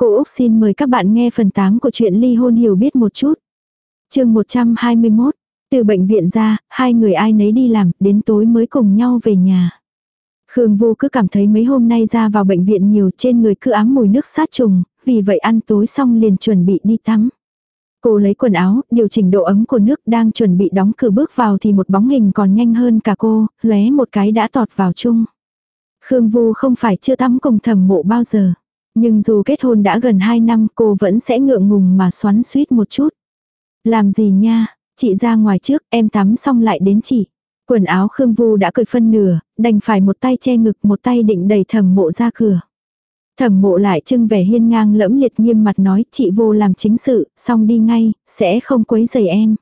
Cô Úc xin mời các bạn nghe phần 8 của chuyện ly hôn hiểu biết một chút. chương 121, từ bệnh viện ra, hai người ai nấy đi làm, đến tối mới cùng nhau về nhà. Khương Vu cứ cảm thấy mấy hôm nay ra vào bệnh viện nhiều trên người cứ ám mùi nước sát trùng, vì vậy ăn tối xong liền chuẩn bị đi tắm. Cô lấy quần áo, điều chỉnh độ ấm của nước đang chuẩn bị đóng cửa bước vào thì một bóng hình còn nhanh hơn cả cô, lóe một cái đã tọt vào chung. Khương Vu không phải chưa tắm cùng thầm mộ bao giờ. Nhưng dù kết hôn đã gần 2 năm cô vẫn sẽ ngượng ngùng mà xoắn suýt một chút. Làm gì nha, chị ra ngoài trước em tắm xong lại đến chị. Quần áo Khương Vu đã cởi phân nửa, đành phải một tay che ngực một tay định đẩy thẩm mộ ra cửa. Thẩm mộ lại trưng vẻ hiên ngang lẫm liệt nghiêm mặt nói chị vô làm chính sự, xong đi ngay, sẽ không quấy rầy em.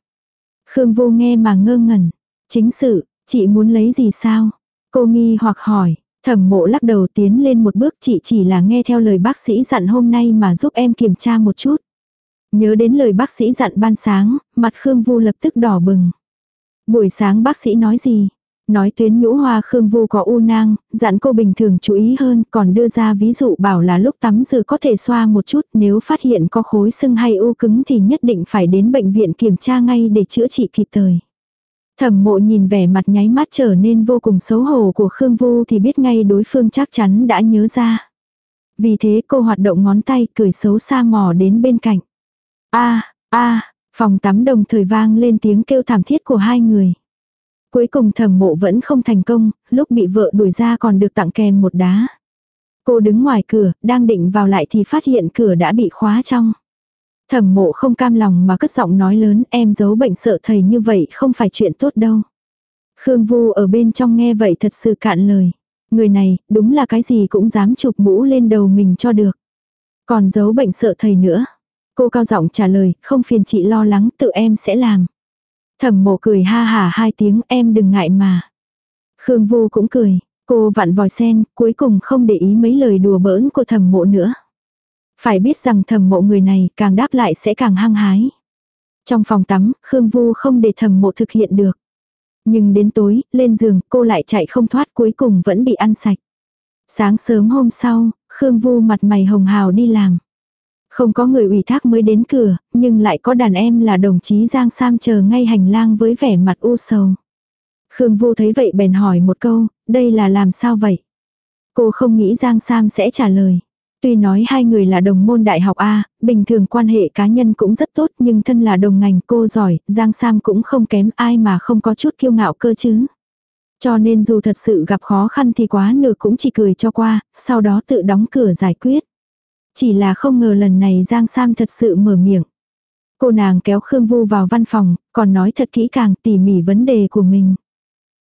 Khương vô nghe mà ngơ ngẩn. Chính sự, chị muốn lấy gì sao? Cô nghi hoặc hỏi, thẩm mộ lắc đầu tiến lên một bước chị chỉ là nghe theo lời bác sĩ dặn hôm nay mà giúp em kiểm tra một chút. Nhớ đến lời bác sĩ dặn ban sáng, mặt Khương Vu lập tức đỏ bừng. Buổi sáng bác sĩ nói gì? Nói tuyến nhũ hoa khương vu có u nang, dặn cô bình thường chú ý hơn, còn đưa ra ví dụ bảo là lúc tắm rửa có thể xoa một chút, nếu phát hiện có khối sưng hay u cứng thì nhất định phải đến bệnh viện kiểm tra ngay để chữa trị kịp thời. Thẩm mộ nhìn vẻ mặt nháy mắt trở nên vô cùng xấu hổ của Khương Vu thì biết ngay đối phương chắc chắn đã nhớ ra. Vì thế cô hoạt động ngón tay cười xấu xa mò đến bên cạnh. a a phòng tắm đồng thời vang lên tiếng kêu thảm thiết của hai người. Cuối cùng thẩm mộ vẫn không thành công, lúc bị vợ đuổi ra còn được tặng kèm một đá. Cô đứng ngoài cửa, đang định vào lại thì phát hiện cửa đã bị khóa trong. Thẩm mộ không cam lòng mà cất giọng nói lớn em giấu bệnh sợ thầy như vậy không phải chuyện tốt đâu. Khương Vu ở bên trong nghe vậy thật sự cạn lời. Người này, đúng là cái gì cũng dám chụp mũ lên đầu mình cho được. Còn giấu bệnh sợ thầy nữa. Cô cao giọng trả lời, không phiền chị lo lắng, tự em sẽ làm. Thẩm mộ cười ha hả hai tiếng em đừng ngại mà. Khương Vu cũng cười, cô vặn vòi sen, cuối cùng không để ý mấy lời đùa bỡn của thẩm mộ nữa. Phải biết rằng thầm mộ người này càng đáp lại sẽ càng hăng hái. Trong phòng tắm, Khương Vu không để thầm mộ thực hiện được. Nhưng đến tối, lên giường, cô lại chạy không thoát cuối cùng vẫn bị ăn sạch. Sáng sớm hôm sau, Khương Vu mặt mày hồng hào đi làm. Không có người ủy thác mới đến cửa, nhưng lại có đàn em là đồng chí Giang Sam chờ ngay hành lang với vẻ mặt u sầu. Khương Vu thấy vậy bèn hỏi một câu, đây là làm sao vậy? Cô không nghĩ Giang Sam sẽ trả lời. Tuy nói hai người là đồng môn đại học A, bình thường quan hệ cá nhân cũng rất tốt nhưng thân là đồng ngành cô giỏi, Giang Sam cũng không kém ai mà không có chút kiêu ngạo cơ chứ. Cho nên dù thật sự gặp khó khăn thì quá nửa cũng chỉ cười cho qua, sau đó tự đóng cửa giải quyết. Chỉ là không ngờ lần này Giang Sam thật sự mở miệng. Cô nàng kéo Khương Vu vào văn phòng, còn nói thật kỹ càng tỉ mỉ vấn đề của mình.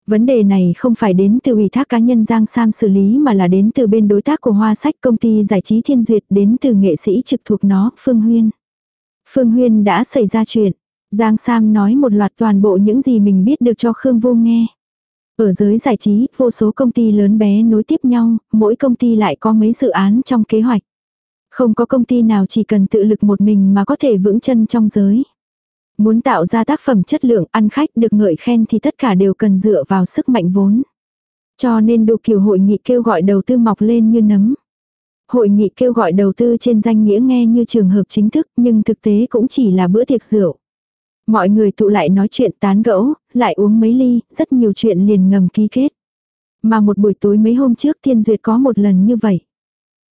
Vấn đề này không phải đến từ ủy thác cá nhân Giang Sam xử lý mà là đến từ bên đối tác của Hoa Sách công ty giải trí Thiên Duyệt đến từ nghệ sĩ trực thuộc nó, Phương Huyên. Phương Huyên đã xảy ra chuyện. Giang Sam nói một loạt toàn bộ những gì mình biết được cho Khương vô nghe. Ở giới giải trí, vô số công ty lớn bé nối tiếp nhau, mỗi công ty lại có mấy dự án trong kế hoạch. Không có công ty nào chỉ cần tự lực một mình mà có thể vững chân trong giới. Muốn tạo ra tác phẩm chất lượng ăn khách được ngợi khen thì tất cả đều cần dựa vào sức mạnh vốn. Cho nên đủ kiểu hội nghị kêu gọi đầu tư mọc lên như nấm. Hội nghị kêu gọi đầu tư trên danh nghĩa nghe như trường hợp chính thức nhưng thực tế cũng chỉ là bữa tiệc rượu. Mọi người tụ lại nói chuyện tán gẫu, lại uống mấy ly, rất nhiều chuyện liền ngầm ký kết. Mà một buổi tối mấy hôm trước Thiên Duyệt có một lần như vậy.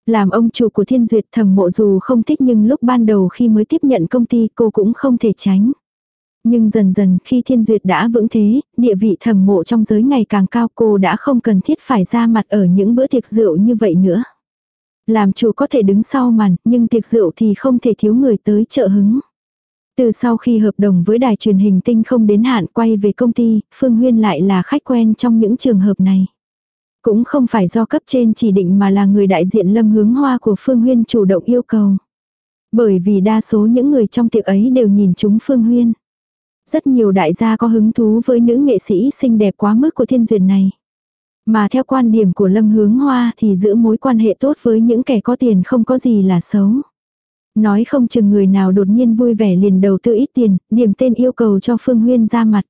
Làm ông chủ của thiên duyệt thầm mộ dù không thích nhưng lúc ban đầu khi mới tiếp nhận công ty cô cũng không thể tránh. Nhưng dần dần khi thiên duyệt đã vững thế, địa vị thẩm mộ trong giới ngày càng cao cô đã không cần thiết phải ra mặt ở những bữa tiệc rượu như vậy nữa. Làm chủ có thể đứng sau màn, nhưng tiệc rượu thì không thể thiếu người tới trợ hứng. Từ sau khi hợp đồng với đài truyền hình tinh không đến hạn quay về công ty, Phương Huyên lại là khách quen trong những trường hợp này. Cũng không phải do cấp trên chỉ định mà là người đại diện lâm hướng hoa của Phương Huyên chủ động yêu cầu. Bởi vì đa số những người trong tiệc ấy đều nhìn chúng Phương Huyên. Rất nhiều đại gia có hứng thú với nữ nghệ sĩ xinh đẹp quá mức của thiên duyệt này. Mà theo quan điểm của Lâm Hướng Hoa thì giữ mối quan hệ tốt với những kẻ có tiền không có gì là xấu. Nói không chừng người nào đột nhiên vui vẻ liền đầu tư ít tiền, điểm tên yêu cầu cho Phương Huyên ra mặt.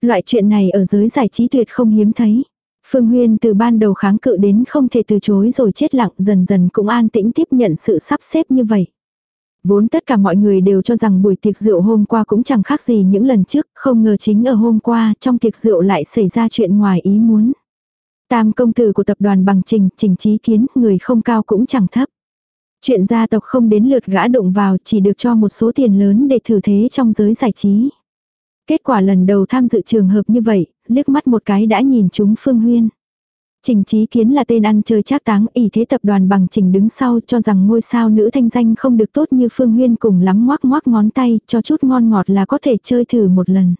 Loại chuyện này ở giới giải trí tuyệt không hiếm thấy. Phương Huyên từ ban đầu kháng cự đến không thể từ chối rồi chết lặng dần dần cũng an tĩnh tiếp nhận sự sắp xếp như vậy. Vốn tất cả mọi người đều cho rằng buổi tiệc rượu hôm qua cũng chẳng khác gì những lần trước, không ngờ chính ở hôm qua trong tiệc rượu lại xảy ra chuyện ngoài ý muốn. Tam công tử của tập đoàn bằng trình, trình trí kiến, người không cao cũng chẳng thấp. Chuyện gia tộc không đến lượt gã động vào chỉ được cho một số tiền lớn để thử thế trong giới giải trí. Kết quả lần đầu tham dự trường hợp như vậy, liếc mắt một cái đã nhìn chúng Phương Huyên. Trình Chí Kiến là tên ăn chơi trác táng, ỷ thế tập đoàn bằng trình đứng sau cho rằng ngôi sao nữ thanh danh không được tốt như Phương Huyên cùng lắm ngoác ngoác ngón tay, cho chút ngon ngọt là có thể chơi thử một lần.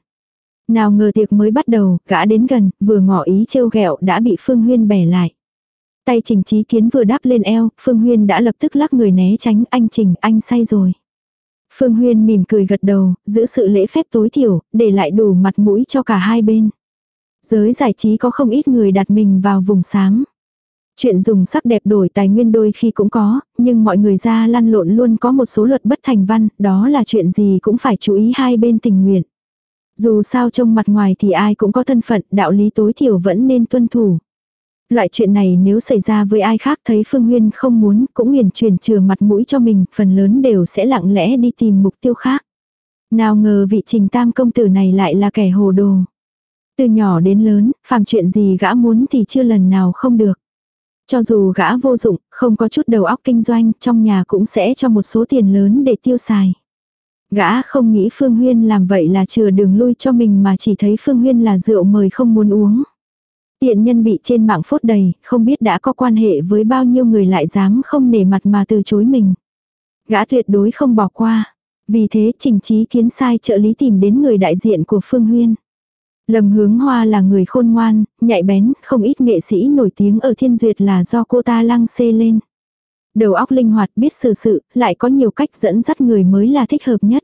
Nào ngờ tiệc mới bắt đầu, gã đến gần, vừa ngỏ ý trêu ghẹo đã bị Phương Huyên bẻ lại. Tay Trình Chí Kiến vừa đáp lên eo, Phương Huyên đã lập tức lắc người né tránh, anh Trình, anh say rồi. Phương Huyên mỉm cười gật đầu, giữ sự lễ phép tối thiểu, để lại đủ mặt mũi cho cả hai bên. Giới giải trí có không ít người đặt mình vào vùng sáng. Chuyện dùng sắc đẹp đổi tài nguyên đôi khi cũng có, nhưng mọi người ra lăn lộn luôn có một số luật bất thành văn, đó là chuyện gì cũng phải chú ý hai bên tình nguyện. Dù sao trông mặt ngoài thì ai cũng có thân phận, đạo lý tối thiểu vẫn nên tuân thủ. Loại chuyện này nếu xảy ra với ai khác thấy Phương Huyên không muốn, cũng huyền truyền chừa mặt mũi cho mình, phần lớn đều sẽ lặng lẽ đi tìm mục tiêu khác. Nào ngờ vị trình tam công tử này lại là kẻ hồ đồ. Từ nhỏ đến lớn, phàm chuyện gì gã muốn thì chưa lần nào không được. Cho dù gã vô dụng, không có chút đầu óc kinh doanh, trong nhà cũng sẽ cho một số tiền lớn để tiêu xài. Gã không nghĩ Phương Huyên làm vậy là chừa đường lui cho mình mà chỉ thấy Phương Huyên là rượu mời không muốn uống. Tiện nhân bị trên mạng phốt đầy, không biết đã có quan hệ với bao nhiêu người lại dám không nể mặt mà từ chối mình. Gã tuyệt đối không bỏ qua. Vì thế trình trí kiến sai trợ lý tìm đến người đại diện của Phương Huyên. Lâm hướng hoa là người khôn ngoan, nhạy bén, không ít nghệ sĩ nổi tiếng ở thiên duyệt là do cô ta lăng xê lên. Đầu óc linh hoạt biết sự sự, lại có nhiều cách dẫn dắt người mới là thích hợp nhất.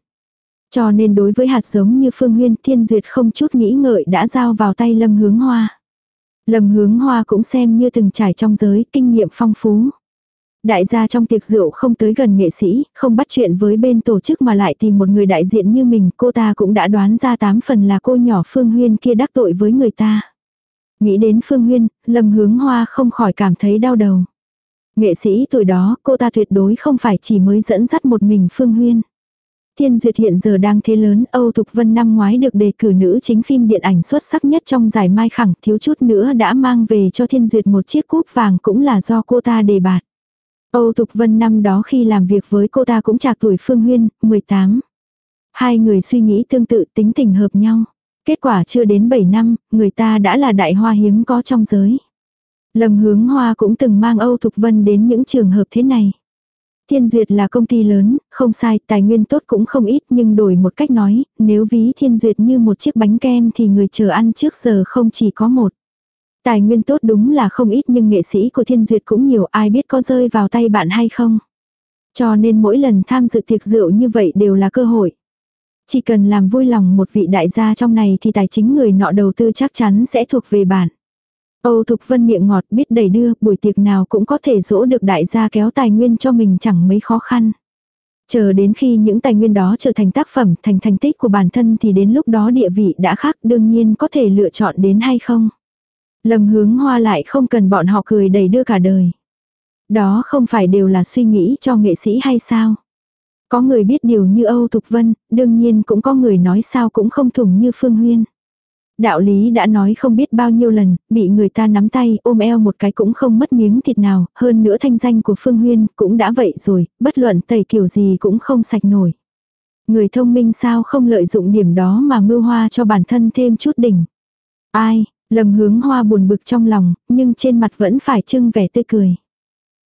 Cho nên đối với hạt giống như Phương Huyên thiên duyệt không chút nghĩ ngợi đã giao vào tay lâm hướng hoa. Lâm hướng hoa cũng xem như từng trải trong giới, kinh nghiệm phong phú. Đại gia trong tiệc rượu không tới gần nghệ sĩ, không bắt chuyện với bên tổ chức mà lại tìm một người đại diện như mình, cô ta cũng đã đoán ra tám phần là cô nhỏ Phương Huyên kia đắc tội với người ta. Nghĩ đến Phương Huyên, Lâm hướng hoa không khỏi cảm thấy đau đầu. Nghệ sĩ tuổi đó, cô ta tuyệt đối không phải chỉ mới dẫn dắt một mình Phương Huyên. Thiên Duyệt hiện giờ đang thế lớn, Âu Thục Vân năm ngoái được đề cử nữ chính phim điện ảnh xuất sắc nhất trong giải Mai Khẳng, thiếu chút nữa đã mang về cho Thiên Duyệt một chiếc cúp vàng cũng là do cô ta đề bạt. Âu Thục Vân năm đó khi làm việc với cô ta cũng trạc tuổi Phương Huyên, 18. Hai người suy nghĩ tương tự tính tình hợp nhau. Kết quả chưa đến 7 năm, người ta đã là đại hoa hiếm có trong giới. Lâm hướng hoa cũng từng mang Âu Thục Vân đến những trường hợp thế này. Thiên Duyệt là công ty lớn, không sai, tài nguyên tốt cũng không ít nhưng đổi một cách nói, nếu ví Thiên Duyệt như một chiếc bánh kem thì người chờ ăn trước giờ không chỉ có một. Tài nguyên tốt đúng là không ít nhưng nghệ sĩ của Thiên Duyệt cũng nhiều ai biết có rơi vào tay bạn hay không. Cho nên mỗi lần tham dự tiệc rượu như vậy đều là cơ hội. Chỉ cần làm vui lòng một vị đại gia trong này thì tài chính người nọ đầu tư chắc chắn sẽ thuộc về bạn. Âu Thục Vân miệng ngọt biết đầy đưa, buổi tiệc nào cũng có thể dỗ được đại gia kéo tài nguyên cho mình chẳng mấy khó khăn. Chờ đến khi những tài nguyên đó trở thành tác phẩm, thành thành tích của bản thân thì đến lúc đó địa vị đã khác đương nhiên có thể lựa chọn đến hay không. Lâm hướng hoa lại không cần bọn họ cười đầy đưa cả đời. Đó không phải đều là suy nghĩ cho nghệ sĩ hay sao? Có người biết điều như Âu Thục Vân, đương nhiên cũng có người nói sao cũng không thủng như Phương Huyên. Đạo lý đã nói không biết bao nhiêu lần, bị người ta nắm tay ôm eo một cái cũng không mất miếng thịt nào, hơn nữa thanh danh của Phương Huyên cũng đã vậy rồi, bất luận tẩy kiểu gì cũng không sạch nổi. Người thông minh sao không lợi dụng điểm đó mà mưu hoa cho bản thân thêm chút đỉnh. Ai, lầm hướng hoa buồn bực trong lòng, nhưng trên mặt vẫn phải trưng vẻ tươi cười.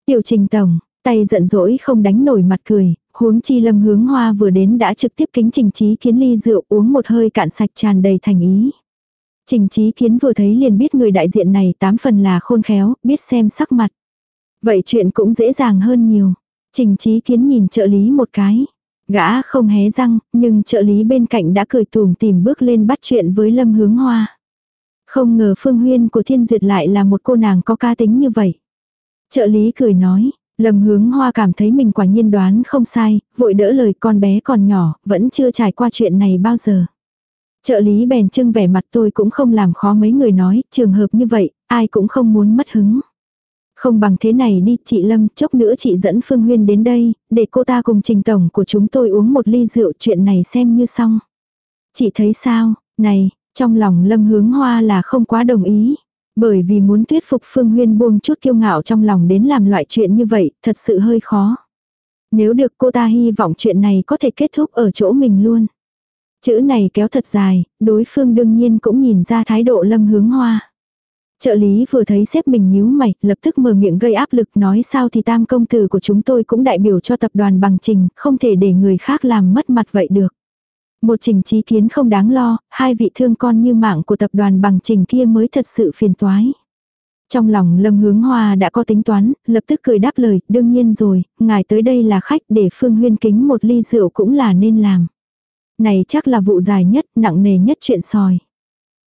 Tiểu trình tổng, tay giận dỗi không đánh nổi mặt cười, huống chi lâm hướng hoa vừa đến đã trực tiếp kính trình trí kiến ly rượu uống một hơi cạn sạch tràn đầy thành ý. Trình trí Kiến vừa thấy liền biết người đại diện này tám phần là khôn khéo, biết xem sắc mặt. Vậy chuyện cũng dễ dàng hơn nhiều. Trình trí Kiến nhìn trợ lý một cái. Gã không hé răng, nhưng trợ lý bên cạnh đã cười tùm tìm bước lên bắt chuyện với Lâm Hướng Hoa. Không ngờ Phương Huyên của Thiên Duyệt lại là một cô nàng có ca tính như vậy. Trợ lý cười nói, Lâm Hướng Hoa cảm thấy mình quả nhiên đoán không sai, vội đỡ lời con bé còn nhỏ, vẫn chưa trải qua chuyện này bao giờ. Trợ lý bèn trưng vẻ mặt tôi cũng không làm khó mấy người nói, trường hợp như vậy, ai cũng không muốn mất hứng. Không bằng thế này đi, chị Lâm, chốc nữa chị dẫn Phương Huyên đến đây, để cô ta cùng trình tổng của chúng tôi uống một ly rượu chuyện này xem như xong. Chị thấy sao, này, trong lòng Lâm hướng hoa là không quá đồng ý. Bởi vì muốn thuyết phục Phương Huyên buông chút kiêu ngạo trong lòng đến làm loại chuyện như vậy, thật sự hơi khó. Nếu được cô ta hy vọng chuyện này có thể kết thúc ở chỗ mình luôn. Chữ này kéo thật dài, đối phương đương nhiên cũng nhìn ra thái độ lâm hướng hoa. Trợ lý vừa thấy xếp mình nhíu mày, lập tức mở miệng gây áp lực nói sao thì tam công tử của chúng tôi cũng đại biểu cho tập đoàn bằng trình, không thể để người khác làm mất mặt vậy được. Một trình trí kiến không đáng lo, hai vị thương con như mạng của tập đoàn bằng trình kia mới thật sự phiền toái. Trong lòng lâm hướng hoa đã có tính toán, lập tức cười đáp lời, đương nhiên rồi, ngài tới đây là khách để phương huyên kính một ly rượu cũng là nên làm. Này chắc là vụ dài nhất, nặng nề nhất chuyện sòi.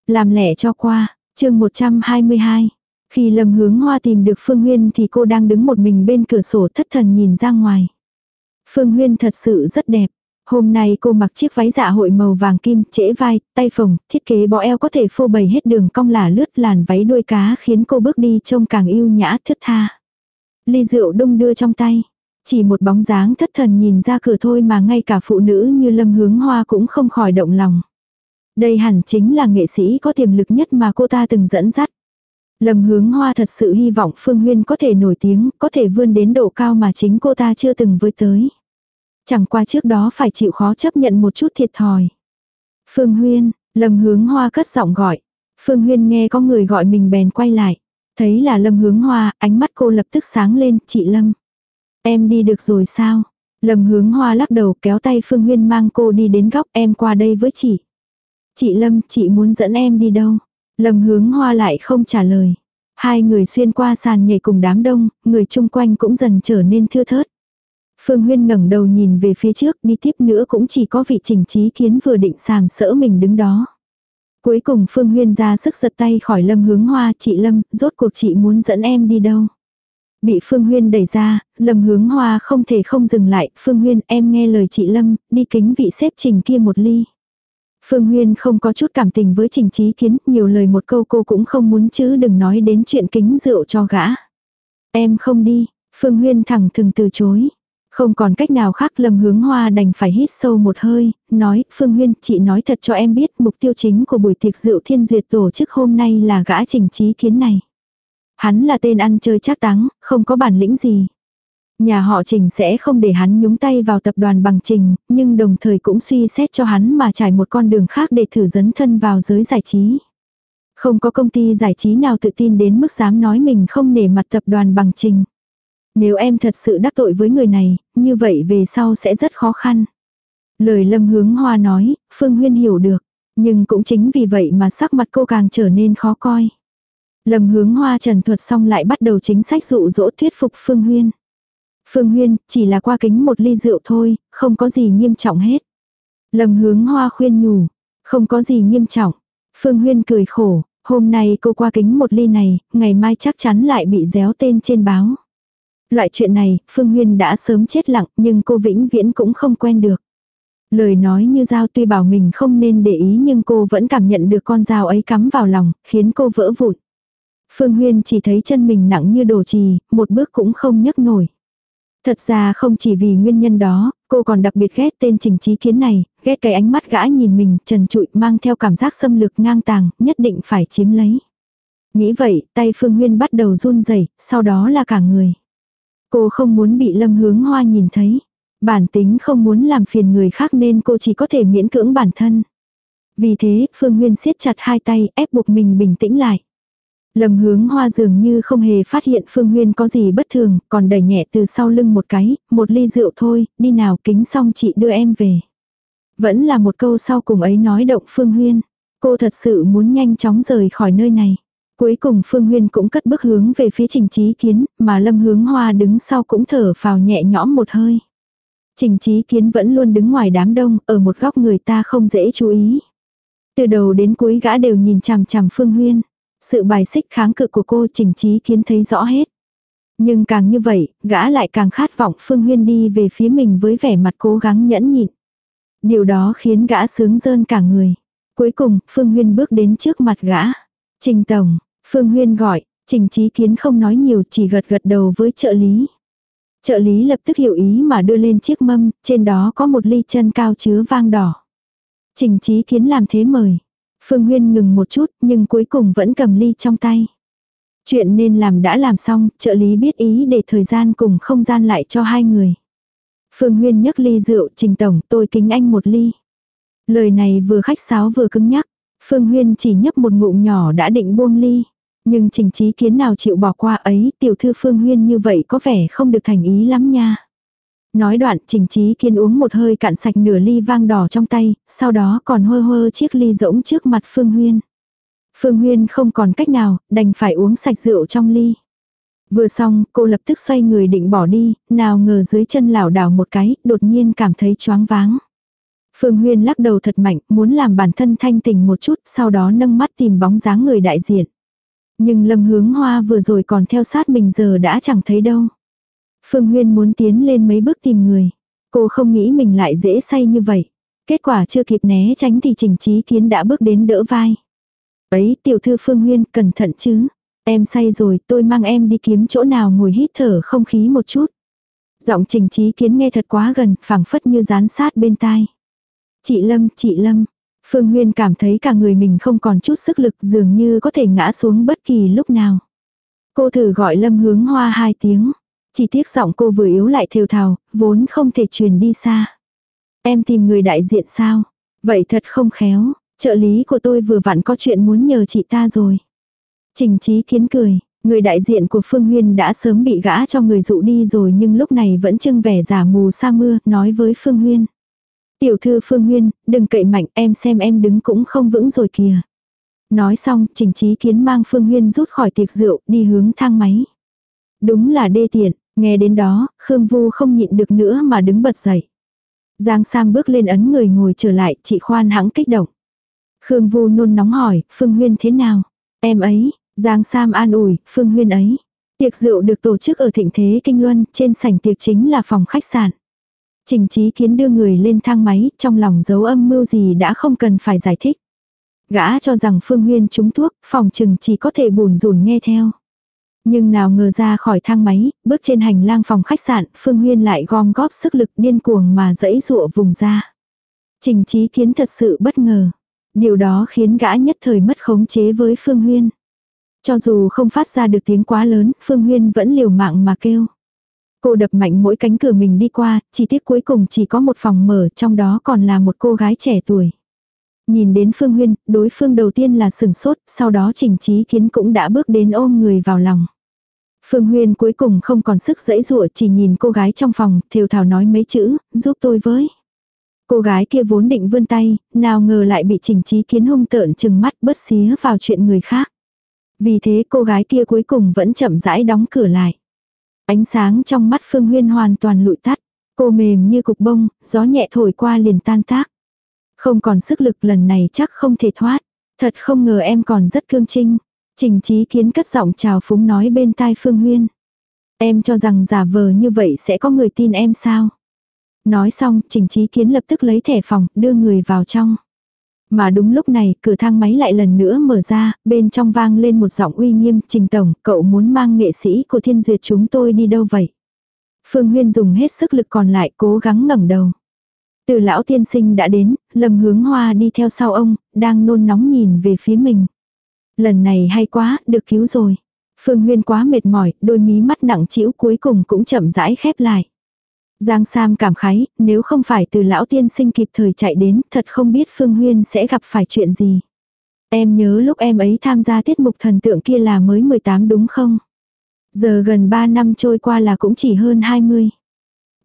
Làm lẻ cho qua, chương 122. Khi Lâm Hướng Hoa tìm được Phương Huyên thì cô đang đứng một mình bên cửa sổ thất thần nhìn ra ngoài. Phương Huyên thật sự rất đẹp. Hôm nay cô mặc chiếc váy dạ hội màu vàng kim, trễ vai, tay phồng, thiết kế bó eo có thể phô bày hết đường cong là lướt làn váy đuôi cá khiến cô bước đi trông càng yêu nhã thướt tha. Ly rượu đung đưa trong tay. Chỉ một bóng dáng thất thần nhìn ra cửa thôi mà ngay cả phụ nữ như lâm hướng hoa cũng không khỏi động lòng. Đây hẳn chính là nghệ sĩ có tiềm lực nhất mà cô ta từng dẫn dắt. Lâm hướng hoa thật sự hy vọng Phương Huyên có thể nổi tiếng, có thể vươn đến độ cao mà chính cô ta chưa từng với tới. Chẳng qua trước đó phải chịu khó chấp nhận một chút thiệt thòi. Phương Huyên, Lâm hướng hoa cất giọng gọi. Phương Huyên nghe có người gọi mình bèn quay lại. Thấy là Lâm hướng hoa, ánh mắt cô lập tức sáng lên, chị Lâm. Em đi được rồi sao? Lâm hướng hoa lắc đầu kéo tay Phương Huyên mang cô đi đến góc em qua đây với chị. Chị Lâm, chị muốn dẫn em đi đâu? Lâm hướng hoa lại không trả lời. Hai người xuyên qua sàn nhảy cùng đám đông, người chung quanh cũng dần trở nên thưa thớt. Phương Huyên ngẩng đầu nhìn về phía trước đi tiếp nữa cũng chỉ có vị trình trí kiến vừa định sàm sỡ mình đứng đó. Cuối cùng Phương Huyên ra sức giật tay khỏi Lâm hướng hoa chị Lâm, rốt cuộc chị muốn dẫn em đi đâu. Bị Phương Huyên đẩy ra, Lâm hướng hoa không thể không dừng lại, Phương Huyên em nghe lời chị Lâm, đi kính vị xếp trình kia một ly. Phương Huyên không có chút cảm tình với trình trí kiến, nhiều lời một câu cô cũng không muốn chứ đừng nói đến chuyện kính rượu cho gã. Em không đi, Phương Huyên thẳng thừng từ chối. Không còn cách nào khác Lâm Hướng Hoa đành phải hít sâu một hơi, nói, Phương Huyên, chị nói thật cho em biết mục tiêu chính của buổi tiệc rượu thiên duyệt tổ chức hôm nay là gã trình trí kiến này. Hắn là tên ăn chơi chắc táng, không có bản lĩnh gì. Nhà họ Trình sẽ không để hắn nhúng tay vào tập đoàn bằng Trình, nhưng đồng thời cũng suy xét cho hắn mà trải một con đường khác để thử dấn thân vào giới giải trí. Không có công ty giải trí nào tự tin đến mức dám nói mình không nể mặt tập đoàn bằng Trình. Nếu em thật sự đắc tội với người này, như vậy về sau sẽ rất khó khăn. Lời lâm hướng hoa nói, Phương Huyên hiểu được. Nhưng cũng chính vì vậy mà sắc mặt cô càng trở nên khó coi. Lâm hướng hoa trần thuật xong lại bắt đầu chính sách dụ dỗ thuyết phục Phương Huyên. Phương Huyên, chỉ là qua kính một ly rượu thôi, không có gì nghiêm trọng hết. Lâm hướng hoa khuyên nhủ, không có gì nghiêm trọng. Phương Huyên cười khổ, hôm nay cô qua kính một ly này, ngày mai chắc chắn lại bị déo tên trên báo. Loại chuyện này, Phương Huyên đã sớm chết lặng nhưng cô vĩnh viễn cũng không quen được. Lời nói như dao tuy bảo mình không nên để ý nhưng cô vẫn cảm nhận được con dao ấy cắm vào lòng, khiến cô vỡ vụn. Phương Huyên chỉ thấy chân mình nặng như đồ trì, một bước cũng không nhấc nổi. Thật ra không chỉ vì nguyên nhân đó, cô còn đặc biệt ghét tên trình trí kiến này, ghét cái ánh mắt gã nhìn mình trần trụi mang theo cảm giác xâm lược ngang tàng, nhất định phải chiếm lấy. Nghĩ vậy, tay Phương Huyên bắt đầu run rẩy sau đó là cả người. Cô không muốn bị lâm hướng hoa nhìn thấy. Bản tính không muốn làm phiền người khác nên cô chỉ có thể miễn cưỡng bản thân. Vì thế, Phương Huyên siết chặt hai tay ép buộc mình bình tĩnh lại. Lâm hướng hoa dường như không hề phát hiện Phương Huyên có gì bất thường, còn đẩy nhẹ từ sau lưng một cái, một ly rượu thôi, đi nào kính xong chị đưa em về. Vẫn là một câu sau cùng ấy nói động Phương Huyên. Cô thật sự muốn nhanh chóng rời khỏi nơi này. Cuối cùng Phương Huyên cũng cất bước hướng về phía trình trí kiến, mà lâm hướng hoa đứng sau cũng thở phào nhẹ nhõm một hơi. Trình trí kiến vẫn luôn đứng ngoài đám đông, ở một góc người ta không dễ chú ý. Từ đầu đến cuối gã đều nhìn chằm chằm Phương Huyên. Sự bài xích kháng cự của cô trình trí kiến thấy rõ hết. Nhưng càng như vậy, gã lại càng khát vọng Phương Huyên đi về phía mình với vẻ mặt cố gắng nhẫn nhịn. Điều đó khiến gã sướng rơn cả người. Cuối cùng, Phương Huyên bước đến trước mặt gã. Trình Tổng, Phương Huyên gọi, Trình Chí Kiến không nói nhiều chỉ gật gật đầu với trợ lý. Trợ lý lập tức hiểu ý mà đưa lên chiếc mâm, trên đó có một ly chân cao chứa vang đỏ. Trình Chí Kiến làm thế mời. Phương Huyên ngừng một chút nhưng cuối cùng vẫn cầm ly trong tay. Chuyện nên làm đã làm xong, trợ lý biết ý để thời gian cùng không gian lại cho hai người. Phương Huyên nhấc ly rượu, Trình Tổng, tôi kính anh một ly. Lời này vừa khách sáo vừa cứng nhắc. Phương Huyên chỉ nhấp một ngụm nhỏ đã định buông ly. Nhưng trình trí kiến nào chịu bỏ qua ấy, tiểu thư Phương Huyên như vậy có vẻ không được thành ý lắm nha. Nói đoạn trình trí kiến uống một hơi cạn sạch nửa ly vang đỏ trong tay, sau đó còn hơ hơ chiếc ly rỗng trước mặt Phương Huyên. Phương Huyên không còn cách nào, đành phải uống sạch rượu trong ly. Vừa xong, cô lập tức xoay người định bỏ đi, nào ngờ dưới chân lảo đảo một cái, đột nhiên cảm thấy choáng váng. Phương Huyên lắc đầu thật mạnh, muốn làm bản thân thanh tỉnh một chút, sau đó nâng mắt tìm bóng dáng người đại diện. Nhưng lâm hướng hoa vừa rồi còn theo sát mình giờ đã chẳng thấy đâu. Phương Huyên muốn tiến lên mấy bước tìm người. Cô không nghĩ mình lại dễ say như vậy. Kết quả chưa kịp né tránh thì trình trí kiến đã bước đến đỡ vai. Ấy tiểu thư Phương Huyên cẩn thận chứ. Em say rồi tôi mang em đi kiếm chỗ nào ngồi hít thở không khí một chút. Giọng trình trí kiến nghe thật quá gần, phảng phất như dán sát bên tai. Chị Lâm, chị Lâm. Phương Huyên cảm thấy cả người mình không còn chút sức lực dường như có thể ngã xuống bất kỳ lúc nào. Cô thử gọi Lâm hướng hoa hai tiếng. Chỉ tiếc giọng cô vừa yếu lại thều thào, vốn không thể truyền đi xa. Em tìm người đại diện sao? Vậy thật không khéo, trợ lý của tôi vừa vặn có chuyện muốn nhờ chị ta rồi. Trình trí kiến cười, người đại diện của Phương Huyên đã sớm bị gã cho người dụ đi rồi nhưng lúc này vẫn trưng vẻ giả mù sa mưa, nói với Phương Huyên. Tiểu thư Phương Huyên, đừng cậy mạnh em xem em đứng cũng không vững rồi kìa. Nói xong, trình trí kiến mang Phương Huyên rút khỏi tiệc rượu, đi hướng thang máy. Đúng là đê tiện, nghe đến đó, Khương Vu không nhịn được nữa mà đứng bật dậy. Giang Sam bước lên ấn người ngồi trở lại, chị khoan hãng kích động. Khương Vu nôn nóng hỏi, Phương Huyên thế nào? Em ấy, Giang Sam an ủi, Phương Huyên ấy. Tiệc rượu được tổ chức ở thịnh thế Kinh Luân, trên sảnh tiệc chính là phòng khách sạn. Trình trí kiến đưa người lên thang máy, trong lòng dấu âm mưu gì đã không cần phải giải thích. Gã cho rằng Phương Huyên trúng thuốc, phòng trừng chỉ có thể bùn rùn nghe theo. Nhưng nào ngờ ra khỏi thang máy, bước trên hành lang phòng khách sạn, Phương Huyên lại gom góp sức lực điên cuồng mà dẫy dụa vùng ra. Trình trí kiến thật sự bất ngờ. Điều đó khiến gã nhất thời mất khống chế với Phương Huyên. Cho dù không phát ra được tiếng quá lớn, Phương Huyên vẫn liều mạng mà kêu. Cô đập mạnh mỗi cánh cửa mình đi qua, chỉ tiếc cuối cùng chỉ có một phòng mở, trong đó còn là một cô gái trẻ tuổi. Nhìn đến Phương Huyên, đối phương đầu tiên là sừng sốt, sau đó Trình Trí Kiến cũng đã bước đến ôm người vào lòng. Phương Huyên cuối cùng không còn sức dãy dụa chỉ nhìn cô gái trong phòng, thều thào nói mấy chữ, giúp tôi với. Cô gái kia vốn định vươn tay, nào ngờ lại bị Trình Trí Kiến hung tợn chừng mắt bớt xía vào chuyện người khác. Vì thế cô gái kia cuối cùng vẫn chậm rãi đóng cửa lại. Ánh sáng trong mắt Phương Huyên hoàn toàn lụi tắt. Cô mềm như cục bông, gió nhẹ thổi qua liền tan tác. Không còn sức lực lần này chắc không thể thoát. Thật không ngờ em còn rất cương trinh. Trình trí kiến cất giọng chào phúng nói bên tai Phương Huyên. Em cho rằng giả vờ như vậy sẽ có người tin em sao? Nói xong, trình trí kiến lập tức lấy thẻ phòng, đưa người vào trong. Mà đúng lúc này, cửa thang máy lại lần nữa mở ra, bên trong vang lên một giọng uy nghiêm, Trình Tổng, cậu muốn mang nghệ sĩ của thiên duyệt chúng tôi đi đâu vậy? Phương Huyên dùng hết sức lực còn lại cố gắng ngẩng đầu. Từ lão tiên sinh đã đến, lầm hướng hoa đi theo sau ông, đang nôn nóng nhìn về phía mình. Lần này hay quá, được cứu rồi. Phương Huyên quá mệt mỏi, đôi mí mắt nặng trĩu cuối cùng cũng chậm rãi khép lại. Giang Sam cảm khái, nếu không phải từ lão tiên sinh kịp thời chạy đến, thật không biết Phương Huyên sẽ gặp phải chuyện gì. Em nhớ lúc em ấy tham gia tiết mục thần tượng kia là mới 18 đúng không? Giờ gần 3 năm trôi qua là cũng chỉ hơn 20.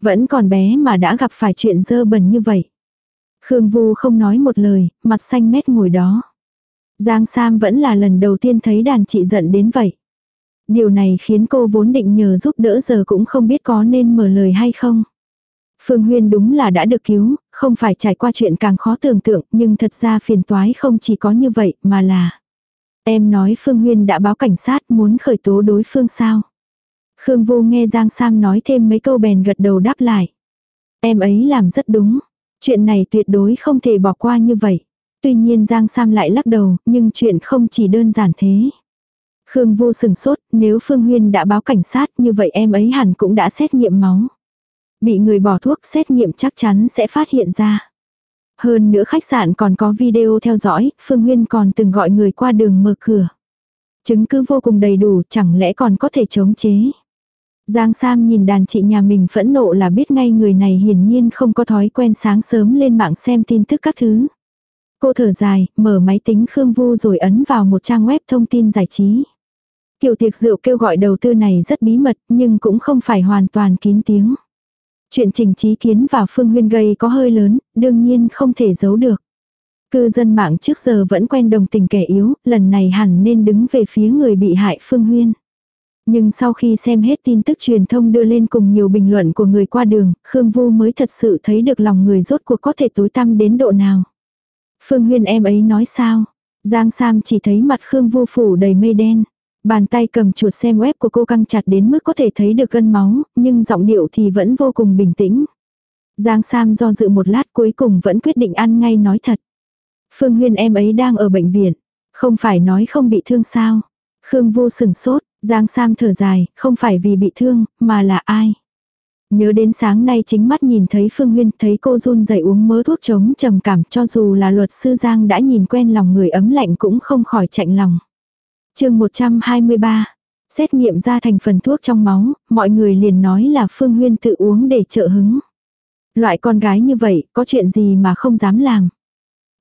Vẫn còn bé mà đã gặp phải chuyện dơ bẩn như vậy. Khương Vu không nói một lời, mặt xanh mét ngồi đó. Giang Sam vẫn là lần đầu tiên thấy đàn chị giận đến vậy. Điều này khiến cô vốn định nhờ giúp đỡ giờ cũng không biết có nên mở lời hay không. Phương Huyên đúng là đã được cứu, không phải trải qua chuyện càng khó tưởng tượng, nhưng thật ra phiền toái không chỉ có như vậy, mà là... Em nói Phương Huyên đã báo cảnh sát muốn khởi tố đối phương sao. Khương Vô nghe Giang Sam nói thêm mấy câu bèn gật đầu đáp lại. Em ấy làm rất đúng. Chuyện này tuyệt đối không thể bỏ qua như vậy. Tuy nhiên Giang Sam lại lắc đầu, nhưng chuyện không chỉ đơn giản thế. Khương Vô sừng sốt, nếu Phương Huyên đã báo cảnh sát như vậy em ấy hẳn cũng đã xét nghiệm máu. Bị người bỏ thuốc xét nghiệm chắc chắn sẽ phát hiện ra. Hơn nữa khách sạn còn có video theo dõi, Phương Huyên còn từng gọi người qua đường mở cửa. Chứng cứ vô cùng đầy đủ, chẳng lẽ còn có thể chống chế. Giang Sam nhìn đàn chị nhà mình phẫn nộ là biết ngay người này hiển nhiên không có thói quen sáng sớm lên mạng xem tin tức các thứ. Cô thở dài, mở máy tính Khương Vu rồi ấn vào một trang web thông tin giải trí. Kiểu tiệc rượu kêu gọi đầu tư này rất bí mật nhưng cũng không phải hoàn toàn kín tiếng. Chuyện trình trí kiến và Phương Huyên gây có hơi lớn, đương nhiên không thể giấu được. Cư dân mạng trước giờ vẫn quen đồng tình kẻ yếu, lần này hẳn nên đứng về phía người bị hại Phương Huyên. Nhưng sau khi xem hết tin tức truyền thông đưa lên cùng nhiều bình luận của người qua đường, Khương Vu mới thật sự thấy được lòng người rốt cuộc có thể tối tăm đến độ nào. Phương Huyên em ấy nói sao? Giang Sam chỉ thấy mặt Khương Vu phủ đầy mây đen. Bàn tay cầm chuột xem web của cô căng chặt đến mức có thể thấy được gân máu, nhưng giọng điệu thì vẫn vô cùng bình tĩnh. Giang Sam do dự một lát cuối cùng vẫn quyết định ăn ngay nói thật. Phương Huyên em ấy đang ở bệnh viện. Không phải nói không bị thương sao. Khương vô sừng sốt, Giang Sam thở dài, không phải vì bị thương, mà là ai. Nhớ đến sáng nay chính mắt nhìn thấy Phương Huyên thấy cô run rẩy uống mớ thuốc chống trầm cảm cho dù là luật sư Giang đã nhìn quen lòng người ấm lạnh cũng không khỏi chạnh lòng chương 123. Xét nghiệm ra thành phần thuốc trong máu, mọi người liền nói là Phương Huyên tự uống để trợ hứng. Loại con gái như vậy, có chuyện gì mà không dám làm.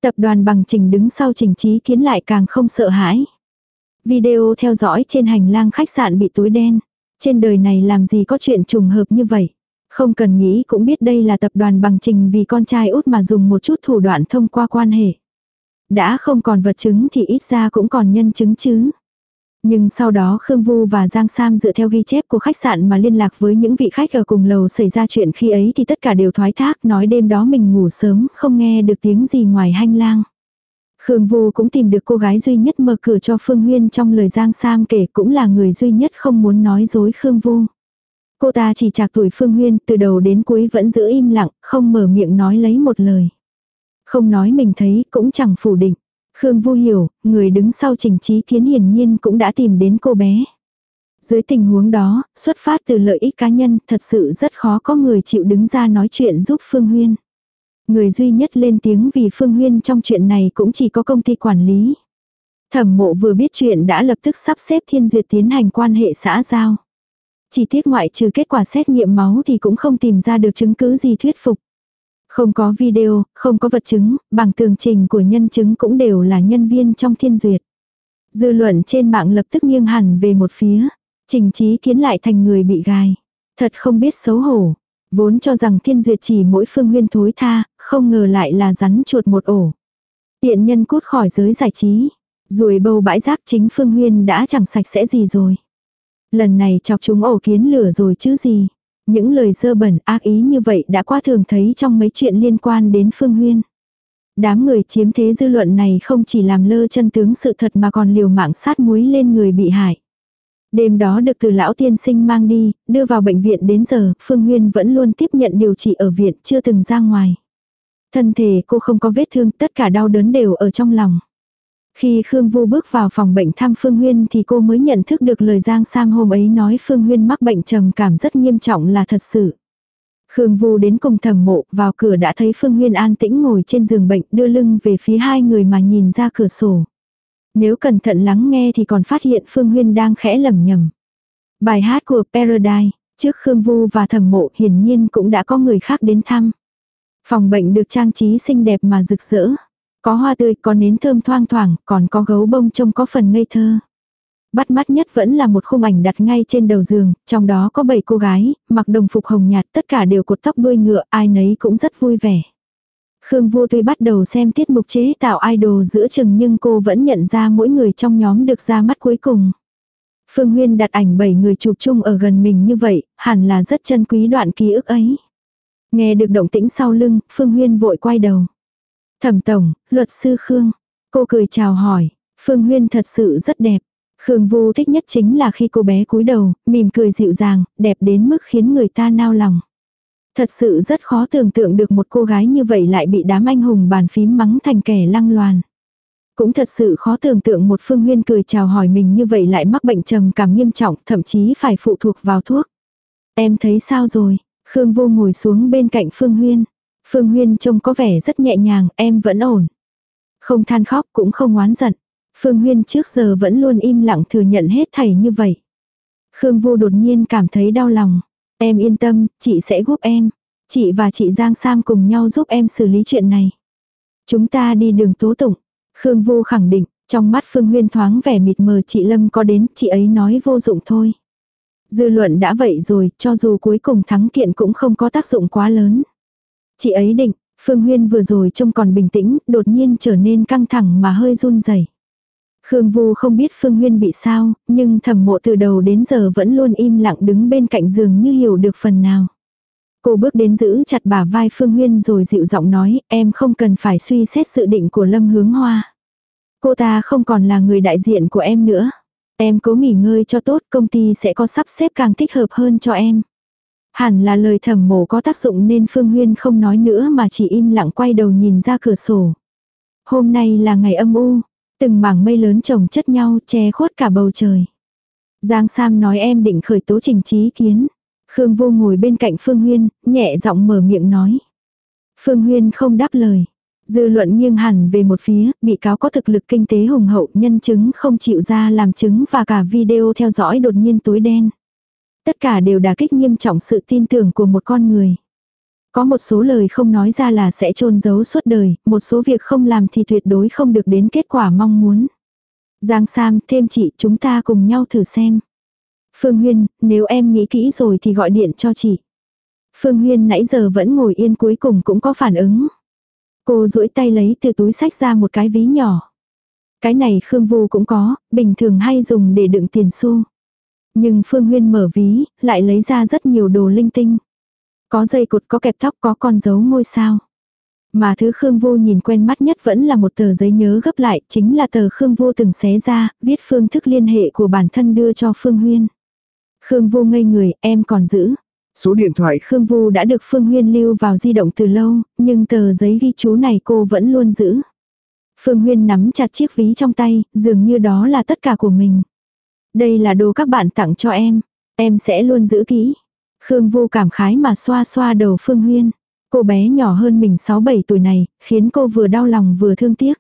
Tập đoàn bằng trình đứng sau trình trí kiến lại càng không sợ hãi. Video theo dõi trên hành lang khách sạn bị tối đen. Trên đời này làm gì có chuyện trùng hợp như vậy. Không cần nghĩ cũng biết đây là tập đoàn bằng trình vì con trai út mà dùng một chút thủ đoạn thông qua quan hệ. Đã không còn vật chứng thì ít ra cũng còn nhân chứng chứ. Nhưng sau đó Khương Vu và Giang Sam dựa theo ghi chép của khách sạn mà liên lạc với những vị khách ở cùng lầu xảy ra chuyện khi ấy thì tất cả đều thoái thác nói đêm đó mình ngủ sớm không nghe được tiếng gì ngoài hành lang. Khương Vu cũng tìm được cô gái duy nhất mở cửa cho Phương Huyên trong lời Giang Sam kể cũng là người duy nhất không muốn nói dối Khương Vu. Cô ta chỉ chạc tuổi Phương Huyên từ đầu đến cuối vẫn giữ im lặng, không mở miệng nói lấy một lời. Không nói mình thấy cũng chẳng phủ định. Khương Vu hiểu, người đứng sau trình trí kiến hiển nhiên cũng đã tìm đến cô bé. Dưới tình huống đó, xuất phát từ lợi ích cá nhân, thật sự rất khó có người chịu đứng ra nói chuyện giúp Phương Huyên. Người duy nhất lên tiếng vì Phương Huyên trong chuyện này cũng chỉ có công ty quản lý. Thẩm mộ vừa biết chuyện đã lập tức sắp xếp thiên duyệt tiến hành quan hệ xã giao. Chỉ tiếc ngoại trừ kết quả xét nghiệm máu thì cũng không tìm ra được chứng cứ gì thuyết phục. Không có video, không có vật chứng, bằng tường trình của nhân chứng cũng đều là nhân viên trong thiên duyệt. Dư luận trên mạng lập tức nghiêng hẳn về một phía. Trình trí kiến lại thành người bị gai. Thật không biết xấu hổ. Vốn cho rằng thiên duyệt chỉ mỗi phương huyên thối tha, không ngờ lại là rắn chuột một ổ. Tiện nhân cút khỏi giới giải trí. Rồi bầu bãi rác chính phương huyên đã chẳng sạch sẽ gì rồi. Lần này chọc chúng ổ kiến lửa rồi chứ gì. Những lời dơ bẩn ác ý như vậy đã qua thường thấy trong mấy chuyện liên quan đến Phương Huyên. Đám người chiếm thế dư luận này không chỉ làm lơ chân tướng sự thật mà còn liều mạng sát muối lên người bị hại. Đêm đó được từ lão tiên sinh mang đi, đưa vào bệnh viện đến giờ, Phương Huyên vẫn luôn tiếp nhận điều trị ở viện, chưa từng ra ngoài. Thân thể cô không có vết thương, tất cả đau đớn đều ở trong lòng. Khi Khương Vu bước vào phòng bệnh thăm Phương Huyên thì cô mới nhận thức được lời Giang Sam hôm ấy nói Phương Huyên mắc bệnh trầm cảm rất nghiêm trọng là thật sự. Khương Vu đến cùng thẩm mộ, vào cửa đã thấy Phương Huyên an tĩnh ngồi trên giường bệnh đưa lưng về phía hai người mà nhìn ra cửa sổ. Nếu cẩn thận lắng nghe thì còn phát hiện Phương Huyên đang khẽ lầm nhầm. Bài hát của Paradise, trước Khương Vu và thẩm mộ hiển nhiên cũng đã có người khác đến thăm. Phòng bệnh được trang trí xinh đẹp mà rực rỡ. Có hoa tươi, có nến thơm thoang thoảng, còn có gấu bông trông có phần ngây thơ. Bắt mắt nhất vẫn là một khung ảnh đặt ngay trên đầu giường, trong đó có bảy cô gái, mặc đồng phục hồng nhạt, tất cả đều cột tóc đuôi ngựa, ai nấy cũng rất vui vẻ. Khương Vô tuy bắt đầu xem tiết mục chế tạo idol giữa chừng nhưng cô vẫn nhận ra mỗi người trong nhóm được ra mắt cuối cùng. Phương Huyên đặt ảnh bảy người chụp chung ở gần mình như vậy, hẳn là rất chân quý đoạn ký ức ấy. Nghe được động tĩnh sau lưng, Phương Huyên vội quay đầu. Thẩm tổng, luật sư Khương. Cô cười chào hỏi, Phương Huyên thật sự rất đẹp. Khương Vu thích nhất chính là khi cô bé cúi đầu, mỉm cười dịu dàng, đẹp đến mức khiến người ta nao lòng. Thật sự rất khó tưởng tượng được một cô gái như vậy lại bị đám anh hùng bàn phím mắng thành kẻ lăng loàn. Cũng thật sự khó tưởng tượng một Phương Huyên cười chào hỏi mình như vậy lại mắc bệnh trầm cảm nghiêm trọng, thậm chí phải phụ thuộc vào thuốc. Em thấy sao rồi? Khương Vô ngồi xuống bên cạnh Phương Huyên. Phương Huyên trông có vẻ rất nhẹ nhàng, em vẫn ổn. Không than khóc cũng không oán giận. Phương Huyên trước giờ vẫn luôn im lặng thừa nhận hết thảy như vậy. Khương Vô đột nhiên cảm thấy đau lòng. Em yên tâm, chị sẽ giúp em. Chị và chị Giang Sam cùng nhau giúp em xử lý chuyện này. Chúng ta đi đường tố tụng. Khương Vô khẳng định, trong mắt Phương Huyên thoáng vẻ mịt mờ chị Lâm có đến, chị ấy nói vô dụng thôi. Dư luận đã vậy rồi, cho dù cuối cùng thắng kiện cũng không có tác dụng quá lớn. Chị ấy định, Phương Huyên vừa rồi trông còn bình tĩnh, đột nhiên trở nên căng thẳng mà hơi run rẩy. Khương Vu không biết Phương Huyên bị sao, nhưng thẩm mộ từ đầu đến giờ vẫn luôn im lặng đứng bên cạnh giường như hiểu được phần nào. Cô bước đến giữ chặt bả vai Phương Huyên rồi dịu giọng nói, em không cần phải suy xét sự định của Lâm Hướng Hoa. Cô ta không còn là người đại diện của em nữa. Em cố nghỉ ngơi cho tốt, công ty sẽ có sắp xếp càng thích hợp hơn cho em. Hẳn là lời thầm mổ có tác dụng nên Phương Huyên không nói nữa mà chỉ im lặng quay đầu nhìn ra cửa sổ. Hôm nay là ngày âm u, từng mảng mây lớn chồng chất nhau che khuất cả bầu trời. Giang Sam nói em định khởi tố trình trí kiến. Khương Vô ngồi bên cạnh Phương Huyên, nhẹ giọng mở miệng nói. Phương Huyên không đáp lời. Dư luận nghiêng hẳn về một phía, bị cáo có thực lực kinh tế hùng hậu, nhân chứng không chịu ra làm chứng và cả video theo dõi đột nhiên tối đen. Tất cả đều đả kích nghiêm trọng sự tin tưởng của một con người. Có một số lời không nói ra là sẽ trôn giấu suốt đời, một số việc không làm thì tuyệt đối không được đến kết quả mong muốn. Giang Sam, thêm chị, chúng ta cùng nhau thử xem. Phương Huyên, nếu em nghĩ kỹ rồi thì gọi điện cho chị. Phương Huyên nãy giờ vẫn ngồi yên cuối cùng cũng có phản ứng. Cô duỗi tay lấy từ túi sách ra một cái ví nhỏ. Cái này Khương Vu cũng có, bình thường hay dùng để đựng tiền xu. Nhưng Phương Huyên mở ví, lại lấy ra rất nhiều đồ linh tinh. Có dây cột có kẹp tóc có con dấu ngôi sao. Mà thứ Khương Vô nhìn quen mắt nhất vẫn là một tờ giấy nhớ gấp lại, chính là tờ Khương Vô từng xé ra, viết phương thức liên hệ của bản thân đưa cho Phương Huyên. Khương Vô ngây người, em còn giữ. Số điện thoại Khương Vu đã được Phương Huyên lưu vào di động từ lâu, nhưng tờ giấy ghi chú này cô vẫn luôn giữ. Phương Huyên nắm chặt chiếc ví trong tay, dường như đó là tất cả của mình. Đây là đồ các bạn tặng cho em, em sẽ luôn giữ kỹ. Khương Vu cảm khái mà xoa xoa đầu Phương Huyên. Cô bé nhỏ hơn mình 6-7 tuổi này, khiến cô vừa đau lòng vừa thương tiếc.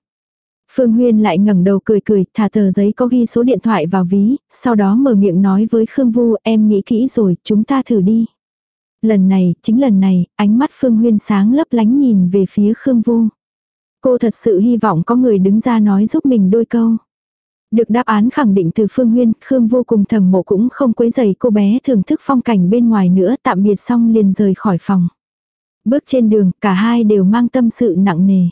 Phương Huyên lại ngẩng đầu cười cười, thả tờ giấy có ghi số điện thoại vào ví, sau đó mở miệng nói với Khương Vu, em nghĩ kỹ rồi, chúng ta thử đi. Lần này, chính lần này, ánh mắt Phương Huyên sáng lấp lánh nhìn về phía Khương Vu. Cô thật sự hy vọng có người đứng ra nói giúp mình đôi câu. Được đáp án khẳng định từ Phương Huyên, Khương vô cùng thầm mộ cũng không quấy giày cô bé thưởng thức phong cảnh bên ngoài nữa tạm biệt xong liền rời khỏi phòng. Bước trên đường, cả hai đều mang tâm sự nặng nề.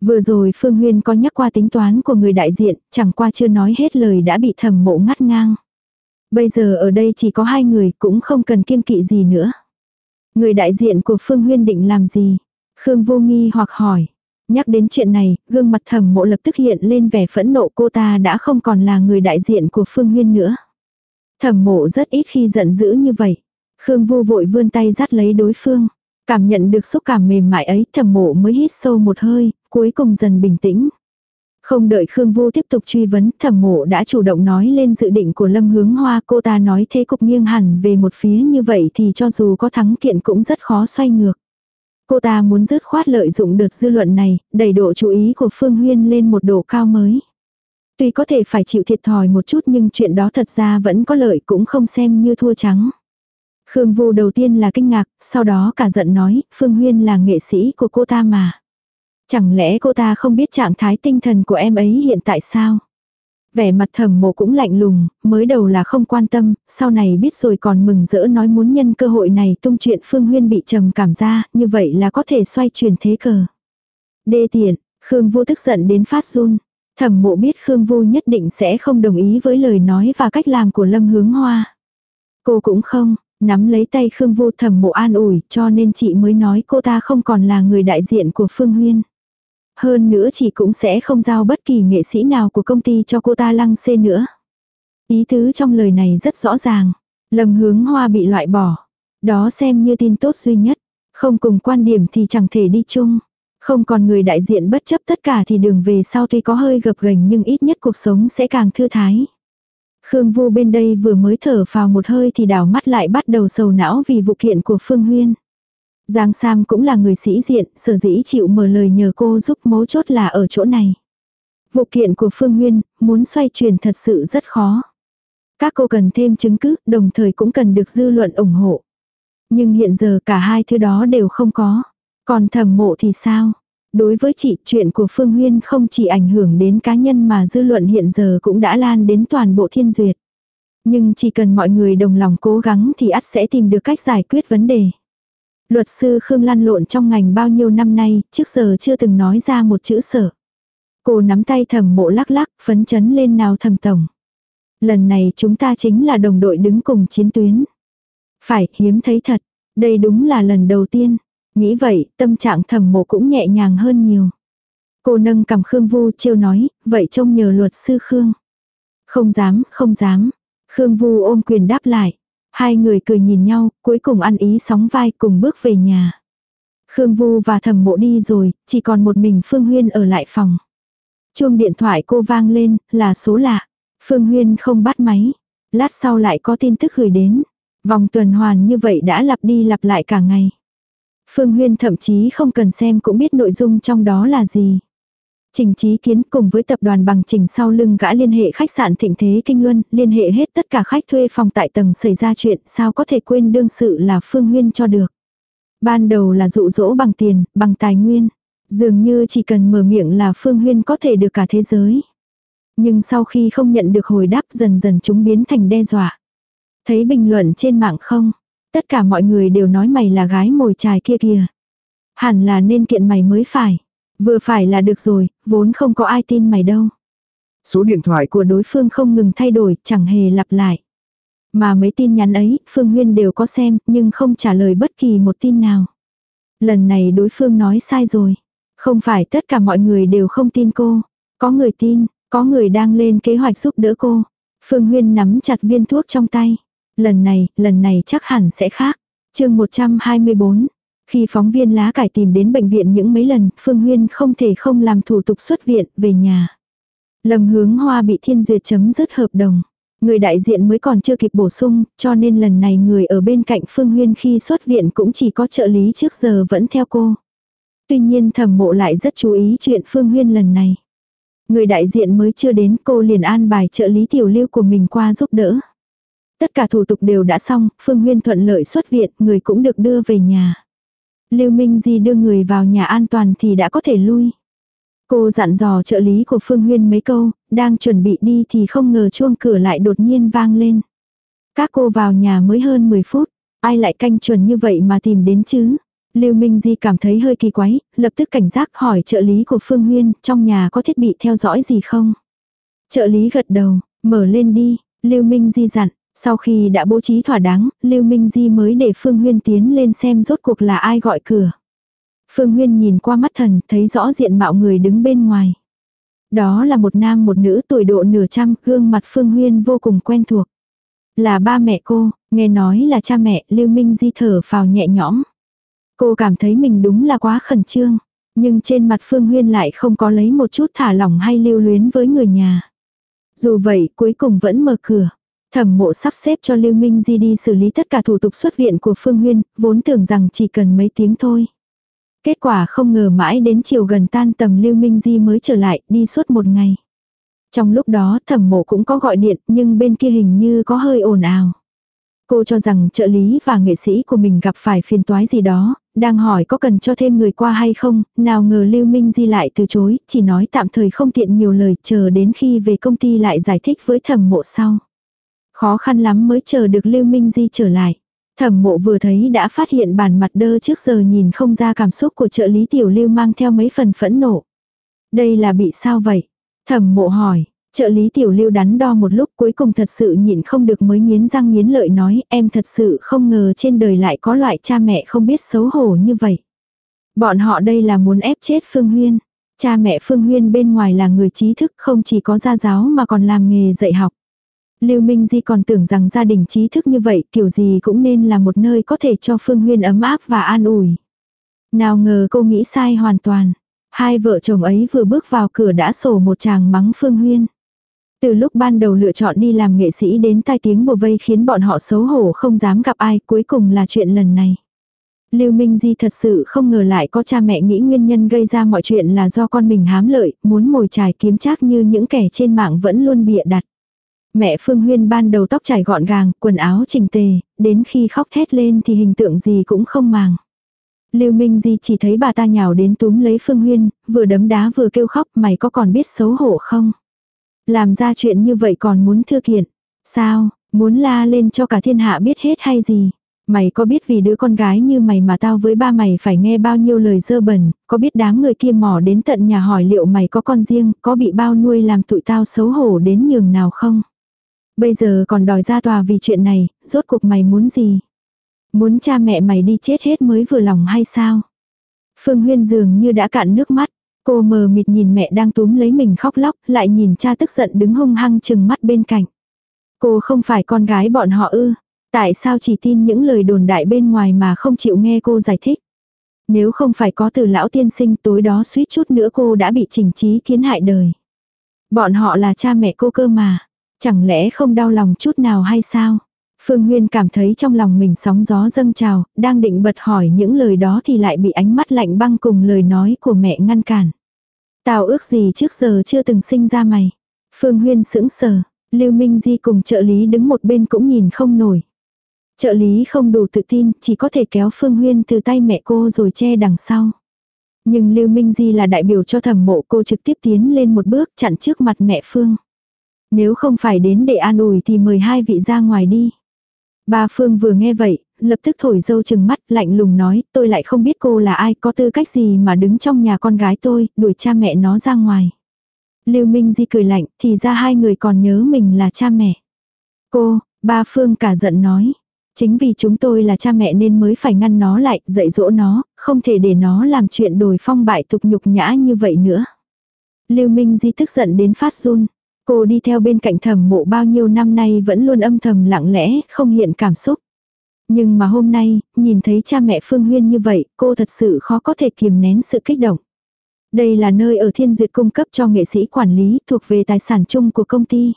Vừa rồi Phương Huyên có nhắc qua tính toán của người đại diện, chẳng qua chưa nói hết lời đã bị thầm mộ ngắt ngang. Bây giờ ở đây chỉ có hai người cũng không cần kiêng kỵ gì nữa. Người đại diện của Phương Huyên định làm gì? Khương vô nghi hoặc hỏi. Nhắc đến chuyện này, gương mặt thẩm mộ lập tức hiện lên vẻ phẫn nộ cô ta đã không còn là người đại diện của Phương Huyên nữa. Thẩm mộ rất ít khi giận dữ như vậy. Khương vô vội vươn tay dắt lấy đối phương. Cảm nhận được xúc cảm mềm mại ấy thẩm mộ mới hít sâu một hơi, cuối cùng dần bình tĩnh. Không đợi Khương Vô tiếp tục truy vấn, thẩm mộ đã chủ động nói lên dự định của Lâm Hướng Hoa. Cô ta nói thế cục nghiêng hẳn về một phía như vậy thì cho dù có thắng kiện cũng rất khó xoay ngược. Cô ta muốn dứt khoát lợi dụng đợt dư luận này, đẩy độ chú ý của Phương Huyên lên một độ cao mới. Tuy có thể phải chịu thiệt thòi một chút nhưng chuyện đó thật ra vẫn có lợi cũng không xem như thua trắng. Khương Vu đầu tiên là kinh ngạc, sau đó cả giận nói, Phương Huyên là nghệ sĩ của cô ta mà. Chẳng lẽ cô ta không biết trạng thái tinh thần của em ấy hiện tại sao? Vẻ mặt thẩm mộ cũng lạnh lùng, mới đầu là không quan tâm, sau này biết rồi còn mừng rỡ nói muốn nhân cơ hội này tung chuyện Phương Huyên bị trầm cảm ra, như vậy là có thể xoay chuyển thế cờ. Đê tiện, Khương Vô tức giận đến phát run. Thẩm mộ biết Khương Vô nhất định sẽ không đồng ý với lời nói và cách làm của Lâm Hướng Hoa. Cô cũng không, nắm lấy tay Khương Vô thẩm mộ an ủi cho nên chị mới nói cô ta không còn là người đại diện của Phương Huyên. Hơn nữa chị cũng sẽ không giao bất kỳ nghệ sĩ nào của công ty cho cô ta lăng xê nữa. Ý tứ trong lời này rất rõ ràng. Lâm hướng hoa bị loại bỏ. Đó xem như tin tốt duy nhất. Không cùng quan điểm thì chẳng thể đi chung. Không còn người đại diện bất chấp tất cả thì đường về sau tuy có hơi gập ghềnh nhưng ít nhất cuộc sống sẽ càng thư thái. Khương Vu bên đây vừa mới thở vào một hơi thì đảo mắt lại bắt đầu sầu não vì vụ kiện của Phương Huyên. Giang Sam cũng là người sĩ diện, sở dĩ chịu mở lời nhờ cô giúp mấu chốt là ở chỗ này. Vụ kiện của Phương Huyên, muốn xoay chuyển thật sự rất khó. Các cô cần thêm chứng cứ, đồng thời cũng cần được dư luận ủng hộ. Nhưng hiện giờ cả hai thứ đó đều không có. Còn thẩm mộ thì sao? Đối với chị, chuyện của Phương Huyên không chỉ ảnh hưởng đến cá nhân mà dư luận hiện giờ cũng đã lan đến toàn bộ thiên duyệt. Nhưng chỉ cần mọi người đồng lòng cố gắng thì ắt sẽ tìm được cách giải quyết vấn đề. Luật sư Khương lăn lộn trong ngành bao nhiêu năm nay, trước giờ chưa từng nói ra một chữ sở. Cô nắm tay thẩm mộ lắc lắc, phấn chấn lên nào thầm tổng. Lần này chúng ta chính là đồng đội đứng cùng chiến tuyến. Phải, hiếm thấy thật. Đây đúng là lần đầu tiên. Nghĩ vậy, tâm trạng thẩm mộ cũng nhẹ nhàng hơn nhiều. Cô nâng cầm Khương Vu chiêu nói, vậy trông nhờ luật sư Khương. Không dám, không dám. Khương Vu ôm quyền đáp lại. Hai người cười nhìn nhau, cuối cùng ăn ý sóng vai cùng bước về nhà. Khương Vu và thẩm mộ đi rồi, chỉ còn một mình Phương Huyên ở lại phòng. Chuông điện thoại cô vang lên, là số lạ. Phương Huyên không bắt máy. Lát sau lại có tin tức gửi đến. Vòng tuần hoàn như vậy đã lặp đi lặp lại cả ngày. Phương Huyên thậm chí không cần xem cũng biết nội dung trong đó là gì. Trình Chí Kiến cùng với tập đoàn bằng trình sau lưng gã liên hệ khách sạn Thịnh Thế Kinh Luân, liên hệ hết tất cả khách thuê phòng tại tầng xảy ra chuyện, sao có thể quên đương sự là Phương Huyên cho được. Ban đầu là dụ dỗ bằng tiền, bằng tài nguyên. Dường như chỉ cần mở miệng là Phương Huyên có thể được cả thế giới. Nhưng sau khi không nhận được hồi đáp dần dần chúng biến thành đe dọa. Thấy bình luận trên mạng không? Tất cả mọi người đều nói mày là gái mồi trài kia kìa. Hẳn là nên kiện mày mới phải. Vừa phải là được rồi, vốn không có ai tin mày đâu. Số điện thoại của đối phương không ngừng thay đổi, chẳng hề lặp lại. Mà mấy tin nhắn ấy, Phương Huyên đều có xem, nhưng không trả lời bất kỳ một tin nào. Lần này đối phương nói sai rồi. Không phải tất cả mọi người đều không tin cô. Có người tin, có người đang lên kế hoạch giúp đỡ cô. Phương Huyên nắm chặt viên thuốc trong tay. Lần này, lần này chắc hẳn sẽ khác. chương 124. Khi phóng viên lá cải tìm đến bệnh viện những mấy lần, Phương Huyên không thể không làm thủ tục xuất viện, về nhà. Lâm hướng hoa bị thiên duyệt chấm dứt hợp đồng. Người đại diện mới còn chưa kịp bổ sung, cho nên lần này người ở bên cạnh Phương Huyên khi xuất viện cũng chỉ có trợ lý trước giờ vẫn theo cô. Tuy nhiên thẩm mộ lại rất chú ý chuyện Phương Huyên lần này. Người đại diện mới chưa đến cô liền an bài trợ lý tiểu lưu của mình qua giúp đỡ. Tất cả thủ tục đều đã xong, Phương Huyên thuận lợi xuất viện, người cũng được đưa về nhà. Lưu Minh Di đưa người vào nhà an toàn thì đã có thể lui. Cô dặn dò trợ lý của Phương Huyên mấy câu, đang chuẩn bị đi thì không ngờ chuông cửa lại đột nhiên vang lên. Các cô vào nhà mới hơn 10 phút, ai lại canh chuẩn như vậy mà tìm đến chứ? Lưu Minh Di cảm thấy hơi kỳ quái, lập tức cảnh giác hỏi trợ lý của Phương Huyên, trong nhà có thiết bị theo dõi gì không? Trợ lý gật đầu, mở lên đi, Lưu Minh Di dặn, sau khi đã bố trí thỏa đáng, Lưu Minh Di mới để Phương Huyên tiến lên xem rốt cuộc là ai gọi cửa. Phương Huyên nhìn qua mắt thần, thấy rõ diện mạo người đứng bên ngoài. Đó là một nam một nữ tuổi độ nửa trăm, gương mặt Phương Huyên vô cùng quen thuộc. Là ba mẹ cô, nghe nói là cha mẹ, Lưu Minh Di thở phào nhẹ nhõm. Cô cảm thấy mình đúng là quá khẩn trương. Nhưng trên mặt Phương Huyên lại không có lấy một chút thả lỏng hay lưu luyến với người nhà. Dù vậy, cuối cùng vẫn mở cửa. Thẩm mộ sắp xếp cho Lưu Minh Di đi xử lý tất cả thủ tục xuất viện của Phương Huyên, vốn tưởng rằng chỉ cần mấy tiếng thôi. Kết quả không ngờ mãi đến chiều gần tan tầm Lưu Minh Di mới trở lại, đi suốt một ngày. Trong lúc đó thẩm mộ cũng có gọi điện nhưng bên kia hình như có hơi ồn ào. Cô cho rằng trợ lý và nghệ sĩ của mình gặp phải phiền toái gì đó, đang hỏi có cần cho thêm người qua hay không, nào ngờ Lưu Minh Di lại từ chối, chỉ nói tạm thời không tiện nhiều lời chờ đến khi về công ty lại giải thích với thẩm mộ sau. Khó khăn lắm mới chờ được Lưu Minh Di trở lại. Thẩm mộ vừa thấy đã phát hiện bản mặt đơ trước giờ nhìn không ra cảm xúc của trợ lý tiểu lưu mang theo mấy phần phẫn nộ. Đây là bị sao vậy? Thẩm mộ hỏi, trợ lý tiểu lưu đắn đo một lúc cuối cùng thật sự nhịn không được mới nghiến răng nghiến lợi nói em thật sự không ngờ trên đời lại có loại cha mẹ không biết xấu hổ như vậy. Bọn họ đây là muốn ép chết Phương Huyên. Cha mẹ Phương Huyên bên ngoài là người trí thức không chỉ có gia giáo mà còn làm nghề dạy học. Lưu Minh Di còn tưởng rằng gia đình trí thức như vậy kiểu gì cũng nên là một nơi có thể cho Phương Huyên ấm áp và an ủi. Nào ngờ cô nghĩ sai hoàn toàn. Hai vợ chồng ấy vừa bước vào cửa đã sổ một chàng mắng Phương Huyên. Từ lúc ban đầu lựa chọn đi làm nghệ sĩ đến tai tiếng bồ vây khiến bọn họ xấu hổ không dám gặp ai cuối cùng là chuyện lần này. Lưu Minh Di thật sự không ngờ lại có cha mẹ nghĩ nguyên nhân gây ra mọi chuyện là do con mình hám lợi, muốn mồi trải kiếm chắc như những kẻ trên mạng vẫn luôn bịa đặt. Mẹ Phương Huyên ban đầu tóc trải gọn gàng, quần áo chỉnh tề, đến khi khóc thét lên thì hình tượng gì cũng không màng. Lưu Minh Di chỉ thấy bà ta nhào đến túm lấy Phương Huyên, vừa đấm đá vừa kêu khóc mày có còn biết xấu hổ không? Làm ra chuyện như vậy còn muốn thư kiện. Sao, muốn la lên cho cả thiên hạ biết hết hay gì? Mày có biết vì đứa con gái như mày mà tao với ba mày phải nghe bao nhiêu lời dơ bẩn, có biết đám người kia mò đến tận nhà hỏi liệu mày có con riêng, có bị bao nuôi làm tụi tao xấu hổ đến nhường nào không? Bây giờ còn đòi ra tòa vì chuyện này, rốt cuộc mày muốn gì? Muốn cha mẹ mày đi chết hết mới vừa lòng hay sao? Phương Huyên dường như đã cạn nước mắt. Cô mờ mịt nhìn mẹ đang túm lấy mình khóc lóc, lại nhìn cha tức giận đứng hung hăng chừng mắt bên cạnh. Cô không phải con gái bọn họ ư. Tại sao chỉ tin những lời đồn đại bên ngoài mà không chịu nghe cô giải thích? Nếu không phải có từ lão tiên sinh tối đó suýt chút nữa cô đã bị chỉnh trí kiến hại đời. Bọn họ là cha mẹ cô cơ mà. Chẳng lẽ không đau lòng chút nào hay sao? Phương Huyên cảm thấy trong lòng mình sóng gió dâng trào, đang định bật hỏi những lời đó thì lại bị ánh mắt lạnh băng cùng lời nói của mẹ ngăn cản. Tao ước gì trước giờ chưa từng sinh ra mày. Phương Huyên sững sờ, Lưu Minh Di cùng trợ lý đứng một bên cũng nhìn không nổi. Trợ lý không đủ tự tin, chỉ có thể kéo Phương Huyên từ tay mẹ cô rồi che đằng sau. Nhưng Lưu Minh Di là đại biểu cho thẩm mộ cô trực tiếp tiến lên một bước chặn trước mặt mẹ Phương. Nếu không phải đến để an ủi thì mời hai vị ra ngoài đi. bà Phương vừa nghe vậy, lập tức thổi dâu chừng mắt, lạnh lùng nói, tôi lại không biết cô là ai, có tư cách gì mà đứng trong nhà con gái tôi, đuổi cha mẹ nó ra ngoài. Lưu Minh Di cười lạnh, thì ra hai người còn nhớ mình là cha mẹ. Cô, ba Phương cả giận nói, chính vì chúng tôi là cha mẹ nên mới phải ngăn nó lại, dạy dỗ nó, không thể để nó làm chuyện đồi phong bại tục nhục nhã như vậy nữa. Lưu Minh Di tức giận đến phát run. Cô đi theo bên cạnh thẩm mộ bao nhiêu năm nay vẫn luôn âm thầm lặng lẽ, không hiện cảm xúc. Nhưng mà hôm nay, nhìn thấy cha mẹ Phương Huyên như vậy, cô thật sự khó có thể kiềm nén sự kích động. Đây là nơi ở Thiên Duyệt cung cấp cho nghệ sĩ quản lý thuộc về tài sản chung của công ty.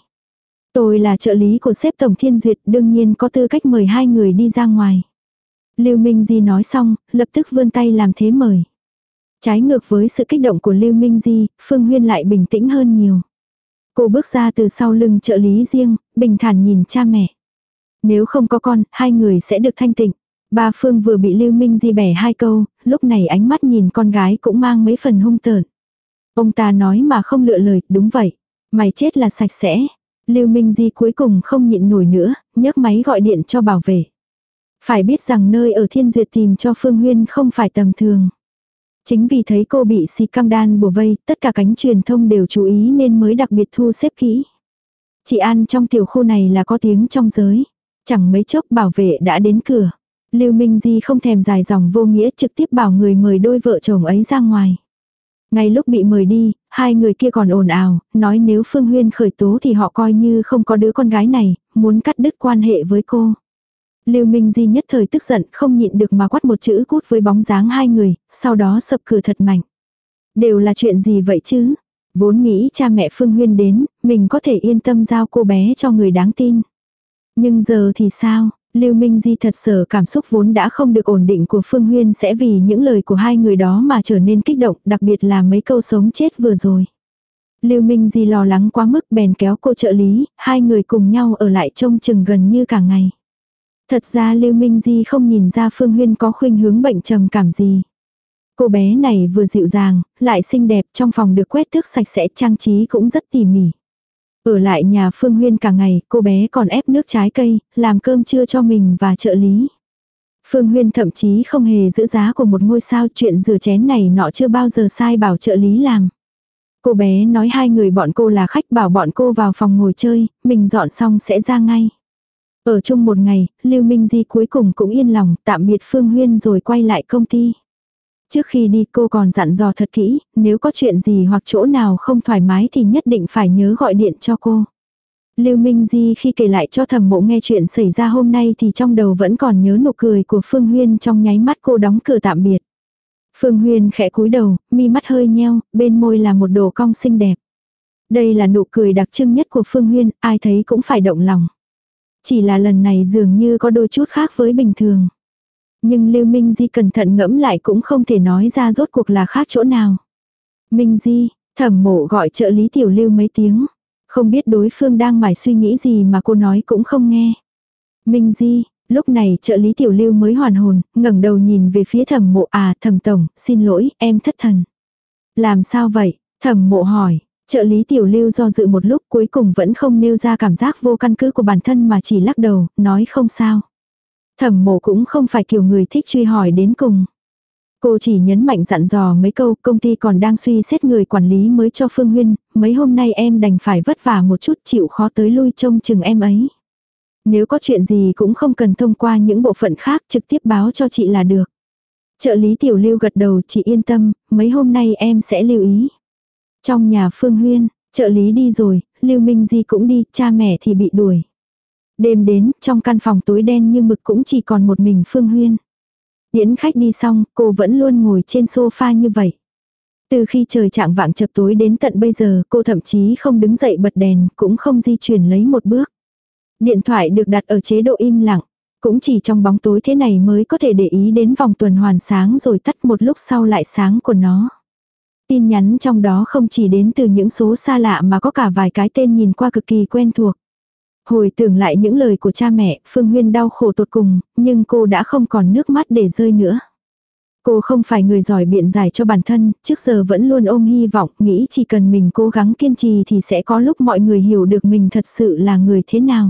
Tôi là trợ lý của sếp tổng Thiên Duyệt đương nhiên có tư cách mời hai người đi ra ngoài. Lưu Minh Di nói xong, lập tức vươn tay làm thế mời. Trái ngược với sự kích động của Lưu Minh Di, Phương Huyên lại bình tĩnh hơn nhiều. Cô bước ra từ sau lưng trợ lý riêng, bình thản nhìn cha mẹ. Nếu không có con, hai người sẽ được thanh tịnh. Ba Phương vừa bị Lưu Minh Di bẻ hai câu, lúc này ánh mắt nhìn con gái cũng mang mấy phần hung tợn. Ông ta nói mà không lựa lời, đúng vậy. Mày chết là sạch sẽ. Lưu Minh Di cuối cùng không nhịn nổi nữa, nhấc máy gọi điện cho bảo vệ. Phải biết rằng nơi ở Thiên Duyệt tìm cho Phương Huyên không phải tầm thường. Chính vì thấy cô bị xì cam đan bùa vây, tất cả cánh truyền thông đều chú ý nên mới đặc biệt thu xếp kỹ. Chị An trong tiểu khu này là có tiếng trong giới. Chẳng mấy chốc bảo vệ đã đến cửa. Lưu Minh Di không thèm dài dòng vô nghĩa trực tiếp bảo người mời đôi vợ chồng ấy ra ngoài. Ngay lúc bị mời đi, hai người kia còn ồn ào, nói nếu Phương Huyên khởi tố thì họ coi như không có đứa con gái này, muốn cắt đứt quan hệ với cô. Lưu Minh Di nhất thời tức giận không nhịn được mà quát một chữ cút với bóng dáng hai người, sau đó sập cửa thật mạnh. Đều là chuyện gì vậy chứ? Vốn nghĩ cha mẹ Phương Huyên đến, mình có thể yên tâm giao cô bé cho người đáng tin. Nhưng giờ thì sao? Lưu Minh Di thật sở cảm xúc vốn đã không được ổn định của Phương Huyên sẽ vì những lời của hai người đó mà trở nên kích động, đặc biệt là mấy câu sống chết vừa rồi. Lưu Minh Di lo lắng quá mức bèn kéo cô trợ lý, hai người cùng nhau ở lại trông chừng gần như cả ngày. Thật ra Lưu Minh Di không nhìn ra Phương Huyên có khuynh hướng bệnh trầm cảm gì. Cô bé này vừa dịu dàng, lại xinh đẹp trong phòng được quét tước sạch sẽ trang trí cũng rất tỉ mỉ. Ở lại nhà Phương Huyên cả ngày, cô bé còn ép nước trái cây, làm cơm trưa cho mình và trợ lý. Phương Huyên thậm chí không hề giữ giá của một ngôi sao chuyện rửa chén này nọ chưa bao giờ sai bảo trợ lý làm. Cô bé nói hai người bọn cô là khách bảo bọn cô vào phòng ngồi chơi, mình dọn xong sẽ ra ngay. Ở chung một ngày, Lưu Minh Di cuối cùng cũng yên lòng tạm biệt Phương Huyên rồi quay lại công ty. Trước khi đi cô còn dặn dò thật kỹ, nếu có chuyện gì hoặc chỗ nào không thoải mái thì nhất định phải nhớ gọi điện cho cô. Lưu Minh Di khi kể lại cho thẩm mộ nghe chuyện xảy ra hôm nay thì trong đầu vẫn còn nhớ nụ cười của Phương Huyên trong nháy mắt cô đóng cửa tạm biệt. Phương Huyên khẽ cúi đầu, mi mắt hơi nheo, bên môi là một đồ cong xinh đẹp. Đây là nụ cười đặc trưng nhất của Phương Huyên, ai thấy cũng phải động lòng. Chỉ là lần này dường như có đôi chút khác với bình thường. Nhưng Lưu Minh Di cẩn thận ngẫm lại cũng không thể nói ra rốt cuộc là khác chỗ nào. Minh Di, thẩm mộ gọi trợ lý tiểu lưu mấy tiếng. Không biết đối phương đang mải suy nghĩ gì mà cô nói cũng không nghe. Minh Di, lúc này trợ lý tiểu lưu mới hoàn hồn, ngẩng đầu nhìn về phía thẩm mộ à thẩm tổng, xin lỗi, em thất thần. Làm sao vậy? Thẩm mộ hỏi, trợ lý tiểu lưu do dự một lúc cuối cùng vẫn không nêu ra cảm giác vô căn cứ của bản thân mà chỉ lắc đầu, nói không sao. Thẩm mộ cũng không phải kiểu người thích truy hỏi đến cùng. Cô chỉ nhấn mạnh dặn dò mấy câu, công ty còn đang suy xét người quản lý mới cho Phương Huyên, mấy hôm nay em đành phải vất vả một chút chịu khó tới lui trông chừng em ấy. Nếu có chuyện gì cũng không cần thông qua những bộ phận khác trực tiếp báo cho chị là được. Trợ lý tiểu lưu gật đầu chị yên tâm, mấy hôm nay em sẽ lưu ý. Trong nhà Phương Huyên, trợ lý đi rồi, Lưu Minh Di cũng đi, cha mẹ thì bị đuổi. Đêm đến, trong căn phòng tối đen như mực cũng chỉ còn một mình Phương Huyên. Điễn khách đi xong, cô vẫn luôn ngồi trên sofa như vậy. Từ khi trời trạng vạng chập tối đến tận bây giờ, cô thậm chí không đứng dậy bật đèn, cũng không di chuyển lấy một bước. Điện thoại được đặt ở chế độ im lặng. Cũng chỉ trong bóng tối thế này mới có thể để ý đến vòng tuần hoàn sáng rồi tắt một lúc sau lại sáng của nó. Tin nhắn trong đó không chỉ đến từ những số xa lạ mà có cả vài cái tên nhìn qua cực kỳ quen thuộc. Hồi tưởng lại những lời của cha mẹ, Phương Huyên đau khổ tột cùng, nhưng cô đã không còn nước mắt để rơi nữa. Cô không phải người giỏi biện giải cho bản thân, trước giờ vẫn luôn ôm hy vọng, nghĩ chỉ cần mình cố gắng kiên trì thì sẽ có lúc mọi người hiểu được mình thật sự là người thế nào.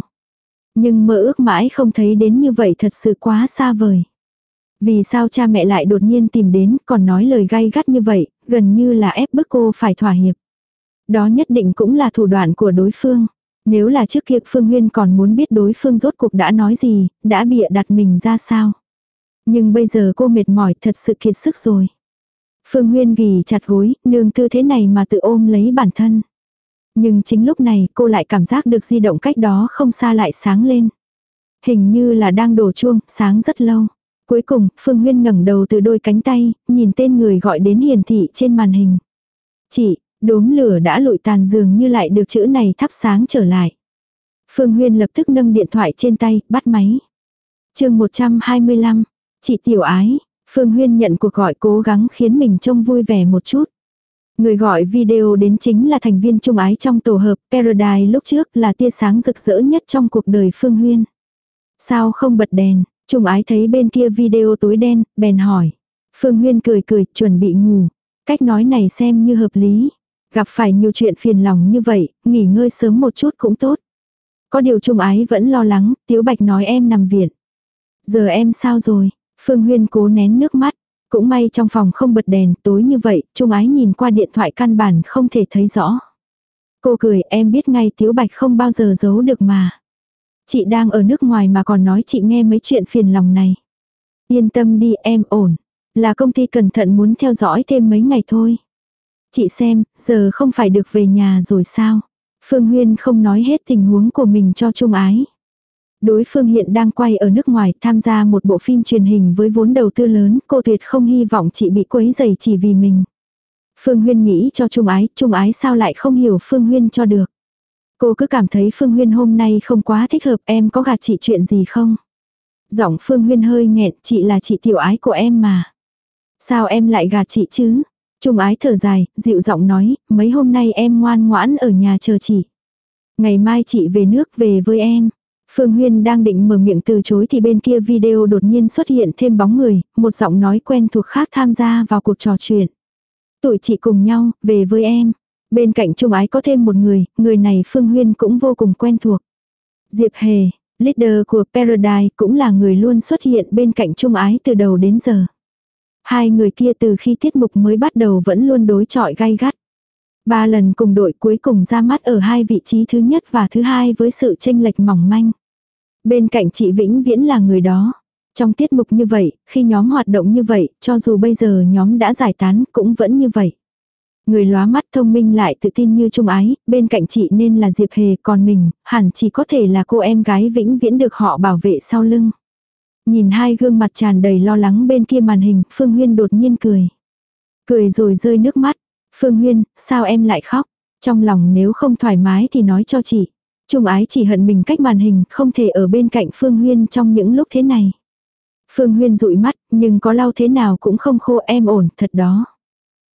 Nhưng mơ ước mãi không thấy đến như vậy thật sự quá xa vời. Vì sao cha mẹ lại đột nhiên tìm đến, còn nói lời gay gắt như vậy, gần như là ép bức cô phải thỏa hiệp. Đó nhất định cũng là thủ đoạn của đối phương. Nếu là trước kia Phương Huyên còn muốn biết đối phương rốt cuộc đã nói gì, đã bịa đặt mình ra sao. Nhưng bây giờ cô mệt mỏi thật sự kiệt sức rồi. Phương Huyên ghi chặt gối, nương tư thế này mà tự ôm lấy bản thân. Nhưng chính lúc này cô lại cảm giác được di động cách đó không xa lại sáng lên. Hình như là đang đổ chuông, sáng rất lâu. Cuối cùng, Phương Huyên ngẩng đầu từ đôi cánh tay, nhìn tên người gọi đến hiển thị trên màn hình. Chị, đốm lửa đã lụi tàn dường như lại được chữ này thắp sáng trở lại. Phương Huyên lập tức nâng điện thoại trên tay, bắt máy. chương 125, chị tiểu ái, Phương Huyên nhận cuộc gọi cố gắng khiến mình trông vui vẻ một chút. Người gọi video đến chính là thành viên trung ái trong tổ hợp Paradise lúc trước là tia sáng rực rỡ nhất trong cuộc đời Phương Huyên. Sao không bật đèn, trung ái thấy bên kia video tối đen, bèn hỏi. Phương Huyên cười cười, chuẩn bị ngủ. Cách nói này xem như hợp lý. Gặp phải nhiều chuyện phiền lòng như vậy, nghỉ ngơi sớm một chút cũng tốt. Có điều trung ái vẫn lo lắng, Tiếu Bạch nói em nằm viện. Giờ em sao rồi? Phương Huyên cố nén nước mắt. Cũng may trong phòng không bật đèn, tối như vậy, Trung Ái nhìn qua điện thoại căn bản không thể thấy rõ. Cô cười, em biết ngay Tiếu Bạch không bao giờ giấu được mà. Chị đang ở nước ngoài mà còn nói chị nghe mấy chuyện phiền lòng này. Yên tâm đi em ổn. Là công ty cẩn thận muốn theo dõi thêm mấy ngày thôi. Chị xem, giờ không phải được về nhà rồi sao? Phương Huyên không nói hết tình huống của mình cho Trung Ái. Đối phương hiện đang quay ở nước ngoài tham gia một bộ phim truyền hình với vốn đầu tư lớn, cô tuyệt không hy vọng chị bị quấy dày chỉ vì mình. Phương Huyên nghĩ cho Trung Ái, Trung Ái sao lại không hiểu Phương Huyên cho được. Cô cứ cảm thấy Phương Huyên hôm nay không quá thích hợp em có gạt chị chuyện gì không? Giọng Phương Huyên hơi nghẹn, chị là chị tiểu ái của em mà. Sao em lại gạt chị chứ? Trung ái thở dài, dịu giọng nói, mấy hôm nay em ngoan ngoãn ở nhà chờ chị. Ngày mai chị về nước về với em. Phương Huyên đang định mở miệng từ chối thì bên kia video đột nhiên xuất hiện thêm bóng người, một giọng nói quen thuộc khác tham gia vào cuộc trò chuyện. Tụi chị cùng nhau, về với em. Bên cạnh Trung Ái có thêm một người, người này Phương Huyên cũng vô cùng quen thuộc. Diệp Hề, leader của Paradise cũng là người luôn xuất hiện bên cạnh Trung Ái từ đầu đến giờ. Hai người kia từ khi tiết mục mới bắt đầu vẫn luôn đối chọi gay gắt. Ba lần cùng đội cuối cùng ra mắt ở hai vị trí thứ nhất và thứ hai với sự tranh lệch mỏng manh. Bên cạnh chị Vĩnh Viễn là người đó. Trong tiết mục như vậy, khi nhóm hoạt động như vậy, cho dù bây giờ nhóm đã giải tán cũng vẫn như vậy. Người lóa mắt thông minh lại tự tin như trung ái, bên cạnh chị nên là Diệp Hề, còn mình, hẳn chỉ có thể là cô em gái vĩnh viễn được họ bảo vệ sau lưng. Nhìn hai gương mặt tràn đầy lo lắng bên kia màn hình, Phương Huyên đột nhiên cười. Cười rồi rơi nước mắt. Phương Huyên, sao em lại khóc? Trong lòng nếu không thoải mái thì nói cho chị. Trung ái chỉ hận mình cách màn hình, không thể ở bên cạnh Phương Huyên trong những lúc thế này. Phương Huyên dụi mắt, nhưng có lau thế nào cũng không khô em ổn, thật đó.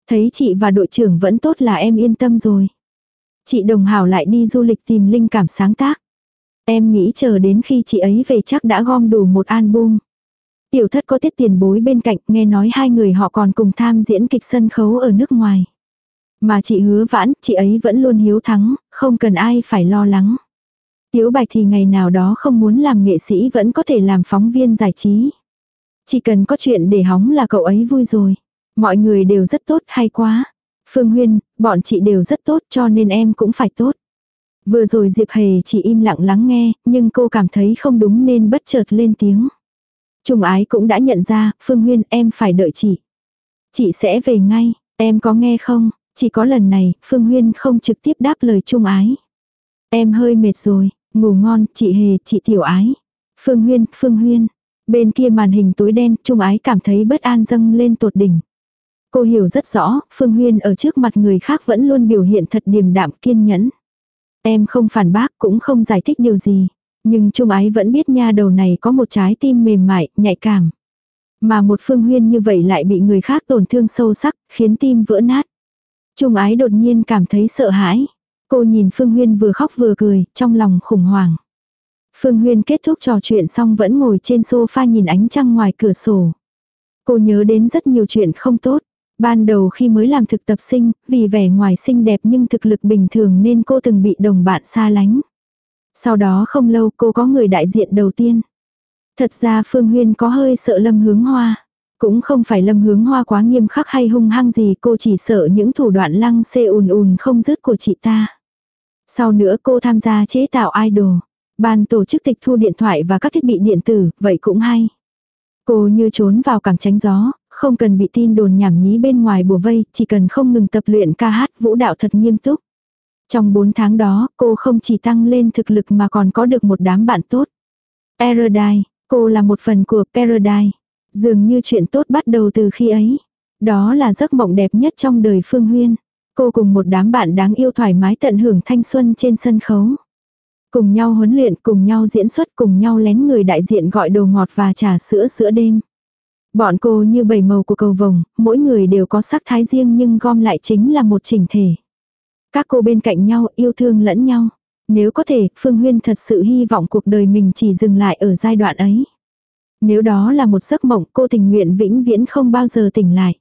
Thấy chị và đội trưởng vẫn tốt là em yên tâm rồi. Chị đồng hảo lại đi du lịch tìm linh cảm sáng tác. Em nghĩ chờ đến khi chị ấy về chắc đã gom đủ một album. Tiểu thất có tiết tiền bối bên cạnh, nghe nói hai người họ còn cùng tham diễn kịch sân khấu ở nước ngoài. Mà chị hứa vãn, chị ấy vẫn luôn hiếu thắng, không cần ai phải lo lắng. Tiếu bạch thì ngày nào đó không muốn làm nghệ sĩ vẫn có thể làm phóng viên giải trí. Chỉ cần có chuyện để hóng là cậu ấy vui rồi. Mọi người đều rất tốt hay quá. Phương Huyên, bọn chị đều rất tốt cho nên em cũng phải tốt. Vừa rồi Diệp Hề chỉ im lặng lắng nghe, nhưng cô cảm thấy không đúng nên bất chợt lên tiếng. Trung ái cũng đã nhận ra, Phương Huyên em phải đợi chị. Chị sẽ về ngay, em có nghe không? Chỉ có lần này, Phương Huyên không trực tiếp đáp lời Trung ái. Em hơi mệt rồi, ngủ ngon, chị Hề, chị Tiểu ái. Phương Huyên, Phương Huyên. Bên kia màn hình tối đen, Trung ái cảm thấy bất an dâng lên tột đỉnh. Cô hiểu rất rõ, Phương Huyên ở trước mặt người khác vẫn luôn biểu hiện thật điềm đạm kiên nhẫn. Em không phản bác cũng không giải thích điều gì. Nhưng Trung Ái vẫn biết nha đầu này có một trái tim mềm mại, nhạy cảm. Mà một Phương Huyên như vậy lại bị người khác tổn thương sâu sắc, khiến tim vỡ nát. Trung Ái đột nhiên cảm thấy sợ hãi. Cô nhìn Phương Huyên vừa khóc vừa cười, trong lòng khủng hoảng. Phương Huyên kết thúc trò chuyện xong vẫn ngồi trên sofa nhìn ánh trăng ngoài cửa sổ. Cô nhớ đến rất nhiều chuyện không tốt. Ban đầu khi mới làm thực tập sinh, vì vẻ ngoài xinh đẹp nhưng thực lực bình thường nên cô từng bị đồng bạn xa lánh. Sau đó không lâu cô có người đại diện đầu tiên. Thật ra Phương Huyên có hơi sợ lâm hướng hoa. Cũng không phải lâm hướng hoa quá nghiêm khắc hay hung hăng gì cô chỉ sợ những thủ đoạn lăng xê ùn ùn không dứt của chị ta. Sau nữa cô tham gia chế tạo idol. Ban tổ chức tịch thu điện thoại và các thiết bị điện tử, vậy cũng hay. Cô như trốn vào cảng tránh gió, không cần bị tin đồn nhảm nhí bên ngoài bùa vây, chỉ cần không ngừng tập luyện ca hát vũ đạo thật nghiêm túc. Trong 4 tháng đó, cô không chỉ tăng lên thực lực mà còn có được một đám bạn tốt. Paradise, cô là một phần của Paradise. Dường như chuyện tốt bắt đầu từ khi ấy. Đó là giấc mộng đẹp nhất trong đời Phương Huyên. Cô cùng một đám bạn đáng yêu thoải mái tận hưởng thanh xuân trên sân khấu. Cùng nhau huấn luyện, cùng nhau diễn xuất, cùng nhau lén người đại diện gọi đồ ngọt và trà sữa sữa đêm. Bọn cô như bảy màu của cầu vồng, mỗi người đều có sắc thái riêng nhưng gom lại chính là một chỉnh thể. Các cô bên cạnh nhau yêu thương lẫn nhau. Nếu có thể, Phương Huyên thật sự hy vọng cuộc đời mình chỉ dừng lại ở giai đoạn ấy. Nếu đó là một giấc mộng cô tình nguyện vĩnh viễn không bao giờ tỉnh lại.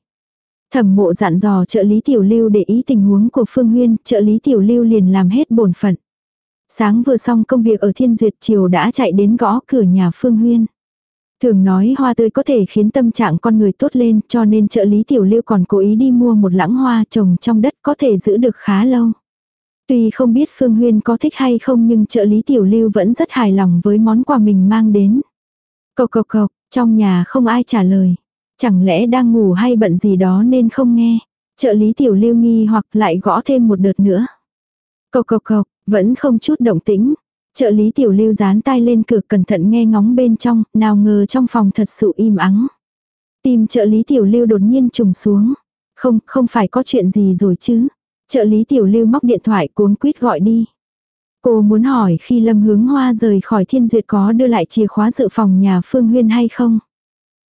Thẩm mộ dặn dò trợ lý tiểu lưu để ý tình huống của Phương Huyên, trợ lý tiểu lưu liền làm hết bổn phận. Sáng vừa xong công việc ở Thiên Duyệt chiều đã chạy đến gõ cửa nhà Phương Huyên. Thường nói hoa tươi có thể khiến tâm trạng con người tốt lên cho nên trợ lý tiểu lưu còn cố ý đi mua một lãng hoa trồng trong đất có thể giữ được khá lâu. Tuy không biết Phương Huyên có thích hay không nhưng trợ lý tiểu lưu vẫn rất hài lòng với món quà mình mang đến. Cộc cộc cộc, trong nhà không ai trả lời. Chẳng lẽ đang ngủ hay bận gì đó nên không nghe. Trợ lý tiểu lưu nghi hoặc lại gõ thêm một đợt nữa. Cộc cộc cộc, vẫn không chút động tĩnh. Trợ lý tiểu lưu dán tay lên cửa cẩn thận nghe ngóng bên trong, nào ngờ trong phòng thật sự im ắng. Tìm trợ lý tiểu lưu đột nhiên trùng xuống. Không, không phải có chuyện gì rồi chứ. Trợ lý tiểu lưu móc điện thoại cuống quýt gọi đi. Cô muốn hỏi khi Lâm Hướng Hoa rời khỏi Thiên Duyệt có đưa lại chìa khóa dự phòng nhà Phương Huyên hay không?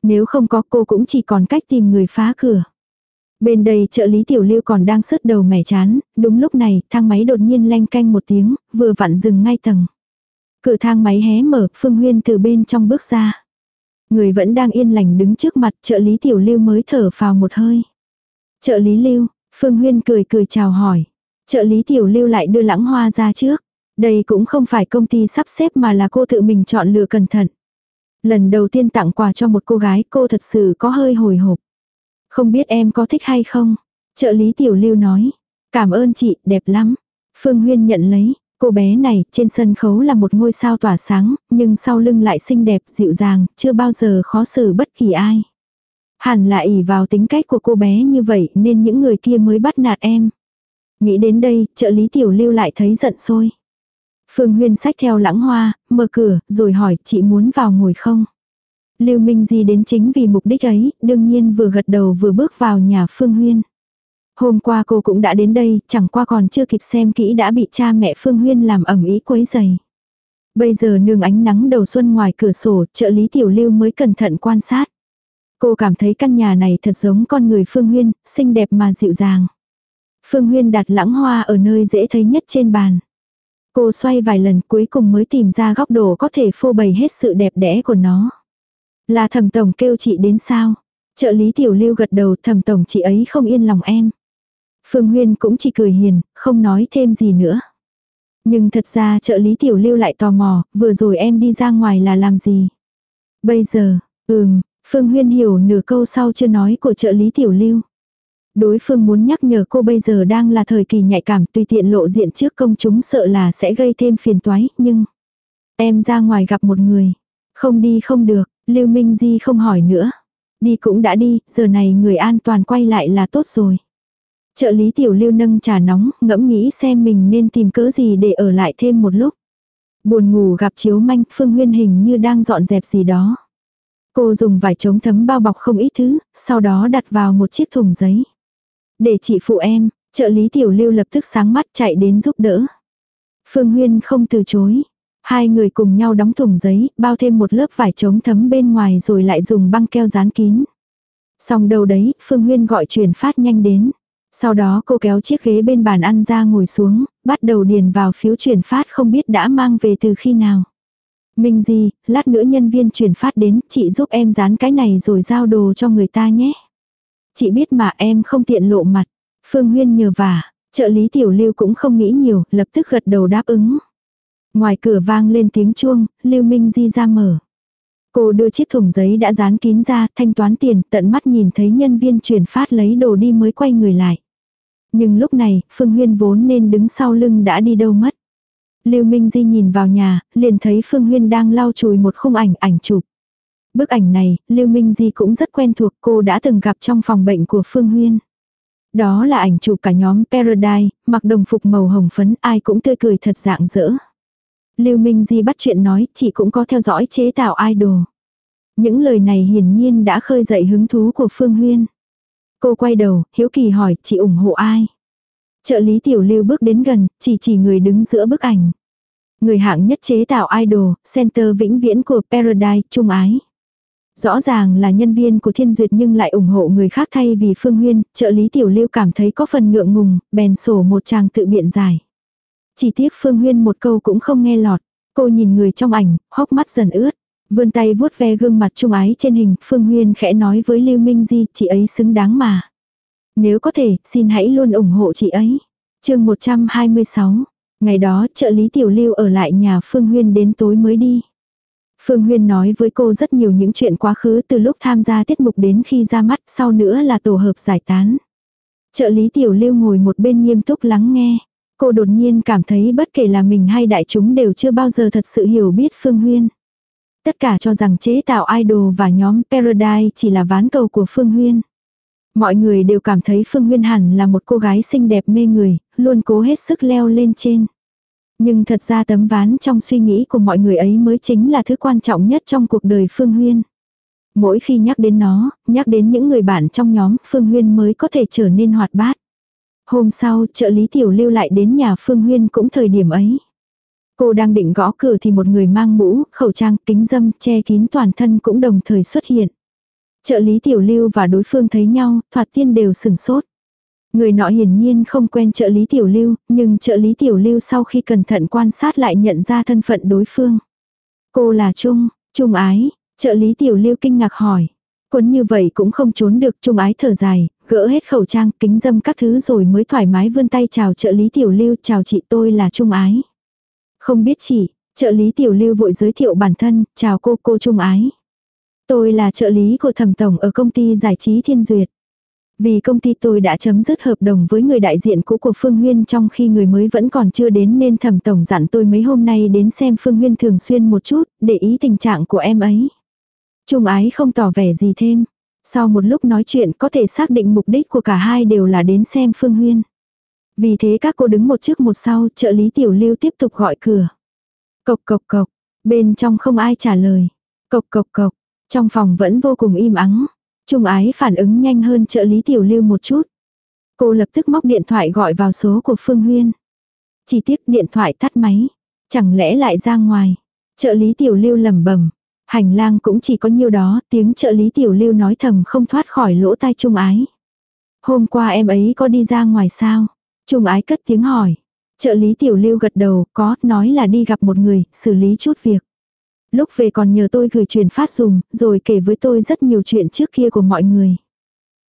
Nếu không có cô cũng chỉ còn cách tìm người phá cửa. Bên đây trợ lý tiểu lưu còn đang sứt đầu mẻ chán, đúng lúc này thang máy đột nhiên lanh canh một tiếng, vừa vặn dừng ngay tầng. Cửa thang máy hé mở, Phương Huyên từ bên trong bước ra. Người vẫn đang yên lành đứng trước mặt trợ lý tiểu lưu mới thở vào một hơi. Trợ lý lưu, Phương Huyên cười cười chào hỏi. Trợ lý tiểu lưu lại đưa lãng hoa ra trước. Đây cũng không phải công ty sắp xếp mà là cô tự mình chọn lựa cẩn thận. Lần đầu tiên tặng quà cho một cô gái cô thật sự có hơi hồi hộp. Không biết em có thích hay không? Trợ lý tiểu lưu nói. Cảm ơn chị, đẹp lắm. Phương Huyên nhận lấy. Cô bé này trên sân khấu là một ngôi sao tỏa sáng, nhưng sau lưng lại xinh đẹp, dịu dàng, chưa bao giờ khó xử bất kỳ ai. Hẳn là ỉ vào tính cách của cô bé như vậy nên những người kia mới bắt nạt em. Nghĩ đến đây, trợ lý tiểu lưu lại thấy giận sôi. Phương Huyên sách theo lãng hoa, mở cửa, rồi hỏi chị muốn vào ngồi không? Lưu Minh Di đến chính vì mục đích ấy, đương nhiên vừa gật đầu vừa bước vào nhà Phương Huyên. Hôm qua cô cũng đã đến đây, chẳng qua còn chưa kịp xem kỹ đã bị cha mẹ Phương Huyên làm ẩm ý quấy giày. Bây giờ nương ánh nắng đầu xuân ngoài cửa sổ, trợ lý tiểu lưu mới cẩn thận quan sát. Cô cảm thấy căn nhà này thật giống con người Phương Huyên, xinh đẹp mà dịu dàng. Phương Huyên đặt lãng hoa ở nơi dễ thấy nhất trên bàn. Cô xoay vài lần cuối cùng mới tìm ra góc độ có thể phô bày hết sự đẹp đẽ của nó. Là thẩm tổng kêu chị đến sao? Trợ lý tiểu lưu gật đầu thẩm tổng chị ấy không yên lòng em. Phương Huyên cũng chỉ cười hiền, không nói thêm gì nữa. Nhưng thật ra trợ lý tiểu lưu lại tò mò, vừa rồi em đi ra ngoài là làm gì? Bây giờ, ừm, Phương Huyên hiểu nửa câu sau chưa nói của trợ lý tiểu lưu. Đối phương muốn nhắc nhở cô bây giờ đang là thời kỳ nhạy cảm tùy tiện lộ diện trước công chúng sợ là sẽ gây thêm phiền toái, nhưng... Em ra ngoài gặp một người. Không đi không được, Lưu Minh Di không hỏi nữa. Đi cũng đã đi, giờ này người an toàn quay lại là tốt rồi. Trợ lý tiểu lưu nâng trà nóng, ngẫm nghĩ xem mình nên tìm cớ gì để ở lại thêm một lúc. Buồn ngủ gặp chiếu manh, Phương Huyên hình như đang dọn dẹp gì đó. Cô dùng vải chống thấm bao bọc không ít thứ, sau đó đặt vào một chiếc thùng giấy. Để chị phụ em, trợ lý tiểu lưu lập tức sáng mắt chạy đến giúp đỡ. Phương Huyên không từ chối. Hai người cùng nhau đóng thùng giấy, bao thêm một lớp vải chống thấm bên ngoài rồi lại dùng băng keo dán kín. Xong đầu đấy, Phương Huyên gọi truyền phát nhanh đến. Sau đó cô kéo chiếc ghế bên bàn ăn ra ngồi xuống, bắt đầu điền vào phiếu chuyển phát không biết đã mang về từ khi nào. Minh Di, lát nữa nhân viên chuyển phát đến, chị giúp em dán cái này rồi giao đồ cho người ta nhé. Chị biết mà em không tiện lộ mặt. Phương Huyên nhờ vả, trợ lý tiểu lưu cũng không nghĩ nhiều, lập tức gật đầu đáp ứng. Ngoài cửa vang lên tiếng chuông, Lưu Minh Di ra mở. Cô đưa chiếc thùng giấy đã dán kín ra, thanh toán tiền, tận mắt nhìn thấy nhân viên chuyển phát lấy đồ đi mới quay người lại. Nhưng lúc này, Phương Huyên vốn nên đứng sau lưng đã đi đâu mất. Lưu Minh Di nhìn vào nhà, liền thấy Phương Huyên đang lau chùi một khung ảnh ảnh chụp. Bức ảnh này, Lưu Minh Di cũng rất quen thuộc cô đã từng gặp trong phòng bệnh của Phương Huyên. Đó là ảnh chụp cả nhóm Paradise, mặc đồng phục màu hồng phấn ai cũng tươi cười thật dạng dỡ. Lưu Minh Di bắt chuyện nói chị cũng có theo dõi chế tạo idol. Những lời này hiển nhiên đã khơi dậy hứng thú của Phương Huyên. Cô quay đầu, hiếu kỳ hỏi, chị ủng hộ ai? Trợ lý tiểu lưu bước đến gần, chỉ chỉ người đứng giữa bức ảnh. Người hạng nhất chế tạo idol, center vĩnh viễn của Paradise, trung ái. Rõ ràng là nhân viên của Thiên Duyệt nhưng lại ủng hộ người khác thay vì Phương Huyên, trợ lý tiểu lưu cảm thấy có phần ngượng ngùng, bèn sổ một chàng tự biện giải. Chỉ tiếc Phương Huyên một câu cũng không nghe lọt. Cô nhìn người trong ảnh, hốc mắt dần ướt. Vươn tay vuốt ve gương mặt trung ái trên hình, Phương Huyên khẽ nói với Lưu Minh Di, chị ấy xứng đáng mà. Nếu có thể, xin hãy luôn ủng hộ chị ấy. chương 126. Ngày đó, trợ lý Tiểu Lưu ở lại nhà Phương Huyên đến tối mới đi. Phương Huyên nói với cô rất nhiều những chuyện quá khứ từ lúc tham gia tiết mục đến khi ra mắt, sau nữa là tổ hợp giải tán. Trợ lý Tiểu Lưu ngồi một bên nghiêm túc lắng nghe. Cô đột nhiên cảm thấy bất kể là mình hay đại chúng đều chưa bao giờ thật sự hiểu biết Phương Huyên. Tất cả cho rằng chế tạo idol và nhóm Paradise chỉ là ván cầu của Phương Huyên. Mọi người đều cảm thấy Phương Huyên hẳn là một cô gái xinh đẹp mê người, luôn cố hết sức leo lên trên. Nhưng thật ra tấm ván trong suy nghĩ của mọi người ấy mới chính là thứ quan trọng nhất trong cuộc đời Phương Huyên. Mỗi khi nhắc đến nó, nhắc đến những người bạn trong nhóm, Phương Huyên mới có thể trở nên hoạt bát. Hôm sau, trợ lý tiểu lưu lại đến nhà Phương Huyên cũng thời điểm ấy. Cô đang định gõ cửa thì một người mang mũ, khẩu trang, kính dâm, che kín toàn thân cũng đồng thời xuất hiện. Trợ lý tiểu lưu và đối phương thấy nhau, thoạt tiên đều sừng sốt. Người nọ hiển nhiên không quen trợ lý tiểu lưu, nhưng trợ lý tiểu lưu sau khi cẩn thận quan sát lại nhận ra thân phận đối phương. Cô là Trung, Trung ái, trợ lý tiểu lưu kinh ngạc hỏi. Quấn như vậy cũng không trốn được Trung ái thở dài, gỡ hết khẩu trang, kính dâm các thứ rồi mới thoải mái vươn tay chào trợ lý tiểu lưu, chào chị tôi là Trung ái. Không biết chị, trợ lý tiểu lưu vội giới thiệu bản thân, chào cô cô Trung ái. Tôi là trợ lý của thẩm tổng ở công ty giải trí Thiên Duyệt. Vì công ty tôi đã chấm dứt hợp đồng với người đại diện cũ của Phương Huyên trong khi người mới vẫn còn chưa đến nên thẩm tổng dặn tôi mấy hôm nay đến xem Phương Huyên thường xuyên một chút, để ý tình trạng của em ấy. Trung ái không tỏ vẻ gì thêm. Sau một lúc nói chuyện có thể xác định mục đích của cả hai đều là đến xem Phương Huyên. Vì thế các cô đứng một trước một sau, trợ lý tiểu lưu tiếp tục gọi cửa. Cộc cộc cộc, bên trong không ai trả lời. Cộc cộc cộc, Trong phòng vẫn vô cùng im ắng. Trung ái phản ứng nhanh hơn trợ lý tiểu lưu một chút. Cô lập tức móc điện thoại gọi vào số của Phương Huyên. Chỉ tiếc điện thoại tắt máy. Chẳng lẽ lại ra ngoài. Trợ lý tiểu lưu lẩm bẩm Hành lang cũng chỉ có nhiêu đó, tiếng trợ lý tiểu lưu nói thầm không thoát khỏi lỗ tai trung ái. Hôm qua em ấy có đi ra ngoài sao? Trung ái cất tiếng hỏi. Trợ lý tiểu lưu gật đầu, có, nói là đi gặp một người, xử lý chút việc. Lúc về còn nhờ tôi gửi truyền phát dùng, rồi kể với tôi rất nhiều chuyện trước kia của mọi người.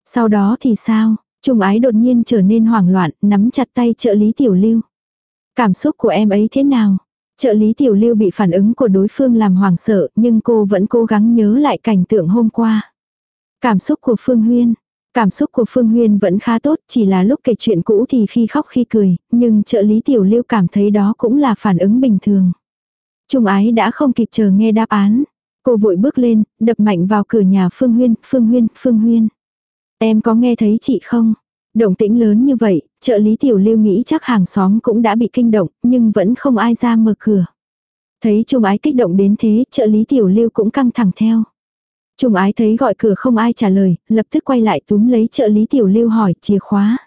Sau đó thì sao? Trung ái đột nhiên trở nên hoảng loạn, nắm chặt tay trợ lý tiểu lưu. Cảm xúc của em ấy thế nào? Trợ lý tiểu lưu bị phản ứng của đối phương làm hoảng sợ, nhưng cô vẫn cố gắng nhớ lại cảnh tượng hôm qua. Cảm xúc của Phương Huyên. Cảm xúc của Phương Huyên vẫn khá tốt, chỉ là lúc kể chuyện cũ thì khi khóc khi cười, nhưng trợ lý tiểu lưu cảm thấy đó cũng là phản ứng bình thường. Trung ái đã không kịp chờ nghe đáp án. Cô vội bước lên, đập mạnh vào cửa nhà Phương Huyên, Phương Huyên, Phương Huyên. Em có nghe thấy chị không? Động tĩnh lớn như vậy, trợ lý tiểu lưu nghĩ chắc hàng xóm cũng đã bị kinh động, nhưng vẫn không ai ra mở cửa. Thấy Trung ái kích động đến thế, trợ lý tiểu lưu cũng căng thẳng theo. Trung ái thấy gọi cửa không ai trả lời, lập tức quay lại túm lấy trợ lý tiểu lưu hỏi chìa khóa.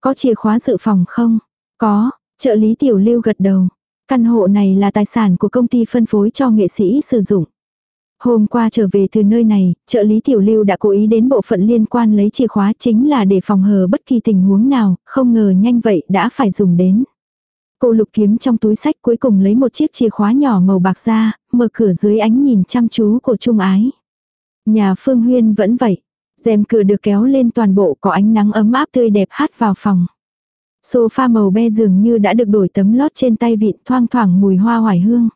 Có chìa khóa dự phòng không? Có, trợ lý tiểu lưu gật đầu. Căn hộ này là tài sản của công ty phân phối cho nghệ sĩ sử dụng. Hôm qua trở về từ nơi này, trợ lý tiểu lưu đã cố ý đến bộ phận liên quan lấy chìa khóa chính là để phòng hờ bất kỳ tình huống nào, không ngờ nhanh vậy đã phải dùng đến. Cô lục kiếm trong túi sách cuối cùng lấy một chiếc chìa khóa nhỏ màu bạc ra, mở cửa dưới ánh nhìn chăm chú của Trung Ái. Nhà Phương Huyên vẫn vậy. rèm cửa được kéo lên toàn bộ có ánh nắng ấm áp tươi đẹp hát vào phòng. Sofa màu be dường như đã được đổi tấm lót trên tay vịn thoang thoảng mùi hoa hoài hương.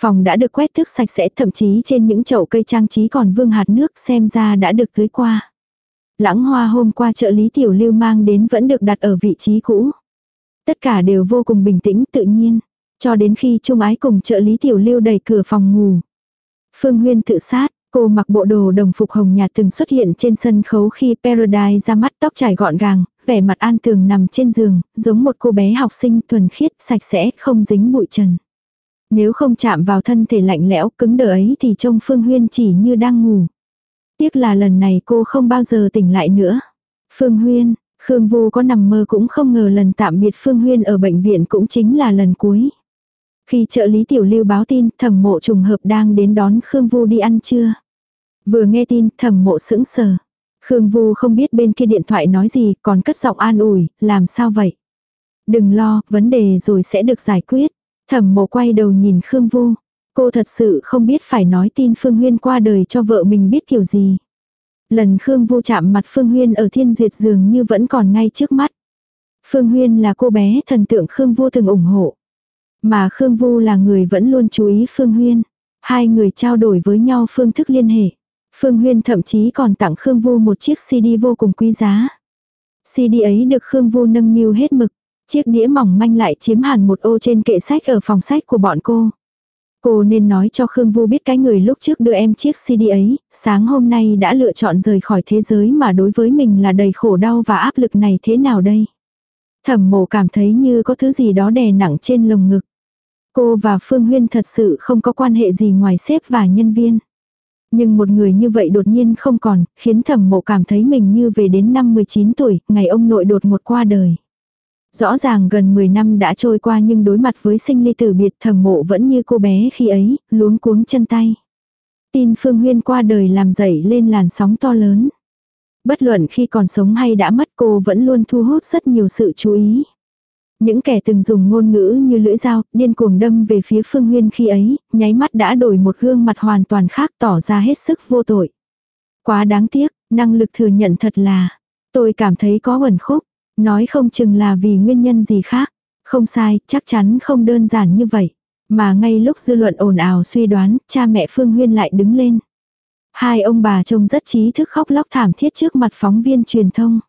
Phòng đã được quét thức sạch sẽ thậm chí trên những chậu cây trang trí còn vương hạt nước xem ra đã được tưới qua. Lãng hoa hôm qua trợ lý tiểu lưu mang đến vẫn được đặt ở vị trí cũ. Tất cả đều vô cùng bình tĩnh tự nhiên. Cho đến khi Trung Ái cùng trợ lý tiểu lưu đẩy cửa phòng ngủ. Phương Huyên tự sát, cô mặc bộ đồ đồng phục hồng nhạt từng xuất hiện trên sân khấu khi Paradise ra mắt tóc trải gọn gàng, vẻ mặt an tường nằm trên giường, giống một cô bé học sinh thuần khiết, sạch sẽ, không dính bụi trần. Nếu không chạm vào thân thể lạnh lẽo cứng đờ ấy thì trông Phương Huyên chỉ như đang ngủ. Tiếc là lần này cô không bao giờ tỉnh lại nữa. Phương Huyên, Khương Vu có nằm mơ cũng không ngờ lần tạm biệt Phương Huyên ở bệnh viện cũng chính là lần cuối. Khi trợ lý tiểu lưu báo tin thẩm mộ trùng hợp đang đến đón Khương Vu đi ăn trưa. Vừa nghe tin thẩm mộ sững sờ. Khương Vu không biết bên kia điện thoại nói gì còn cất giọng an ủi, làm sao vậy? Đừng lo, vấn đề rồi sẽ được giải quyết. Thẩm mộ quay đầu nhìn Khương Vu. Cô thật sự không biết phải nói tin Phương Huyên qua đời cho vợ mình biết kiểu gì. Lần Khương Vu chạm mặt Phương Huyên ở thiên duyệt dường như vẫn còn ngay trước mắt. Phương Huyên là cô bé thần tượng Khương Vu từng ủng hộ. Mà Khương Vu là người vẫn luôn chú ý Phương Huyên. Hai người trao đổi với nhau phương thức liên hệ. Phương Huyên thậm chí còn tặng Khương Vu một chiếc CD vô cùng quý giá. CD ấy được Khương Vu nâng niu hết mực. Chiếc đĩa mỏng manh lại chiếm hẳn một ô trên kệ sách ở phòng sách của bọn cô. Cô nên nói cho Khương Vu biết cái người lúc trước đưa em chiếc CD ấy, sáng hôm nay đã lựa chọn rời khỏi thế giới mà đối với mình là đầy khổ đau và áp lực này thế nào đây. Thẩm mộ cảm thấy như có thứ gì đó đè nặng trên lồng ngực. Cô và Phương Huyên thật sự không có quan hệ gì ngoài sếp và nhân viên. Nhưng một người như vậy đột nhiên không còn, khiến thẩm mộ cảm thấy mình như về đến năm 19 tuổi, ngày ông nội đột một qua đời. Rõ ràng gần 10 năm đã trôi qua nhưng đối mặt với sinh ly tử biệt thẩm mộ vẫn như cô bé khi ấy, luống cuống chân tay. Tin Phương Huyên qua đời làm dậy lên làn sóng to lớn. Bất luận khi còn sống hay đã mất cô vẫn luôn thu hút rất nhiều sự chú ý. Những kẻ từng dùng ngôn ngữ như lưỡi dao, điên cuồng đâm về phía Phương Huyên khi ấy, nháy mắt đã đổi một gương mặt hoàn toàn khác tỏ ra hết sức vô tội. Quá đáng tiếc, năng lực thừa nhận thật là, tôi cảm thấy có ẩn khúc, nói không chừng là vì nguyên nhân gì khác. Không sai, chắc chắn không đơn giản như vậy. Mà ngay lúc dư luận ồn ào suy đoán, cha mẹ Phương Huyên lại đứng lên. Hai ông bà trông rất trí thức khóc lóc thảm thiết trước mặt phóng viên truyền thông.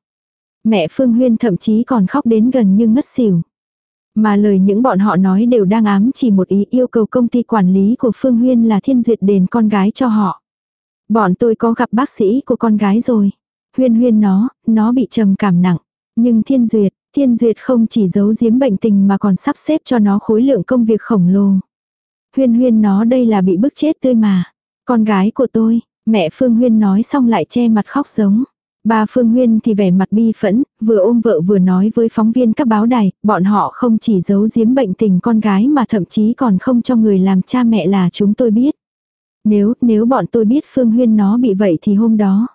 Mẹ Phương Huyên thậm chí còn khóc đến gần như ngất xỉu. Mà lời những bọn họ nói đều đang ám chỉ một ý yêu cầu công ty quản lý của Phương Huyên là thiên duyệt đền con gái cho họ. Bọn tôi có gặp bác sĩ của con gái rồi. Huyên huyên nó, nó bị trầm cảm nặng. Nhưng thiên duyệt, thiên duyệt không chỉ giấu giếm bệnh tình mà còn sắp xếp cho nó khối lượng công việc khổng lồ. Huyên huyên nó đây là bị bức chết tươi mà. Con gái của tôi, Mẹ Phương Huyên nói xong lại che mặt khóc giống bà Phương Huyên thì vẻ mặt bi phẫn, vừa ôm vợ vừa nói với phóng viên các báo đài, bọn họ không chỉ giấu giếm bệnh tình con gái mà thậm chí còn không cho người làm cha mẹ là chúng tôi biết. Nếu, nếu bọn tôi biết Phương Huyên nó bị vậy thì hôm đó.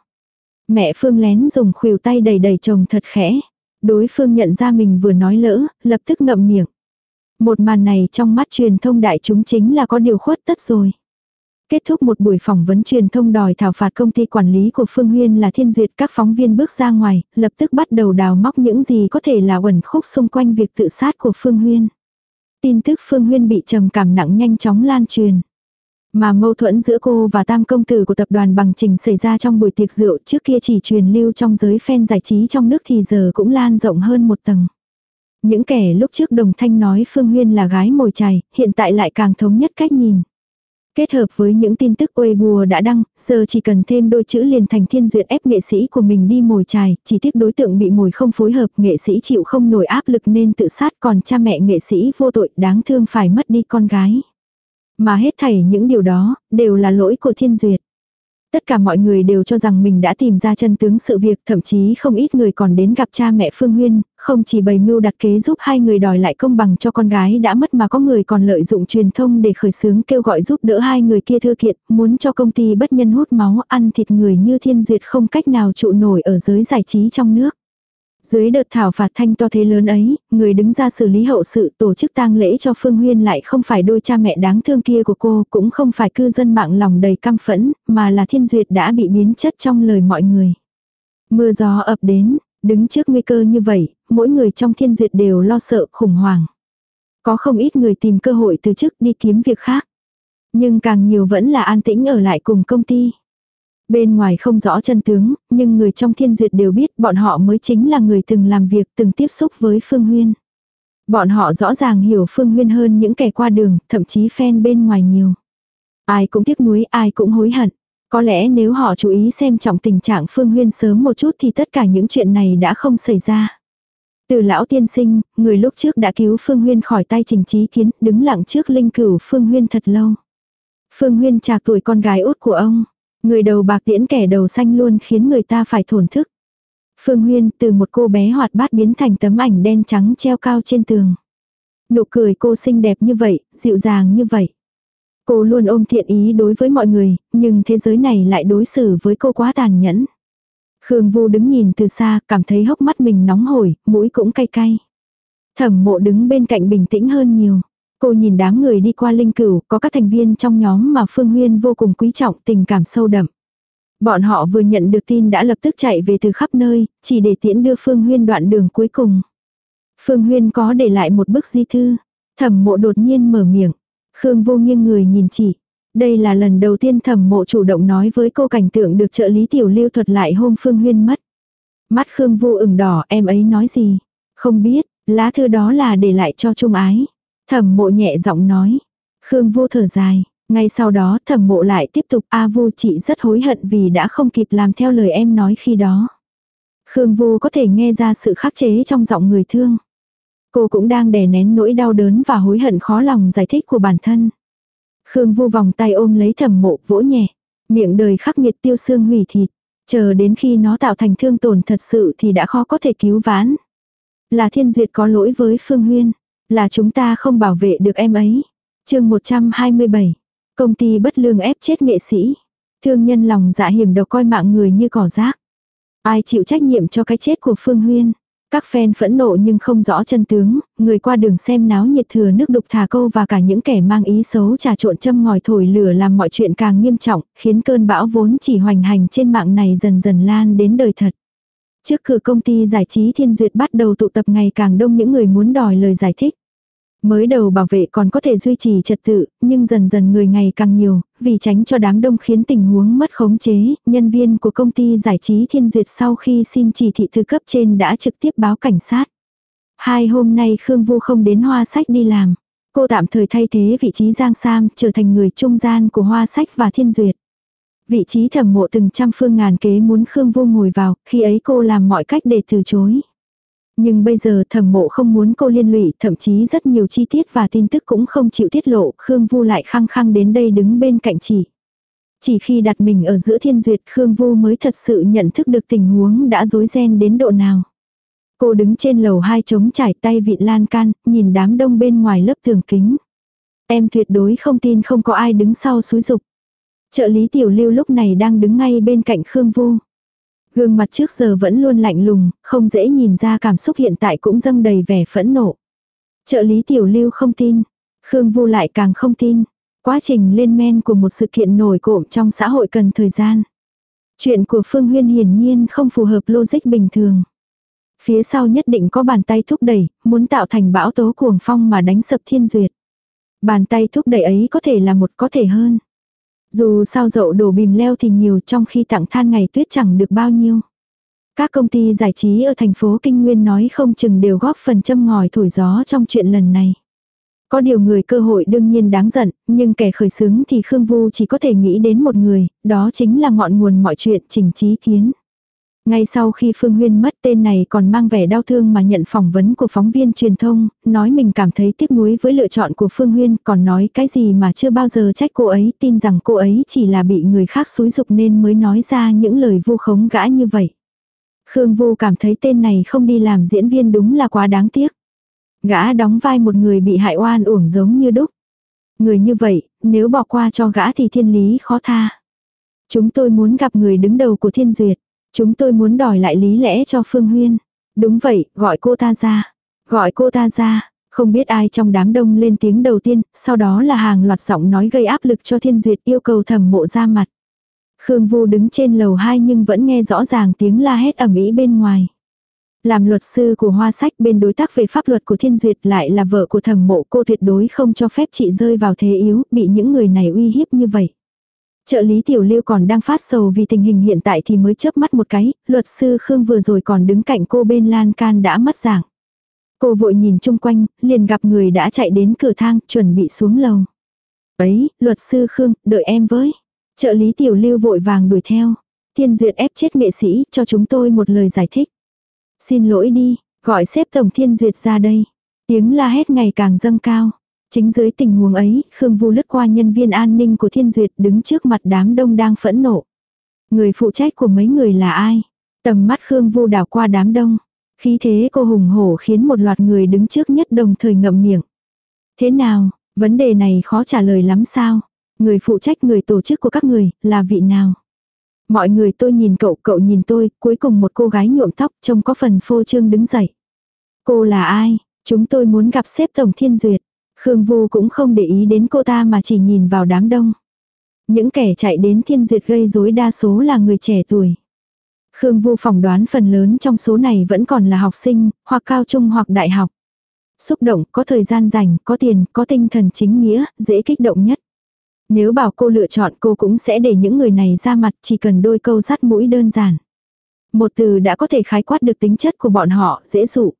Mẹ Phương lén dùng khuỷu tay đầy đầy chồng thật khẽ. Đối phương nhận ra mình vừa nói lỡ, lập tức ngậm miệng. Một màn này trong mắt truyền thông đại chúng chính là có điều khuất tất rồi. Kết thúc một buổi phỏng vấn truyền thông đòi thảo phạt công ty quản lý của Phương Huyên là Thiên Duyệt các phóng viên bước ra ngoài, lập tức bắt đầu đào móc những gì có thể là uẩn khúc xung quanh việc tự sát của Phương Huyên. Tin tức Phương Huyên bị trầm cảm nặng nhanh chóng lan truyền. Mà mâu thuẫn giữa cô và tam công tử của tập đoàn bằng trình xảy ra trong buổi tiệc rượu trước kia chỉ truyền lưu trong giới fan giải trí trong nước thì giờ cũng lan rộng hơn một tầng. Những kẻ lúc trước đồng thanh nói Phương Huyên là gái mồi chài, hiện tại lại càng thống nhất cách nhìn. Kết hợp với những tin tức Weibo bùa đã đăng, giờ chỉ cần thêm đôi chữ liền thành thiên duyệt ép nghệ sĩ của mình đi mồi chài, chỉ tiếc đối tượng bị mồi không phối hợp, nghệ sĩ chịu không nổi áp lực nên tự sát còn cha mẹ nghệ sĩ vô tội đáng thương phải mất đi con gái. Mà hết thảy những điều đó, đều là lỗi của thiên duyệt. Tất cả mọi người đều cho rằng mình đã tìm ra chân tướng sự việc, thậm chí không ít người còn đến gặp cha mẹ Phương Huyên, không chỉ bày mưu đặt kế giúp hai người đòi lại công bằng cho con gái đã mất mà có người còn lợi dụng truyền thông để khởi xướng kêu gọi giúp đỡ hai người kia thư kiện, muốn cho công ty bất nhân hút máu ăn thịt người như thiên duyệt không cách nào trụ nổi ở giới giải trí trong nước. Dưới đợt thảo phạt thanh to thế lớn ấy, người đứng ra xử lý hậu sự tổ chức tang lễ cho Phương Huyên lại không phải đôi cha mẹ đáng thương kia của cô, cũng không phải cư dân mạng lòng đầy căm phẫn, mà là thiên duyệt đã bị biến chất trong lời mọi người. Mưa gió ập đến, đứng trước nguy cơ như vậy, mỗi người trong thiên duyệt đều lo sợ khủng hoảng. Có không ít người tìm cơ hội từ chức đi kiếm việc khác. Nhưng càng nhiều vẫn là an tĩnh ở lại cùng công ty. Bên ngoài không rõ chân tướng, nhưng người trong thiên duyệt đều biết bọn họ mới chính là người từng làm việc, từng tiếp xúc với Phương Huyên. Bọn họ rõ ràng hiểu Phương Huyên hơn những kẻ qua đường, thậm chí fan bên ngoài nhiều. Ai cũng tiếc nuối, ai cũng hối hận. Có lẽ nếu họ chú ý xem trọng tình trạng Phương Huyên sớm một chút thì tất cả những chuyện này đã không xảy ra. Từ lão tiên sinh, người lúc trước đã cứu Phương Huyên khỏi tay trình trí kiến, đứng lặng trước linh cửu Phương Huyên thật lâu. Phương Huyên trạc tuổi con gái út của ông. Người đầu bạc tiễn kẻ đầu xanh luôn khiến người ta phải thổn thức. Phương Huyên từ một cô bé hoạt bát biến thành tấm ảnh đen trắng treo cao trên tường. Nụ cười cô xinh đẹp như vậy, dịu dàng như vậy. Cô luôn ôm thiện ý đối với mọi người, nhưng thế giới này lại đối xử với cô quá tàn nhẫn. Khương Vu đứng nhìn từ xa, cảm thấy hốc mắt mình nóng hổi, mũi cũng cay cay. Thẩm mộ đứng bên cạnh bình tĩnh hơn nhiều. Cô nhìn đám người đi qua linh cửu, có các thành viên trong nhóm mà Phương Huyên vô cùng quý trọng tình cảm sâu đậm. Bọn họ vừa nhận được tin đã lập tức chạy về từ khắp nơi, chỉ để tiễn đưa Phương Huyên đoạn đường cuối cùng. Phương Huyên có để lại một bức di thư. Thẩm mộ đột nhiên mở miệng. Khương vô nghiêng người nhìn chị. Đây là lần đầu tiên thẩm mộ chủ động nói với cô cảnh tượng được trợ lý tiểu lưu thuật lại hôm Phương Huyên mất. Mắt Khương vô ửng đỏ em ấy nói gì? Không biết, lá thư đó là để lại cho Trung Ái. Thẩm mộ nhẹ giọng nói. Khương vô thở dài. Ngay sau đó, thẩm mộ lại tiếp tục, A vô chị rất hối hận vì đã không kịp làm theo lời em nói khi đó. Khương vô có thể nghe ra sự khắc chế trong giọng người thương. Cô cũng đang đè nén nỗi đau đớn và hối hận khó lòng giải thích của bản thân. Khương vô vòng tay ôm lấy thẩm mộ, vỗ nhẹ. Miệng đời khắc nghiệt tiêu xương hủy thịt. Chờ đến khi nó tạo thành thương tổn thật sự thì đã khó có thể cứu vãn. Là thiên duyệt có lỗi với Phương Huyên. Là chúng ta không bảo vệ được em ấy. chương 127. Công ty bất lương ép chết nghệ sĩ. Thương nhân lòng dạ hiểm độc coi mạng người như cỏ rác. Ai chịu trách nhiệm cho cái chết của Phương Huyên. Các fan phẫn nộ nhưng không rõ chân tướng, người qua đường xem náo nhiệt thừa nước đục thả câu và cả những kẻ mang ý xấu trà trộn châm ngòi thổi lửa làm mọi chuyện càng nghiêm trọng, khiến cơn bão vốn chỉ hoành hành trên mạng này dần dần lan đến đời thật. Trước cửa công ty giải trí Thiên Duyệt bắt đầu tụ tập ngày càng đông những người muốn đòi lời giải thích. Mới đầu bảo vệ còn có thể duy trì trật tự, nhưng dần dần người ngày càng nhiều, vì tránh cho đám đông khiến tình huống mất khống chế, nhân viên của công ty giải trí Thiên Duyệt sau khi xin chỉ thị thư cấp trên đã trực tiếp báo cảnh sát. Hai hôm nay Khương Vu không đến hoa sách đi làm. Cô tạm thời thay thế vị trí Giang Sam trở thành người trung gian của hoa sách và Thiên Duyệt. Vị trí thẩm mộ từng trăm phương ngàn kế muốn Khương Vu ngồi vào, khi ấy cô làm mọi cách để từ chối. Nhưng bây giờ thẩm mộ không muốn cô liên lụy, thậm chí rất nhiều chi tiết và tin tức cũng không chịu tiết lộ, Khương Vu lại khăng khăng đến đây đứng bên cạnh chị. Chỉ khi đặt mình ở giữa thiên duyệt Khương Vu mới thật sự nhận thức được tình huống đã rối ren đến độ nào. Cô đứng trên lầu hai trống trải tay vịn lan can, nhìn đám đông bên ngoài lớp tường kính. Em tuyệt đối không tin không có ai đứng sau xúi dục. Trợ lý tiểu lưu lúc này đang đứng ngay bên cạnh Khương Vu. Gương mặt trước giờ vẫn luôn lạnh lùng, không dễ nhìn ra cảm xúc hiện tại cũng dâng đầy vẻ phẫn nộ. Trợ lý tiểu lưu không tin. Khương Vu lại càng không tin. Quá trình lên men của một sự kiện nổi cộm trong xã hội cần thời gian. Chuyện của Phương Huyên hiển nhiên không phù hợp logic bình thường. Phía sau nhất định có bàn tay thúc đẩy, muốn tạo thành bão tố cuồng phong mà đánh sập thiên duyệt. Bàn tay thúc đẩy ấy có thể là một có thể hơn. Dù sao dậu đổ bìm leo thì nhiều trong khi tặng than ngày tuyết chẳng được bao nhiêu. Các công ty giải trí ở thành phố Kinh Nguyên nói không chừng đều góp phần châm ngòi thổi gió trong chuyện lần này. Có điều người cơ hội đương nhiên đáng giận, nhưng kẻ khởi xướng thì Khương Vu chỉ có thể nghĩ đến một người, đó chính là ngọn nguồn mọi chuyện trình trí kiến. Ngay sau khi Phương Huyên mất tên này còn mang vẻ đau thương mà nhận phỏng vấn của phóng viên truyền thông, nói mình cảm thấy tiếc nuối với lựa chọn của Phương Huyên, còn nói cái gì mà chưa bao giờ trách cô ấy, tin rằng cô ấy chỉ là bị người khác xúi dục nên mới nói ra những lời vu khống gã như vậy. Khương Vu cảm thấy tên này không đi làm diễn viên đúng là quá đáng tiếc. Gã đóng vai một người bị hại oan uổng giống như đúc. Người như vậy, nếu bỏ qua cho gã thì thiên lý khó tha. Chúng tôi muốn gặp người đứng đầu của thiên duyệt. Chúng tôi muốn đòi lại lý lẽ cho Phương Huyên. Đúng vậy, gọi cô ta ra. Gọi cô ta ra. Không biết ai trong đám đông lên tiếng đầu tiên, sau đó là hàng loạt giọng nói gây áp lực cho thiên duyệt yêu cầu thẩm mộ ra mặt. Khương Vu đứng trên lầu 2 nhưng vẫn nghe rõ ràng tiếng la hét ầm ĩ bên ngoài. Làm luật sư của hoa sách bên đối tác về pháp luật của thiên duyệt lại là vợ của thẩm mộ cô tuyệt đối không cho phép chị rơi vào thế yếu, bị những người này uy hiếp như vậy. Trợ lý tiểu lưu còn đang phát sầu vì tình hình hiện tại thì mới chớp mắt một cái, luật sư Khương vừa rồi còn đứng cạnh cô bên lan can đã mất dạng. Cô vội nhìn chung quanh, liền gặp người đã chạy đến cửa thang, chuẩn bị xuống lầu. Ấy, luật sư Khương, đợi em với. Trợ lý tiểu lưu vội vàng đuổi theo. Thiên duyệt ép chết nghệ sĩ, cho chúng tôi một lời giải thích. Xin lỗi đi, gọi xếp tổng thiên duyệt ra đây. Tiếng la hét ngày càng dâng cao. Chính dưới tình huống ấy, Khương Vu lướt qua nhân viên an ninh của Thiên Duyệt đứng trước mặt đám đông đang phẫn nộ. Người phụ trách của mấy người là ai? Tầm mắt Khương Vu đảo qua đám đông. Khí thế cô hùng hổ khiến một loạt người đứng trước nhất đồng thời ngậm miệng. Thế nào, vấn đề này khó trả lời lắm sao? Người phụ trách người tổ chức của các người, là vị nào? Mọi người tôi nhìn cậu, cậu nhìn tôi, cuối cùng một cô gái nhuộm tóc trông có phần phô trương đứng dậy. Cô là ai? Chúng tôi muốn gặp xếp Tổng Thiên Duyệt. Khương Vu cũng không để ý đến cô ta mà chỉ nhìn vào đám đông. Những kẻ chạy đến thiên duyệt gây rối đa số là người trẻ tuổi. Khương Vu phỏng đoán phần lớn trong số này vẫn còn là học sinh, hoặc cao trung hoặc đại học. Xúc động, có thời gian rảnh, có tiền, có tinh thần chính nghĩa, dễ kích động nhất. Nếu bảo cô lựa chọn cô cũng sẽ để những người này ra mặt chỉ cần đôi câu sắt mũi đơn giản. Một từ đã có thể khái quát được tính chất của bọn họ, dễ dụ.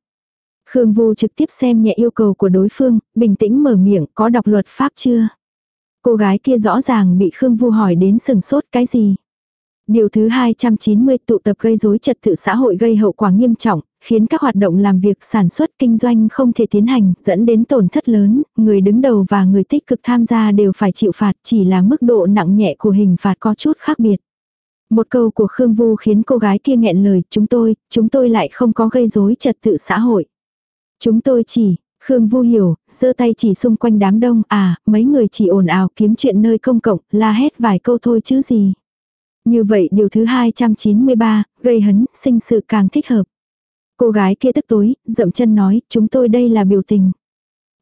Khương Vu trực tiếp xem nhẹ yêu cầu của đối phương, bình tĩnh mở miệng, có đọc luật pháp chưa? Cô gái kia rõ ràng bị Khương Vu hỏi đến sừng sốt cái gì? Điều thứ 290 tụ tập gây rối trật tự xã hội gây hậu quả nghiêm trọng, khiến các hoạt động làm việc sản xuất kinh doanh không thể tiến hành, dẫn đến tổn thất lớn, người đứng đầu và người tích cực tham gia đều phải chịu phạt, chỉ là mức độ nặng nhẹ của hình phạt có chút khác biệt. Một câu của Khương Vu khiến cô gái kia nghẹn lời, chúng tôi, chúng tôi lại không có gây rối trật tự xã hội. Chúng tôi chỉ, Khương Vu hiểu, giơ tay chỉ xung quanh đám đông, à, mấy người chỉ ồn ào kiếm chuyện nơi công cộng, la hét vài câu thôi chứ gì. Như vậy điều thứ 293, gây hấn, sinh sự càng thích hợp. Cô gái kia tức tối, dậm chân nói, chúng tôi đây là biểu tình.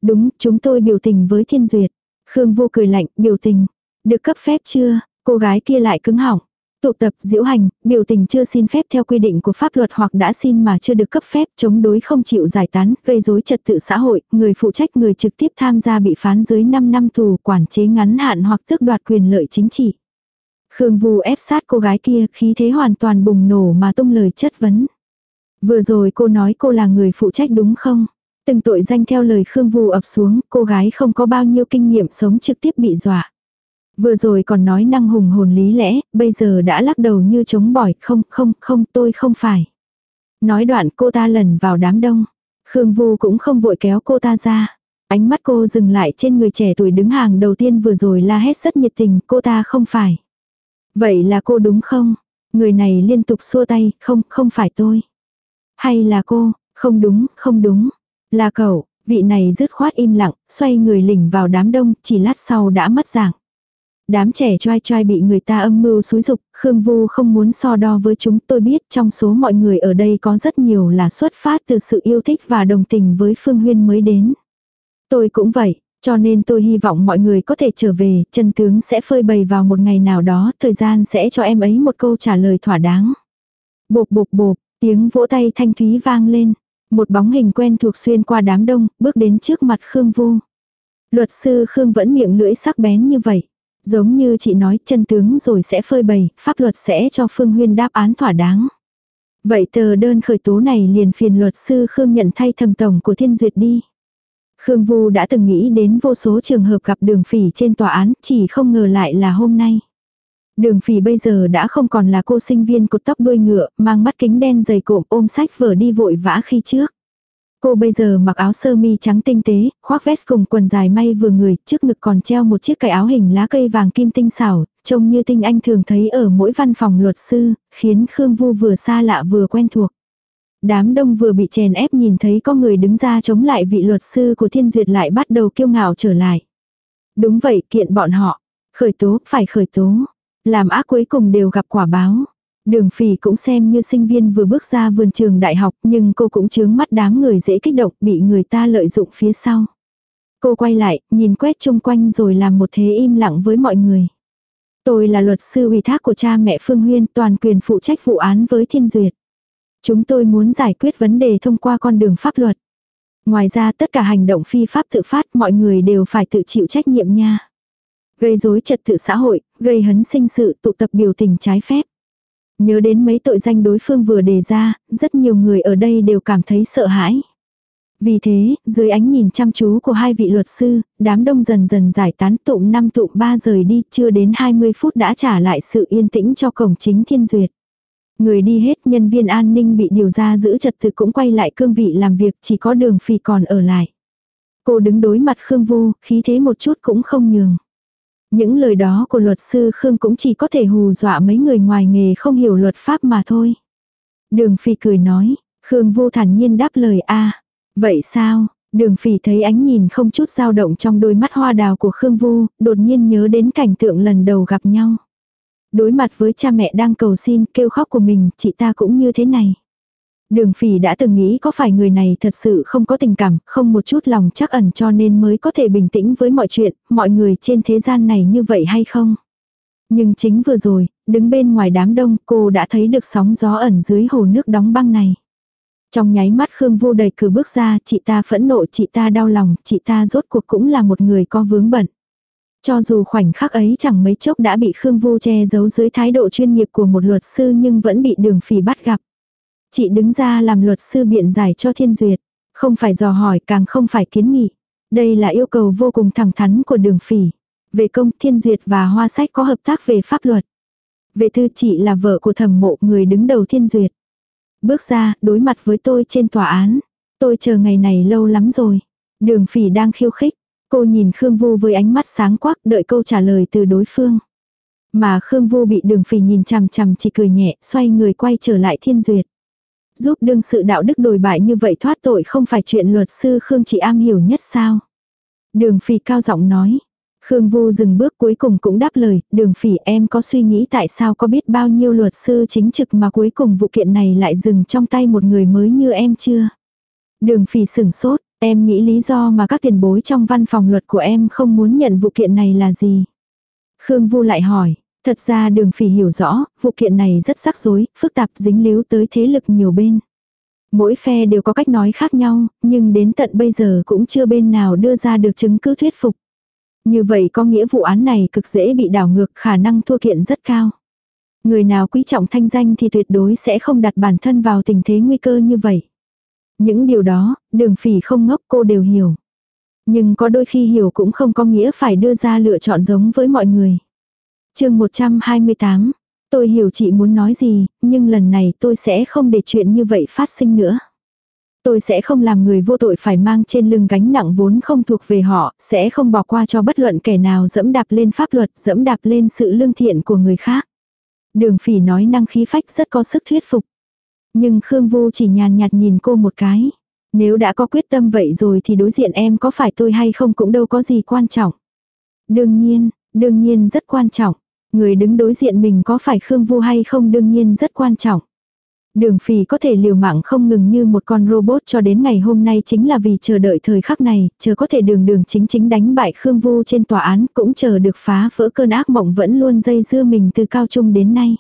Đúng, chúng tôi biểu tình với thiên duyệt. Khương Vu cười lạnh, biểu tình. Được cấp phép chưa? Cô gái kia lại cứng họng. Tụ tập, diễu hành, biểu tình chưa xin phép theo quy định của pháp luật hoặc đã xin mà chưa được cấp phép, chống đối không chịu giải tán, gây rối trật tự xã hội, người phụ trách người trực tiếp tham gia bị phán dưới 5 năm tù, quản chế ngắn hạn hoặc tước đoạt quyền lợi chính trị. Khương Vũ ép sát cô gái kia, khí thế hoàn toàn bùng nổ mà tung lời chất vấn. Vừa rồi cô nói cô là người phụ trách đúng không? Từng tội danh theo lời Khương Vũ ập xuống, cô gái không có bao nhiêu kinh nghiệm sống trực tiếp bị dọa. Vừa rồi còn nói năng hùng hồn lý lẽ, bây giờ đã lắc đầu như chống bỏi, không, không, không, tôi không phải. Nói đoạn cô ta lần vào đám đông. Khương Vu cũng không vội kéo cô ta ra. Ánh mắt cô dừng lại trên người trẻ tuổi đứng hàng đầu tiên vừa rồi la hét rất nhiệt tình, cô ta không phải. Vậy là cô đúng không? Người này liên tục xua tay, không, không phải tôi. Hay là cô, không đúng, không đúng. Là cậu, vị này dứt khoát im lặng, xoay người lỉnh vào đám đông, chỉ lát sau đã mất dạng. Đám trẻ choai choai bị người ta âm mưu xúi dục, Khương Vu không muốn so đo với chúng tôi biết trong số mọi người ở đây có rất nhiều là xuất phát từ sự yêu thích và đồng tình với Phương Huyên mới đến. Tôi cũng vậy, cho nên tôi hy vọng mọi người có thể trở về, chân tướng sẽ phơi bày vào một ngày nào đó, thời gian sẽ cho em ấy một câu trả lời thỏa đáng. Bộp bộp bộp, tiếng vỗ tay thanh thúy vang lên. Một bóng hình quen thuộc xuyên qua đám đông, bước đến trước mặt Khương Vu. Luật sư Khương vẫn miệng lưỡi sắc bén như vậy. Giống như chị nói chân tướng rồi sẽ phơi bày, pháp luật sẽ cho Phương Huyên đáp án thỏa đáng. Vậy tờ đơn khởi tố này liền phiền luật sư Khương nhận thay thầm tổng của thiên duyệt đi. Khương Vu đã từng nghĩ đến vô số trường hợp gặp đường phỉ trên tòa án, chỉ không ngờ lại là hôm nay. Đường phỉ bây giờ đã không còn là cô sinh viên cột tóc đuôi ngựa, mang mắt kính đen dày cộm ôm sách vở đi vội vã khi trước. Cô bây giờ mặc áo sơ mi trắng tinh tế, khoác vest cùng quần dài may vừa người, trước ngực còn treo một chiếc cái áo hình lá cây vàng kim tinh xảo, trông như tinh anh thường thấy ở mỗi văn phòng luật sư, khiến Khương Vu vừa xa lạ vừa quen thuộc. Đám đông vừa bị chèn ép nhìn thấy có người đứng ra chống lại vị luật sư của thiên duyệt lại bắt đầu kiêu ngạo trở lại. Đúng vậy, kiện bọn họ. Khởi tố, phải khởi tố. Làm ác cuối cùng đều gặp quả báo. Đường phỉ cũng xem như sinh viên vừa bước ra vườn trường đại học nhưng cô cũng chướng mắt đám người dễ kích động bị người ta lợi dụng phía sau. Cô quay lại, nhìn quét chung quanh rồi làm một thế im lặng với mọi người. Tôi là luật sư ủy thác của cha mẹ Phương Huyên toàn quyền phụ trách vụ án với Thiên Duyệt. Chúng tôi muốn giải quyết vấn đề thông qua con đường pháp luật. Ngoài ra tất cả hành động phi pháp tự phát mọi người đều phải tự chịu trách nhiệm nha. Gây rối trật tự xã hội, gây hấn sinh sự tụ tập biểu tình trái phép. Nhớ đến mấy tội danh đối phương vừa đề ra, rất nhiều người ở đây đều cảm thấy sợ hãi. Vì thế, dưới ánh nhìn chăm chú của hai vị luật sư, đám đông dần dần giải tán tụng năm tụng ba rời đi, chưa đến 20 phút đã trả lại sự yên tĩnh cho cổng chính thiên duyệt. Người đi hết nhân viên an ninh bị điều ra giữ trật tự cũng quay lại cương vị làm việc chỉ có đường phì còn ở lại. Cô đứng đối mặt Khương Vu, khí thế một chút cũng không nhường. Những lời đó của luật sư Khương cũng chỉ có thể hù dọa mấy người ngoài nghề không hiểu luật pháp mà thôi. Đường phi cười nói, Khương Vu thản nhiên đáp lời a Vậy sao? Đường phỉ thấy ánh nhìn không chút dao động trong đôi mắt hoa đào của Khương Vu, đột nhiên nhớ đến cảnh tượng lần đầu gặp nhau. Đối mặt với cha mẹ đang cầu xin, kêu khóc của mình, chị ta cũng như thế này. Đường phỉ đã từng nghĩ có phải người này thật sự không có tình cảm, không một chút lòng chắc ẩn cho nên mới có thể bình tĩnh với mọi chuyện, mọi người trên thế gian này như vậy hay không? Nhưng chính vừa rồi, đứng bên ngoài đám đông, cô đã thấy được sóng gió ẩn dưới hồ nước đóng băng này. Trong nháy mắt Khương Vô đầy cử bước ra, chị ta phẫn nộ, chị ta đau lòng, chị ta rốt cuộc cũng là một người có vướng bận. Cho dù khoảnh khắc ấy chẳng mấy chốc đã bị Khương Vô che giấu dưới thái độ chuyên nghiệp của một luật sư nhưng vẫn bị đường phỉ bắt gặp. Chị đứng ra làm luật sư biện giải cho thiên duyệt. Không phải dò hỏi càng không phải kiến nghị. Đây là yêu cầu vô cùng thẳng thắn của đường phỉ. Về công thiên duyệt và hoa sách có hợp tác về pháp luật. Về thư chị là vợ của thẩm mộ người đứng đầu thiên duyệt. Bước ra, đối mặt với tôi trên tòa án. Tôi chờ ngày này lâu lắm rồi. Đường phỉ đang khiêu khích. Cô nhìn Khương Vu với ánh mắt sáng quắc đợi câu trả lời từ đối phương. Mà Khương Vu bị đường phỉ nhìn chằm chằm chỉ cười nhẹ, xoay người quay trở lại thiên duyệt. Giúp đương sự đạo đức đổi bại như vậy thoát tội không phải chuyện luật sư Khương chỉ am hiểu nhất sao. Đường phỉ cao giọng nói. Khương Vu dừng bước cuối cùng cũng đáp lời, đường phỉ em có suy nghĩ tại sao có biết bao nhiêu luật sư chính trực mà cuối cùng vụ kiện này lại dừng trong tay một người mới như em chưa? Đường phỉ sửng sốt, em nghĩ lý do mà các tiền bối trong văn phòng luật của em không muốn nhận vụ kiện này là gì? Khương Vu lại hỏi, thật ra đường phỉ hiểu rõ, vụ kiện này rất rắc rối, phức tạp dính líu tới thế lực nhiều bên. Mỗi phe đều có cách nói khác nhau, nhưng đến tận bây giờ cũng chưa bên nào đưa ra được chứng cứ thuyết phục. Như vậy có nghĩa vụ án này cực dễ bị đảo ngược khả năng thua kiện rất cao. Người nào quý trọng thanh danh thì tuyệt đối sẽ không đặt bản thân vào tình thế nguy cơ như vậy. Những điều đó, đường phỉ không ngốc cô đều hiểu. Nhưng có đôi khi hiểu cũng không có nghĩa phải đưa ra lựa chọn giống với mọi người chương 128, tôi hiểu chị muốn nói gì, nhưng lần này tôi sẽ không để chuyện như vậy phát sinh nữa. Tôi sẽ không làm người vô tội phải mang trên lưng gánh nặng vốn không thuộc về họ, sẽ không bỏ qua cho bất luận kẻ nào dẫm đạp lên pháp luật, dẫm đạp lên sự lương thiện của người khác. Đường phỉ nói năng khí phách rất có sức thuyết phục. Nhưng Khương Vu chỉ nhàn nhạt nhìn cô một cái. Nếu đã có quyết tâm vậy rồi thì đối diện em có phải tôi hay không cũng đâu có gì quan trọng. Đương nhiên, đương nhiên rất quan trọng. Người đứng đối diện mình có phải Khương Vu hay không đương nhiên rất quan trọng. Đường phì có thể liều mạng không ngừng như một con robot cho đến ngày hôm nay chính là vì chờ đợi thời khắc này, chờ có thể đường đường chính chính đánh bại Khương Vu trên tòa án, cũng chờ được phá vỡ cơn ác mộng vẫn luôn dây dưa mình từ cao trung đến nay.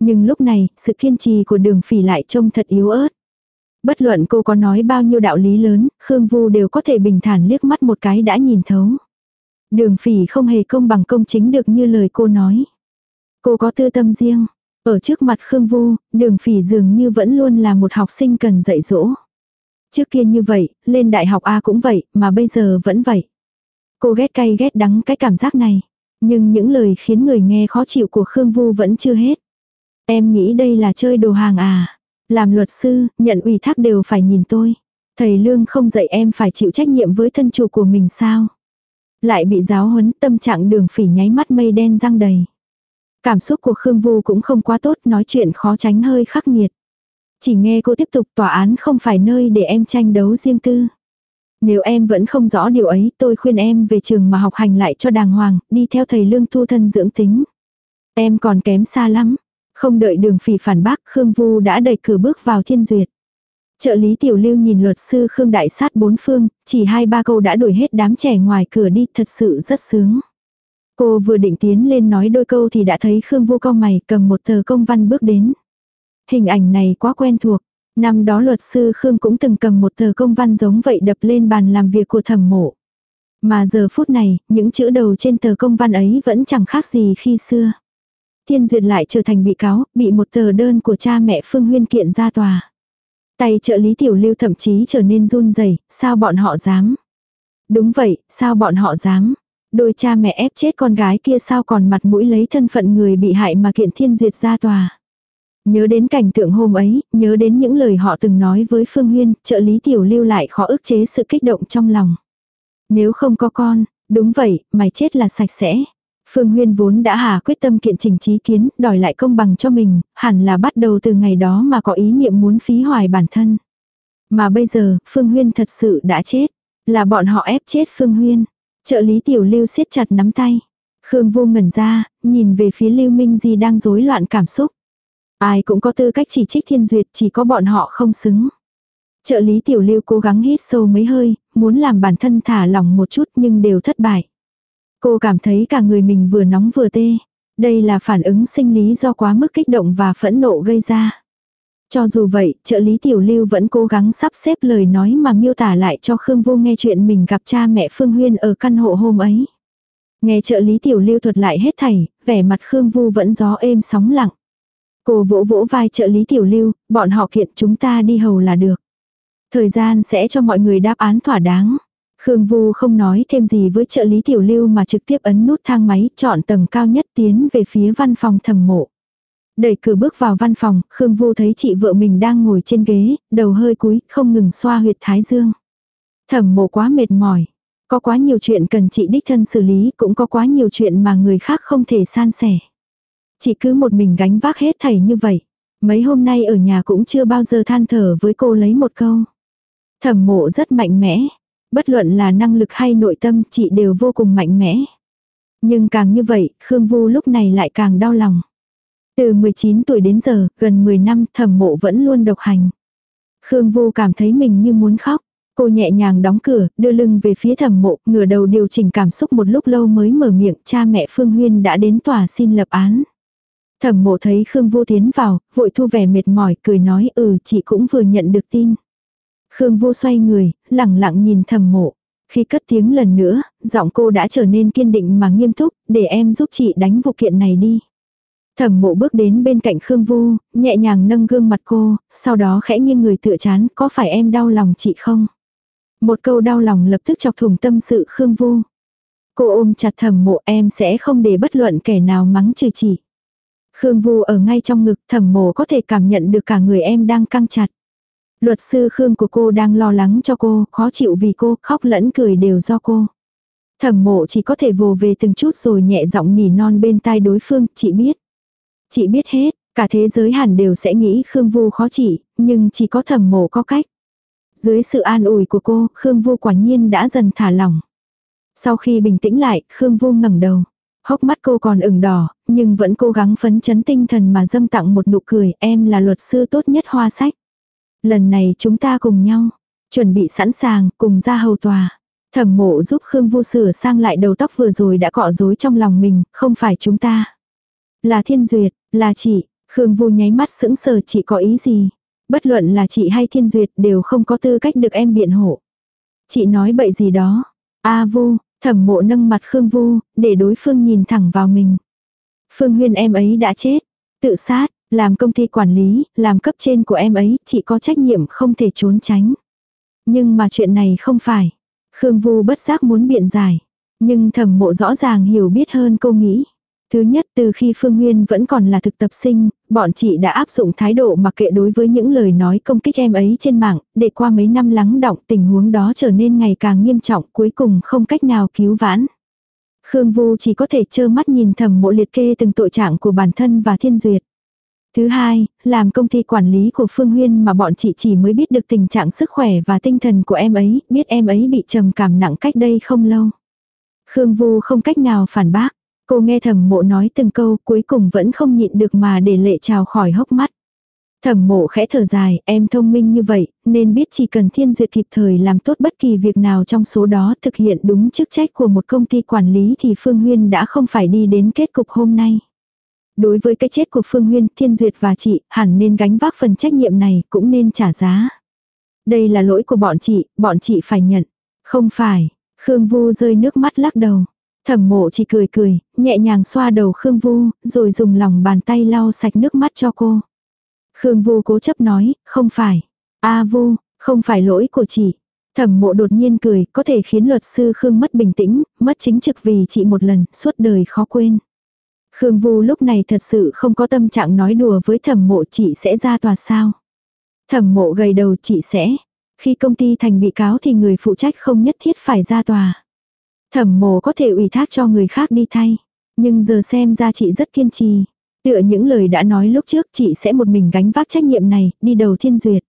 Nhưng lúc này, sự kiên trì của đường phỉ lại trông thật yếu ớt. Bất luận cô có nói bao nhiêu đạo lý lớn, Khương Vu đều có thể bình thản liếc mắt một cái đã nhìn thấu. Đường phỉ không hề công bằng công chính được như lời cô nói. Cô có tư tâm riêng. Ở trước mặt Khương Vu, đường phỉ dường như vẫn luôn là một học sinh cần dạy dỗ. Trước kia như vậy, lên đại học A cũng vậy, mà bây giờ vẫn vậy. Cô ghét cay ghét đắng cái cảm giác này. Nhưng những lời khiến người nghe khó chịu của Khương Vu vẫn chưa hết. Em nghĩ đây là chơi đồ hàng à. Làm luật sư, nhận ủy thác đều phải nhìn tôi. Thầy Lương không dạy em phải chịu trách nhiệm với thân chủ của mình sao. Lại bị giáo huấn tâm trạng đường phỉ nháy mắt mây đen răng đầy. Cảm xúc của Khương Vu cũng không quá tốt, nói chuyện khó tránh hơi khắc nghiệt. Chỉ nghe cô tiếp tục tòa án không phải nơi để em tranh đấu riêng tư. Nếu em vẫn không rõ điều ấy, tôi khuyên em về trường mà học hành lại cho đàng hoàng, đi theo thầy lương thu thân dưỡng tính. Em còn kém xa lắm. Không đợi đường phỉ phản bác, Khương Vu đã đẩy cửa bước vào thiên duyệt. Trợ lý tiểu lưu nhìn luật sư Khương Đại sát bốn phương, chỉ hai ba câu đã đuổi hết đám trẻ ngoài cửa đi, thật sự rất sướng. Cô vừa định tiến lên nói đôi câu thì đã thấy Khương Vô cao mày cầm một tờ công văn bước đến. Hình ảnh này quá quen thuộc. Năm đó luật sư Khương cũng từng cầm một tờ công văn giống vậy đập lên bàn làm việc của thẩm mộ. Mà giờ phút này, những chữ đầu trên tờ công văn ấy vẫn chẳng khác gì khi xưa. Thiên Duyệt lại trở thành bị cáo, bị một tờ đơn của cha mẹ Phương Huyên kiện ra tòa. Tay trợ lý tiểu lưu thậm chí trở nên run rẩy sao bọn họ dám. Đúng vậy, sao bọn họ dám. Đôi cha mẹ ép chết con gái kia sao còn mặt mũi lấy thân phận người bị hại mà kiện thiên duyệt ra tòa. Nhớ đến cảnh tượng hôm ấy, nhớ đến những lời họ từng nói với Phương Huyên, trợ lý tiểu lưu lại khó ức chế sự kích động trong lòng. Nếu không có con, đúng vậy, mày chết là sạch sẽ. Phương Huyên vốn đã hà quyết tâm kiện trình trí kiến, đòi lại công bằng cho mình, hẳn là bắt đầu từ ngày đó mà có ý niệm muốn phí hoài bản thân. Mà bây giờ, Phương Huyên thật sự đã chết. Là bọn họ ép chết Phương Huyên. Trợ lý tiểu lưu siết chặt nắm tay. Khương vô ngẩn ra, nhìn về phía lưu minh di đang rối loạn cảm xúc. Ai cũng có tư cách chỉ trích thiên duyệt, chỉ có bọn họ không xứng. Trợ lý tiểu lưu cố gắng hít sâu mấy hơi, muốn làm bản thân thả lỏng một chút nhưng đều thất bại. Cô cảm thấy cả người mình vừa nóng vừa tê. Đây là phản ứng sinh lý do quá mức kích động và phẫn nộ gây ra. Cho dù vậy, trợ lý tiểu lưu vẫn cố gắng sắp xếp lời nói mà miêu tả lại cho Khương Vô nghe chuyện mình gặp cha mẹ Phương Huyên ở căn hộ hôm ấy. Nghe trợ lý tiểu lưu thuật lại hết thảy, vẻ mặt Khương Vu vẫn gió êm sóng lặng. Cô vỗ vỗ vai trợ lý tiểu lưu, bọn họ kiện chúng ta đi hầu là được. Thời gian sẽ cho mọi người đáp án thỏa đáng. Khương Vu không nói thêm gì với trợ lý tiểu lưu mà trực tiếp ấn nút thang máy chọn tầng cao nhất tiến về phía văn phòng thầm mộ. Đẩy cửa bước vào văn phòng, Khương Vu thấy chị vợ mình đang ngồi trên ghế, đầu hơi cúi, không ngừng xoa huyệt thái dương. Thẩm mộ quá mệt mỏi. Có quá nhiều chuyện cần chị đích thân xử lý, cũng có quá nhiều chuyện mà người khác không thể san sẻ. Chị cứ một mình gánh vác hết thảy như vậy. Mấy hôm nay ở nhà cũng chưa bao giờ than thở với cô lấy một câu. Thẩm mộ rất mạnh mẽ. Bất luận là năng lực hay nội tâm chị đều vô cùng mạnh mẽ. Nhưng càng như vậy, Khương Vu lúc này lại càng đau lòng. Từ 19 tuổi đến giờ, gần 10 năm thẩm mộ vẫn luôn độc hành. Khương Vu cảm thấy mình như muốn khóc. Cô nhẹ nhàng đóng cửa, đưa lưng về phía thẩm mộ, ngửa đầu điều chỉnh cảm xúc một lúc lâu mới mở miệng, cha mẹ Phương Huyên đã đến tòa xin lập án. Thẩm mộ thấy Khương Vu tiến vào, vội thu vẻ mệt mỏi, cười nói ừ chị cũng vừa nhận được tin. Khương Vu xoay người, lẳng lặng nhìn thẩm mộ. Khi cất tiếng lần nữa, giọng cô đã trở nên kiên định mà nghiêm túc, để em giúp chị đánh vụ kiện này đi. Thẩm mộ bước đến bên cạnh Khương Vu, nhẹ nhàng nâng gương mặt cô, sau đó khẽ nghiêng người tựa chán, có phải em đau lòng chị không? Một câu đau lòng lập tức chọc thủng tâm sự Khương Vu. Cô ôm chặt thẩm mộ em sẽ không để bất luận kẻ nào mắng trừ chị. Khương Vu ở ngay trong ngực thẩm mộ có thể cảm nhận được cả người em đang căng chặt. Luật sư Khương của cô đang lo lắng cho cô, khó chịu vì cô, khóc lẫn cười đều do cô. Thẩm mộ chỉ có thể vồ về từng chút rồi nhẹ giọng nỉ non bên tai đối phương, chị biết. Chị biết hết, cả thế giới hẳn đều sẽ nghĩ Khương Vu khó chỉ, nhưng chỉ có thẩm mộ có cách. Dưới sự an ủi của cô, Khương Vu quả nhiên đã dần thả lỏng. Sau khi bình tĩnh lại, Khương Vu ngẩng đầu. Hốc mắt cô còn ửng đỏ, nhưng vẫn cố gắng phấn chấn tinh thần mà dâng tặng một nụ cười, em là luật sư tốt nhất hoa sách. Lần này chúng ta cùng nhau, chuẩn bị sẵn sàng, cùng ra hầu tòa. Thẩm mộ giúp Khương Vu sửa sang lại đầu tóc vừa rồi đã cọ rối trong lòng mình, không phải chúng ta. Là thiên duyệt, là chị, Khương Vu nháy mắt sững sờ chị có ý gì. Bất luận là chị hay thiên duyệt đều không có tư cách được em biện hộ. Chị nói bậy gì đó. A Vu, thẩm mộ nâng mặt Khương Vu, để đối phương nhìn thẳng vào mình. Phương Huyên em ấy đã chết. Tự sát, làm công ty quản lý, làm cấp trên của em ấy, chị có trách nhiệm không thể trốn tránh. Nhưng mà chuyện này không phải. Khương Vu bất giác muốn biện giải. Nhưng thẩm mộ rõ ràng hiểu biết hơn cô nghĩ. Thứ nhất từ khi Phương Huyên vẫn còn là thực tập sinh, bọn chị đã áp dụng thái độ mặc kệ đối với những lời nói công kích em ấy trên mạng, để qua mấy năm lắng động tình huống đó trở nên ngày càng nghiêm trọng cuối cùng không cách nào cứu vãn. Khương Vu chỉ có thể trơ mắt nhìn thầm mộ liệt kê từng tội trạng của bản thân và thiên duyệt. Thứ hai, làm công ty quản lý của Phương Huyên mà bọn chị chỉ mới biết được tình trạng sức khỏe và tinh thần của em ấy, biết em ấy bị trầm cảm nặng cách đây không lâu. Khương Vu không cách nào phản bác. Cô nghe thẩm mộ nói từng câu cuối cùng vẫn không nhịn được mà để lệ trào khỏi hốc mắt. Thẩm mộ khẽ thở dài, em thông minh như vậy, nên biết chỉ cần thiên duyệt kịp thời làm tốt bất kỳ việc nào trong số đó thực hiện đúng chức trách của một công ty quản lý thì Phương Huyên đã không phải đi đến kết cục hôm nay. Đối với cái chết của Phương Huyên, Thiên Duyệt và chị, hẳn nên gánh vác phần trách nhiệm này, cũng nên trả giá. Đây là lỗi của bọn chị, bọn chị phải nhận. Không phải, Khương Vu rơi nước mắt lắc đầu. Thẩm mộ chỉ cười cười, nhẹ nhàng xoa đầu Khương Vu, rồi dùng lòng bàn tay lau sạch nước mắt cho cô. Khương Vu cố chấp nói, không phải. A Vu, không phải lỗi của chị. Thẩm mộ đột nhiên cười, có thể khiến luật sư Khương mất bình tĩnh, mất chính trực vì chị một lần, suốt đời khó quên. Khương Vu lúc này thật sự không có tâm trạng nói đùa với thẩm mộ chị sẽ ra tòa sao. Thẩm mộ gầy đầu chị sẽ. Khi công ty thành bị cáo thì người phụ trách không nhất thiết phải ra tòa. Thẩm mộ có thể ủy thác cho người khác đi thay. Nhưng giờ xem ra chị rất kiên trì. Tựa những lời đã nói lúc trước chị sẽ một mình gánh vác trách nhiệm này, đi đầu thiên duyệt.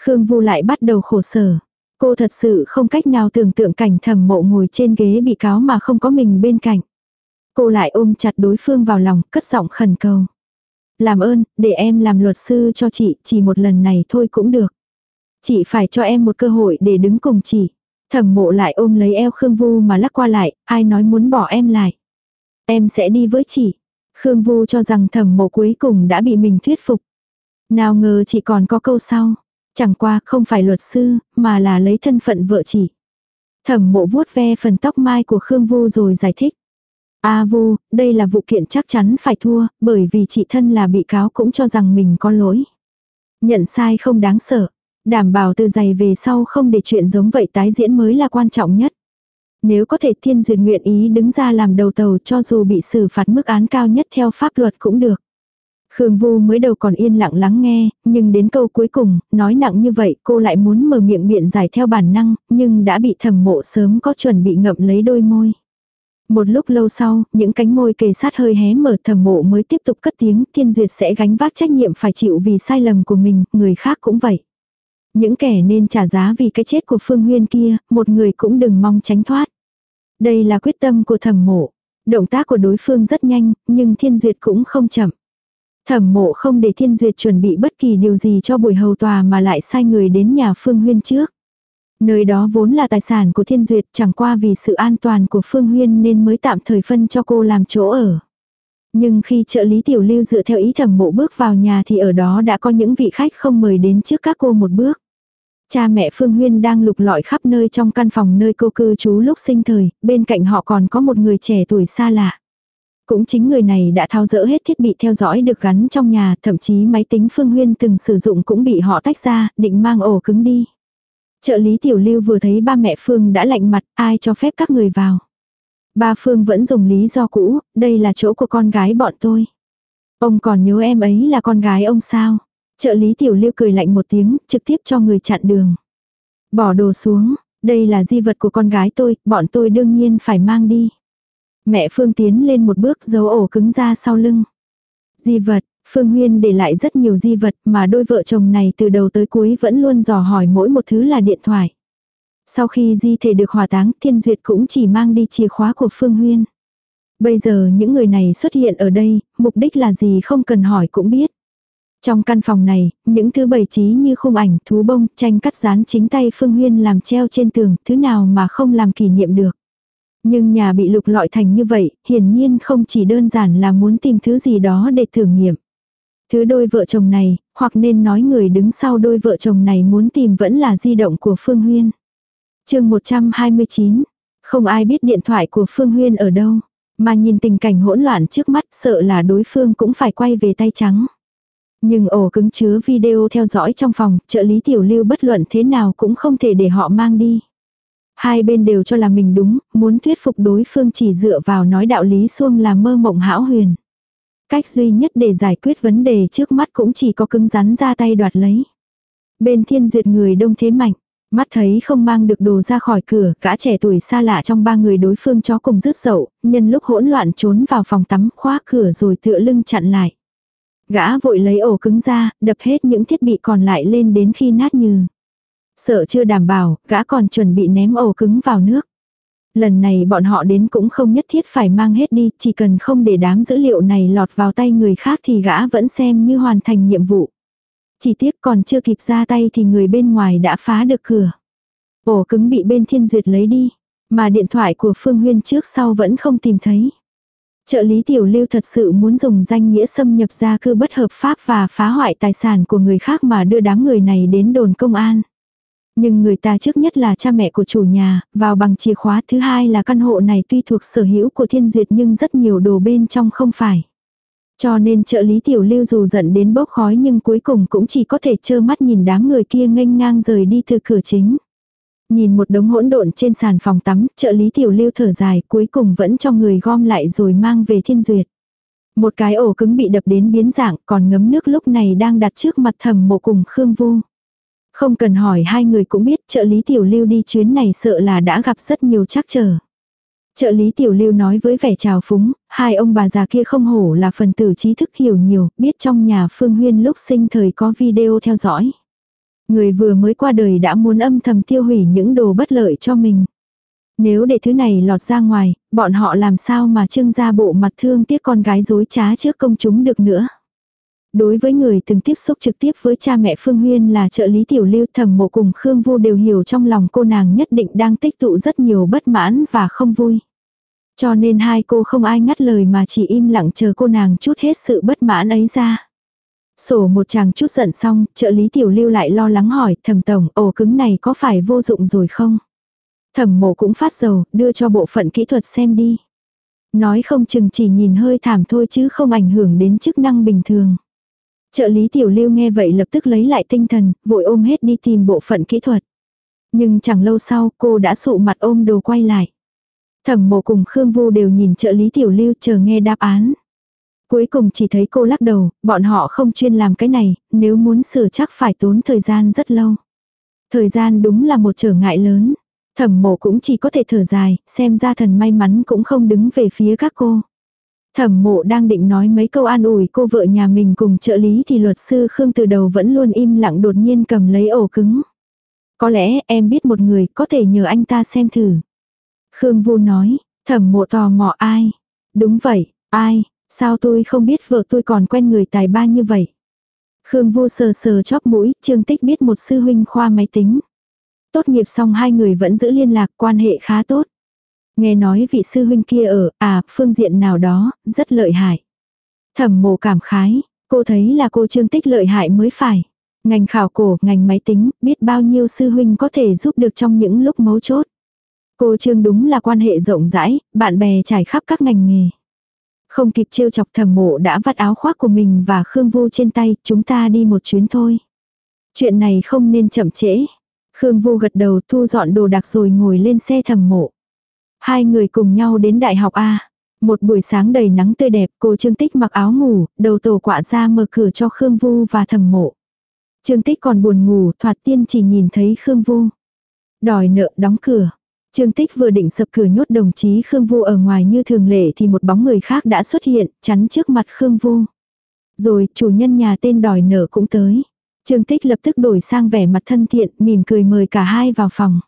Khương Vu lại bắt đầu khổ sở. Cô thật sự không cách nào tưởng tượng cảnh thẩm mộ ngồi trên ghế bị cáo mà không có mình bên cạnh. Cô lại ôm chặt đối phương vào lòng, cất giọng khẩn cầu. Làm ơn, để em làm luật sư cho chị, chỉ một lần này thôi cũng được. Chị phải cho em một cơ hội để đứng cùng chị. Thẩm mộ lại ôm lấy eo Khương Vu mà lắc qua lại, ai nói muốn bỏ em lại. Em sẽ đi với chị. Khương Vu cho rằng thẩm mộ cuối cùng đã bị mình thuyết phục. Nào ngờ chị còn có câu sau. Chẳng qua không phải luật sư, mà là lấy thân phận vợ chị. Thẩm mộ vuốt ve phần tóc mai của Khương Vu rồi giải thích. A Vu, đây là vụ kiện chắc chắn phải thua, bởi vì chị thân là bị cáo cũng cho rằng mình có lỗi. Nhận sai không đáng sợ. Đảm bảo từ giày về sau không để chuyện giống vậy tái diễn mới là quan trọng nhất. Nếu có thể thiên duyệt nguyện ý đứng ra làm đầu tàu cho dù bị xử phạt mức án cao nhất theo pháp luật cũng được. Khương Vu mới đầu còn yên lặng lắng nghe, nhưng đến câu cuối cùng, nói nặng như vậy cô lại muốn mở miệng biện giải theo bản năng, nhưng đã bị thẩm mộ sớm có chuẩn bị ngậm lấy đôi môi. Một lúc lâu sau, những cánh môi kề sát hơi hé mở thầm mộ mới tiếp tục cất tiếng thiên duyệt sẽ gánh vác trách nhiệm phải chịu vì sai lầm của mình, người khác cũng vậy. Những kẻ nên trả giá vì cái chết của Phương Huyên kia, một người cũng đừng mong tránh thoát. Đây là quyết tâm của thẩm mộ. Động tác của đối phương rất nhanh, nhưng thiên duyệt cũng không chậm. Thẩm mộ không để thiên duyệt chuẩn bị bất kỳ điều gì cho buổi hầu tòa mà lại sai người đến nhà Phương Huyên trước. Nơi đó vốn là tài sản của Thiên Duyệt chẳng qua vì sự an toàn của Phương Huyên nên mới tạm thời phân cho cô làm chỗ ở. Nhưng khi trợ lý tiểu lưu dựa theo ý thẩm mộ bước vào nhà thì ở đó đã có những vị khách không mời đến trước các cô một bước. Cha mẹ Phương Huyên đang lục lọi khắp nơi trong căn phòng nơi cô cư trú lúc sinh thời, bên cạnh họ còn có một người trẻ tuổi xa lạ. Cũng chính người này đã tháo rỡ hết thiết bị theo dõi được gắn trong nhà, thậm chí máy tính Phương Huyên từng sử dụng cũng bị họ tách ra, định mang ổ cứng đi. Trợ lý tiểu lưu vừa thấy ba mẹ Phương đã lạnh mặt, ai cho phép các người vào. Ba Phương vẫn dùng lý do cũ, đây là chỗ của con gái bọn tôi. Ông còn nhớ em ấy là con gái ông sao? Trợ lý tiểu lưu cười lạnh một tiếng, trực tiếp cho người chặn đường. Bỏ đồ xuống, đây là di vật của con gái tôi, bọn tôi đương nhiên phải mang đi. Mẹ Phương tiến lên một bước giấu ổ cứng ra sau lưng. Di vật, Phương Huyên để lại rất nhiều di vật mà đôi vợ chồng này từ đầu tới cuối vẫn luôn dò hỏi mỗi một thứ là điện thoại. Sau khi di thể được hỏa táng, Thiên Duyệt cũng chỉ mang đi chìa khóa của Phương Huyên. Bây giờ những người này xuất hiện ở đây, mục đích là gì không cần hỏi cũng biết. Trong căn phòng này, những thứ bày trí như khung ảnh, thú bông, tranh cắt dán chính tay Phương Huyên làm treo trên tường, thứ nào mà không làm kỷ niệm được. Nhưng nhà bị lục lọi thành như vậy, hiển nhiên không chỉ đơn giản là muốn tìm thứ gì đó để thử nghiệm. Thứ đôi vợ chồng này, hoặc nên nói người đứng sau đôi vợ chồng này muốn tìm vẫn là di động của Phương Huyên. chương 129, không ai biết điện thoại của Phương Huyên ở đâu, mà nhìn tình cảnh hỗn loạn trước mắt sợ là đối phương cũng phải quay về tay trắng. Nhưng ổ cứng chứa video theo dõi trong phòng, trợ lý tiểu lưu bất luận thế nào cũng không thể để họ mang đi. Hai bên đều cho là mình đúng, muốn thuyết phục đối phương chỉ dựa vào nói đạo lý xuông là mơ mộng hão huyền. Cách duy nhất để giải quyết vấn đề trước mắt cũng chỉ có cứng rắn ra tay đoạt lấy. Bên thiên duyệt người đông thế mạnh, mắt thấy không mang được đồ ra khỏi cửa, cả trẻ tuổi xa lạ trong ba người đối phương chó cùng rứt dậu, nhân lúc hỗn loạn trốn vào phòng tắm khóa cửa rồi tựa lưng chặn lại. Gã vội lấy ổ cứng ra, đập hết những thiết bị còn lại lên đến khi nát như. Sợ chưa đảm bảo, gã còn chuẩn bị ném ổ cứng vào nước. Lần này bọn họ đến cũng không nhất thiết phải mang hết đi, chỉ cần không để đám dữ liệu này lọt vào tay người khác thì gã vẫn xem như hoàn thành nhiệm vụ. Chỉ tiếc còn chưa kịp ra tay thì người bên ngoài đã phá được cửa. Ổ cứng bị bên thiên duyệt lấy đi, mà điện thoại của Phương Huyên trước sau vẫn không tìm thấy. Trợ lý tiểu lưu thật sự muốn dùng danh nghĩa xâm nhập gia cư bất hợp pháp và phá hoại tài sản của người khác mà đưa đám người này đến đồn công an. Nhưng người ta trước nhất là cha mẹ của chủ nhà, vào bằng chìa khóa thứ hai là căn hộ này tuy thuộc sở hữu của thiên duyệt nhưng rất nhiều đồ bên trong không phải. Cho nên trợ lý tiểu lưu dù giận đến bốc khói nhưng cuối cùng cũng chỉ có thể trơ mắt nhìn đám người kia nghênh ngang rời đi từ cửa chính. Nhìn một đống hỗn độn trên sàn phòng tắm, trợ lý tiểu lưu thở dài cuối cùng vẫn cho người gom lại rồi mang về thiên duyệt. Một cái ổ cứng bị đập đến biến dạng còn ngấm nước lúc này đang đặt trước mặt thầm mộ cùng Khương Vu. Không cần hỏi hai người cũng biết trợ lý tiểu lưu đi chuyến này sợ là đã gặp rất nhiều trắc trở. Trợ lý tiểu lưu nói với vẻ trào phúng, hai ông bà già kia không hổ là phần tử trí thức hiểu nhiều, biết trong nhà Phương Huyên lúc sinh thời có video theo dõi. Người vừa mới qua đời đã muốn âm thầm tiêu hủy những đồ bất lợi cho mình. Nếu để thứ này lọt ra ngoài, bọn họ làm sao mà trưng ra bộ mặt thương tiếc con gái dối trá trước công chúng được nữa. Đối với người từng tiếp xúc trực tiếp với cha mẹ Phương Huyên là trợ lý tiểu lưu thầm mộ cùng Khương Vu đều hiểu trong lòng cô nàng nhất định đang tích tụ rất nhiều bất mãn và không vui. Cho nên hai cô không ai ngắt lời mà chỉ im lặng chờ cô nàng chút hết sự bất mãn ấy ra. Sổ một chàng chút giận xong, trợ lý tiểu lưu lại lo lắng hỏi thầm tổng ổ cứng này có phải vô dụng rồi không? Thẩm mộ cũng phát dầu, đưa cho bộ phận kỹ thuật xem đi. Nói không chừng chỉ nhìn hơi thảm thôi chứ không ảnh hưởng đến chức năng bình thường. Trợ lý tiểu lưu nghe vậy lập tức lấy lại tinh thần, vội ôm hết đi tìm bộ phận kỹ thuật. Nhưng chẳng lâu sau cô đã sụ mặt ôm đồ quay lại. Thẩm mộ cùng Khương Vu đều nhìn trợ lý tiểu lưu chờ nghe đáp án. Cuối cùng chỉ thấy cô lắc đầu, bọn họ không chuyên làm cái này, nếu muốn sửa chắc phải tốn thời gian rất lâu. Thời gian đúng là một trở ngại lớn. Thẩm mộ cũng chỉ có thể thở dài, xem ra thần may mắn cũng không đứng về phía các cô. Thẩm mộ đang định nói mấy câu an ủi cô vợ nhà mình cùng trợ lý thì luật sư Khương từ đầu vẫn luôn im lặng đột nhiên cầm lấy ổ cứng. Có lẽ em biết một người có thể nhờ anh ta xem thử. Khương Vu nói, thẩm mộ tò mò ai? Đúng vậy, ai? Sao tôi không biết vợ tôi còn quen người tài ba như vậy? Khương Vu sờ sờ chóp mũi, Trương Tích biết một sư huynh khoa máy tính. Tốt nghiệp xong hai người vẫn giữ liên lạc quan hệ khá tốt. Nghe nói vị sư huynh kia ở, à, phương diện nào đó, rất lợi hại. Thẩm mộ cảm khái, cô thấy là cô Trương Tích lợi hại mới phải. Ngành khảo cổ, ngành máy tính, biết bao nhiêu sư huynh có thể giúp được trong những lúc mấu chốt. Cô Trương đúng là quan hệ rộng rãi, bạn bè trải khắp các ngành nghề. Không kịp trêu chọc thẩm mộ đã vắt áo khoác của mình và Khương Vu trên tay, chúng ta đi một chuyến thôi. Chuyện này không nên chậm trễ. Khương Vu gật đầu thu dọn đồ đạc rồi ngồi lên xe thẩm mộ. Hai người cùng nhau đến đại học A. Một buổi sáng đầy nắng tươi đẹp, cô Trương Tích mặc áo ngủ, đầu tổ quạ ra mở cửa cho Khương Vu và thẩm mộ. Trương Tích còn buồn ngủ, thoạt tiên chỉ nhìn thấy Khương Vu. Đòi nợ đóng cửa. Trương Tích vừa định sập cửa nhốt đồng chí Khương Vu ở ngoài như thường lệ thì một bóng người khác đã xuất hiện, chắn trước mặt Khương Vu. Rồi, chủ nhân nhà tên đòi nợ cũng tới. Trương Tích lập tức đổi sang vẻ mặt thân thiện, mỉm cười mời cả hai vào phòng.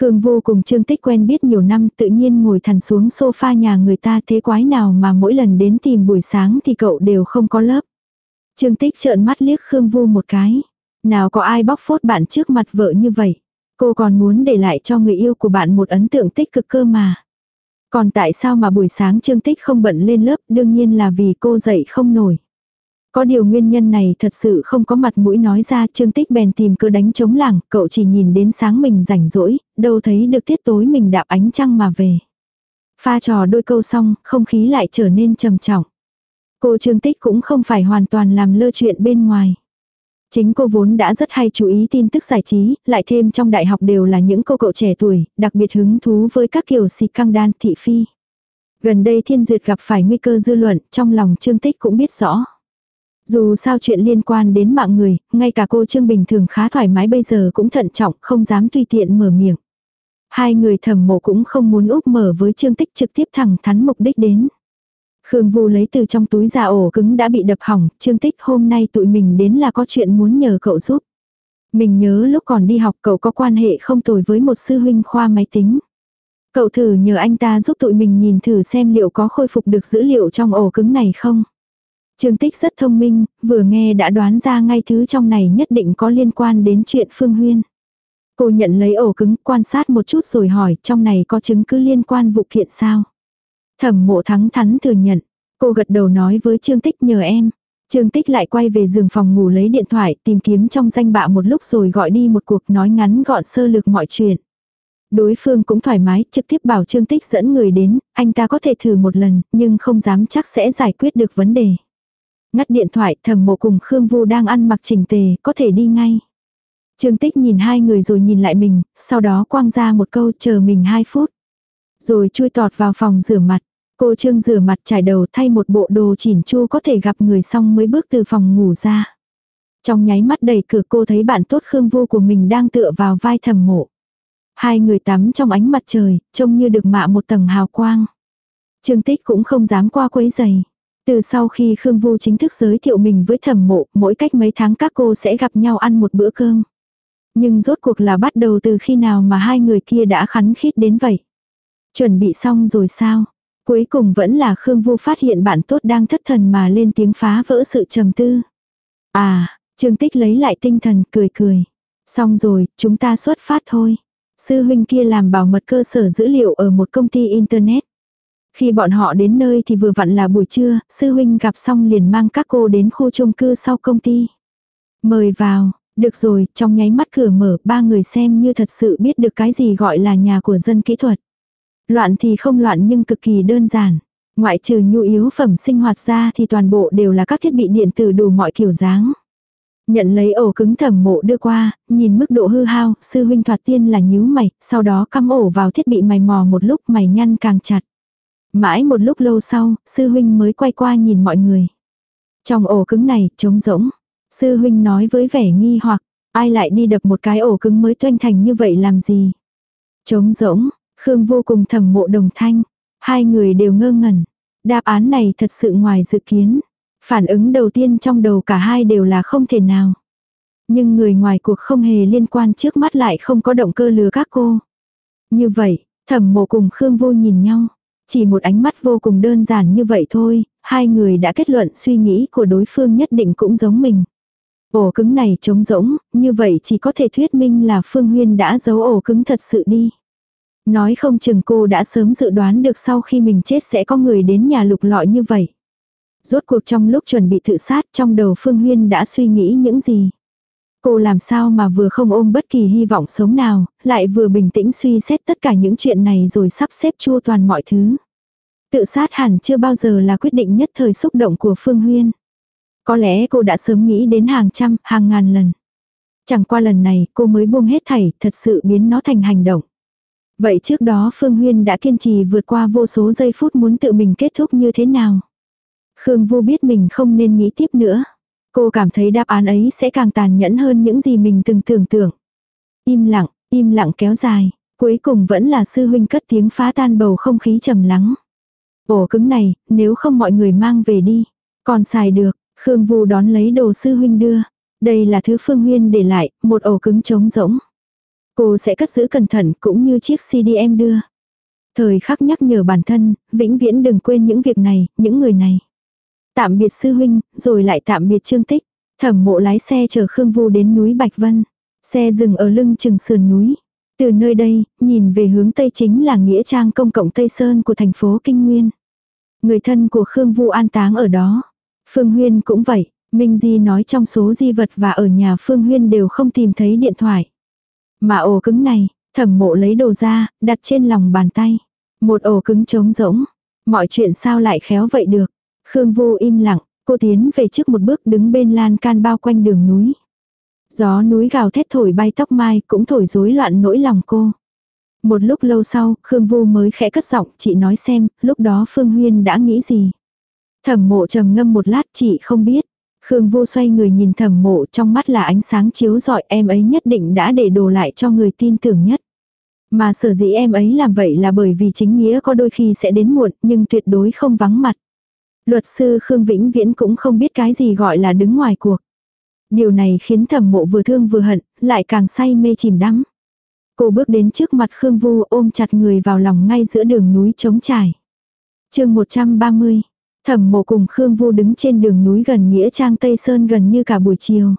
Khương vô cùng Trương Tích quen biết nhiều năm, tự nhiên ngồi thẳng xuống sofa nhà người ta thế quái nào mà mỗi lần đến tìm buổi sáng thì cậu đều không có lớp. Trương Tích trợn mắt liếc Khương Vu một cái. Nào có ai bóc phốt bạn trước mặt vợ như vậy. Cô còn muốn để lại cho người yêu của bạn một ấn tượng tích cực cơ mà. Còn tại sao mà buổi sáng Trương Tích không bận lên lớp đương nhiên là vì cô dậy không nổi. Có điều nguyên nhân này thật sự không có mặt mũi nói ra Trương Tích bèn tìm cơ đánh chống làng, cậu chỉ nhìn đến sáng mình rảnh rỗi, đâu thấy được tiết tối mình đạp ánh trăng mà về. Pha trò đôi câu xong, không khí lại trở nên trầm trọng. Cô Trương Tích cũng không phải hoàn toàn làm lơ chuyện bên ngoài. Chính cô vốn đã rất hay chú ý tin tức giải trí, lại thêm trong đại học đều là những cô cậu trẻ tuổi, đặc biệt hứng thú với các kiểu xì căng đan thị phi. Gần đây Thiên Duyệt gặp phải nguy cơ dư luận, trong lòng Trương Tích cũng biết rõ. Dù sao chuyện liên quan đến mạng người, ngay cả cô Trương bình thường khá thoải mái bây giờ cũng thận trọng, không dám tùy tiện mở miệng. Hai người thầm mộ cũng không muốn úp mở với Trương Tích trực tiếp thẳng thắn mục đích đến. Khương Vu lấy từ trong túi ra ổ cứng đã bị đập hỏng, Trương Tích hôm nay tụi mình đến là có chuyện muốn nhờ cậu giúp. Mình nhớ lúc còn đi học cậu có quan hệ không tồi với một sư huynh khoa máy tính. Cậu thử nhờ anh ta giúp tụi mình nhìn thử xem liệu có khôi phục được dữ liệu trong ổ cứng này không. Trương Tích rất thông minh, vừa nghe đã đoán ra ngay thứ trong này nhất định có liên quan đến chuyện Phương Huyên. Cô nhận lấy ổ cứng, quan sát một chút rồi hỏi trong này có chứng cứ liên quan vụ kiện sao. Thẩm mộ thắng thắn thừa nhận. Cô gật đầu nói với Trương Tích nhờ em. Trương Tích lại quay về giường phòng ngủ lấy điện thoại tìm kiếm trong danh bạ một lúc rồi gọi đi một cuộc nói ngắn gọn sơ lược mọi chuyện. Đối phương cũng thoải mái, trực tiếp bảo Trương Tích dẫn người đến, anh ta có thể thử một lần, nhưng không dám chắc sẽ giải quyết được vấn đề. Ngắt điện thoại thầm mộ cùng Khương Vu đang ăn mặc chỉnh tề, có thể đi ngay. Trương Tích nhìn hai người rồi nhìn lại mình, sau đó quang ra một câu chờ mình hai phút. Rồi chui tọt vào phòng rửa mặt. Cô Trương rửa mặt trải đầu thay một bộ đồ chỉn chu có thể gặp người xong mới bước từ phòng ngủ ra. Trong nháy mắt đẩy cửa cô thấy bạn tốt Khương Vu của mình đang tựa vào vai thầm mộ. Hai người tắm trong ánh mặt trời, trông như được mạ một tầng hào quang. Trương Tích cũng không dám qua quấy giày. Từ sau khi Khương Vu chính thức giới thiệu mình với thẩm mộ, mỗi cách mấy tháng các cô sẽ gặp nhau ăn một bữa cơm. Nhưng rốt cuộc là bắt đầu từ khi nào mà hai người kia đã khắn khít đến vậy. Chuẩn bị xong rồi sao? Cuối cùng vẫn là Khương Vu phát hiện bạn tốt đang thất thần mà lên tiếng phá vỡ sự trầm tư. À, Trương Tích lấy lại tinh thần cười cười. Xong rồi, chúng ta xuất phát thôi. Sư huynh kia làm bảo mật cơ sở dữ liệu ở một công ty internet. Khi bọn họ đến nơi thì vừa vặn là buổi trưa, sư huynh gặp xong liền mang các cô đến khu chung cư sau công ty. Mời vào, được rồi, trong nháy mắt cửa mở, ba người xem như thật sự biết được cái gì gọi là nhà của dân kỹ thuật. Loạn thì không loạn nhưng cực kỳ đơn giản. Ngoại trừ nhu yếu phẩm sinh hoạt ra thì toàn bộ đều là các thiết bị điện tử đủ mọi kiểu dáng. Nhận lấy ổ cứng thẩm mộ đưa qua, nhìn mức độ hư hao, sư huynh thoạt tiên là nhíu mày, sau đó cắm ổ vào thiết bị mày mò một lúc mày nhăn càng chặt. Mãi một lúc lâu sau, sư huynh mới quay qua nhìn mọi người. Trong ổ cứng này, trống rỗng. Sư huynh nói với vẻ nghi hoặc, ai lại đi đập một cái ổ cứng mới toanh thành như vậy làm gì? Trống rỗng, Khương vô cùng thầm mộ đồng thanh. Hai người đều ngơ ngẩn. Đáp án này thật sự ngoài dự kiến. Phản ứng đầu tiên trong đầu cả hai đều là không thể nào. Nhưng người ngoài cuộc không hề liên quan trước mắt lại không có động cơ lừa các cô. Như vậy, thẩm mộ cùng Khương vô nhìn nhau. Chỉ một ánh mắt vô cùng đơn giản như vậy thôi, hai người đã kết luận suy nghĩ của đối phương nhất định cũng giống mình. Ổ cứng này trống rỗng, như vậy chỉ có thể thuyết minh là Phương Huyên đã giấu ổ cứng thật sự đi. Nói không chừng cô đã sớm dự đoán được sau khi mình chết sẽ có người đến nhà lục lọi như vậy. Rốt cuộc trong lúc chuẩn bị tự sát trong đầu Phương Huyên đã suy nghĩ những gì. Cô làm sao mà vừa không ôm bất kỳ hy vọng sống nào, lại vừa bình tĩnh suy xét tất cả những chuyện này rồi sắp xếp chua toàn mọi thứ. Tự sát hẳn chưa bao giờ là quyết định nhất thời xúc động của Phương Huyên. Có lẽ cô đã sớm nghĩ đến hàng trăm, hàng ngàn lần. Chẳng qua lần này cô mới buông hết thảy, thật sự biến nó thành hành động. Vậy trước đó Phương Huyên đã kiên trì vượt qua vô số giây phút muốn tự mình kết thúc như thế nào? Khương vô biết mình không nên nghĩ tiếp nữa. Cô cảm thấy đáp án ấy sẽ càng tàn nhẫn hơn những gì mình từng tưởng tượng. Im lặng, im lặng kéo dài, cuối cùng vẫn là sư huynh cất tiếng phá tan bầu không khí trầm lắng. Ổ cứng này, nếu không mọi người mang về đi. Còn xài được, Khương Vu đón lấy đồ sư huynh đưa. Đây là thứ Phương Huyên để lại, một ổ cứng trống rỗng. Cô sẽ cất giữ cẩn thận cũng như chiếc CD em đưa. Thời khắc nhắc nhở bản thân, vĩnh viễn đừng quên những việc này, những người này. Tạm biệt sư huynh, rồi lại tạm biệt trương tích. Thẩm mộ lái xe chở Khương Vu đến núi Bạch Vân. Xe dừng ở lưng chừng sườn núi. Từ nơi đây, nhìn về hướng Tây chính là Nghĩa Trang công cộng Tây Sơn của thành phố Kinh Nguyên. Người thân của Khương Vu an táng ở đó. Phương Huyên cũng vậy, Minh Di nói trong số di vật và ở nhà Phương Huyên đều không tìm thấy điện thoại. Mà ổ cứng này, thẩm mộ lấy đồ ra, đặt trên lòng bàn tay. Một ổ cứng trống rỗng. Mọi chuyện sao lại khéo vậy được. Khương Vu im lặng, cô tiến về trước một bước đứng bên lan can bao quanh đường núi. Gió núi gào thét thổi bay tóc mai cũng thổi rối loạn nỗi lòng cô. Một lúc lâu sau, Khương Vu mới khẽ cất giọng, chị nói xem, lúc đó Phương Huyên đã nghĩ gì. Thẩm mộ trầm ngâm một lát chị không biết. Khương Vu xoay người nhìn thẩm mộ trong mắt là ánh sáng chiếu rọi em ấy nhất định đã để đồ lại cho người tin tưởng nhất. Mà sở dĩ em ấy làm vậy là bởi vì chính nghĩa có đôi khi sẽ đến muộn nhưng tuyệt đối không vắng mặt. Luật sư Khương Vĩnh Viễn cũng không biết cái gì gọi là đứng ngoài cuộc. Điều này khiến thẩm mộ vừa thương vừa hận, lại càng say mê chìm đắm. Cô bước đến trước mặt Khương Vu ôm chặt người vào lòng ngay giữa đường núi trống trải. chương 130, thẩm mộ cùng Khương Vu đứng trên đường núi gần Nghĩa Trang Tây Sơn gần như cả buổi chiều.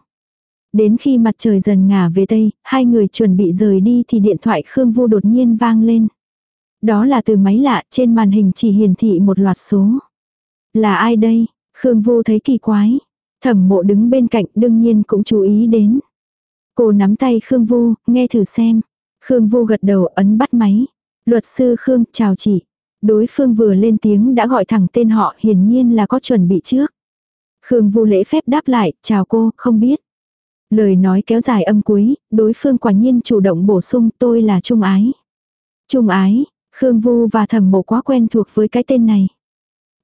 Đến khi mặt trời dần ngả về Tây, hai người chuẩn bị rời đi thì điện thoại Khương Vu đột nhiên vang lên. Đó là từ máy lạ, trên màn hình chỉ hiển thị một loạt số. Là ai đây? Khương Vu thấy kỳ quái. Thẩm mộ đứng bên cạnh đương nhiên cũng chú ý đến. Cô nắm tay Khương Vu, nghe thử xem. Khương Vu gật đầu ấn bắt máy. Luật sư Khương, chào chị. Đối phương vừa lên tiếng đã gọi thẳng tên họ hiển nhiên là có chuẩn bị trước. Khương Vu lễ phép đáp lại, chào cô, không biết. Lời nói kéo dài âm cuối, đối phương quả nhiên chủ động bổ sung tôi là Trung Ái. Trung Ái, Khương Vu và Thẩm Mộ quá quen thuộc với cái tên này.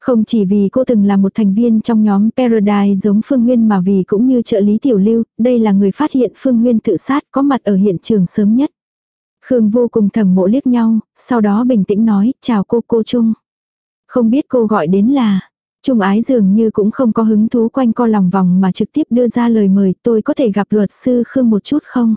Không chỉ vì cô từng là một thành viên trong nhóm Paradise giống Phương Huyên mà vì cũng như trợ lý tiểu lưu, đây là người phát hiện Phương Huyên tự sát có mặt ở hiện trường sớm nhất. Khương vô cùng thầm mộ liếc nhau, sau đó bình tĩnh nói, chào cô cô Trung. Không biết cô gọi đến là, Trung ái dường như cũng không có hứng thú quanh co lòng vòng mà trực tiếp đưa ra lời mời tôi có thể gặp luật sư Khương một chút không?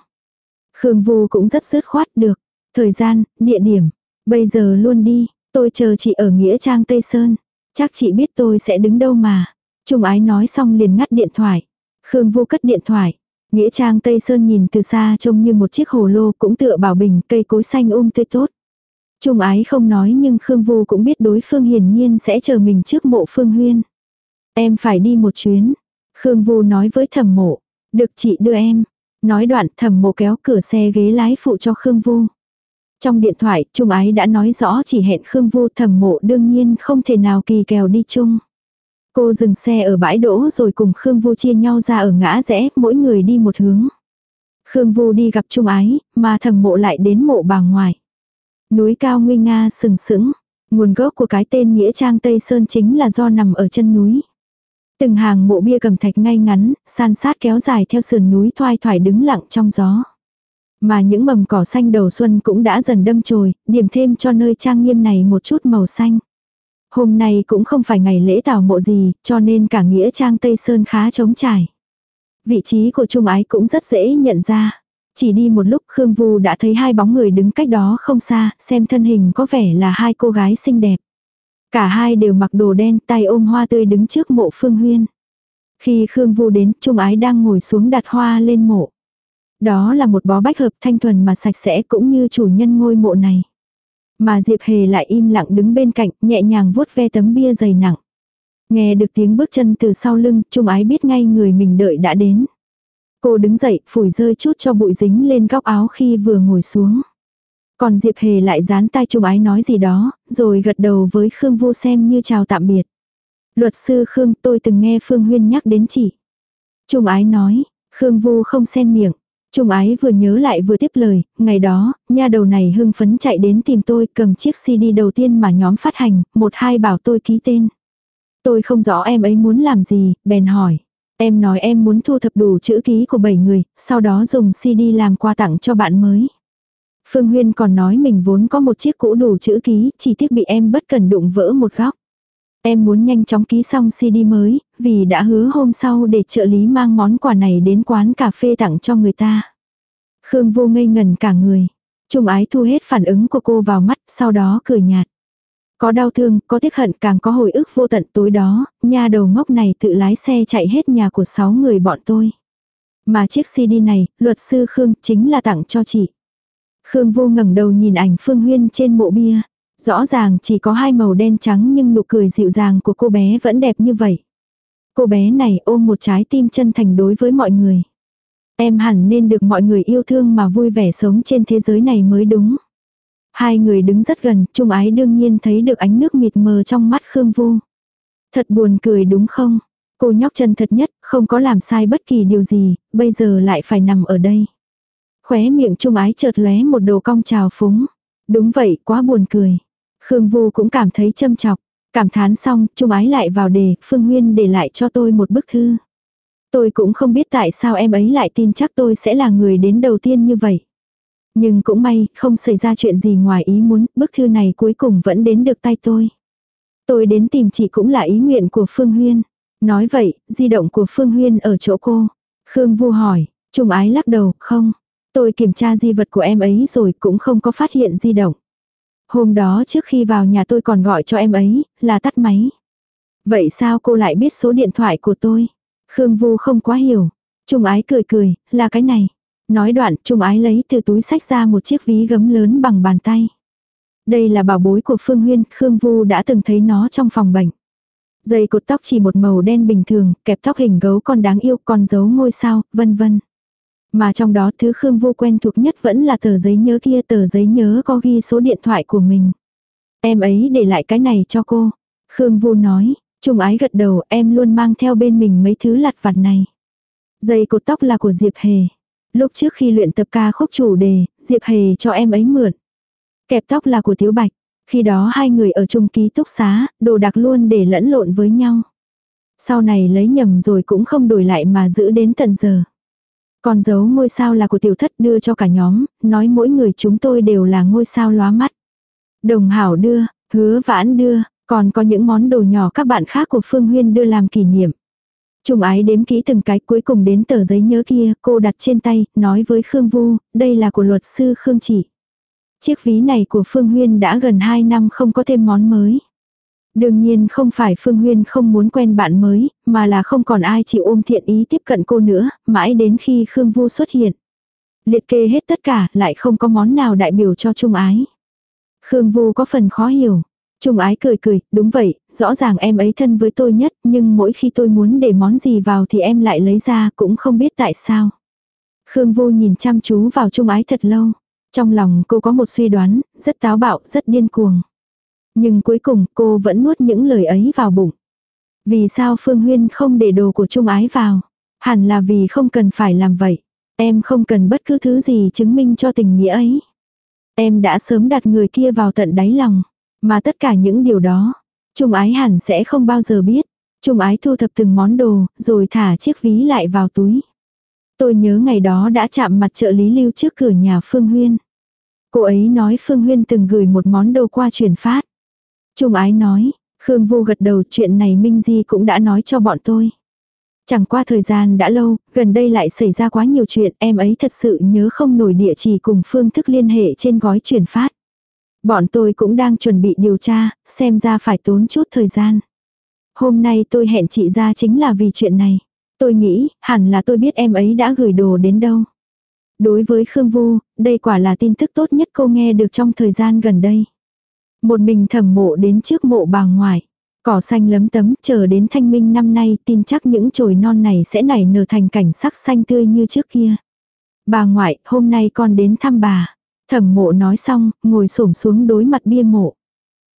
Khương vô cũng rất dứt khoát được. Thời gian, địa điểm. Bây giờ luôn đi, tôi chờ chị ở Nghĩa Trang Tây Sơn. Chắc chị biết tôi sẽ đứng đâu mà. Trung ái nói xong liền ngắt điện thoại. Khương Vu cất điện thoại. Nghĩa trang Tây Sơn nhìn từ xa trông như một chiếc hồ lô cũng tựa bảo bình, cây cối xanh um tươi tốt. Trung ái không nói nhưng Khương Vu cũng biết đối phương hiển nhiên sẽ chờ mình trước mộ Phương Huyên. Em phải đi một chuyến. Khương Vu nói với thẩm mộ. Được chị đưa em. Nói đoạn thẩm mộ kéo cửa xe ghế lái phụ cho Khương Vu. Trong điện thoại, Trung Ái đã nói rõ chỉ hẹn Khương Vu thẩm mộ đương nhiên không thể nào kỳ kèo đi chung. Cô dừng xe ở bãi đỗ rồi cùng Khương Vu chia nhau ra ở ngã rẽ, mỗi người đi một hướng. Khương Vu đi gặp Trung Ái, mà thẩm mộ lại đến mộ bà ngoại. Núi cao nguy nga sừng sững, nguồn gốc của cái tên Nghĩa Trang Tây Sơn chính là do nằm ở chân núi. Từng hàng mộ bia cầm thạch ngay ngắn, san sát kéo dài theo sườn núi thoai thoải đứng lặng trong gió. Mà những mầm cỏ xanh đầu xuân cũng đã dần đâm chồi, điểm thêm cho nơi trang nghiêm này một chút màu xanh. Hôm nay cũng không phải ngày lễ tảo mộ gì, cho nên cả nghĩa trang Tây Sơn khá trống trải. Vị trí của Trung Ái cũng rất dễ nhận ra. Chỉ đi một lúc Khương Vu đã thấy hai bóng người đứng cách đó không xa, xem thân hình có vẻ là hai cô gái xinh đẹp. Cả hai đều mặc đồ đen tay ôm hoa tươi đứng trước mộ Phương Huyên. Khi Khương Vu đến, Trung Ái đang ngồi xuống đặt hoa lên mộ. Đó là một bó bách hợp thanh thuần mà sạch sẽ cũng như chủ nhân ngôi mộ này. Mà Diệp Hề lại im lặng đứng bên cạnh, nhẹ nhàng vuốt ve tấm bia dày nặng. Nghe được tiếng bước chân từ sau lưng, Trung Ái biết ngay người mình đợi đã đến. Cô đứng dậy, phủi rơi chút cho bụi dính lên góc áo khi vừa ngồi xuống. Còn Diệp Hề lại dán tai Trung Ái nói gì đó, rồi gật đầu với Khương Vô xem như chào tạm biệt. Luật sư Khương tôi từng nghe Phương Huyên nhắc đến chị. Trung Ái nói, Khương Vô không xen miệng. Trung ái vừa nhớ lại vừa tiếp lời, ngày đó, nha đầu này hưng phấn chạy đến tìm tôi cầm chiếc CD đầu tiên mà nhóm phát hành, một hai bảo tôi ký tên. Tôi không rõ em ấy muốn làm gì, bèn hỏi. Em nói em muốn thu thập đủ chữ ký của 7 người, sau đó dùng CD làm quà tặng cho bạn mới. Phương Huyên còn nói mình vốn có một chiếc cũ đủ chữ ký, chỉ tiếc bị em bất cần đụng vỡ một góc. Em muốn nhanh chóng ký xong CD mới, vì đã hứa hôm sau để trợ lý mang món quà này đến quán cà phê tặng cho người ta. Khương vô ngây ngần cả người. Trung ái thu hết phản ứng của cô vào mắt, sau đó cười nhạt. Có đau thương, có tiếc hận, càng có hồi ức vô tận tối đó, nha đầu ngốc này tự lái xe chạy hết nhà của sáu người bọn tôi. Mà chiếc CD này, luật sư Khương chính là tặng cho chị. Khương vô ngẩng đầu nhìn ảnh Phương Huyên trên mộ bia. Rõ ràng chỉ có hai màu đen trắng nhưng nụ cười dịu dàng của cô bé vẫn đẹp như vậy. Cô bé này ôm một trái tim chân thành đối với mọi người. Em hẳn nên được mọi người yêu thương mà vui vẻ sống trên thế giới này mới đúng. Hai người đứng rất gần, Trung Ái đương nhiên thấy được ánh nước mịt mờ trong mắt Khương Vu. Thật buồn cười đúng không? Cô nhóc chân thật nhất, không có làm sai bất kỳ điều gì, bây giờ lại phải nằm ở đây. Khóe miệng Trung Ái chợt lóe một đồ cong trào phúng. Đúng vậy, quá buồn cười. Khương Vu cũng cảm thấy châm chọc. Cảm thán xong, Trung Ái lại vào đề, Phương Huyên để lại cho tôi một bức thư. Tôi cũng không biết tại sao em ấy lại tin chắc tôi sẽ là người đến đầu tiên như vậy. Nhưng cũng may, không xảy ra chuyện gì ngoài ý muốn, bức thư này cuối cùng vẫn đến được tay tôi. Tôi đến tìm chị cũng là ý nguyện của Phương Huyên. Nói vậy, di động của Phương Huyên ở chỗ cô. Khương Vu hỏi, Trung Ái lắc đầu, không. Tôi kiểm tra di vật của em ấy rồi cũng không có phát hiện di động. Hôm đó trước khi vào nhà tôi còn gọi cho em ấy, là tắt máy. Vậy sao cô lại biết số điện thoại của tôi? Khương Vu không quá hiểu. Trung ái cười cười, là cái này. Nói đoạn, Trung ái lấy từ túi sách ra một chiếc ví gấm lớn bằng bàn tay. Đây là bảo bối của Phương Huyên, Khương Vu đã từng thấy nó trong phòng bệnh. Dây cột tóc chỉ một màu đen bình thường, kẹp tóc hình gấu con đáng yêu, con dấu ngôi sao, vân vân. Mà trong đó thứ Khương Vô quen thuộc nhất vẫn là tờ giấy nhớ kia tờ giấy nhớ có ghi số điện thoại của mình. Em ấy để lại cái này cho cô. Khương Vô nói, Trung ái gật đầu em luôn mang theo bên mình mấy thứ lặt vặt này. Dây cột tóc là của Diệp Hề. Lúc trước khi luyện tập ca khúc chủ đề, Diệp Hề cho em ấy mượn. Kẹp tóc là của Tiếu Bạch. Khi đó hai người ở chung ký túc xá, đồ đặc luôn để lẫn lộn với nhau. Sau này lấy nhầm rồi cũng không đổi lại mà giữ đến tận giờ. Còn dấu ngôi sao là của tiểu thất đưa cho cả nhóm, nói mỗi người chúng tôi đều là ngôi sao lóa mắt. Đồng hảo đưa, hứa vãn đưa, còn có những món đồ nhỏ các bạn khác của Phương Huyên đưa làm kỷ niệm. Trung ái đếm kỹ từng cái cuối cùng đến tờ giấy nhớ kia, cô đặt trên tay, nói với Khương Vu, đây là của luật sư Khương Chỉ. Chiếc ví này của Phương Huyên đã gần 2 năm không có thêm món mới. Đương nhiên không phải Phương Huyên không muốn quen bạn mới, mà là không còn ai chịu ôm thiện ý tiếp cận cô nữa, mãi đến khi Khương Vu xuất hiện. Liệt kê hết tất cả, lại không có món nào đại biểu cho Trung Ái. Khương Vu có phần khó hiểu. Trung Ái cười cười, đúng vậy, rõ ràng em ấy thân với tôi nhất, nhưng mỗi khi tôi muốn để món gì vào thì em lại lấy ra, cũng không biết tại sao. Khương Vu nhìn chăm chú vào Trung Ái thật lâu. Trong lòng cô có một suy đoán, rất táo bạo, rất điên cuồng. Nhưng cuối cùng cô vẫn nuốt những lời ấy vào bụng. Vì sao Phương Huyên không để đồ của Trung Ái vào? Hẳn là vì không cần phải làm vậy. Em không cần bất cứ thứ gì chứng minh cho tình nghĩa ấy. Em đã sớm đặt người kia vào tận đáy lòng. Mà tất cả những điều đó, Trung Ái hẳn sẽ không bao giờ biết. Trung Ái thu thập từng món đồ, rồi thả chiếc ví lại vào túi. Tôi nhớ ngày đó đã chạm mặt trợ lý lưu trước cửa nhà Phương Huyên. Cô ấy nói Phương Huyên từng gửi một món đồ qua chuyển phát. Trung ái nói, Khương Vu gật đầu chuyện này Minh Di cũng đã nói cho bọn tôi. Chẳng qua thời gian đã lâu, gần đây lại xảy ra quá nhiều chuyện, em ấy thật sự nhớ không nổi địa chỉ cùng phương thức liên hệ trên gói chuyển phát. Bọn tôi cũng đang chuẩn bị điều tra, xem ra phải tốn chút thời gian. Hôm nay tôi hẹn chị ra chính là vì chuyện này. Tôi nghĩ, hẳn là tôi biết em ấy đã gửi đồ đến đâu. Đối với Khương Vu, đây quả là tin tức tốt nhất cô nghe được trong thời gian gần đây. Một mình thẩm mộ đến trước mộ bà ngoại. Cỏ xanh lấm tấm chờ đến thanh minh năm nay tin chắc những chồi non này sẽ nảy nở thành cảnh sắc xanh tươi như trước kia. Bà ngoại, hôm nay con đến thăm bà. Thẩm mộ nói xong, ngồi xổm xuống đối mặt bia mộ.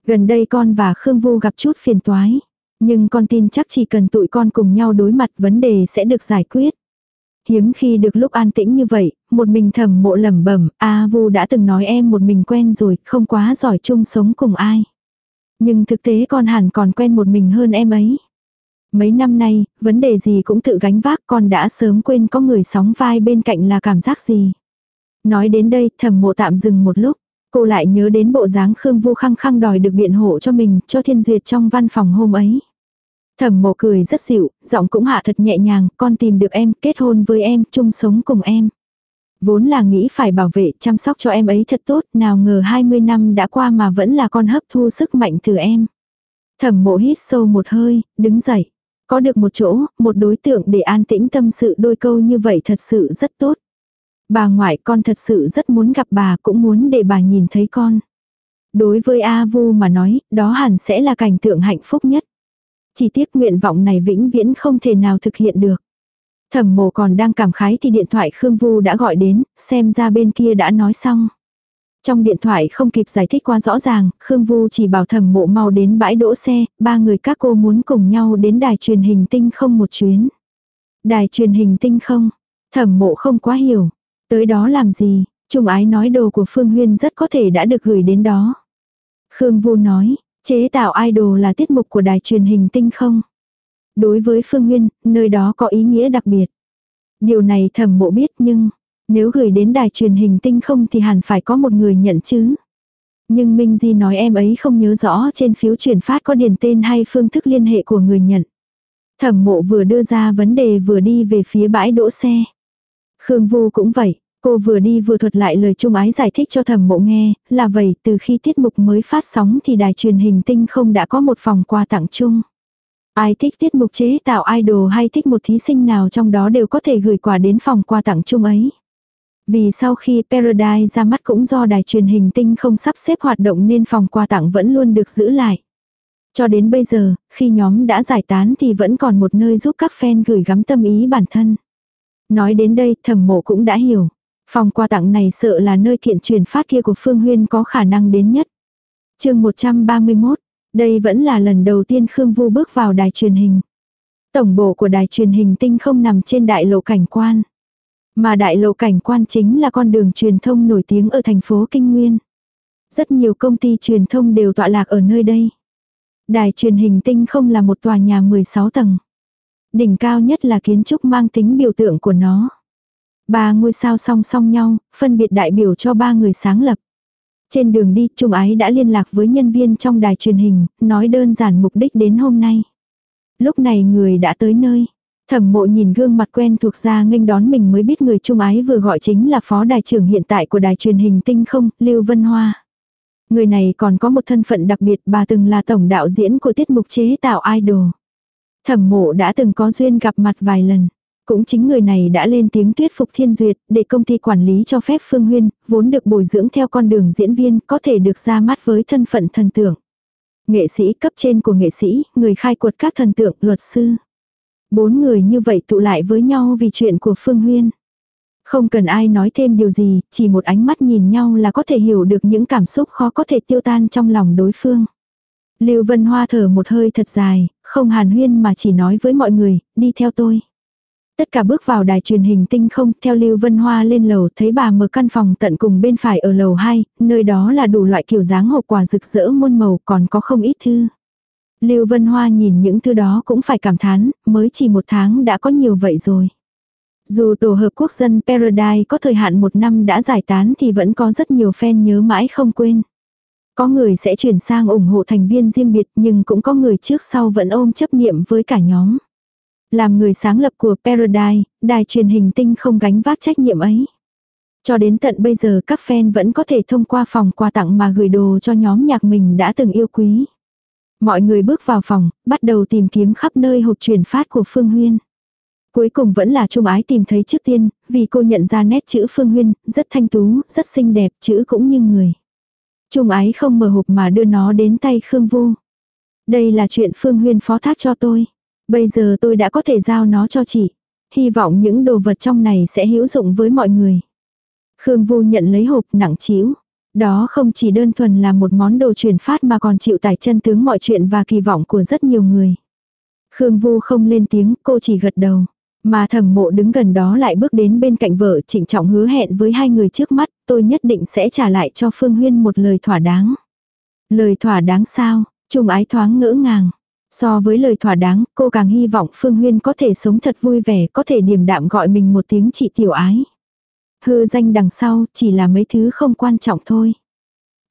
Gần đây con và Khương Vu gặp chút phiền toái. Nhưng con tin chắc chỉ cần tụi con cùng nhau đối mặt vấn đề sẽ được giải quyết. Hiếm khi được lúc an tĩnh như vậy, một mình thầm mộ lẩm bẩm, A Vu đã từng nói em một mình quen rồi, không quá giỏi chung sống cùng ai. Nhưng thực tế con hẳn còn quen một mình hơn em ấy. Mấy năm nay, vấn đề gì cũng tự gánh vác con đã sớm quên có người sóng vai bên cạnh là cảm giác gì. Nói đến đây thầm mộ tạm dừng một lúc. Cô lại nhớ đến bộ dáng Khương Vu khăng khăng đòi được biện hộ cho mình, cho thiên duyệt trong văn phòng hôm ấy. Thẩm mộ cười rất dịu, giọng cũng hạ thật nhẹ nhàng, con tìm được em, kết hôn với em, chung sống cùng em. Vốn là nghĩ phải bảo vệ, chăm sóc cho em ấy thật tốt, nào ngờ 20 năm đã qua mà vẫn là con hấp thu sức mạnh từ em. Thẩm mộ hít sâu một hơi, đứng dậy. Có được một chỗ, một đối tượng để an tĩnh tâm sự đôi câu như vậy thật sự rất tốt. Bà ngoại con thật sự rất muốn gặp bà cũng muốn để bà nhìn thấy con. Đối với A Vu mà nói, đó hẳn sẽ là cảnh tượng hạnh phúc nhất. Chỉ tiếc nguyện vọng này vĩnh viễn không thể nào thực hiện được. Thẩm mộ còn đang cảm khái thì điện thoại Khương Vu đã gọi đến, xem ra bên kia đã nói xong. Trong điện thoại không kịp giải thích quá rõ ràng, Khương Vu chỉ bảo thẩm mộ mau đến bãi đỗ xe, ba người các cô muốn cùng nhau đến đài truyền hình tinh không một chuyến. Đài truyền hình tinh không, thẩm mộ không quá hiểu. Tới đó làm gì, Trung ái nói đồ của Phương Huyên rất có thể đã được gửi đến đó. Khương Vu nói, chế tạo idol là tiết mục của đài truyền hình tinh không. Đối với Phương nguyên nơi đó có ý nghĩa đặc biệt. Điều này thẩm mộ biết nhưng, nếu gửi đến đài truyền hình tinh không thì hẳn phải có một người nhận chứ. Nhưng Minh Di nói em ấy không nhớ rõ trên phiếu chuyển phát có điền tên hay phương thức liên hệ của người nhận. Thẩm mộ vừa đưa ra vấn đề vừa đi về phía bãi đỗ xe. Khương Vu cũng vậy, cô vừa đi vừa thuật lại lời trung ái giải thích cho thẩm mộ nghe, là vậy từ khi tiết mục mới phát sóng thì đài truyền hình tinh không đã có một phòng quà tặng chung. Ai thích tiết mục chế tạo idol hay thích một thí sinh nào trong đó đều có thể gửi quà đến phòng quà tặng chung ấy. Vì sau khi Paradise ra mắt cũng do đài truyền hình tinh không sắp xếp hoạt động nên phòng quà tặng vẫn luôn được giữ lại. Cho đến bây giờ, khi nhóm đã giải tán thì vẫn còn một nơi giúp các fan gửi gắm tâm ý bản thân. Nói đến đây thẩm mộ cũng đã hiểu. Phòng quà tặng này sợ là nơi kiện truyền phát kia của Phương Huyên có khả năng đến nhất. chương 131, đây vẫn là lần đầu tiên Khương Vu bước vào đài truyền hình. Tổng bộ của đài truyền hình tinh không nằm trên đại lộ cảnh quan. Mà đại lộ cảnh quan chính là con đường truyền thông nổi tiếng ở thành phố Kinh Nguyên. Rất nhiều công ty truyền thông đều tọa lạc ở nơi đây. Đài truyền hình tinh không là một tòa nhà 16 tầng. Đỉnh cao nhất là kiến trúc mang tính biểu tượng của nó. Ba ngôi sao song song nhau, phân biệt đại biểu cho ba người sáng lập. Trên đường đi, Trung Ái đã liên lạc với nhân viên trong đài truyền hình, nói đơn giản mục đích đến hôm nay. Lúc này người đã tới nơi. Thẩm mộ nhìn gương mặt quen thuộc ra nghênh đón mình mới biết người Trung Ái vừa gọi chính là phó đài trưởng hiện tại của đài truyền hình tinh không, Lưu Vân Hoa. Người này còn có một thân phận đặc biệt bà từng là tổng đạo diễn của tiết mục chế tạo idol. Thẩm mộ đã từng có duyên gặp mặt vài lần. Cũng chính người này đã lên tiếng thuyết phục thiên duyệt để công ty quản lý cho phép Phương Huyên, vốn được bồi dưỡng theo con đường diễn viên, có thể được ra mắt với thân phận thần tượng. Nghệ sĩ cấp trên của nghệ sĩ, người khai quật các thần tượng, luật sư. Bốn người như vậy tụ lại với nhau vì chuyện của Phương Huyên. Không cần ai nói thêm điều gì, chỉ một ánh mắt nhìn nhau là có thể hiểu được những cảm xúc khó có thể tiêu tan trong lòng đối phương. Lưu Vân Hoa thở một hơi thật dài, không hàn huyên mà chỉ nói với mọi người, đi theo tôi. Tất cả bước vào đài truyền hình tinh không, theo Lưu Vân Hoa lên lầu thấy bà mở căn phòng tận cùng bên phải ở lầu 2, nơi đó là đủ loại kiểu dáng hộp quà rực rỡ muôn màu còn có không ít thư. Lưu Vân Hoa nhìn những thứ đó cũng phải cảm thán, mới chỉ một tháng đã có nhiều vậy rồi. Dù tổ hợp quốc dân Paradise có thời hạn một năm đã giải tán thì vẫn có rất nhiều fan nhớ mãi không quên. Có người sẽ chuyển sang ủng hộ thành viên riêng biệt nhưng cũng có người trước sau vẫn ôm chấp niệm với cả nhóm. Làm người sáng lập của Paradise, đài truyền hình tinh không gánh vác trách nhiệm ấy. Cho đến tận bây giờ các fan vẫn có thể thông qua phòng quà tặng mà gửi đồ cho nhóm nhạc mình đã từng yêu quý. Mọi người bước vào phòng, bắt đầu tìm kiếm khắp nơi hộp truyền phát của Phương Huyên. Cuối cùng vẫn là Trung Ái tìm thấy trước tiên, vì cô nhận ra nét chữ Phương Huyên, rất thanh tú, rất xinh đẹp, chữ cũng như người. Trung Ái không mở hộp mà đưa nó đến tay Khương Vu. Đây là chuyện Phương Huyên phó thác cho tôi. Bây giờ tôi đã có thể giao nó cho chị. Hy vọng những đồ vật trong này sẽ hữu dụng với mọi người. Khương Vu nhận lấy hộp nặng chiếu. Đó không chỉ đơn thuần là một món đồ truyền phát mà còn chịu tải chân tướng mọi chuyện và kỳ vọng của rất nhiều người. Khương Vu không lên tiếng, cô chỉ gật đầu. Mà thẩm mộ đứng gần đó lại bước đến bên cạnh vợ trịnh trọng hứa hẹn với hai người trước mắt, tôi nhất định sẽ trả lại cho Phương Huyên một lời thỏa đáng. Lời thỏa đáng sao, Trung ái thoáng ngỡ ngàng. So với lời thỏa đáng, cô càng hy vọng Phương Huyên có thể sống thật vui vẻ, có thể điềm đạm gọi mình một tiếng chị tiểu ái. Hư danh đằng sau chỉ là mấy thứ không quan trọng thôi.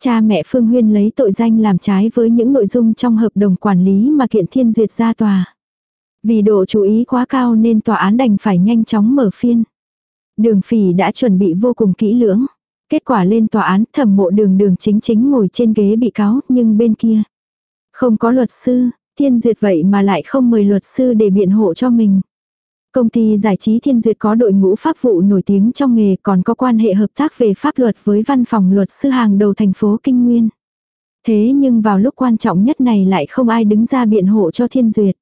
Cha mẹ Phương Huyên lấy tội danh làm trái với những nội dung trong hợp đồng quản lý mà kiện thiên duyệt ra tòa. Vì độ chú ý quá cao nên tòa án đành phải nhanh chóng mở phiên. Đường phỉ đã chuẩn bị vô cùng kỹ lưỡng. Kết quả lên tòa án thẩm mộ đường đường chính chính ngồi trên ghế bị cáo nhưng bên kia. Không có luật sư, thiên duyệt vậy mà lại không mời luật sư để biện hộ cho mình. Công ty giải trí Thiên Duyệt có đội ngũ pháp vụ nổi tiếng trong nghề, còn có quan hệ hợp tác về pháp luật với văn phòng luật sư hàng đầu thành phố Kinh Nguyên. Thế nhưng vào lúc quan trọng nhất này lại không ai đứng ra biện hộ cho Thiên Duyệt.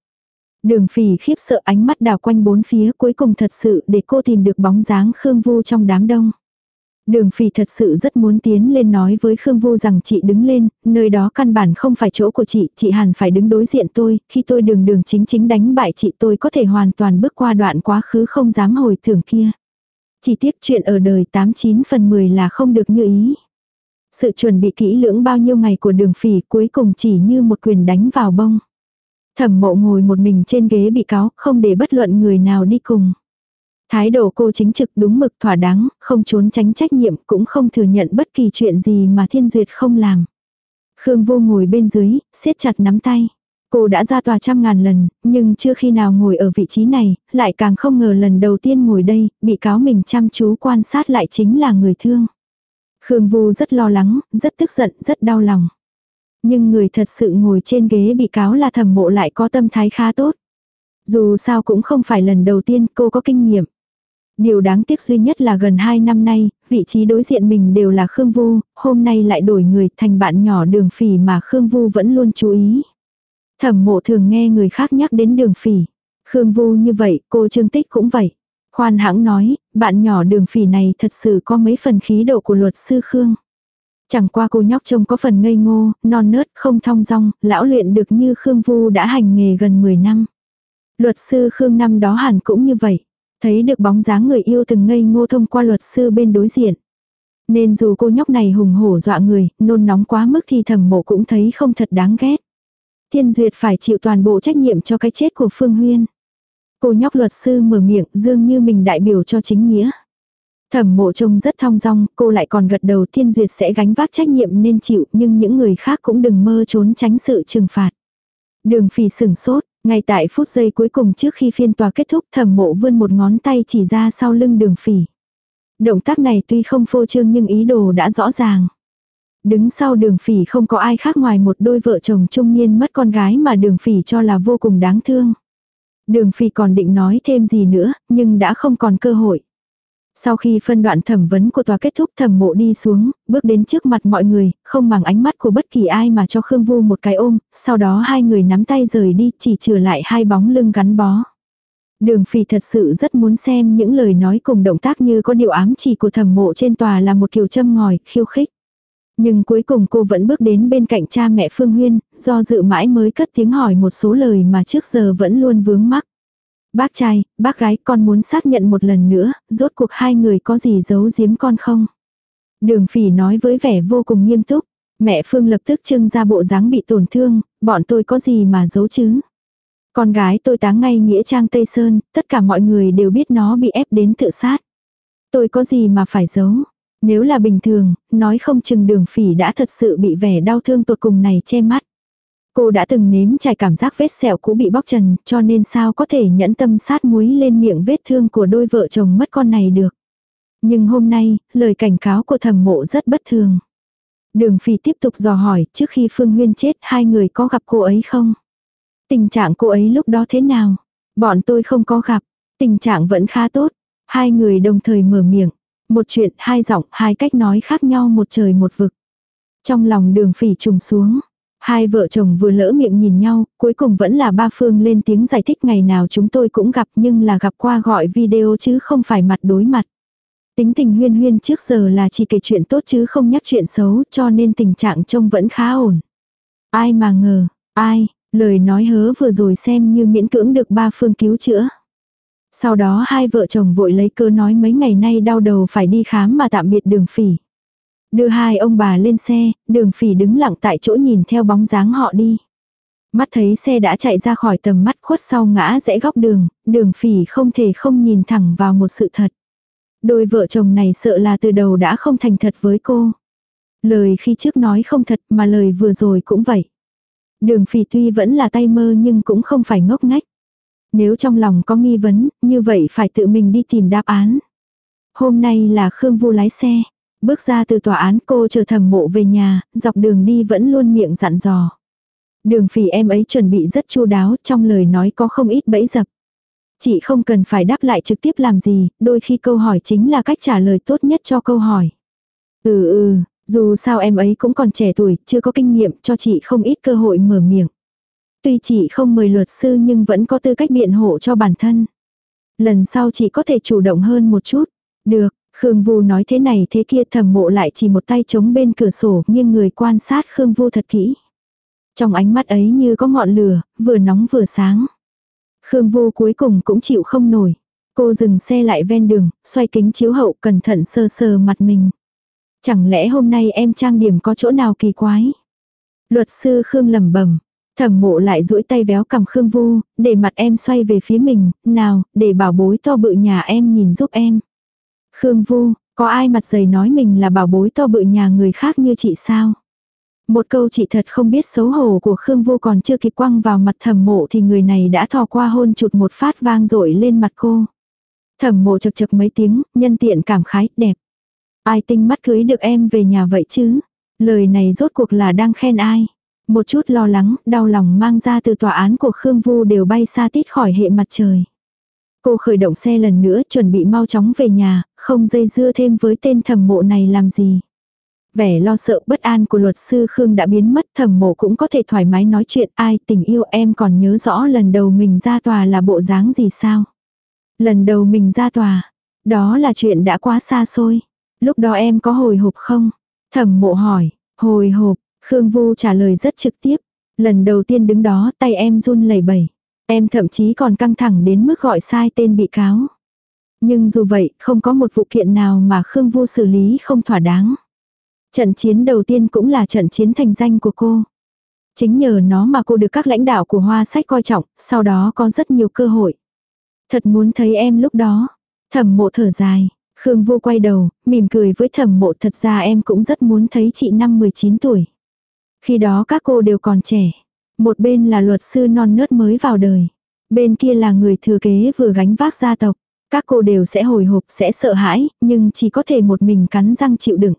Đường phỉ khiếp sợ ánh mắt đào quanh bốn phía, cuối cùng thật sự để cô tìm được bóng dáng Khương Vu trong đám đông. Đường phỉ thật sự rất muốn tiến lên nói với Khương Vu rằng chị đứng lên, nơi đó căn bản không phải chỗ của chị, chị hẳn phải đứng đối diện tôi, khi tôi đường đường chính chính đánh bại chị tôi có thể hoàn toàn bước qua đoạn quá khứ không dám hồi tưởng kia. Chỉ tiếc chuyện ở đời 89 phần 10 là không được như ý. Sự chuẩn bị kỹ lưỡng bao nhiêu ngày của đường phỉ cuối cùng chỉ như một quyền đánh vào bông. Thẩm mộ ngồi một mình trên ghế bị cáo, không để bất luận người nào đi cùng. Thái độ cô chính trực đúng mực thỏa đáng, không trốn tránh trách nhiệm cũng không thừa nhận bất kỳ chuyện gì mà thiên duyệt không làm. Khương vô ngồi bên dưới, siết chặt nắm tay. Cô đã ra tòa trăm ngàn lần, nhưng chưa khi nào ngồi ở vị trí này, lại càng không ngờ lần đầu tiên ngồi đây, bị cáo mình chăm chú quan sát lại chính là người thương. Khương Vu rất lo lắng, rất tức giận, rất đau lòng. Nhưng người thật sự ngồi trên ghế bị cáo là thẩm mộ lại có tâm thái khá tốt. Dù sao cũng không phải lần đầu tiên cô có kinh nghiệm. Điều đáng tiếc duy nhất là gần 2 năm nay, vị trí đối diện mình đều là Khương Vu, hôm nay lại đổi người thành bạn nhỏ đường phỉ mà Khương Vu vẫn luôn chú ý. Thẩm mộ thường nghe người khác nhắc đến đường phỉ. Khương Vu như vậy, cô Trương Tích cũng vậy. Khoan hãng nói, bạn nhỏ đường phỉ này thật sự có mấy phần khí độ của luật sư Khương. Chẳng qua cô nhóc trông có phần ngây ngô, non nớt, không thong dong, lão luyện được như Khương Vu đã hành nghề gần 10 năm. Luật sư Khương năm đó hẳn cũng như vậy. Thấy được bóng dáng người yêu từng ngây ngô thông qua luật sư bên đối diện. Nên dù cô nhóc này hùng hổ dọa người, nôn nóng quá mức thì thẩm mộ cũng thấy không thật đáng ghét. Thiên Duyệt phải chịu toàn bộ trách nhiệm cho cái chết của Phương Huyên. Cô nhóc luật sư mở miệng dường như mình đại biểu cho chính nghĩa. Thẩm mộ trông rất thong dong, cô lại còn gật đầu Thiên Duyệt sẽ gánh vác trách nhiệm nên chịu nhưng những người khác cũng đừng mơ trốn tránh sự trừng phạt. Đường phì sừng sốt, ngay tại phút giây cuối cùng trước khi phiên tòa kết thúc thẩm mộ vươn một ngón tay chỉ ra sau lưng đường phỉ. Động tác này tuy không phô trương nhưng ý đồ đã rõ ràng. Đứng sau đường phỉ không có ai khác ngoài một đôi vợ chồng trung niên mất con gái mà đường phỉ cho là vô cùng đáng thương. Đường phỉ còn định nói thêm gì nữa, nhưng đã không còn cơ hội. Sau khi phân đoạn thẩm vấn của tòa kết thúc thẩm mộ đi xuống, bước đến trước mặt mọi người, không bằng ánh mắt của bất kỳ ai mà cho Khương Vu một cái ôm, sau đó hai người nắm tay rời đi chỉ trừ lại hai bóng lưng gắn bó. Đường phì thật sự rất muốn xem những lời nói cùng động tác như có điều ám chỉ của thẩm mộ trên tòa là một kiểu châm ngòi, khiêu khích. Nhưng cuối cùng cô vẫn bước đến bên cạnh cha mẹ Phương Huyên, do dự mãi mới cất tiếng hỏi một số lời mà trước giờ vẫn luôn vướng mắc. Bác trai, bác gái con muốn xác nhận một lần nữa, rốt cuộc hai người có gì giấu giếm con không? Đường phỉ nói với vẻ vô cùng nghiêm túc. Mẹ Phương lập tức trưng ra bộ dáng bị tổn thương, bọn tôi có gì mà giấu chứ? Con gái tôi táng ngay nghĩa trang Tây Sơn, tất cả mọi người đều biết nó bị ép đến tự sát. Tôi có gì mà phải giấu? Nếu là bình thường, nói không chừng đường phỉ đã thật sự bị vẻ đau thương tột cùng này che mắt. Cô đã từng nếm trải cảm giác vết sẹo cũ bị bóc trần, cho nên sao có thể nhẫn tâm sát muối lên miệng vết thương của đôi vợ chồng mất con này được. Nhưng hôm nay, lời cảnh cáo của thẩm mộ rất bất thường. Đường Phi tiếp tục dò hỏi, trước khi Phương Huyên chết hai người có gặp cô ấy không? Tình trạng cô ấy lúc đó thế nào? Bọn tôi không có gặp, tình trạng vẫn khá tốt. Hai người đồng thời mở miệng. Một chuyện, hai giọng, hai cách nói khác nhau một trời một vực. Trong lòng đường phỉ trùng xuống. Hai vợ chồng vừa lỡ miệng nhìn nhau, cuối cùng vẫn là ba phương lên tiếng giải thích ngày nào chúng tôi cũng gặp nhưng là gặp qua gọi video chứ không phải mặt đối mặt. Tính tình huyên huyên trước giờ là chỉ kể chuyện tốt chứ không nhắc chuyện xấu cho nên tình trạng trông vẫn khá ổn. Ai mà ngờ, ai, lời nói hớ vừa rồi xem như miễn cưỡng được ba phương cứu chữa. Sau đó hai vợ chồng vội lấy cơ nói mấy ngày nay đau đầu phải đi khám mà tạm biệt đường phỉ. Đưa hai ông bà lên xe, đường phỉ đứng lặng tại chỗ nhìn theo bóng dáng họ đi. Mắt thấy xe đã chạy ra khỏi tầm mắt khuất sau ngã rẽ góc đường, đường phỉ không thể không nhìn thẳng vào một sự thật. Đôi vợ chồng này sợ là từ đầu đã không thành thật với cô. Lời khi trước nói không thật mà lời vừa rồi cũng vậy. Đường phỉ tuy vẫn là tay mơ nhưng cũng không phải ngốc ngách. Nếu trong lòng có nghi vấn, như vậy phải tự mình đi tìm đáp án. Hôm nay là Khương Vu lái xe. Bước ra từ tòa án cô chờ thẩm mộ về nhà, dọc đường đi vẫn luôn miệng dặn dò. Đường phỉ em ấy chuẩn bị rất chu đáo, trong lời nói có không ít bẫy dập. Chị không cần phải đáp lại trực tiếp làm gì, đôi khi câu hỏi chính là cách trả lời tốt nhất cho câu hỏi. Ừ ừ, dù sao em ấy cũng còn trẻ tuổi, chưa có kinh nghiệm cho chị không ít cơ hội mở miệng. Tuy chị không mời luật sư nhưng vẫn có tư cách biện hộ cho bản thân. Lần sau chị có thể chủ động hơn một chút. Được, Khương Vu nói thế này thế kia thầm mộ lại chỉ một tay chống bên cửa sổ nhưng người quan sát Khương Vu thật kỹ. Trong ánh mắt ấy như có ngọn lửa, vừa nóng vừa sáng. Khương Vu cuối cùng cũng chịu không nổi. Cô dừng xe lại ven đường, xoay kính chiếu hậu cẩn thận sơ sơ mặt mình. Chẳng lẽ hôm nay em trang điểm có chỗ nào kỳ quái? Luật sư Khương lẩm bẩm Thẩm mộ lại duỗi tay véo cầm Khương Vu, để mặt em xoay về phía mình, nào, để bảo bối to bự nhà em nhìn giúp em. Khương Vu, có ai mặt dày nói mình là bảo bối to bự nhà người khác như chị sao? Một câu chị thật không biết xấu hổ của Khương Vu còn chưa kịp quăng vào mặt thẩm mộ thì người này đã thò qua hôn chụt một phát vang dội lên mặt cô. Thẩm mộ chật chật mấy tiếng, nhân tiện cảm khái, đẹp. Ai tinh mắt cưới được em về nhà vậy chứ? Lời này rốt cuộc là đang khen ai? Một chút lo lắng, đau lòng mang ra từ tòa án của Khương Vu đều bay xa tít khỏi hệ mặt trời. Cô khởi động xe lần nữa chuẩn bị mau chóng về nhà, không dây dưa thêm với tên thẩm mộ này làm gì. Vẻ lo sợ bất an của luật sư Khương đã biến mất thẩm mộ cũng có thể thoải mái nói chuyện ai tình yêu em còn nhớ rõ lần đầu mình ra tòa là bộ dáng gì sao. Lần đầu mình ra tòa, đó là chuyện đã quá xa xôi. Lúc đó em có hồi hộp không? Thẩm mộ hỏi, hồi hộp, Khương Vu trả lời rất trực tiếp. Lần đầu tiên đứng đó tay em run lẩy bẩy. Em thậm chí còn căng thẳng đến mức gọi sai tên bị cáo. Nhưng dù vậy, không có một vụ kiện nào mà Khương Vu xử lý không thỏa đáng. Trận chiến đầu tiên cũng là trận chiến thành danh của cô. Chính nhờ nó mà cô được các lãnh đạo của Hoa Sách coi trọng, sau đó có rất nhiều cơ hội. Thật muốn thấy em lúc đó. Thẩm mộ thở dài. Khương Vu quay đầu, mỉm cười với thẩm mộ thật ra em cũng rất muốn thấy chị năm 19 tuổi. Khi đó các cô đều còn trẻ. Một bên là luật sư non nớt mới vào đời. Bên kia là người thừa kế vừa gánh vác gia tộc. Các cô đều sẽ hồi hộp, sẽ sợ hãi, nhưng chỉ có thể một mình cắn răng chịu đựng.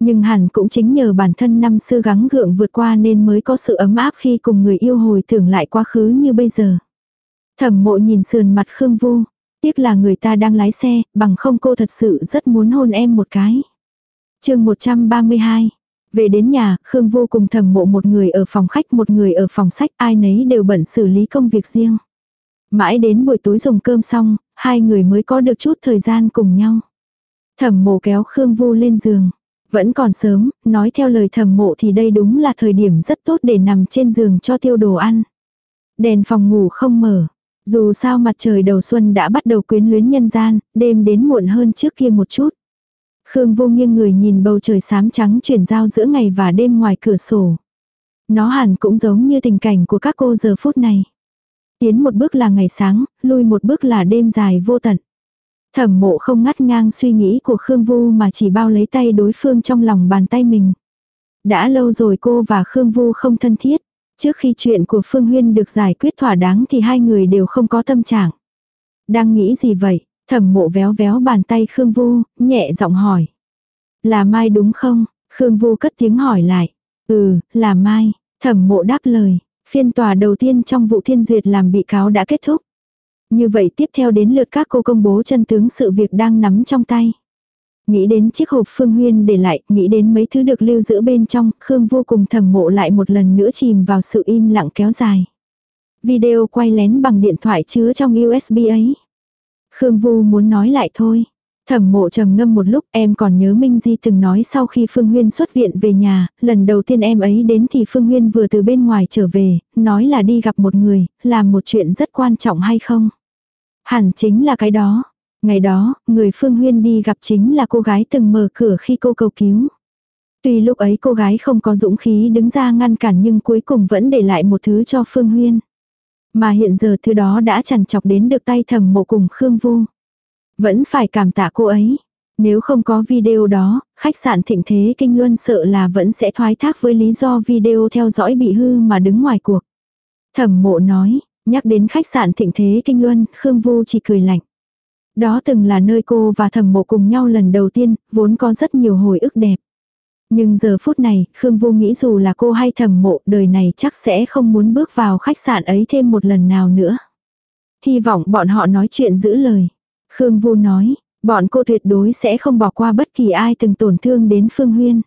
Nhưng hẳn cũng chính nhờ bản thân năm xưa gắng gượng vượt qua nên mới có sự ấm áp khi cùng người yêu hồi tưởng lại quá khứ như bây giờ. Thẩm mộ nhìn sườn mặt Khương Vu. Tiếc là người ta đang lái xe, bằng không cô thật sự rất muốn hôn em một cái. chương 132 về đến nhà, Khương vô cùng thầm mộ một người ở phòng khách một người ở phòng sách, ai nấy đều bận xử lý công việc riêng. Mãi đến buổi tối dùng cơm xong, hai người mới có được chút thời gian cùng nhau. Thẩm mộ kéo Khương Vu lên giường. Vẫn còn sớm, nói theo lời thẩm mộ thì đây đúng là thời điểm rất tốt để nằm trên giường cho tiêu đồ ăn. Đèn phòng ngủ không mở. Dù sao mặt trời đầu xuân đã bắt đầu quyến luyến nhân gian, đêm đến muộn hơn trước kia một chút. Khương vô nghiêng người nhìn bầu trời xám trắng chuyển giao giữa ngày và đêm ngoài cửa sổ. Nó hẳn cũng giống như tình cảnh của các cô giờ phút này. Tiến một bước là ngày sáng, lui một bước là đêm dài vô tận. Thẩm mộ không ngắt ngang suy nghĩ của Khương Vu mà chỉ bao lấy tay đối phương trong lòng bàn tay mình. Đã lâu rồi cô và Khương Vu không thân thiết. Trước khi chuyện của Phương Huyên được giải quyết thỏa đáng thì hai người đều không có tâm trạng. Đang nghĩ gì vậy? Thẩm mộ véo véo bàn tay Khương Vu, nhẹ giọng hỏi. Là Mai đúng không? Khương Vu cất tiếng hỏi lại. Ừ, là Mai. Thẩm mộ đáp lời. Phiên tòa đầu tiên trong vụ thiên duyệt làm bị cáo đã kết thúc. Như vậy tiếp theo đến lượt các cô công bố chân tướng sự việc đang nắm trong tay. Nghĩ đến chiếc hộp Phương Huyên để lại, nghĩ đến mấy thứ được lưu giữ bên trong, Khương vô cùng thầm mộ lại một lần nữa chìm vào sự im lặng kéo dài. Video quay lén bằng điện thoại chứa trong USB ấy. Khương Vu muốn nói lại thôi. Thẩm mộ trầm ngâm một lúc em còn nhớ Minh Di từng nói sau khi Phương Huyên xuất viện về nhà, lần đầu tiên em ấy đến thì Phương Huyên vừa từ bên ngoài trở về, nói là đi gặp một người, làm một chuyện rất quan trọng hay không? Hẳn chính là cái đó. Ngày đó, người Phương Huyên đi gặp chính là cô gái từng mở cửa khi cô cầu cứu. Tuy lúc ấy cô gái không có dũng khí đứng ra ngăn cản nhưng cuối cùng vẫn để lại một thứ cho Phương Huyên. Mà hiện giờ thứ đó đã chằn chọc đến được tay thầm mộ cùng Khương Vu. Vẫn phải cảm tạ cô ấy. Nếu không có video đó, khách sạn thịnh thế kinh luân sợ là vẫn sẽ thoái thác với lý do video theo dõi bị hư mà đứng ngoài cuộc. Thẩm mộ nói, nhắc đến khách sạn thịnh thế kinh luân, Khương Vu chỉ cười lạnh. Đó từng là nơi cô và thẩm mộ cùng nhau lần đầu tiên, vốn có rất nhiều hồi ức đẹp. Nhưng giờ phút này, Khương Vô nghĩ dù là cô hay thầm mộ, đời này chắc sẽ không muốn bước vào khách sạn ấy thêm một lần nào nữa. Hy vọng bọn họ nói chuyện giữ lời. Khương Vô nói, bọn cô tuyệt đối sẽ không bỏ qua bất kỳ ai từng tổn thương đến Phương Huyên.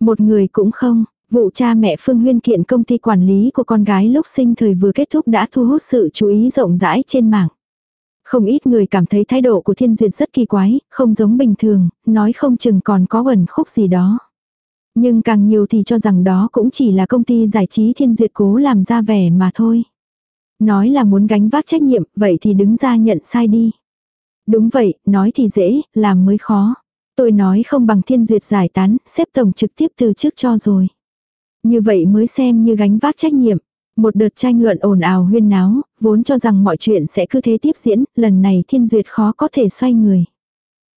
Một người cũng không, vụ cha mẹ Phương Huyên kiện công ty quản lý của con gái lúc sinh thời vừa kết thúc đã thu hút sự chú ý rộng rãi trên mạng. Không ít người cảm thấy thái độ của Thiên Duyệt rất kỳ quái, không giống bình thường, nói không chừng còn có ẩn khúc gì đó. Nhưng càng nhiều thì cho rằng đó cũng chỉ là công ty giải trí Thiên Duyệt cố làm ra vẻ mà thôi. Nói là muốn gánh vác trách nhiệm, vậy thì đứng ra nhận sai đi. Đúng vậy, nói thì dễ, làm mới khó. Tôi nói không bằng Thiên Duyệt giải tán, xếp tổng trực tiếp từ trước cho rồi. Như vậy mới xem như gánh vác trách nhiệm. Một đợt tranh luận ồn ào huyên náo, vốn cho rằng mọi chuyện sẽ cứ thế tiếp diễn, lần này thiên duyệt khó có thể xoay người.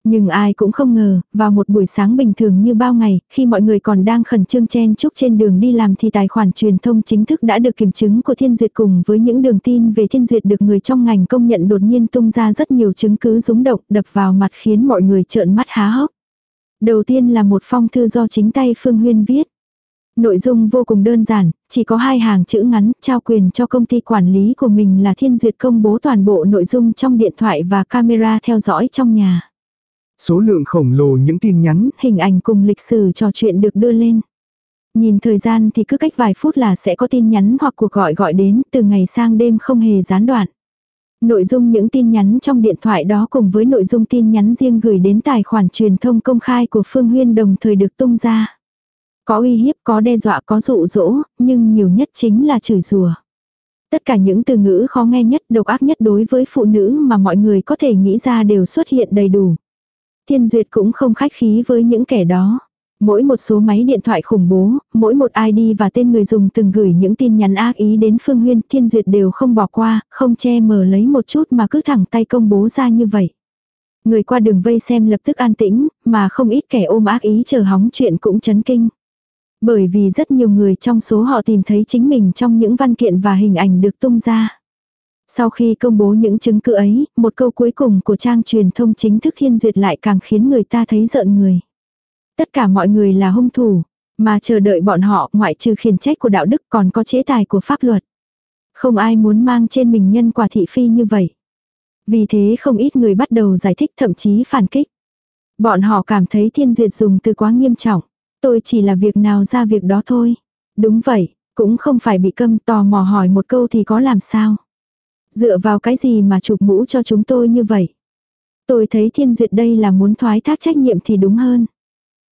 Nhưng ai cũng không ngờ, vào một buổi sáng bình thường như bao ngày, khi mọi người còn đang khẩn trương chen chúc trên đường đi làm thì tài khoản truyền thông chính thức đã được kiểm chứng của Thiên Duyệt cùng với những đường tin về Thiên Duyệt được người trong ngành công nhận đột nhiên tung ra rất nhiều chứng cứ rúng động đập vào mặt khiến mọi người trợn mắt há hốc. Đầu tiên là một phong thư do chính tay Phương Huyên viết. Nội dung vô cùng đơn giản, chỉ có hai hàng chữ ngắn, trao quyền cho công ty quản lý của mình là Thiên Duyệt công bố toàn bộ nội dung trong điện thoại và camera theo dõi trong nhà. Số lượng khổng lồ những tin nhắn, Hình ảnh cùng lịch sử trò chuyện được đưa lên. Nhìn thời gian thì cứ cách vài phút là sẽ có tin nhắn hoặc cuộc gọi gọi đến, từ ngày sang đêm không hề gián đoạn. Nội dung những tin nhắn trong điện thoại đó cùng với nội dung tin nhắn riêng gửi đến tài khoản truyền thông công khai của Phương Huyên đồng thời được tung ra. Có uy hiếp, có đe dọa, có dụ dỗ, nhưng nhiều nhất chính là chửi rủa. Tất cả những từ ngữ khó nghe nhất, độc ác nhất đối với phụ nữ mà mọi người có thể nghĩ ra đều xuất hiện đầy đủ. Thiên Duyệt cũng không khách khí với những kẻ đó. Mỗi một số máy điện thoại khủng bố, mỗi một ID và tên người dùng từng gửi những tin nhắn ác ý đến Phương Huyên, Thiên Duyệt đều không bỏ qua, không che mờ lấy một chút mà cứ thẳng tay công bố ra như vậy. Người qua đường vây xem lập tức an tĩnh, mà không ít kẻ ôm ác ý chờ hóng chuyện cũng chấn kinh. Bởi vì rất nhiều người trong số họ tìm thấy chính mình trong những văn kiện và hình ảnh được tung ra. Sau khi công bố những chứng cứ ấy, một câu cuối cùng của trang truyền thông chính thức thiên duyệt lại càng khiến người ta thấy giận người. Tất cả mọi người là hung thủ, mà chờ đợi bọn họ ngoại trừ khiển trách của đạo đức còn có chế tài của pháp luật. Không ai muốn mang trên mình nhân quả thị phi như vậy. Vì thế không ít người bắt đầu giải thích thậm chí phản kích. Bọn họ cảm thấy thiên duyệt dùng từ quá nghiêm trọng. Tôi chỉ là việc nào ra việc đó thôi. Đúng vậy, cũng không phải bị câm tò mò hỏi một câu thì có làm sao. Dựa vào cái gì mà chụp mũ cho chúng tôi như vậy? Tôi thấy thiên duyệt đây là muốn thoái thác trách nhiệm thì đúng hơn.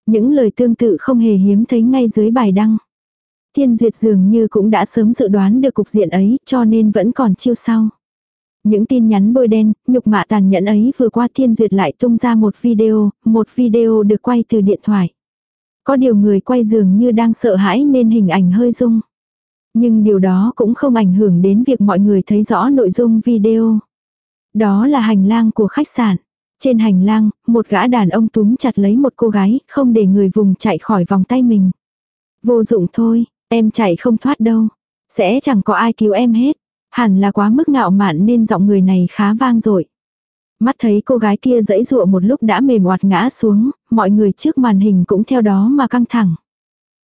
Những lời tương tự không hề hiếm thấy ngay dưới bài đăng. Thiên duyệt dường như cũng đã sớm dự đoán được cục diện ấy cho nên vẫn còn chiêu sau. Những tin nhắn bôi đen, nhục mạ tàn nhẫn ấy vừa qua thiên duyệt lại tung ra một video, một video được quay từ điện thoại. Có điều người quay dường như đang sợ hãi nên hình ảnh hơi rung. Nhưng điều đó cũng không ảnh hưởng đến việc mọi người thấy rõ nội dung video. Đó là hành lang của khách sạn. Trên hành lang, một gã đàn ông túm chặt lấy một cô gái, không để người vùng chạy khỏi vòng tay mình. Vô dụng thôi, em chạy không thoát đâu. Sẽ chẳng có ai cứu em hết. Hẳn là quá mức ngạo mạn nên giọng người này khá vang dội Mắt thấy cô gái kia dẫy dụa một lúc đã mềm oạt ngã xuống, mọi người trước màn hình cũng theo đó mà căng thẳng.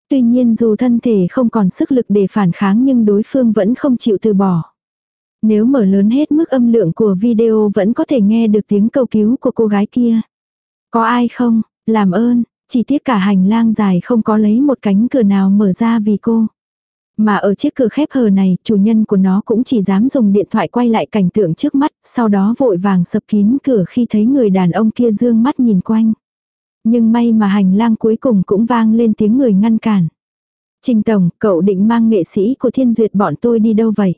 Tuy nhiên dù thân thể không còn sức lực để phản kháng nhưng đối phương vẫn không chịu từ bỏ. Nếu mở lớn hết mức âm lượng của video vẫn có thể nghe được tiếng cầu cứu của cô gái kia. Có ai không, làm ơn, chỉ tiếc cả hành lang dài không có lấy một cánh cửa nào mở ra vì cô. Mà ở chiếc cửa khép hờ này, chủ nhân của nó cũng chỉ dám dùng điện thoại quay lại cảnh tượng trước mắt, sau đó vội vàng sập kín cửa khi thấy người đàn ông kia dương mắt nhìn quanh. Nhưng may mà hành lang cuối cùng cũng vang lên tiếng người ngăn cản. Trình Tổng, cậu định mang nghệ sĩ của thiên duyệt bọn tôi đi đâu vậy?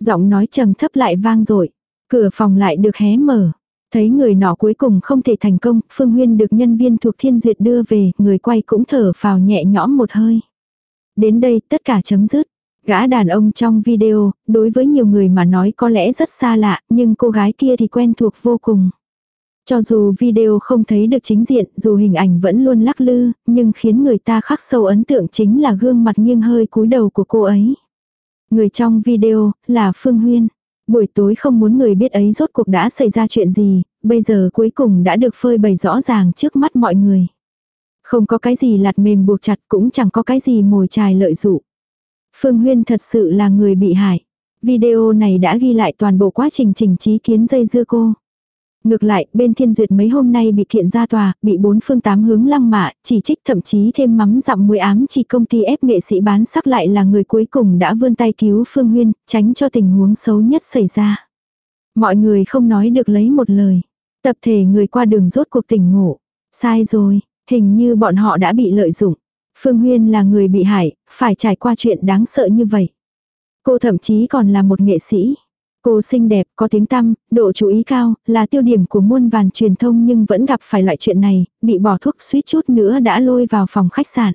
Giọng nói trầm thấp lại vang rồi. Cửa phòng lại được hé mở. Thấy người nọ cuối cùng không thể thành công, Phương Huyên được nhân viên thuộc thiên duyệt đưa về, người quay cũng thở phào nhẹ nhõm một hơi. Đến đây tất cả chấm dứt. Gã đàn ông trong video, đối với nhiều người mà nói có lẽ rất xa lạ, nhưng cô gái kia thì quen thuộc vô cùng. Cho dù video không thấy được chính diện, dù hình ảnh vẫn luôn lắc lư, nhưng khiến người ta khắc sâu ấn tượng chính là gương mặt nghiêng hơi cúi đầu của cô ấy. Người trong video là Phương Huyên. Buổi tối không muốn người biết ấy rốt cuộc đã xảy ra chuyện gì, bây giờ cuối cùng đã được phơi bày rõ ràng trước mắt mọi người. Không có cái gì lạt mềm buộc chặt cũng chẳng có cái gì mồi chài lợi dụ. Phương Huyên thật sự là người bị hại. Video này đã ghi lại toàn bộ quá trình trình trí kiến dây dưa cô. Ngược lại, bên thiên duyệt mấy hôm nay bị kiện ra tòa, bị bốn phương tám hướng lăng mạ, chỉ trích thậm chí thêm mắm dặm muối ám chỉ công ty ép nghệ sĩ bán sắc lại là người cuối cùng đã vươn tay cứu Phương Huyên, tránh cho tình huống xấu nhất xảy ra. Mọi người không nói được lấy một lời. Tập thể người qua đường rốt cuộc tỉnh ngộ. Sai rồi, hình như bọn họ đã bị lợi dụng. Phương Huyên là người bị hại, phải trải qua chuyện đáng sợ như vậy. Cô thậm chí còn là một nghệ sĩ. Cô xinh đẹp, có tiếng tăm, độ chú ý cao, là tiêu điểm của muôn vàn truyền thông nhưng vẫn gặp phải loại chuyện này, bị bỏ thuốc suýt chút nữa đã lôi vào phòng khách sạn.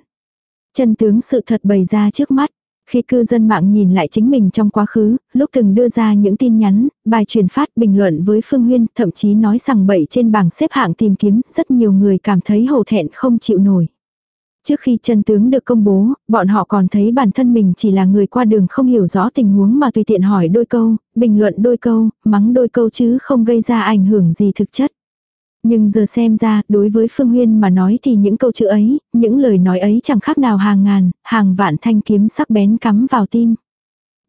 Chân tướng sự thật bày ra trước mắt. Khi cư dân mạng nhìn lại chính mình trong quá khứ, lúc từng đưa ra những tin nhắn, bài truyền phát bình luận với Phương Huyên, thậm chí nói rằng bậy trên bảng xếp hạng tìm kiếm, rất nhiều người cảm thấy hổ thẹn không chịu nổi. Trước khi chân tướng được công bố, bọn họ còn thấy bản thân mình chỉ là người qua đường không hiểu rõ tình huống mà tùy tiện hỏi đôi câu, bình luận đôi câu, mắng đôi câu chứ không gây ra ảnh hưởng gì thực chất. Nhưng giờ xem ra, đối với Phương Huyên mà nói thì những câu chữ ấy, những lời nói ấy chẳng khác nào hàng ngàn, hàng vạn thanh kiếm sắc bén cắm vào tim.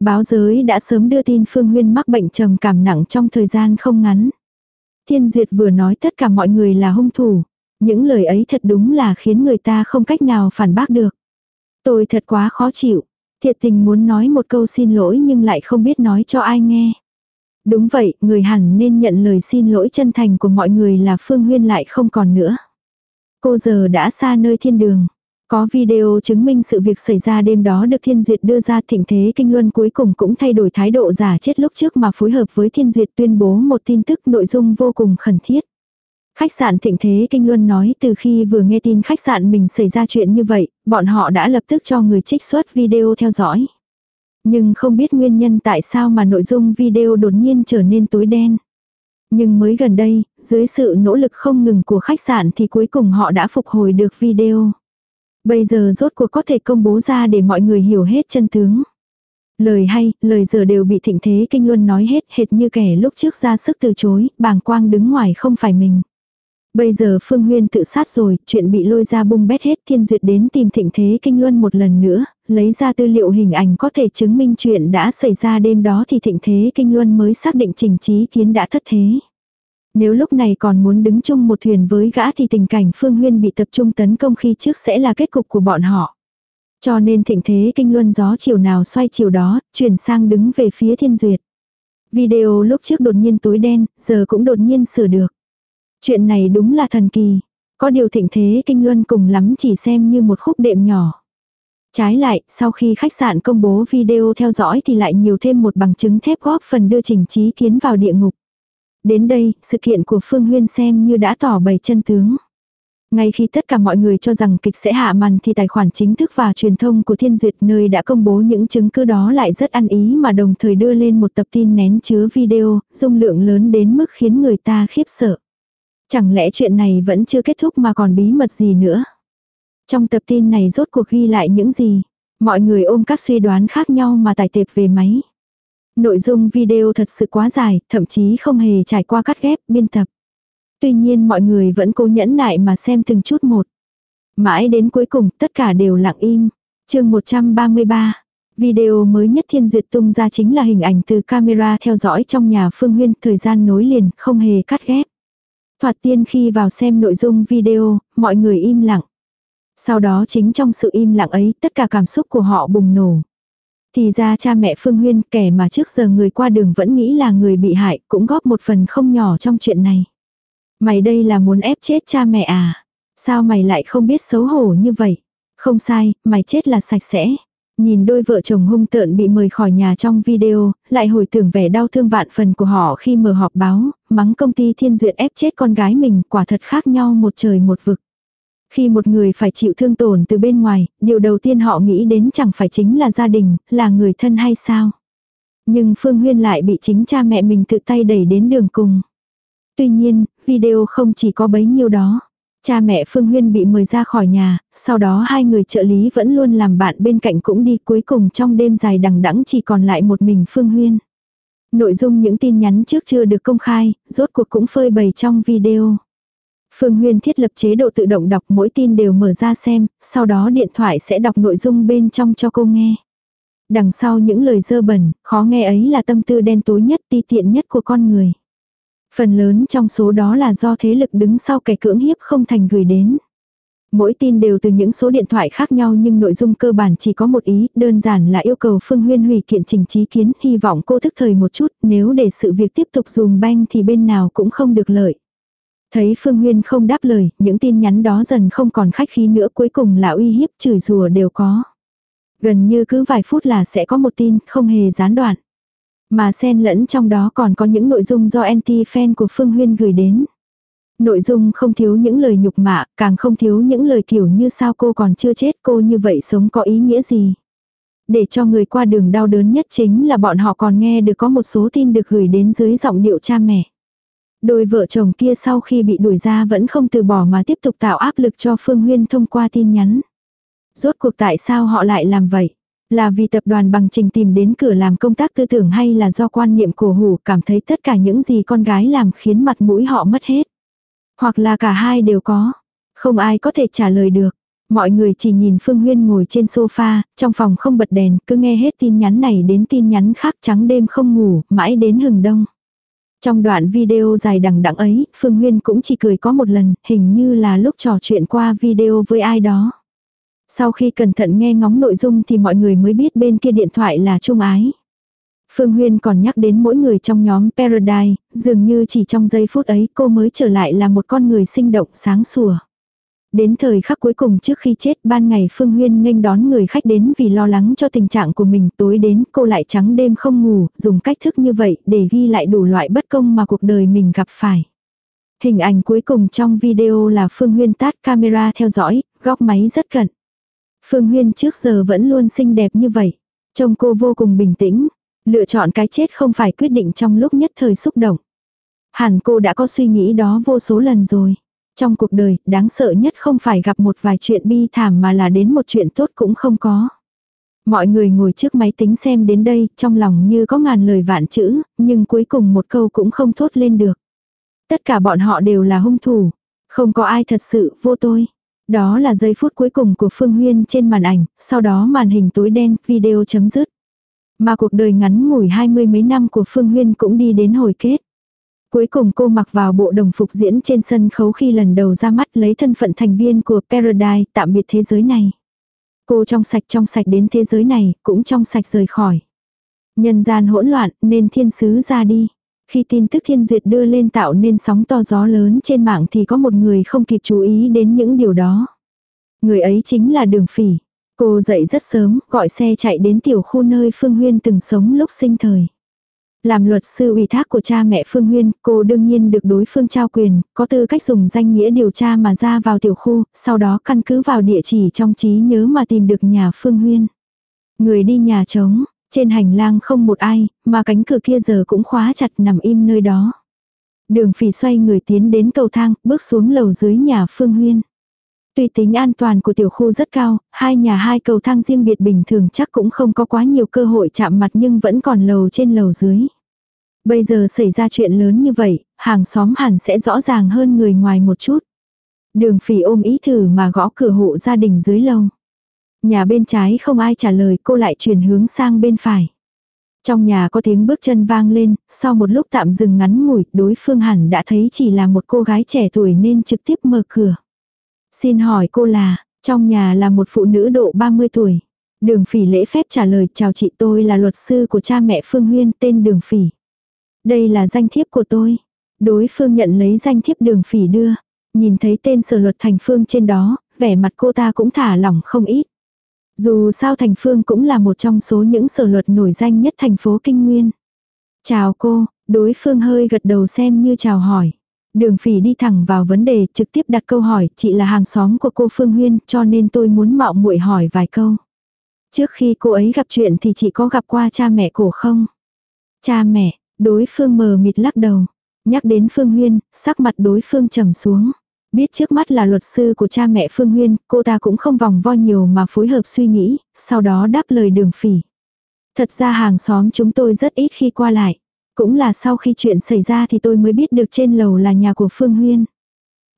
Báo giới đã sớm đưa tin Phương Huyên mắc bệnh trầm cảm nặng trong thời gian không ngắn. Thiên Duyệt vừa nói tất cả mọi người là hung thủ. Những lời ấy thật đúng là khiến người ta không cách nào phản bác được. Tôi thật quá khó chịu. Thiệt tình muốn nói một câu xin lỗi nhưng lại không biết nói cho ai nghe. Đúng vậy, người hẳn nên nhận lời xin lỗi chân thành của mọi người là Phương Huyên lại không còn nữa. Cô giờ đã xa nơi thiên đường. Có video chứng minh sự việc xảy ra đêm đó được Thiên Duyệt đưa ra thịnh thế kinh luân cuối cùng cũng thay đổi thái độ giả chết lúc trước mà phối hợp với Thiên Duyệt tuyên bố một tin tức nội dung vô cùng khẩn thiết. Khách sạn Thịnh Thế Kinh Luân nói từ khi vừa nghe tin khách sạn mình xảy ra chuyện như vậy, bọn họ đã lập tức cho người trích xuất video theo dõi. Nhưng không biết nguyên nhân tại sao mà nội dung video đột nhiên trở nên tối đen. Nhưng mới gần đây, dưới sự nỗ lực không ngừng của khách sạn thì cuối cùng họ đã phục hồi được video. Bây giờ rốt cuộc có thể công bố ra để mọi người hiểu hết chân tướng. Lời hay, lời giờ đều bị thịnh thế kinh luân nói hết hệt như kẻ lúc trước ra sức từ chối, bàng quang đứng ngoài không phải mình. Bây giờ Phương Huyên tự sát rồi, chuyện bị lôi ra bung bét hết thiên duyệt đến tìm thịnh thế kinh luân một lần nữa, lấy ra tư liệu hình ảnh có thể chứng minh chuyện đã xảy ra đêm đó thì thịnh thế kinh luân mới xác định trình trí kiến đã thất thế. Nếu lúc này còn muốn đứng chung một thuyền với gã thì tình cảnh Phương Huyên bị tập trung tấn công khi trước sẽ là kết cục của bọn họ. Cho nên thịnh thế kinh luân gió chiều nào xoay chiều đó, chuyển sang đứng về phía thiên duyệt. Video lúc trước đột nhiên tối đen, giờ cũng đột nhiên sửa được. Chuyện này đúng là thần kỳ. Có điều thịnh thế kinh luân cùng lắm chỉ xem như một khúc đệm nhỏ. Trái lại, sau khi khách sạn công bố video theo dõi thì lại nhiều thêm một bằng chứng thép góp phần đưa trình trí kiến vào địa ngục. Đến đây, sự kiện của Phương Huyên xem như đã tỏ bày chân tướng. Ngay khi tất cả mọi người cho rằng kịch sẽ hạ màn thì tài khoản chính thức và truyền thông của Thiên Duyệt nơi đã công bố những chứng cứ đó lại rất ăn ý mà đồng thời đưa lên một tập tin nén chứa video, dung lượng lớn đến mức khiến người ta khiếp sợ. Chẳng lẽ chuyện này vẫn chưa kết thúc mà còn bí mật gì nữa? Trong tập tin này rốt cuộc ghi lại những gì? Mọi người ôm các suy đoán khác nhau mà tải tệp về máy. Nội dung video thật sự quá dài, thậm chí không hề trải qua cắt ghép, biên tập. Tuy nhiên mọi người vẫn cố nhẫn nại mà xem từng chút một. Mãi đến cuối cùng tất cả đều lặng im. chương 133. Video mới nhất thiên duyệt tung ra chính là hình ảnh từ camera theo dõi trong nhà Phương Huyên, thời gian nối liền, không hề cắt ghép. Thoạt tiên khi vào xem nội dung video, mọi người im lặng. Sau đó chính trong sự im lặng ấy, tất cả cảm xúc của họ bùng nổ. Thì ra cha mẹ Phương Huyên, kẻ mà trước giờ người qua đường vẫn nghĩ là người bị hại, cũng góp một phần không nhỏ trong chuyện này. Mày đây là muốn ép chết cha mẹ à? Sao mày lại không biết xấu hổ như vậy? Không sai, mày chết là sạch sẽ. Nhìn đôi vợ chồng hung tợn bị mời khỏi nhà trong video, lại hồi tưởng vẻ đau thương vạn phần của họ khi mở họp báo, mắng công ty thiên duyệt ép chết con gái mình quả thật khác nhau một trời một vực. Khi một người phải chịu thương tổn từ bên ngoài, điều đầu tiên họ nghĩ đến chẳng phải chính là gia đình, là người thân hay sao. Nhưng Phương Huyên lại bị chính cha mẹ mình tự tay đẩy đến đường cùng. Tuy nhiên, video không chỉ có bấy nhiêu đó. Cha mẹ Phương Huyên bị mời ra khỏi nhà, sau đó hai người trợ lý vẫn luôn làm bạn bên cạnh cũng đi cuối cùng trong đêm dài đằng đẵng chỉ còn lại một mình Phương Huyên. Nội dung những tin nhắn trước chưa được công khai, rốt cuộc cũng phơi bày trong video. Phương Huyên thiết lập chế độ tự động đọc mỗi tin đều mở ra xem, sau đó điện thoại sẽ đọc nội dung bên trong cho cô nghe. Đằng sau những lời dơ bẩn, khó nghe ấy là tâm tư đen tối nhất ti tiện nhất của con người. Phần lớn trong số đó là do thế lực đứng sau kẻ cưỡng hiếp không thành gửi đến. Mỗi tin đều từ những số điện thoại khác nhau nhưng nội dung cơ bản chỉ có một ý, đơn giản là yêu cầu Phương Huyên hủy kiện trình trí kiến, hy vọng cô thức thời một chút, nếu để sự việc tiếp tục dùm banh thì bên nào cũng không được lợi. Thấy Phương Huyên không đáp lời, những tin nhắn đó dần không còn khách khí nữa cuối cùng là uy hiếp chửi rùa đều có. Gần như cứ vài phút là sẽ có một tin, không hề gián đoạn. Mà xen lẫn trong đó còn có những nội dung do anti-fan của Phương Huyên gửi đến. Nội dung không thiếu những lời nhục mạ, càng không thiếu những lời kiểu như sao cô còn chưa chết cô như vậy sống có ý nghĩa gì. Để cho người qua đường đau đớn nhất chính là bọn họ còn nghe được có một số tin được gửi đến dưới giọng điệu cha mẹ. Đôi vợ chồng kia sau khi bị đuổi ra vẫn không từ bỏ mà tiếp tục tạo áp lực cho Phương Huyên thông qua tin nhắn. Rốt cuộc tại sao họ lại làm vậy? Là vì tập đoàn bằng trình tìm đến cửa làm công tác tư tưởng hay là do quan niệm cổ hủ cảm thấy tất cả những gì con gái làm khiến mặt mũi họ mất hết? Hoặc là cả hai đều có. Không ai có thể trả lời được. Mọi người chỉ nhìn Phương Huyên ngồi trên sofa, trong phòng không bật đèn, cứ nghe hết tin nhắn này đến tin nhắn khác trắng đêm không ngủ, mãi đến hừng đông. Trong đoạn video dài đằng đẵng ấy, Phương Huyên cũng chỉ cười có một lần, hình như là lúc trò chuyện qua video với ai đó. Sau khi cẩn thận nghe ngóng nội dung thì mọi người mới biết bên kia điện thoại là Trung Ái. Phương Huyên còn nhắc đến mỗi người trong nhóm Paradise, dường như chỉ trong giây phút ấy cô mới trở lại là một con người sinh động sáng sủa. Đến thời khắc cuối cùng trước khi chết ban ngày Phương Huyên nghênh đón người khách đến vì lo lắng cho tình trạng của mình tối đến cô lại trắng đêm không ngủ, dùng cách thức như vậy để ghi lại đủ loại bất công mà cuộc đời mình gặp phải. Hình ảnh cuối cùng trong video là Phương Huyên tát camera theo dõi, góc máy rất cận. Phương Huyên trước giờ vẫn luôn xinh đẹp như vậy. Trông cô vô cùng bình tĩnh. Lựa chọn cái chết không phải quyết định trong lúc nhất thời xúc động. Hẳn cô đã có suy nghĩ đó vô số lần rồi. Trong cuộc đời, đáng sợ nhất không phải gặp một vài chuyện bi thảm mà là đến một chuyện tốt cũng không có. Mọi người ngồi trước máy tính xem đến đây, trong lòng như có ngàn lời vạn chữ, nhưng cuối cùng một câu cũng không thốt lên được. Tất cả bọn họ đều là hung thủ. Không có ai thật sự vô tôi. Đó là giây phút cuối cùng của Phương Huyên trên màn ảnh, sau đó màn hình tối đen, video chấm dứt. Mà cuộc đời ngắn ngủi hai mươi mấy năm của Phương Huyên cũng đi đến hồi kết. Cuối cùng cô mặc vào bộ đồng phục diễn trên sân khấu khi lần đầu ra mắt lấy thân phận thành viên của Paradise tạm biệt thế giới này. Cô trong sạch trong sạch đến thế giới này, cũng trong sạch rời khỏi. Nhân gian hỗn loạn nên thiên sứ ra đi. Khi tin tức thiên duyệt đưa lên tạo nên sóng to gió lớn trên mạng thì có một người không kịp chú ý đến những điều đó. Người ấy chính là đường phỉ. Cô dậy rất sớm, gọi xe chạy đến tiểu khu nơi Phương Huyên từng sống lúc sinh thời. Làm luật sư ủy thác của cha mẹ Phương Huyên, cô đương nhiên được đối phương trao quyền, có tư cách dùng danh nghĩa điều tra mà ra vào tiểu khu, sau đó căn cứ vào địa chỉ trong trí nhớ mà tìm được nhà Phương Huyên. Người đi nhà trống, trên hành lang không một ai, mà cánh cửa kia giờ cũng khóa chặt nằm im nơi đó. Đường phỉ xoay người tiến đến cầu thang, bước xuống lầu dưới nhà Phương Huyên. Tuy tính an toàn của tiểu khu rất cao, hai nhà hai cầu thang riêng biệt bình thường chắc cũng không có quá nhiều cơ hội chạm mặt nhưng vẫn còn lầu trên lầu dưới. Bây giờ xảy ra chuyện lớn như vậy, hàng xóm hẳn sẽ rõ ràng hơn người ngoài một chút. Đường phỉ ôm ý thử mà gõ cửa hộ gia đình dưới lầu. Nhà bên trái không ai trả lời cô lại chuyển hướng sang bên phải. Trong nhà có tiếng bước chân vang lên, sau một lúc tạm dừng ngắn ngủi, đối phương hẳn đã thấy chỉ là một cô gái trẻ tuổi nên trực tiếp mở cửa. Xin hỏi cô là, trong nhà là một phụ nữ độ 30 tuổi. Đường phỉ lễ phép trả lời chào chị tôi là luật sư của cha mẹ Phương Huyên tên Đường phỉ. Đây là danh thiếp của tôi. Đối phương nhận lấy danh thiếp đường phỉ đưa. Nhìn thấy tên sở luật thành phương trên đó, vẻ mặt cô ta cũng thả lỏng không ít. Dù sao Thành Phương cũng là một trong số những sở luật nổi danh nhất thành phố Kinh Nguyên. Chào cô, đối phương hơi gật đầu xem như chào hỏi. Đường phỉ đi thẳng vào vấn đề trực tiếp đặt câu hỏi, chị là hàng xóm của cô Phương Huyên cho nên tôi muốn mạo muội hỏi vài câu. Trước khi cô ấy gặp chuyện thì chị có gặp qua cha mẹ cổ không? Cha mẹ, đối phương mờ mịt lắc đầu. Nhắc đến Phương Huyên, sắc mặt đối phương trầm xuống. Biết trước mắt là luật sư của cha mẹ Phương Huyên, cô ta cũng không vòng vo nhiều mà phối hợp suy nghĩ, sau đó đáp lời đường phỉ. Thật ra hàng xóm chúng tôi rất ít khi qua lại. Cũng là sau khi chuyện xảy ra thì tôi mới biết được trên lầu là nhà của Phương Huyên.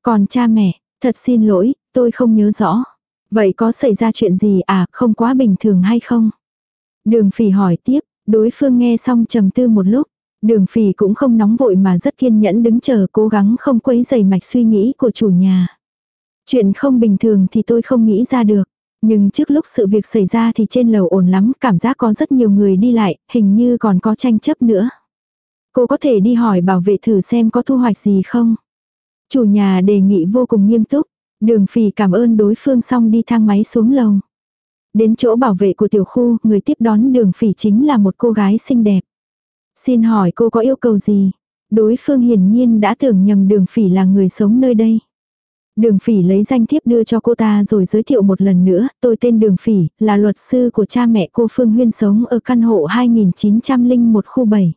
Còn cha mẹ, thật xin lỗi, tôi không nhớ rõ. Vậy có xảy ra chuyện gì à, không quá bình thường hay không? Đường phỉ hỏi tiếp, đối phương nghe xong trầm tư một lúc. Đường phỉ cũng không nóng vội mà rất kiên nhẫn đứng chờ cố gắng không quấy dày mạch suy nghĩ của chủ nhà. Chuyện không bình thường thì tôi không nghĩ ra được. Nhưng trước lúc sự việc xảy ra thì trên lầu ổn lắm, cảm giác có rất nhiều người đi lại, hình như còn có tranh chấp nữa. Cô có thể đi hỏi bảo vệ thử xem có thu hoạch gì không. Chủ nhà đề nghị vô cùng nghiêm túc. Đường phì cảm ơn đối phương xong đi thang máy xuống lầu. Đến chỗ bảo vệ của tiểu khu, người tiếp đón đường phỉ chính là một cô gái xinh đẹp. Xin hỏi cô có yêu cầu gì? Đối phương hiển nhiên đã tưởng nhầm đường phỉ là người sống nơi đây. Đường phỉ lấy danh thiếp đưa cho cô ta rồi giới thiệu một lần nữa, tôi tên Đường phỉ, là luật sư của cha mẹ cô Phương Huyên sống ở căn hộ 2901 khu 7.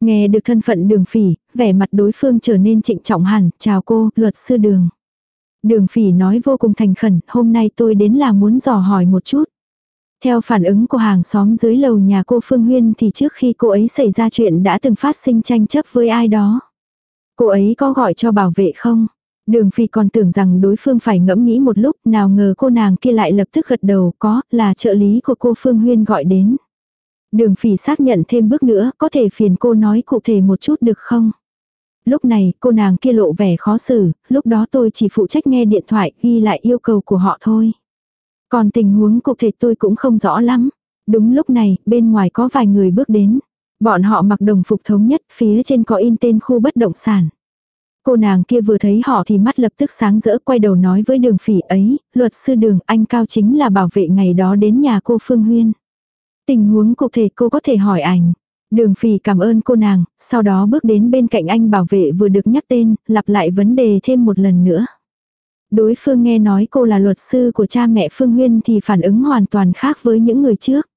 Nghe được thân phận đường phỉ, vẻ mặt đối phương trở nên trịnh trọng hẳn, chào cô, luật sư đường. Đường phỉ nói vô cùng thành khẩn, hôm nay tôi đến là muốn dò hỏi một chút. Theo phản ứng của hàng xóm dưới lầu nhà cô Phương Huyên thì trước khi cô ấy xảy ra chuyện đã từng phát sinh tranh chấp với ai đó. Cô ấy có gọi cho bảo vệ không? Đường phi còn tưởng rằng đối phương phải ngẫm nghĩ một lúc, nào ngờ cô nàng kia lại lập tức gật đầu có, là trợ lý của cô Phương Huyên gọi đến. Đường Phi xác nhận thêm bước nữa, có thể phiền cô nói cụ thể một chút được không? Lúc này, cô nàng kia lộ vẻ khó xử, lúc đó tôi chỉ phụ trách nghe điện thoại, ghi lại yêu cầu của họ thôi. Còn tình huống cụ thể tôi cũng không rõ lắm. Đúng lúc này, bên ngoài có vài người bước đến. Bọn họ mặc đồng phục thống nhất, phía trên có in tên khu bất động sản. Cô nàng kia vừa thấy họ thì mắt lập tức sáng rỡ quay đầu nói với đường phỉ ấy, luật sư đường anh Cao chính là bảo vệ ngày đó đến nhà cô Phương Huyên. Tình huống cụ thể cô có thể hỏi ảnh. Đường phỉ cảm ơn cô nàng, sau đó bước đến bên cạnh anh bảo vệ vừa được nhắc tên, lặp lại vấn đề thêm một lần nữa. Đối phương nghe nói cô là luật sư của cha mẹ Phương Huyên thì phản ứng hoàn toàn khác với những người trước.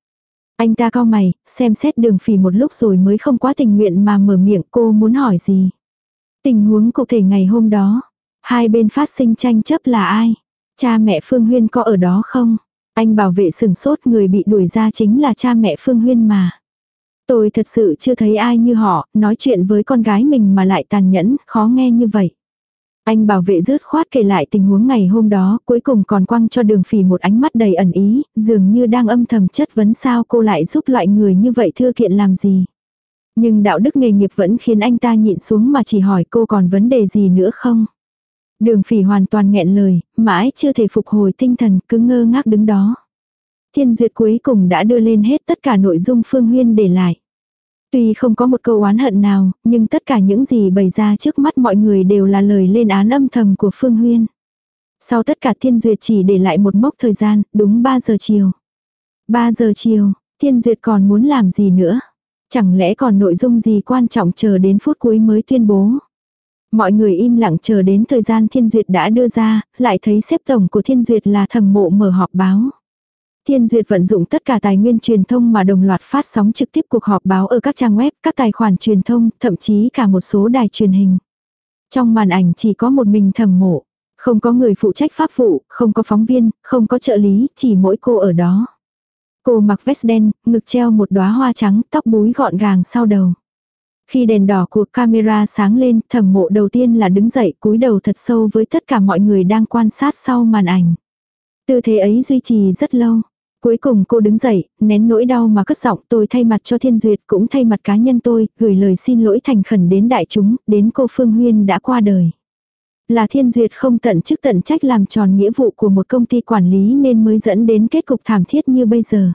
Anh ta cao mày, xem xét đường phỉ một lúc rồi mới không quá tình nguyện mà mở miệng cô muốn hỏi gì. Tình huống cụ thể ngày hôm đó, hai bên phát sinh tranh chấp là ai? Cha mẹ Phương Huyên có ở đó không? Anh bảo vệ sừng sốt người bị đuổi ra chính là cha mẹ Phương Huyên mà. Tôi thật sự chưa thấy ai như họ, nói chuyện với con gái mình mà lại tàn nhẫn, khó nghe như vậy. Anh bảo vệ rớt khoát kể lại tình huống ngày hôm đó, cuối cùng còn quăng cho đường phỉ một ánh mắt đầy ẩn ý, dường như đang âm thầm chất vấn sao cô lại giúp loại người như vậy thưa kiện làm gì. Nhưng đạo đức nghề nghiệp vẫn khiến anh ta nhịn xuống mà chỉ hỏi cô còn vấn đề gì nữa không. Đường phỉ hoàn toàn nghẹn lời, mãi chưa thể phục hồi tinh thần, cứ ngơ ngác đứng đó. Thiên duyệt cuối cùng đã đưa lên hết tất cả nội dung Phương Huyên để lại. Tuy không có một câu oán hận nào, nhưng tất cả những gì bày ra trước mắt mọi người đều là lời lên án âm thầm của Phương Huyên. Sau tất cả Thiên Duyệt chỉ để lại một mốc thời gian, đúng 3 giờ chiều. 3 giờ chiều, Thiên Duyệt còn muốn làm gì nữa? Chẳng lẽ còn nội dung gì quan trọng chờ đến phút cuối mới tuyên bố? Mọi người im lặng chờ đến thời gian Thiên Duyệt đã đưa ra, lại thấy xếp tổng của Thiên Duyệt là thẩm mộ mở họp báo. Thiên Duyệt vận dụng tất cả tài nguyên truyền thông mà đồng loạt phát sóng trực tiếp cuộc họp báo ở các trang web, các tài khoản truyền thông, thậm chí cả một số đài truyền hình. Trong màn ảnh chỉ có một mình thẩm mộ. Không có người phụ trách pháp vụ, không có phóng viên, không có trợ lý, chỉ mỗi cô ở đó. Cô mặc vest đen, ngực treo một đóa hoa trắng, tóc búi gọn gàng sau đầu. Khi đèn đỏ của camera sáng lên, thẩm mộ đầu tiên là đứng dậy cúi đầu thật sâu với tất cả mọi người đang quan sát sau màn ảnh. Tư thế ấy duy trì rất lâu. Cuối cùng cô đứng dậy, nén nỗi đau mà cất giọng tôi thay mặt cho thiên duyệt cũng thay mặt cá nhân tôi, gửi lời xin lỗi thành khẩn đến đại chúng, đến cô Phương Huyên đã qua đời. Là thiên duyệt không tận chức tận trách làm tròn nghĩa vụ của một công ty quản lý nên mới dẫn đến kết cục thảm thiết như bây giờ.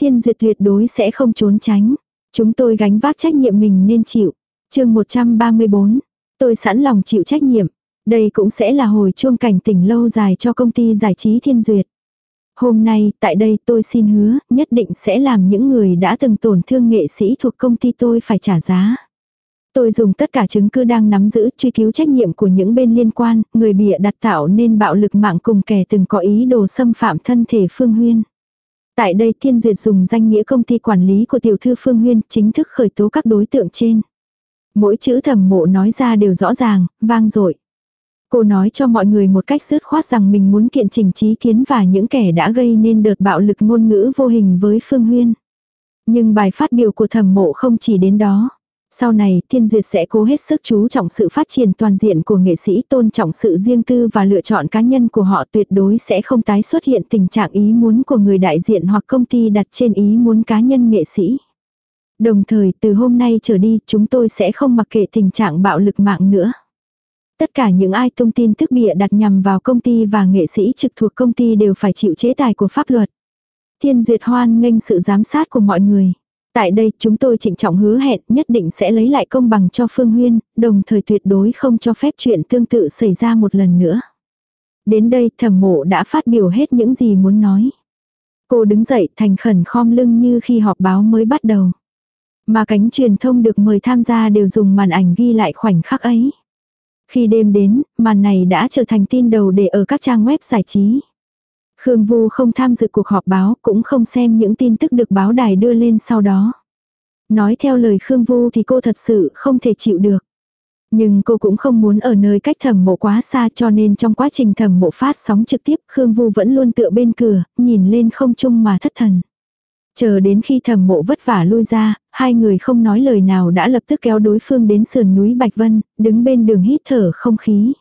Thiên duyệt tuyệt đối sẽ không trốn tránh. Chúng tôi gánh vác trách nhiệm mình nên chịu. chương 134. Tôi sẵn lòng chịu trách nhiệm. Đây cũng sẽ là hồi chuông cảnh tỉnh lâu dài cho công ty giải trí thiên duyệt. Hôm nay, tại đây tôi xin hứa, nhất định sẽ làm những người đã từng tổn thương nghệ sĩ thuộc công ty tôi phải trả giá. Tôi dùng tất cả chứng cứ đang nắm giữ truy cứu trách nhiệm của những bên liên quan, người bịa đặt tạo nên bạo lực mạng cùng kẻ từng có ý đồ xâm phạm thân thể Phương Huyên. Tại đây Thiên Duyệt dùng danh nghĩa công ty quản lý của tiểu thư Phương Huyên chính thức khởi tố các đối tượng trên. Mỗi chữ thẩm mộ nói ra đều rõ ràng, vang dội Cô nói cho mọi người một cách dứt khoát rằng mình muốn kiện trình trí kiến và những kẻ đã gây nên đợt bạo lực ngôn ngữ vô hình với Phương Huyên. Nhưng bài phát biểu của thẩm mộ không chỉ đến đó. Sau này, Thiên Duyệt sẽ cố hết sức chú trọng sự phát triển toàn diện của nghệ sĩ, tôn trọng sự riêng tư và lựa chọn cá nhân của họ tuyệt đối sẽ không tái xuất hiện tình trạng ý muốn của người đại diện hoặc công ty đặt trên ý muốn cá nhân nghệ sĩ. Đồng thời, từ hôm nay trở đi, chúng tôi sẽ không mặc kệ tình trạng bạo lực mạng nữa. Tất cả những ai tung tin tức bịa đặt nhằm vào công ty và nghệ sĩ trực thuộc công ty đều phải chịu chế tài của pháp luật. Thiên Duyệt hoan nghênh sự giám sát của mọi người. Tại đây chúng tôi trịnh trọng hứa hẹn nhất định sẽ lấy lại công bằng cho Phương Huyên, đồng thời tuyệt đối không cho phép chuyện tương tự xảy ra một lần nữa. Đến đây thẩm mộ đã phát biểu hết những gì muốn nói. Cô đứng dậy thành khẩn khom lưng như khi họp báo mới bắt đầu. Mà cánh truyền thông được mời tham gia đều dùng màn ảnh ghi lại khoảnh khắc ấy. Khi đêm đến, màn này đã trở thành tin đầu để ở các trang web giải trí. Khương Vu không tham dự cuộc họp báo, cũng không xem những tin tức được báo đài đưa lên sau đó. Nói theo lời Khương Vu thì cô thật sự không thể chịu được. Nhưng cô cũng không muốn ở nơi cách thẩm mộ quá xa cho nên trong quá trình thẩm mộ phát sóng trực tiếp Khương Vu vẫn luôn tựa bên cửa, nhìn lên không chung mà thất thần. Chờ đến khi thẩm mộ vất vả lui ra, hai người không nói lời nào đã lập tức kéo đối phương đến sườn núi Bạch Vân, đứng bên đường hít thở không khí.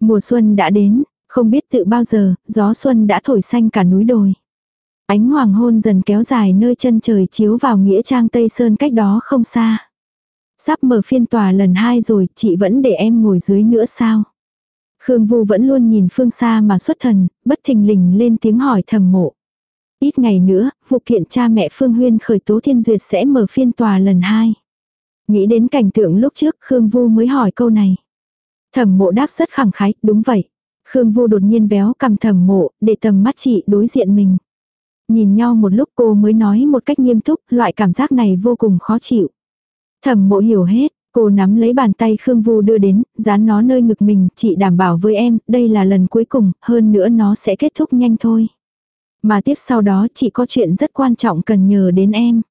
Mùa xuân đã đến, không biết tự bao giờ, gió xuân đã thổi xanh cả núi đồi. Ánh hoàng hôn dần kéo dài nơi chân trời chiếu vào nghĩa trang Tây Sơn cách đó không xa. Sắp mở phiên tòa lần hai rồi, chị vẫn để em ngồi dưới nữa sao? Khương Vu vẫn luôn nhìn phương xa mà xuất thần, bất thình lình lên tiếng hỏi thầm mộ. Ít ngày nữa, vụ kiện cha mẹ Phương Huyên khởi tố thiên duyệt sẽ mở phiên tòa lần hai. Nghĩ đến cảnh tượng lúc trước Khương Vu mới hỏi câu này. Thẩm mộ đáp rất khẳng khái, đúng vậy. Khương Vu đột nhiên véo cầm thẩm mộ, để tầm mắt chị đối diện mình. Nhìn nhau một lúc cô mới nói một cách nghiêm túc, loại cảm giác này vô cùng khó chịu. Thẩm mộ hiểu hết, cô nắm lấy bàn tay Khương Vu đưa đến, dán nó nơi ngực mình, chị đảm bảo với em, đây là lần cuối cùng, hơn nữa nó sẽ kết thúc nhanh thôi. Mà tiếp sau đó chị có chuyện rất quan trọng cần nhờ đến em.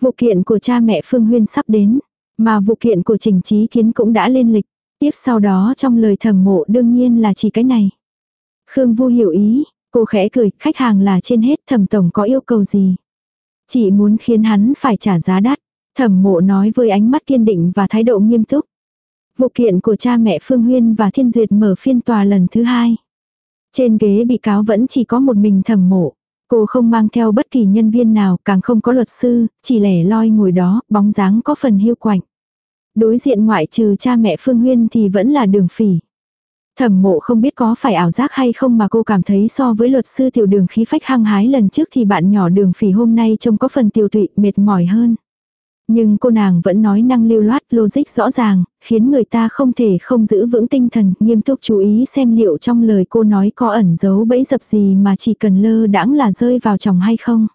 Vụ kiện của cha mẹ Phương Huyên sắp đến, mà vụ kiện của Trình Trí Kiến cũng đã lên lịch. Tiếp sau đó trong lời thầm mộ đương nhiên là chỉ cái này. Khương Vu hiểu ý, cô khẽ cười, khách hàng là trên hết thẩm tổng có yêu cầu gì. Chỉ muốn khiến hắn phải trả giá đắt. Thẩm mộ nói với ánh mắt kiên định và thái độ nghiêm túc. Vụ kiện của cha mẹ Phương Huyên và Thiên Duyệt mở phiên tòa lần thứ hai. Trên ghế bị cáo vẫn chỉ có một mình thẩm mộ. Cô không mang theo bất kỳ nhân viên nào, càng không có luật sư, chỉ lẻ loi ngồi đó, bóng dáng có phần hiu quạnh. Đối diện ngoại trừ cha mẹ Phương Huyên thì vẫn là đường phỉ. Thẩm mộ không biết có phải ảo giác hay không mà cô cảm thấy so với luật sư tiểu đường khí phách hăng hái lần trước thì bạn nhỏ đường phỉ hôm nay trông có phần tiêu tụy mệt mỏi hơn. Nhưng cô nàng vẫn nói năng lưu loát logic rõ ràng, khiến người ta không thể không giữ vững tinh thần, nghiêm túc chú ý xem liệu trong lời cô nói có ẩn giấu bẫy dập gì mà chỉ cần lơ đãng là rơi vào chồng hay không.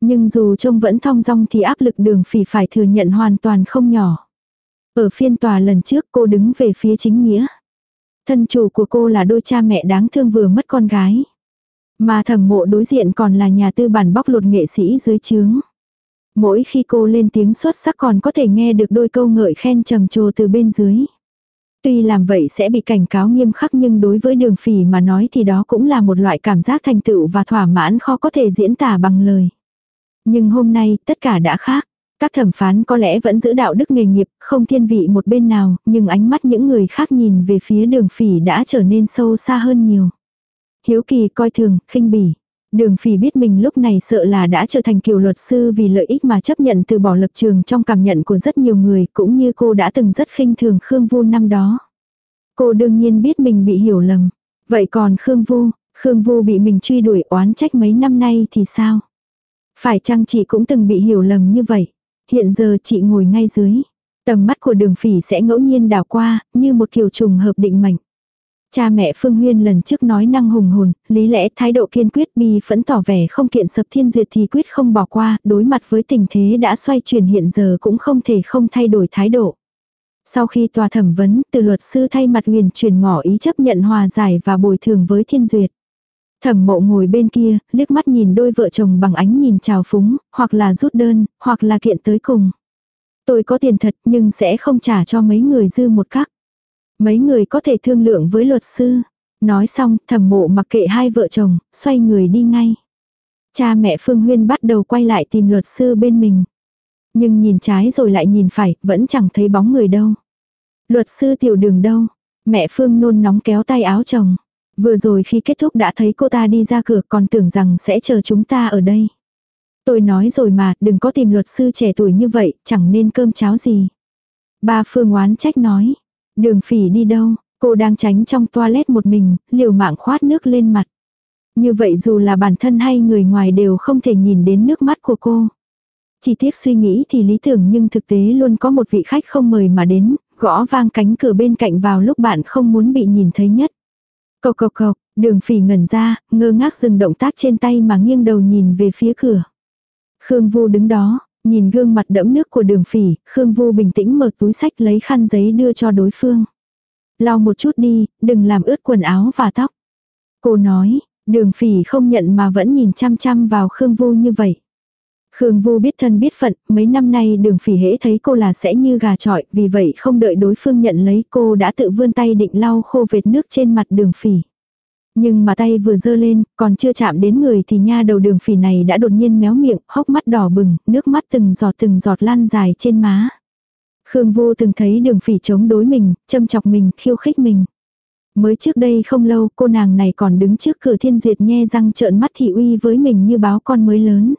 Nhưng dù trông vẫn thong dong thì áp lực đường phỉ phải thừa nhận hoàn toàn không nhỏ. Ở phiên tòa lần trước cô đứng về phía chính nghĩa. Thân chủ của cô là đôi cha mẹ đáng thương vừa mất con gái. Mà thẩm mộ đối diện còn là nhà tư bản bóc lột nghệ sĩ dưới chướng. Mỗi khi cô lên tiếng xuất sắc còn có thể nghe được đôi câu ngợi khen trầm trồ từ bên dưới. Tuy làm vậy sẽ bị cảnh cáo nghiêm khắc nhưng đối với đường phỉ mà nói thì đó cũng là một loại cảm giác thành tựu và thỏa mãn khó có thể diễn tả bằng lời. Nhưng hôm nay tất cả đã khác. Các thẩm phán có lẽ vẫn giữ đạo đức nghề nghiệp, không thiên vị một bên nào, nhưng ánh mắt những người khác nhìn về phía đường phỉ đã trở nên sâu xa hơn nhiều. Hiếu kỳ coi thường, khinh bỉ. Đường phỉ biết mình lúc này sợ là đã trở thành kiểu luật sư vì lợi ích mà chấp nhận từ bỏ lập trường trong cảm nhận của rất nhiều người cũng như cô đã từng rất khinh thường Khương Vu năm đó. Cô đương nhiên biết mình bị hiểu lầm. Vậy còn Khương Vu, Khương Vu bị mình truy đuổi oán trách mấy năm nay thì sao? Phải chăng chị cũng từng bị hiểu lầm như vậy? Hiện giờ chị ngồi ngay dưới. Tầm mắt của đường phỉ sẽ ngẫu nhiên đảo qua, như một kiểu trùng hợp định mệnh. Cha mẹ Phương Huyên lần trước nói năng hùng hồn, lý lẽ thái độ kiên quyết bi phẫn tỏ vẻ không kiện sập thiên duyệt thì quyết không bỏ qua, đối mặt với tình thế đã xoay chuyển hiện giờ cũng không thể không thay đổi thái độ. Sau khi tòa thẩm vấn, từ luật sư thay mặt huyền truyền ngỏ ý chấp nhận hòa giải và bồi thường với thiên duyệt. Thẩm mộ ngồi bên kia, liếc mắt nhìn đôi vợ chồng bằng ánh nhìn trào phúng, hoặc là rút đơn, hoặc là kiện tới cùng. Tôi có tiền thật nhưng sẽ không trả cho mấy người dư một cắc. Mấy người có thể thương lượng với luật sư. Nói xong, thẩm mộ mặc kệ hai vợ chồng, xoay người đi ngay. Cha mẹ Phương Huyên bắt đầu quay lại tìm luật sư bên mình. Nhưng nhìn trái rồi lại nhìn phải, vẫn chẳng thấy bóng người đâu. Luật sư tiểu đường đâu? Mẹ Phương nôn nóng kéo tay áo chồng. Vừa rồi khi kết thúc đã thấy cô ta đi ra cửa còn tưởng rằng sẽ chờ chúng ta ở đây. Tôi nói rồi mà, đừng có tìm luật sư trẻ tuổi như vậy, chẳng nên cơm cháo gì. Ba Phương oán trách nói. Đường phỉ đi đâu, cô đang tránh trong toilet một mình, liều mạng khoát nước lên mặt. Như vậy dù là bản thân hay người ngoài đều không thể nhìn đến nước mắt của cô. Chỉ tiếc suy nghĩ thì lý tưởng nhưng thực tế luôn có một vị khách không mời mà đến, gõ vang cánh cửa bên cạnh vào lúc bạn không muốn bị nhìn thấy nhất. Cộc cộc cộc, đường phỉ ngẩn ra, ngơ ngác dừng động tác trên tay mà nghiêng đầu nhìn về phía cửa. Khương Vu đứng đó, nhìn gương mặt đẫm nước của đường phỉ, Khương Vu bình tĩnh mở túi sách lấy khăn giấy đưa cho đối phương. Lau một chút đi, đừng làm ướt quần áo và tóc. Cô nói, đường phỉ không nhận mà vẫn nhìn chăm chăm vào Khương Vu như vậy. Khương Vu biết thân biết phận, mấy năm nay đường phỉ hễ thấy cô là sẽ như gà trọi, vì vậy không đợi đối phương nhận lấy cô đã tự vươn tay định lau khô vệt nước trên mặt đường phỉ. Nhưng mà tay vừa dơ lên, còn chưa chạm đến người thì nha đầu đường phỉ này đã đột nhiên méo miệng, hốc mắt đỏ bừng, nước mắt từng giọt từng giọt lan dài trên má. Khương Vô từng thấy đường phỉ chống đối mình, châm chọc mình, khiêu khích mình. Mới trước đây không lâu cô nàng này còn đứng trước cửa thiên duyệt nhe răng trợn mắt thị uy với mình như báo con mới lớn.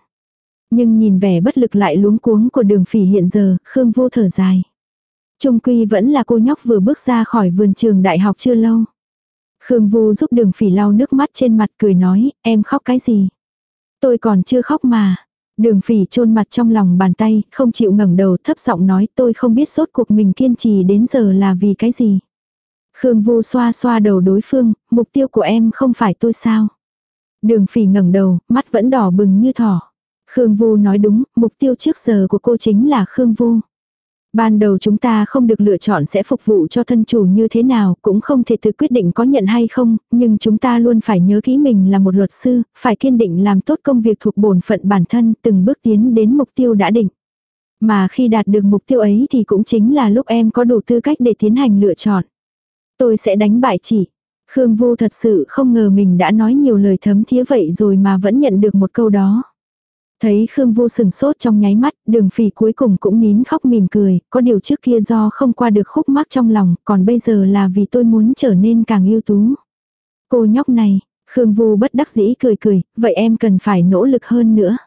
Nhưng nhìn vẻ bất lực lại luống cuống của đường phỉ hiện giờ, Khương Vô thở dài. Trung quy vẫn là cô nhóc vừa bước ra khỏi vườn trường đại học chưa lâu. Khương Vu giúp đường phỉ lau nước mắt trên mặt cười nói, em khóc cái gì? Tôi còn chưa khóc mà. Đường phỉ chôn mặt trong lòng bàn tay, không chịu ngẩng đầu thấp giọng nói tôi không biết sốt cuộc mình kiên trì đến giờ là vì cái gì. Khương Vu xoa xoa đầu đối phương, mục tiêu của em không phải tôi sao. Đường phỉ ngẩng đầu, mắt vẫn đỏ bừng như thỏ. Khương Vu nói đúng, mục tiêu trước giờ của cô chính là Khương Vu. Ban đầu chúng ta không được lựa chọn sẽ phục vụ cho thân chủ như thế nào, cũng không thể tự quyết định có nhận hay không, nhưng chúng ta luôn phải nhớ kỹ mình là một luật sư, phải kiên định làm tốt công việc thuộc bổn phận bản thân, từng bước tiến đến mục tiêu đã định. Mà khi đạt được mục tiêu ấy thì cũng chính là lúc em có đủ tư cách để tiến hành lựa chọn. Tôi sẽ đánh bại chỉ. Khương Vu thật sự không ngờ mình đã nói nhiều lời thấm thía vậy rồi mà vẫn nhận được một câu đó. Thấy Khương Vô sừng sốt trong nháy mắt, đường phỉ cuối cùng cũng nín khóc mỉm cười, có điều trước kia do không qua được khúc mắc trong lòng, còn bây giờ là vì tôi muốn trở nên càng ưu tú. Cô nhóc này, Khương Vu bất đắc dĩ cười cười, vậy em cần phải nỗ lực hơn nữa.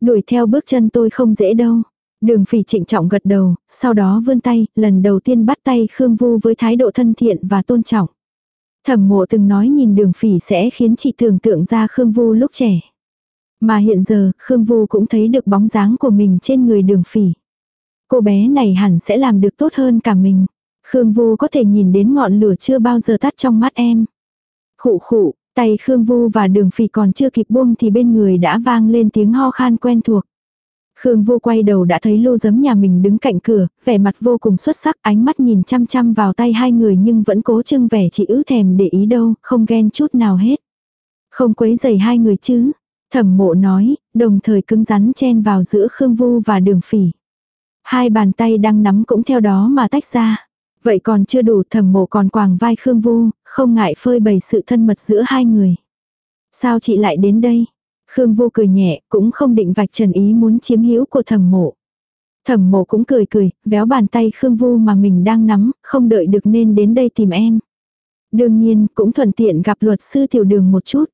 Đuổi theo bước chân tôi không dễ đâu. Đường phỉ trịnh trọng gật đầu, sau đó vươn tay, lần đầu tiên bắt tay Khương Vu với thái độ thân thiện và tôn trọng. Thẩm mộ từng nói nhìn đường phỉ sẽ khiến chị tưởng tượng ra Khương Vu lúc trẻ. Mà hiện giờ, Khương Vu cũng thấy được bóng dáng của mình trên người đường phỉ. Cô bé này hẳn sẽ làm được tốt hơn cả mình. Khương Vu có thể nhìn đến ngọn lửa chưa bao giờ tắt trong mắt em. Khụ khụ, tay Khương Vu và đường phỉ còn chưa kịp buông thì bên người đã vang lên tiếng ho khan quen thuộc. Khương Vu quay đầu đã thấy lô giấm nhà mình đứng cạnh cửa, vẻ mặt vô cùng xuất sắc, ánh mắt nhìn chăm chăm vào tay hai người nhưng vẫn cố trưng vẻ chỉ ứ thèm để ý đâu, không ghen chút nào hết. Không quấy giày hai người chứ, Thẩm mộ nói, đồng thời cứng rắn chen vào giữa Khương Vu và đường phỉ. Hai bàn tay đang nắm cũng theo đó mà tách ra. Vậy còn chưa đủ thẩm mộ còn quàng vai Khương Vu, không ngại phơi bày sự thân mật giữa hai người. Sao chị lại đến đây? Khương Vu cười nhẹ, cũng không định vạch trần ý muốn chiếm hữu của thẩm mộ. Thẩm mộ cũng cười cười, véo bàn tay Khương Vu mà mình đang nắm, không đợi được nên đến đây tìm em. Đương nhiên, cũng thuận tiện gặp luật sư tiểu đường một chút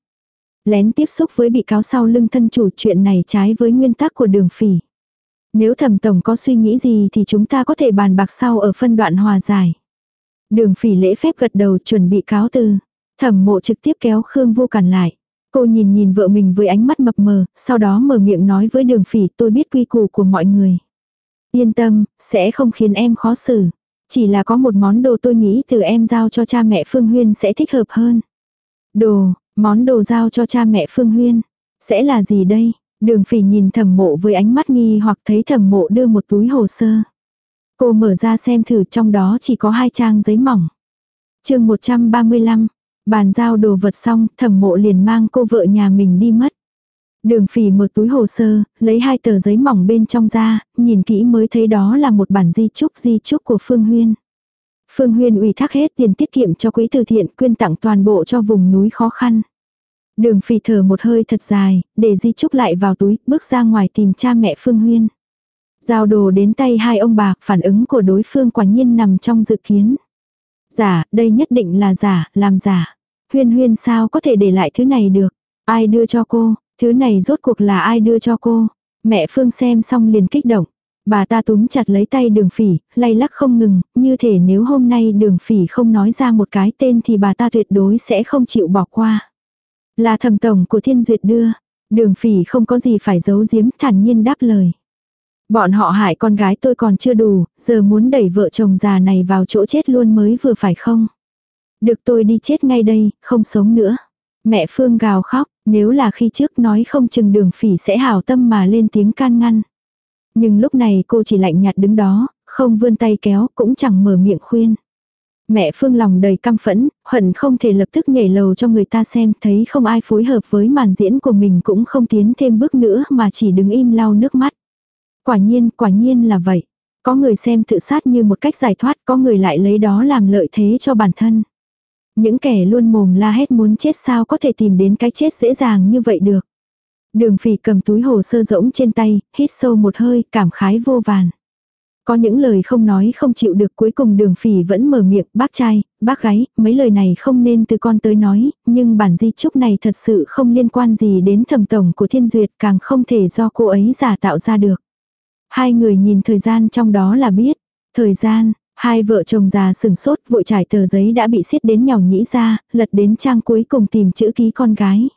lén tiếp xúc với bị cáo sau lưng thân chủ chuyện này trái với nguyên tắc của đường phỉ. Nếu thẩm tổng có suy nghĩ gì thì chúng ta có thể bàn bạc sau ở phân đoạn hòa giải. Đường phỉ lễ phép gật đầu chuẩn bị cáo từ. Thẩm mộ trực tiếp kéo Khương vô cản lại. Cô nhìn nhìn vợ mình với ánh mắt mập mờ, sau đó mở miệng nói với đường phỉ tôi biết quy củ của mọi người. Yên tâm, sẽ không khiến em khó xử. Chỉ là có một món đồ tôi nghĩ từ em giao cho cha mẹ Phương Huyên sẽ thích hợp hơn. Đồ, Món đồ giao cho cha mẹ Phương Huyên. Sẽ là gì đây? Đường phỉ nhìn thẩm mộ với ánh mắt nghi hoặc thấy thẩm mộ đưa một túi hồ sơ. Cô mở ra xem thử trong đó chỉ có hai trang giấy mỏng. chương 135, bàn giao đồ vật xong thẩm mộ liền mang cô vợ nhà mình đi mất. Đường phỉ mở túi hồ sơ, lấy hai tờ giấy mỏng bên trong ra, nhìn kỹ mới thấy đó là một bản di chúc di chúc của Phương Huyên. Phương Huyên ủy thác hết tiền tiết kiệm cho quỹ từ thiện quyên tặng toàn bộ cho vùng núi khó khăn. Đường phì thở một hơi thật dài, để di chúc lại vào túi, bước ra ngoài tìm cha mẹ Phương Huyên. Giao đồ đến tay hai ông bà, phản ứng của đối phương quả nhiên nằm trong dự kiến. Giả, đây nhất định là giả, làm giả. Huyên huyên sao có thể để lại thứ này được. Ai đưa cho cô, thứ này rốt cuộc là ai đưa cho cô. Mẹ Phương xem xong liền kích động. Bà ta túm chặt lấy tay đường phỉ, lay lắc không ngừng, như thể nếu hôm nay đường phỉ không nói ra một cái tên thì bà ta tuyệt đối sẽ không chịu bỏ qua. Là thầm tổng của thiên duyệt đưa. Đường phỉ không có gì phải giấu giếm thản nhiên đáp lời. Bọn họ hại con gái tôi còn chưa đủ, giờ muốn đẩy vợ chồng già này vào chỗ chết luôn mới vừa phải không? Được tôi đi chết ngay đây, không sống nữa. Mẹ Phương gào khóc, nếu là khi trước nói không chừng đường phỉ sẽ hào tâm mà lên tiếng can ngăn. Nhưng lúc này cô chỉ lạnh nhạt đứng đó, không vươn tay kéo, cũng chẳng mở miệng khuyên. Mẹ Phương lòng đầy căm phẫn, hận không thể lập tức nhảy lầu cho người ta xem, thấy không ai phối hợp với màn diễn của mình cũng không tiến thêm bước nữa mà chỉ đứng im lau nước mắt. Quả nhiên, quả nhiên là vậy. Có người xem tự sát như một cách giải thoát, có người lại lấy đó làm lợi thế cho bản thân. Những kẻ luôn mồm la hét muốn chết sao có thể tìm đến cái chết dễ dàng như vậy được. Đường phỉ cầm túi hồ sơ rỗng trên tay, hít sâu một hơi, cảm khái vô vàn. Có những lời không nói không chịu được cuối cùng đường phỉ vẫn mở miệng, bác trai, bác gái, mấy lời này không nên từ con tới nói, nhưng bản di chúc này thật sự không liên quan gì đến thẩm tổng của thiên duyệt càng không thể do cô ấy giả tạo ra được. Hai người nhìn thời gian trong đó là biết. Thời gian, hai vợ chồng già sừng sốt vội trải tờ giấy đã bị xiết đến nhỏ nhĩ ra, lật đến trang cuối cùng tìm chữ ký con gái.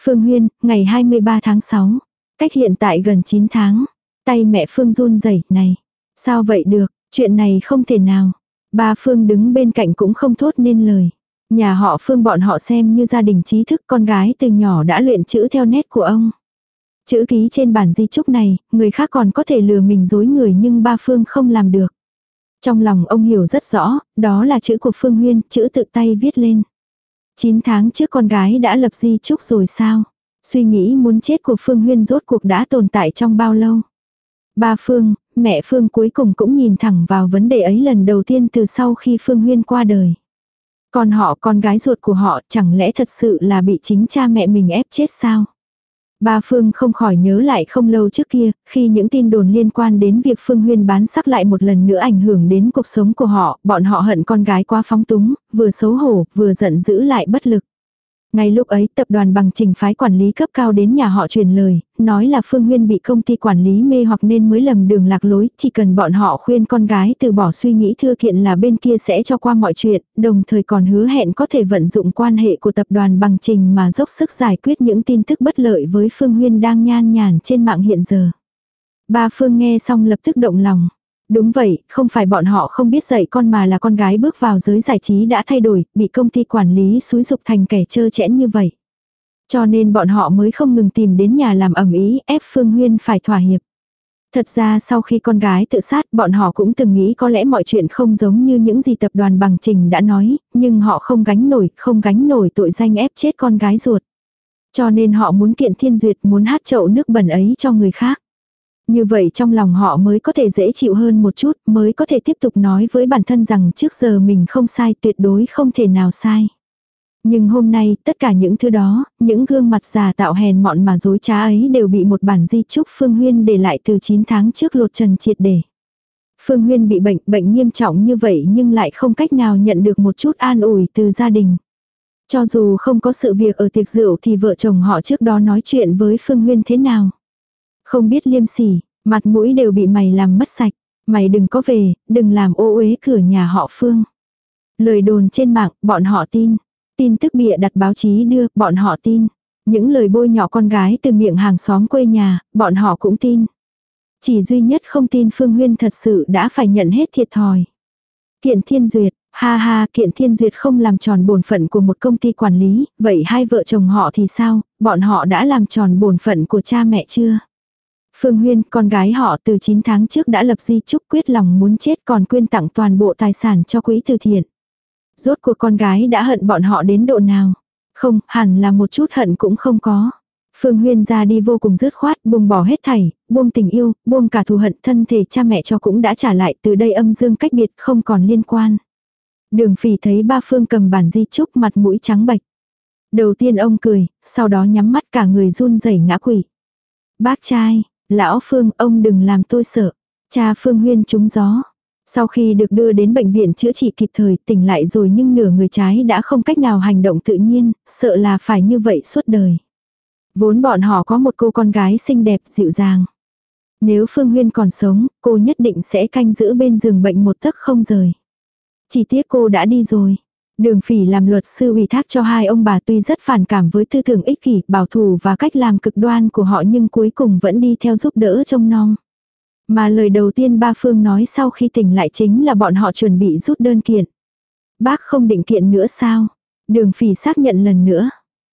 Phương Huyên, ngày 23 tháng 6. Cách hiện tại gần 9 tháng. Tay mẹ Phương run rẩy này. Sao vậy được, chuyện này không thể nào. Ba Phương đứng bên cạnh cũng không thốt nên lời. Nhà họ Phương bọn họ xem như gia đình trí thức con gái từ nhỏ đã luyện chữ theo nét của ông. Chữ ký trên bản di chúc này, người khác còn có thể lừa mình dối người nhưng ba Phương không làm được. Trong lòng ông hiểu rất rõ, đó là chữ của Phương Huyên, chữ tự tay viết lên. 9 tháng trước con gái đã lập di chúc rồi sao? Suy nghĩ muốn chết của Phương Huyên rốt cuộc đã tồn tại trong bao lâu? Ba Phương, mẹ Phương cuối cùng cũng nhìn thẳng vào vấn đề ấy lần đầu tiên từ sau khi Phương Huyên qua đời. Còn họ con gái ruột của họ chẳng lẽ thật sự là bị chính cha mẹ mình ép chết sao? Ba Phương không khỏi nhớ lại không lâu trước kia, khi những tin đồn liên quan đến việc Phương Huyên bán sắc lại một lần nữa ảnh hưởng đến cuộc sống của họ, bọn họ hận con gái quá phóng túng, vừa xấu hổ, vừa giận dữ lại bất lực. Ngay lúc ấy tập đoàn bằng trình phái quản lý cấp cao đến nhà họ truyền lời, nói là Phương Huyên bị công ty quản lý mê hoặc nên mới lầm đường lạc lối, chỉ cần bọn họ khuyên con gái từ bỏ suy nghĩ thưa kiện là bên kia sẽ cho qua mọi chuyện, đồng thời còn hứa hẹn có thể vận dụng quan hệ của tập đoàn bằng trình mà dốc sức giải quyết những tin tức bất lợi với Phương Huyên đang nhan nhản trên mạng hiện giờ. bà Phương nghe xong lập tức động lòng. Đúng vậy, không phải bọn họ không biết dạy con mà là con gái bước vào giới giải trí đã thay đổi, bị công ty quản lý xúi dục thành kẻ trơ chẽn như vậy. Cho nên bọn họ mới không ngừng tìm đến nhà làm ẩm ý ép Phương Huyên phải thỏa hiệp. Thật ra sau khi con gái tự sát bọn họ cũng từng nghĩ có lẽ mọi chuyện không giống như những gì tập đoàn bằng trình đã nói, nhưng họ không gánh nổi, không gánh nổi tội danh ép chết con gái ruột. Cho nên họ muốn kiện thiên duyệt muốn hát chậu nước bẩn ấy cho người khác. Như vậy trong lòng họ mới có thể dễ chịu hơn một chút, mới có thể tiếp tục nói với bản thân rằng trước giờ mình không sai tuyệt đối không thể nào sai. Nhưng hôm nay, tất cả những thứ đó, những gương mặt già tạo hèn mọn mà dối trá ấy đều bị một bản di trúc Phương Huyên để lại từ 9 tháng trước lột trần triệt để. Phương Huyên bị bệnh, bệnh nghiêm trọng như vậy nhưng lại không cách nào nhận được một chút an ủi từ gia đình. Cho dù không có sự việc ở tiệc rượu thì vợ chồng họ trước đó nói chuyện với Phương Huyên thế nào. Không biết liêm sỉ, mặt mũi đều bị mày làm mất sạch. Mày đừng có về, đừng làm ô uế cửa nhà họ Phương. Lời đồn trên mạng, bọn họ tin. Tin tức bịa đặt báo chí đưa, bọn họ tin. Những lời bôi nhọ con gái từ miệng hàng xóm quê nhà, bọn họ cũng tin. Chỉ duy nhất không tin Phương Huyên thật sự đã phải nhận hết thiệt thòi. Kiện Thiên Duyệt, ha ha, Kiện Thiên Duyệt không làm tròn bổn phận của một công ty quản lý, vậy hai vợ chồng họ thì sao, bọn họ đã làm tròn bổn phận của cha mẹ chưa? Phương Huyên, con gái họ từ 9 tháng trước đã lập di chúc quyết lòng muốn chết còn quyên tặng toàn bộ tài sản cho quỹ từ thiện. Rốt cuộc con gái đã hận bọn họ đến độ nào? Không, hẳn là một chút hận cũng không có. Phương Huyên ra đi vô cùng dứt khoát, buông bỏ hết thảy, buông tình yêu, buông cả thù hận thân thể cha mẹ cho cũng đã trả lại từ đây âm dương cách biệt không còn liên quan. Đường phỉ thấy ba Phương cầm bản di trúc mặt mũi trắng bạch. Đầu tiên ông cười, sau đó nhắm mắt cả người run rẩy ngã quỷ. Bác trai, lão Phương ông đừng làm tôi sợ. Cha Phương Huyên trúng gió. Sau khi được đưa đến bệnh viện chữa trị kịp thời tỉnh lại rồi nhưng nửa người trái đã không cách nào hành động tự nhiên, sợ là phải như vậy suốt đời. Vốn bọn họ có một cô con gái xinh đẹp dịu dàng. Nếu Phương Huyên còn sống, cô nhất định sẽ canh giữ bên giường bệnh một tấc không rời. Chỉ tiếc cô đã đi rồi. Đường phỉ làm luật sư ủy thác cho hai ông bà tuy rất phản cảm với tư tưởng ích kỷ, bảo thủ và cách làm cực đoan của họ nhưng cuối cùng vẫn đi theo giúp đỡ trông non Mà lời đầu tiên ba Phương nói sau khi tỉnh lại chính là bọn họ chuẩn bị rút đơn kiện. Bác không định kiện nữa sao? Đường phỉ xác nhận lần nữa.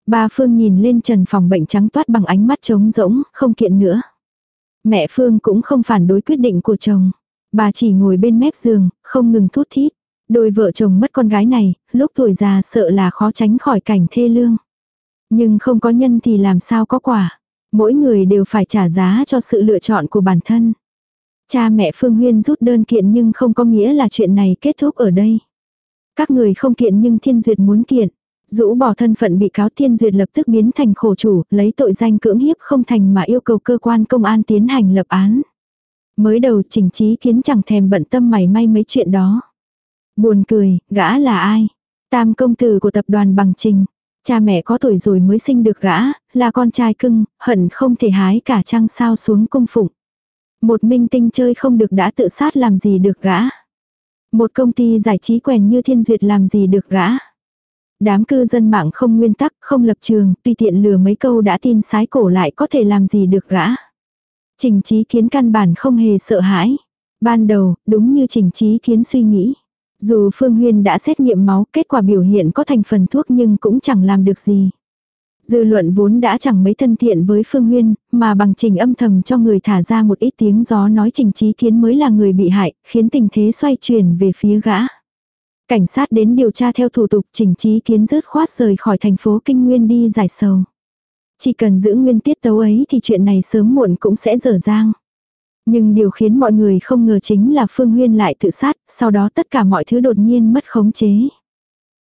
Ba Phương nhìn lên trần phòng bệnh trắng toát bằng ánh mắt trống rỗng, không kiện nữa. Mẹ Phương cũng không phản đối quyết định của chồng. Bà chỉ ngồi bên mép giường, không ngừng thút thít. Đôi vợ chồng mất con gái này, lúc tuổi già sợ là khó tránh khỏi cảnh thê lương. Nhưng không có nhân thì làm sao có quả. Mỗi người đều phải trả giá cho sự lựa chọn của bản thân. Cha mẹ Phương Huyên rút đơn kiện nhưng không có nghĩa là chuyện này kết thúc ở đây. Các người không kiện nhưng Thiên Duyệt muốn kiện. Rũ bỏ thân phận bị cáo Thiên Duyệt lập tức biến thành khổ chủ, lấy tội danh cưỡng hiếp không thành mà yêu cầu cơ quan công an tiến hành lập án. Mới đầu trình trí kiến chẳng thèm bận tâm mày may mấy chuyện đó. Buồn cười, gã là ai? Tam công tử của tập đoàn bằng trình. Cha mẹ có tuổi rồi mới sinh được gã, là con trai cưng, hận không thể hái cả trăng sao xuống cung phụng. Một minh tinh chơi không được đã tự sát làm gì được gã. Một công ty giải trí quèn như thiên duyệt làm gì được gã. Đám cư dân mạng không nguyên tắc, không lập trường, tùy tiện lừa mấy câu đã tin sái cổ lại có thể làm gì được gã. Trình trí kiến căn bản không hề sợ hãi. Ban đầu, đúng như trình trí kiến suy nghĩ. Dù Phương Huyên đã xét nghiệm máu, kết quả biểu hiện có thành phần thuốc nhưng cũng chẳng làm được gì. Dư luận vốn đã chẳng mấy thân thiện với Phương Huyên, mà bằng trình âm thầm cho người thả ra một ít tiếng gió nói trình trí kiến mới là người bị hại, khiến tình thế xoay chuyển về phía gã. Cảnh sát đến điều tra theo thủ tục trình trí kiến rớt khoát rời khỏi thành phố Kinh Nguyên đi giải sầu. Chỉ cần giữ nguyên tiết tấu ấy thì chuyện này sớm muộn cũng sẽ dở dang. Nhưng điều khiến mọi người không ngờ chính là Phương Huyên lại tự sát, sau đó tất cả mọi thứ đột nhiên mất khống chế.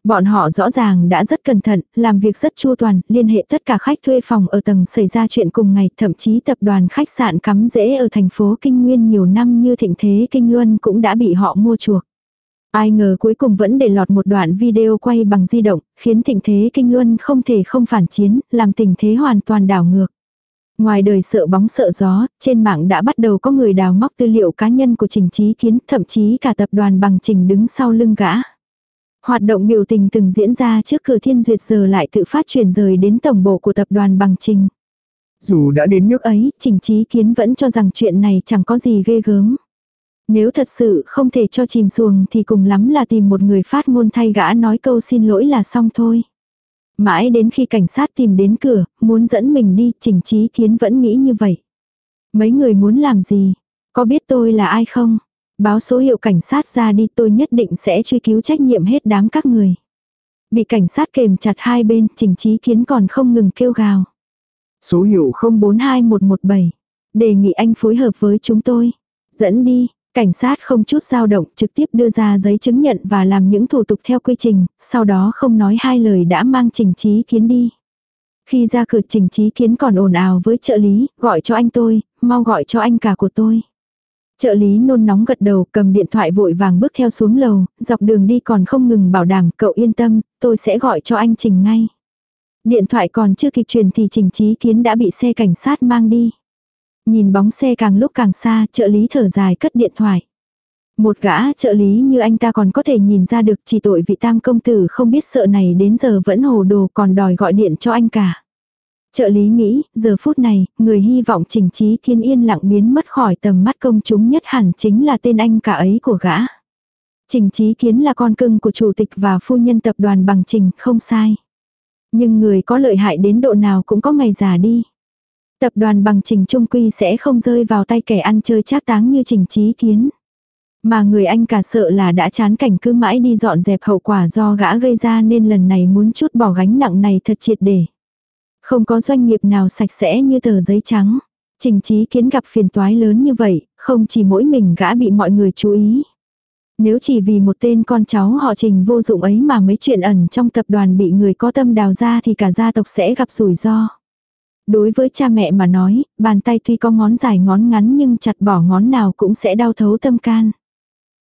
Bọn họ rõ ràng đã rất cẩn thận, làm việc rất chu toàn, liên hệ tất cả khách thuê phòng ở tầng xảy ra chuyện cùng ngày, thậm chí tập đoàn khách sạn cắm rễ ở thành phố Kinh Nguyên nhiều năm như thịnh thế Kinh Luân cũng đã bị họ mua chuộc. Ai ngờ cuối cùng vẫn để lọt một đoạn video quay bằng di động, khiến thịnh thế Kinh Luân không thể không phản chiến, làm tình thế hoàn toàn đảo ngược. Ngoài đời sợ bóng sợ gió, trên mạng đã bắt đầu có người đào móc tư liệu cá nhân của Trình Trí Kiến, thậm chí cả tập đoàn bằng Trình đứng sau lưng gã. Hoạt động biểu tình từng diễn ra trước cửa thiên duyệt giờ lại tự phát truyền rời đến tổng bộ của tập đoàn bằng Trình. Dù đã đến nước ấy, Trình Trí Kiến vẫn cho rằng chuyện này chẳng có gì ghê gớm. Nếu thật sự không thể cho chìm xuồng thì cùng lắm là tìm một người phát ngôn thay gã nói câu xin lỗi là xong thôi. Mãi đến khi cảnh sát tìm đến cửa, muốn dẫn mình đi, trình trí kiến vẫn nghĩ như vậy. Mấy người muốn làm gì? Có biết tôi là ai không? Báo số hiệu cảnh sát ra đi tôi nhất định sẽ truy cứu trách nhiệm hết đám các người. Bị cảnh sát kềm chặt hai bên, trình trí kiến còn không ngừng kêu gào. Số hiệu 042117. Đề nghị anh phối hợp với chúng tôi. Dẫn đi, Cảnh sát không chút dao động trực tiếp đưa ra giấy chứng nhận và làm những thủ tục theo quy trình, sau đó không nói hai lời đã mang trình trí kiến đi. Khi ra cửa trình trí kiến còn ồn ào với trợ lý, gọi cho anh tôi, mau gọi cho anh cả của tôi. Trợ lý nôn nóng gật đầu cầm điện thoại vội vàng bước theo xuống lầu, dọc đường đi còn không ngừng bảo đảm cậu yên tâm, tôi sẽ gọi cho anh Trình ngay. Điện thoại còn chưa kịp truyền thì Trình Trí Kiến đã bị xe cảnh sát mang đi. Nhìn bóng xe càng lúc càng xa, trợ lý thở dài cất điện thoại. Một gã trợ lý như anh ta còn có thể nhìn ra được chỉ tội vị tam công tử không biết sợ này đến giờ vẫn hồ đồ còn đòi gọi điện cho anh cả. Trợ lý nghĩ, giờ phút này, người hy vọng trình trí thiên yên lặng biến mất khỏi tầm mắt công chúng nhất hẳn chính là tên anh cả ấy của gã. Trình trí kiến là con cưng của chủ tịch và phu nhân tập đoàn bằng trình, không sai. Nhưng người có lợi hại đến độ nào cũng có ngày già đi. Tập đoàn bằng trình trung quy sẽ không rơi vào tay kẻ ăn chơi trác táng như trình trí kiến. Mà người anh cả sợ là đã chán cảnh cứ mãi đi dọn dẹp hậu quả do gã gây ra nên lần này muốn chút bỏ gánh nặng này thật triệt để. Không có doanh nghiệp nào sạch sẽ như tờ giấy trắng. Trình trí kiến gặp phiền toái lớn như vậy, không chỉ mỗi mình gã bị mọi người chú ý. Nếu chỉ vì một tên con cháu họ trình vô dụng ấy mà mấy chuyện ẩn trong tập đoàn bị người có tâm đào ra thì cả gia tộc sẽ gặp rủi ro. Đối với cha mẹ mà nói, bàn tay tuy có ngón dài ngón ngắn nhưng chặt bỏ ngón nào cũng sẽ đau thấu tâm can.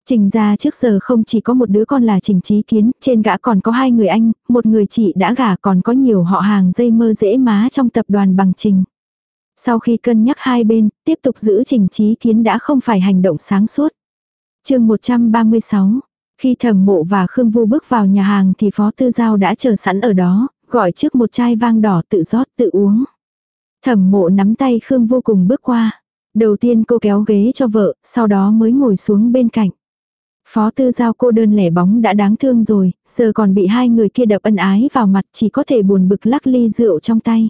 Trình gia trước giờ không chỉ có một đứa con là Trình Trí Kiến, trên gã còn có hai người anh, một người chị đã gả còn có nhiều họ hàng dây mơ dễ má trong tập đoàn bằng Trình. Sau khi cân nhắc hai bên, tiếp tục giữ Trình Trí Kiến đã không phải hành động sáng suốt. chương 136 Khi thẩm mộ và Khương Vu bước vào nhà hàng thì Phó Tư Giao đã chờ sẵn ở đó, gọi trước một chai vang đỏ tự rót tự uống. Thẩm mộ nắm tay Khương vô cùng bước qua. Đầu tiên cô kéo ghế cho vợ, sau đó mới ngồi xuống bên cạnh. Phó tư giao cô đơn lẻ bóng đã đáng thương rồi, giờ còn bị hai người kia đập ân ái vào mặt chỉ có thể buồn bực lắc ly rượu trong tay.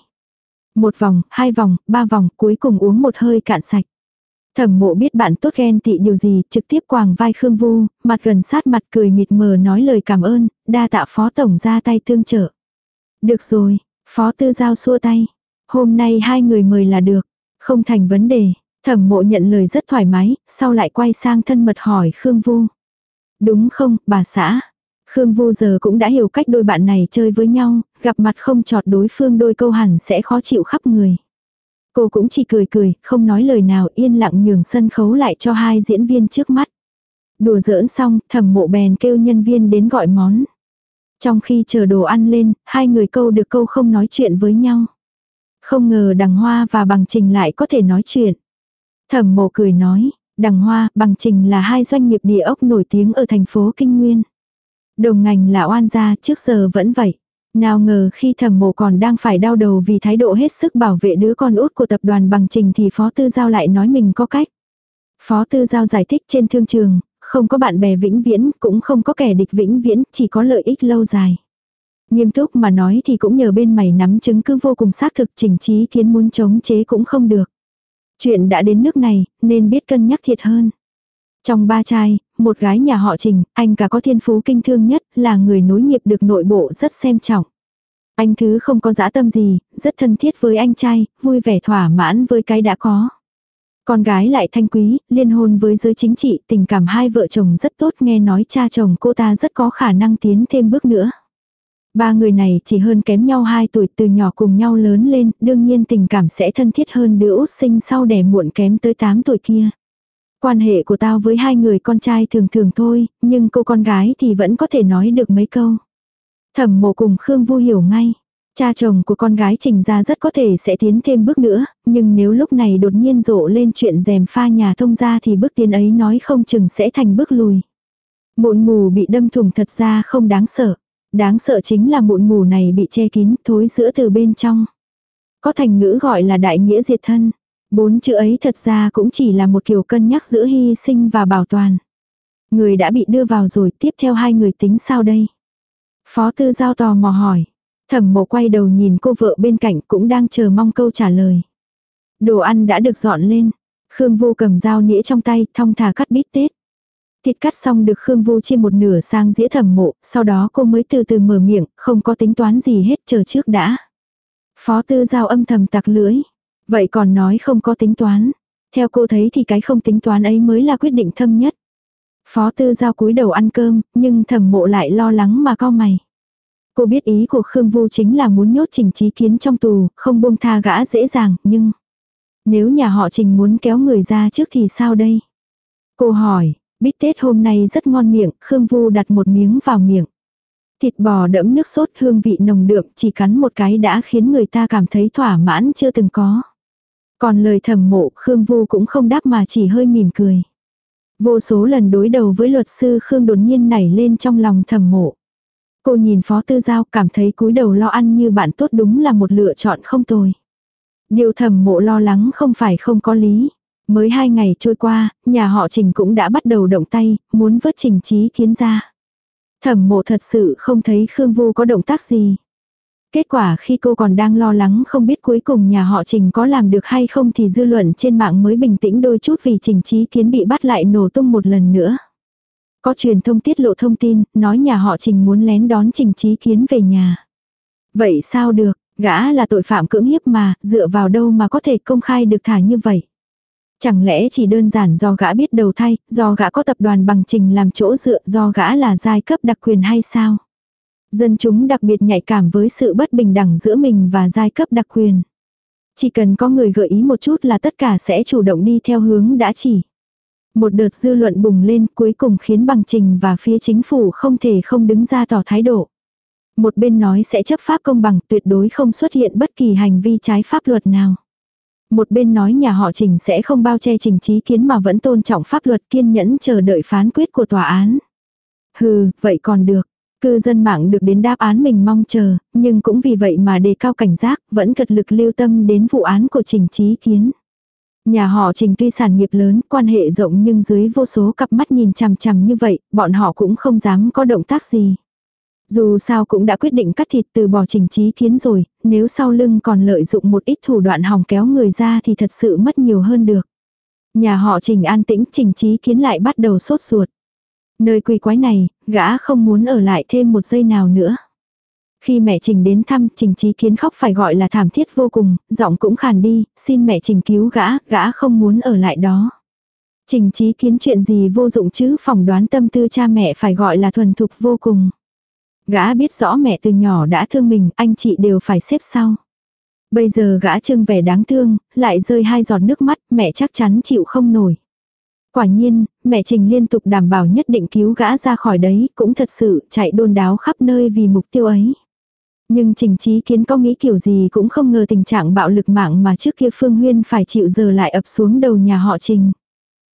Một vòng, hai vòng, ba vòng, cuối cùng uống một hơi cạn sạch. Thẩm mộ biết bạn tốt ghen tị điều gì, trực tiếp quàng vai Khương Vu, mặt gần sát mặt cười mịt mờ nói lời cảm ơn, đa tạ phó tổng ra tay tương trợ. Được rồi, phó tư giao xua tay. Hôm nay hai người mời là được, không thành vấn đề. Thẩm mộ nhận lời rất thoải mái, sau lại quay sang thân mật hỏi Khương Vu. Đúng không, bà xã? Khương Vu giờ cũng đã hiểu cách đôi bạn này chơi với nhau, gặp mặt không chọt đối phương đôi câu hẳn sẽ khó chịu khắp người. Cô cũng chỉ cười cười, không nói lời nào yên lặng nhường sân khấu lại cho hai diễn viên trước mắt. Đùa giỡn xong, thẩm mộ bèn kêu nhân viên đến gọi món. Trong khi chờ đồ ăn lên, hai người câu được câu không nói chuyện với nhau. Không ngờ đằng hoa và bằng trình lại có thể nói chuyện. Thẩm mộ cười nói, đằng hoa, bằng trình là hai doanh nghiệp địa ốc nổi tiếng ở thành phố Kinh Nguyên. Đồng ngành là oan gia trước giờ vẫn vậy. Nào ngờ khi thẩm mộ còn đang phải đau đầu vì thái độ hết sức bảo vệ đứa con út của tập đoàn bằng trình thì Phó Tư Giao lại nói mình có cách. Phó Tư Giao giải thích trên thương trường, không có bạn bè vĩnh viễn, cũng không có kẻ địch vĩnh viễn, chỉ có lợi ích lâu dài. Nghiêm túc mà nói thì cũng nhờ bên mày nắm chứng cứ vô cùng xác thực trình trí kiến muốn chống chế cũng không được. Chuyện đã đến nước này, nên biết cân nhắc thiệt hơn. Trong ba trai, một gái nhà họ Trình, anh cả có thiên phú kinh thương nhất, là người nối nghiệp được nội bộ rất xem trọng. Anh thứ không có dã tâm gì, rất thân thiết với anh trai, vui vẻ thỏa mãn với cái đã có. Con gái lại thanh quý, liên hôn với giới chính trị, tình cảm hai vợ chồng rất tốt nghe nói cha chồng cô ta rất có khả năng tiến thêm bước nữa. Ba người này chỉ hơn kém nhau 2 tuổi từ nhỏ cùng nhau lớn lên, đương nhiên tình cảm sẽ thân thiết hơn đứa út sinh sau đẻ muộn kém tới 8 tuổi kia. Quan hệ của tao với hai người con trai thường thường thôi, nhưng cô con gái thì vẫn có thể nói được mấy câu. Thẩm mộ cùng Khương Vu hiểu ngay. Cha chồng của con gái trình ra rất có thể sẽ tiến thêm bước nữa, nhưng nếu lúc này đột nhiên rộ lên chuyện rèm pha nhà thông ra thì bước tiến ấy nói không chừng sẽ thành bước lùi. Mụn mù bị đâm thủng thật ra không đáng sợ. Đáng sợ chính là mụn mù này bị che kín, thối giữa từ bên trong. Có thành ngữ gọi là đại nghĩa diệt thân. Bốn chữ ấy thật ra cũng chỉ là một kiểu cân nhắc giữa hy sinh và bảo toàn. Người đã bị đưa vào rồi, tiếp theo hai người tính sao đây? Phó tư giao tò mò hỏi. Thẩm mộ quay đầu nhìn cô vợ bên cạnh cũng đang chờ mong câu trả lời. Đồ ăn đã được dọn lên. Khương vô cầm dao nĩa trong tay, thong thả cắt bít tết. Thịt cắt xong được Khương Vu chia một nửa sang dĩa thẩm mộ, sau đó cô mới từ từ mở miệng, không có tính toán gì hết chờ trước đã. Phó tư giao âm thầm tặc lưỡi. Vậy còn nói không có tính toán. Theo cô thấy thì cái không tính toán ấy mới là quyết định thâm nhất. Phó tư giao cúi đầu ăn cơm, nhưng thẩm mộ lại lo lắng mà cao mày. Cô biết ý của Khương Vu chính là muốn nhốt trình trí kiến trong tù, không buông tha gã dễ dàng, nhưng... Nếu nhà họ trình muốn kéo người ra trước thì sao đây? Cô hỏi, Bít tết hôm nay rất ngon miệng, Khương Vu đặt một miếng vào miệng. Thịt bò đẫm nước sốt hương vị nồng đượm chỉ cắn một cái đã khiến người ta cảm thấy thỏa mãn chưa từng có. Còn lời thầm mộ Khương Vu cũng không đáp mà chỉ hơi mỉm cười. Vô số lần đối đầu với luật sư Khương đột nhiên nảy lên trong lòng thầm mộ. Cô nhìn phó tư giao cảm thấy cúi đầu lo ăn như bạn tốt đúng là một lựa chọn không tồi. Điều thầm mộ lo lắng không phải không có lý. Mới hai ngày trôi qua, nhà họ Trình cũng đã bắt đầu động tay, muốn vớt Trình Trí Kiến ra. Thẩm mộ thật sự không thấy Khương Vu có động tác gì. Kết quả khi cô còn đang lo lắng không biết cuối cùng nhà họ Trình có làm được hay không thì dư luận trên mạng mới bình tĩnh đôi chút vì Trình Trí Kiến bị bắt lại nổ tung một lần nữa. Có truyền thông tiết lộ thông tin, nói nhà họ Trình muốn lén đón Trình Trí Kiến về nhà. Vậy sao được, Gã là tội phạm cưỡng hiếp mà, dựa vào đâu mà có thể công khai được thả như vậy. Chẳng lẽ chỉ đơn giản do gã biết đầu thay, do gã có tập đoàn bằng trình làm chỗ dựa, do gã là giai cấp đặc quyền hay sao? Dân chúng đặc biệt nhạy cảm với sự bất bình đẳng giữa mình và giai cấp đặc quyền. Chỉ cần có người gợi ý một chút là tất cả sẽ chủ động đi theo hướng đã chỉ. Một đợt dư luận bùng lên cuối cùng khiến bằng trình và phía chính phủ không thể không đứng ra tỏ thái độ. Một bên nói sẽ chấp pháp công bằng tuyệt đối không xuất hiện bất kỳ hành vi trái pháp luật nào. Một bên nói nhà họ trình sẽ không bao che trình trí kiến mà vẫn tôn trọng pháp luật kiên nhẫn chờ đợi phán quyết của tòa án. Hừ, vậy còn được. Cư dân mạng được đến đáp án mình mong chờ, nhưng cũng vì vậy mà đề cao cảnh giác, vẫn cật lực lưu tâm đến vụ án của Trình Trí Kiến. Nhà họ Trình tuy sản nghiệp lớn, quan hệ rộng nhưng dưới vô số cặp mắt nhìn chằm chằm như vậy, bọn họ cũng không dám có động tác gì. Dù sao cũng đã quyết định cắt thịt từ bỏ Trình Trí Kiến rồi, nếu sau lưng còn lợi dụng một ít thủ đoạn hòng kéo người ra thì thật sự mất nhiều hơn được. Nhà họ Trình an tĩnh Trình Trí Kiến lại bắt đầu sốt ruột. Nơi quỳ quái này, gã không muốn ở lại thêm một giây nào nữa. Khi mẹ Trình đến thăm, Trình Trí Kiến khóc phải gọi là thảm thiết vô cùng, giọng cũng khàn đi, xin mẹ Trình cứu gã, gã không muốn ở lại đó. Trình Trí Kiến chuyện gì vô dụng chứ, phỏng đoán tâm tư cha mẹ phải gọi là thuần thục vô cùng. Gã biết rõ mẹ từ nhỏ đã thương mình, anh chị đều phải xếp sau. Bây giờ gã trưng vẻ đáng thương, lại rơi hai giọt nước mắt, mẹ chắc chắn chịu không nổi. Quả nhiên, mẹ Trình liên tục đảm bảo nhất định cứu gã ra khỏi đấy, cũng thật sự chạy đôn đáo khắp nơi vì mục tiêu ấy. Nhưng Trình Trí Kiến có nghĩ kiểu gì cũng không ngờ tình trạng bạo lực mạng mà trước kia Phương Huyên phải chịu giờ lại ập xuống đầu nhà họ Trình.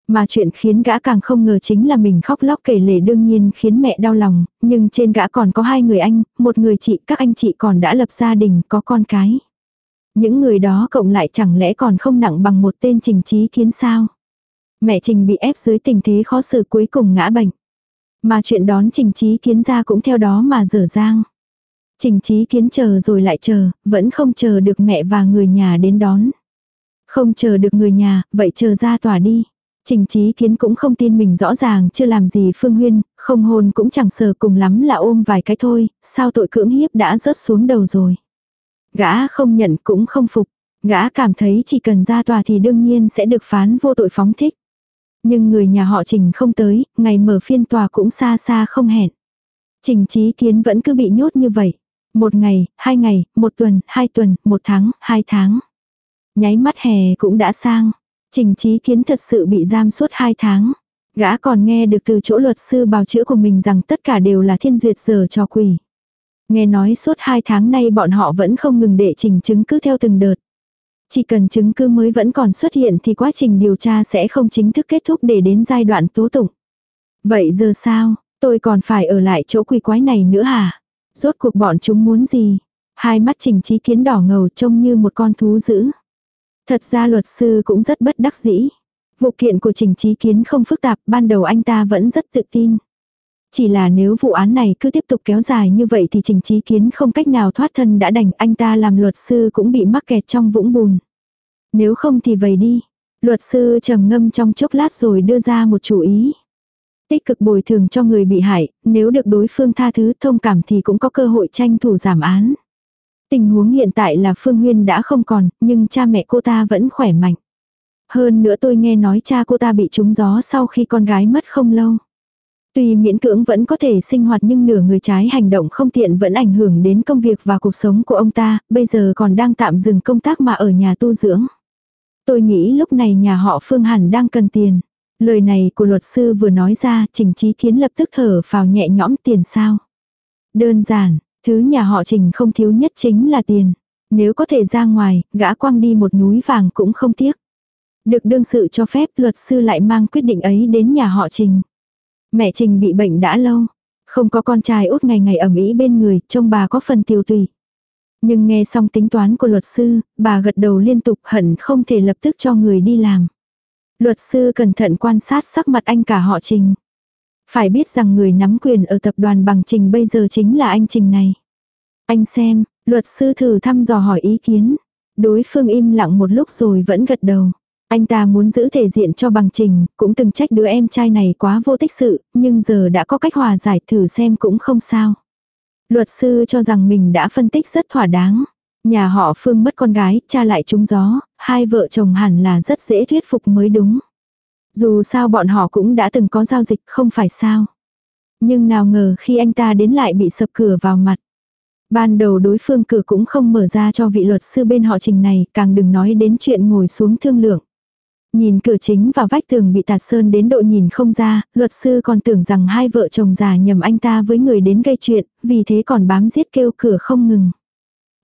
Mà chuyện khiến gã càng không ngờ chính là mình khóc lóc kể lể đương nhiên khiến mẹ đau lòng, nhưng trên gã còn có hai người anh, một người chị, các anh chị còn đã lập gia đình, có con cái. Những người đó cộng lại chẳng lẽ còn không nặng bằng một tên Trình Trí Kiến sao? Mẹ Trình bị ép dưới tình thế khó xử cuối cùng ngã bệnh. Mà chuyện đón Trình Trí Kiến ra cũng theo đó mà dở dang. Trình Trí Kiến chờ rồi lại chờ, vẫn không chờ được mẹ và người nhà đến đón. Không chờ được người nhà, vậy chờ ra tòa đi. Trình Trí Kiến cũng không tin mình rõ ràng chưa làm gì Phương Huyên, không hôn cũng chẳng sờ cùng lắm là ôm vài cái thôi, sao tội cưỡng hiếp đã rớt xuống đầu rồi. Gã không nhận cũng không phục, gã cảm thấy chỉ cần ra tòa thì đương nhiên sẽ được phán vô tội phóng thích. Nhưng người nhà họ Trình không tới, ngày mở phiên tòa cũng xa xa không hẹn. Trình trí kiến vẫn cứ bị nhốt như vậy. Một ngày, hai ngày, một tuần, hai tuần, một tháng, hai tháng. Nháy mắt hè cũng đã sang. Trình trí kiến thật sự bị giam suốt hai tháng. Gã còn nghe được từ chỗ luật sư bào chữa của mình rằng tất cả đều là thiên duyệt giờ cho quỷ. Nghe nói suốt hai tháng nay bọn họ vẫn không ngừng đệ trình chứng cứ theo từng đợt. Chỉ cần chứng cứ mới vẫn còn xuất hiện thì quá trình điều tra sẽ không chính thức kết thúc để đến giai đoạn tố tụng. Vậy giờ sao, tôi còn phải ở lại chỗ quỷ quái này nữa hả? Rốt cuộc bọn chúng muốn gì? Hai mắt trình trí kiến đỏ ngầu trông như một con thú dữ. Thật ra luật sư cũng rất bất đắc dĩ. Vụ kiện của trình trí kiến không phức tạp, ban đầu anh ta vẫn rất tự tin. Chỉ là nếu vụ án này cứ tiếp tục kéo dài như vậy thì trình trí kiến không cách nào thoát thân đã đành anh ta làm luật sư cũng bị mắc kẹt trong vũng bùn. Nếu không thì vầy đi. Luật sư trầm ngâm trong chốc lát rồi đưa ra một chủ ý. Tích cực bồi thường cho người bị hại, nếu được đối phương tha thứ thông cảm thì cũng có cơ hội tranh thủ giảm án. Tình huống hiện tại là Phương Huyên đã không còn, nhưng cha mẹ cô ta vẫn khỏe mạnh. Hơn nữa tôi nghe nói cha cô ta bị trúng gió sau khi con gái mất không lâu. Tuy miễn cưỡng vẫn có thể sinh hoạt nhưng nửa người trái hành động không tiện vẫn ảnh hưởng đến công việc và cuộc sống của ông ta, bây giờ còn đang tạm dừng công tác mà ở nhà tu dưỡng. Tôi nghĩ lúc này nhà họ Phương hẳn đang cần tiền. Lời này của luật sư vừa nói ra, Trình Trí Kiến lập tức thở phào nhẹ nhõm tiền sao. Đơn giản, thứ nhà họ Trình không thiếu nhất chính là tiền. Nếu có thể ra ngoài, gã quăng đi một núi vàng cũng không tiếc. Được đương sự cho phép luật sư lại mang quyết định ấy đến nhà họ Trình. Mẹ Trình bị bệnh đã lâu, không có con trai út ngày ngày ẩm ý bên người, trông bà có phần tiêu tùy. Nhưng nghe xong tính toán của luật sư, bà gật đầu liên tục hận không thể lập tức cho người đi làm. Luật sư cẩn thận quan sát sắc mặt anh cả họ Trình. Phải biết rằng người nắm quyền ở tập đoàn bằng Trình bây giờ chính là anh Trình này. Anh xem, luật sư thử thăm dò hỏi ý kiến. Đối phương im lặng một lúc rồi vẫn gật đầu. Anh ta muốn giữ thể diện cho bằng trình, cũng từng trách đứa em trai này quá vô tích sự, nhưng giờ đã có cách hòa giải thử xem cũng không sao. Luật sư cho rằng mình đã phân tích rất thỏa đáng. Nhà họ Phương mất con gái, cha lại trúng gió, hai vợ chồng hẳn là rất dễ thuyết phục mới đúng. Dù sao bọn họ cũng đã từng có giao dịch không phải sao. Nhưng nào ngờ khi anh ta đến lại bị sập cửa vào mặt. Ban đầu đối phương cửa cũng không mở ra cho vị luật sư bên họ trình này, càng đừng nói đến chuyện ngồi xuống thương lượng. Nhìn cửa chính và vách tường bị tạt sơn đến độ nhìn không ra, luật sư còn tưởng rằng hai vợ chồng già nhầm anh ta với người đến gây chuyện, vì thế còn bám giết kêu cửa không ngừng.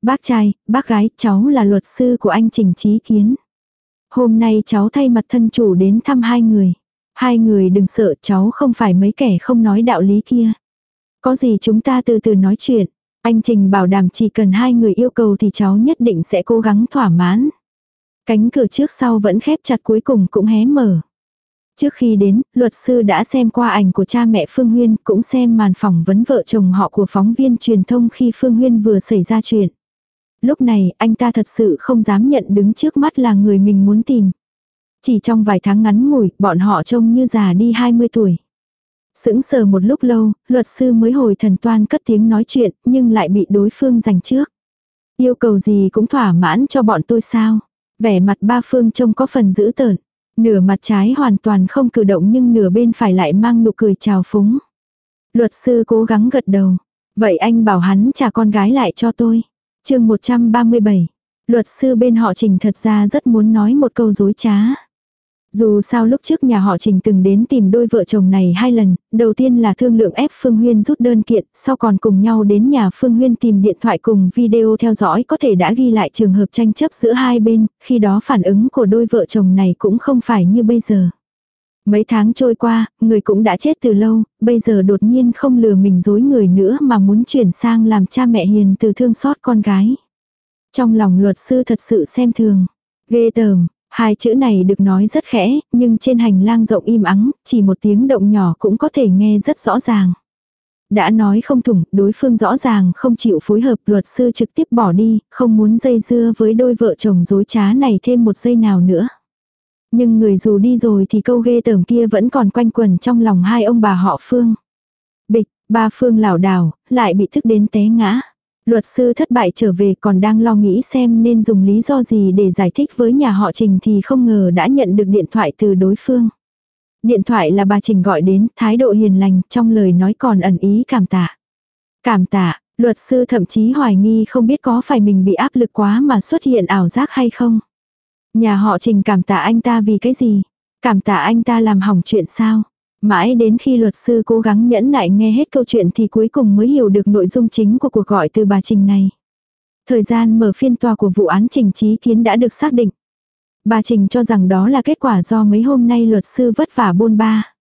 Bác trai, bác gái, cháu là luật sư của anh Trình Trí Kiến. Hôm nay cháu thay mặt thân chủ đến thăm hai người. Hai người đừng sợ cháu không phải mấy kẻ không nói đạo lý kia. Có gì chúng ta từ từ nói chuyện. Anh Trình bảo đảm chỉ cần hai người yêu cầu thì cháu nhất định sẽ cố gắng thỏa mãn. Cánh cửa trước sau vẫn khép chặt cuối cùng cũng hé mở. Trước khi đến, luật sư đã xem qua ảnh của cha mẹ Phương Huyên, cũng xem màn phỏng vấn vợ chồng họ của phóng viên truyền thông khi Phương Huyên vừa xảy ra chuyện. Lúc này, anh ta thật sự không dám nhận đứng trước mắt là người mình muốn tìm. Chỉ trong vài tháng ngắn ngủi, bọn họ trông như già đi 20 tuổi. Sững sờ một lúc lâu, luật sư mới hồi thần toan cất tiếng nói chuyện, nhưng lại bị đối phương giành trước. Yêu cầu gì cũng thỏa mãn cho bọn tôi sao. Vẻ mặt ba phương trông có phần dữ tợn. Nửa mặt trái hoàn toàn không cử động nhưng nửa bên phải lại mang nụ cười chào phúng. Luật sư cố gắng gật đầu. Vậy anh bảo hắn trả con gái lại cho tôi chương 137. Luật sư bên họ trình thật ra rất muốn nói một câu dối trá. Dù sao lúc trước nhà họ Trình từng đến tìm đôi vợ chồng này hai lần, đầu tiên là thương lượng ép Phương Huyên rút đơn kiện, sau còn cùng nhau đến nhà Phương Huyên tìm điện thoại cùng video theo dõi có thể đã ghi lại trường hợp tranh chấp giữa hai bên, khi đó phản ứng của đôi vợ chồng này cũng không phải như bây giờ. Mấy tháng trôi qua, người cũng đã chết từ lâu, bây giờ đột nhiên không lừa mình dối người nữa mà muốn chuyển sang làm cha mẹ hiền từ thương xót con gái. Trong lòng luật sư thật sự xem thường. Ghê tởm, Hai chữ này được nói rất khẽ, nhưng trên hành lang rộng im ắng, chỉ một tiếng động nhỏ cũng có thể nghe rất rõ ràng. Đã nói không thủng, đối phương rõ ràng không chịu phối hợp luật sư trực tiếp bỏ đi, không muốn dây dưa với đôi vợ chồng dối trá này thêm một giây nào nữa. Nhưng người dù đi rồi thì câu ghê tởm kia vẫn còn quanh quẩn trong lòng hai ông bà họ Phương. Bịch, ba Phương lảo đảo, lại bị thức đến té ngã. Luật sư thất bại trở về còn đang lo nghĩ xem nên dùng lý do gì để giải thích với nhà họ Trình thì không ngờ đã nhận được điện thoại từ đối phương. Điện thoại là bà Trình gọi đến, thái độ hiền lành, trong lời nói còn ẩn ý cảm tạ. Cảm tạ, luật sư thậm chí hoài nghi không biết có phải mình bị áp lực quá mà xuất hiện ảo giác hay không. Nhà họ Trình cảm tạ anh ta vì cái gì? Cảm tạ anh ta làm hỏng chuyện sao? Mãi đến khi luật sư cố gắng nhẫn nại nghe hết câu chuyện thì cuối cùng mới hiểu được nội dung chính của cuộc gọi từ bà Trình này. Thời gian mở phiên tòa của vụ án Trình Trí Kiến đã được xác định. Bà Trình cho rằng đó là kết quả do mấy hôm nay luật sư vất vả bôn ba.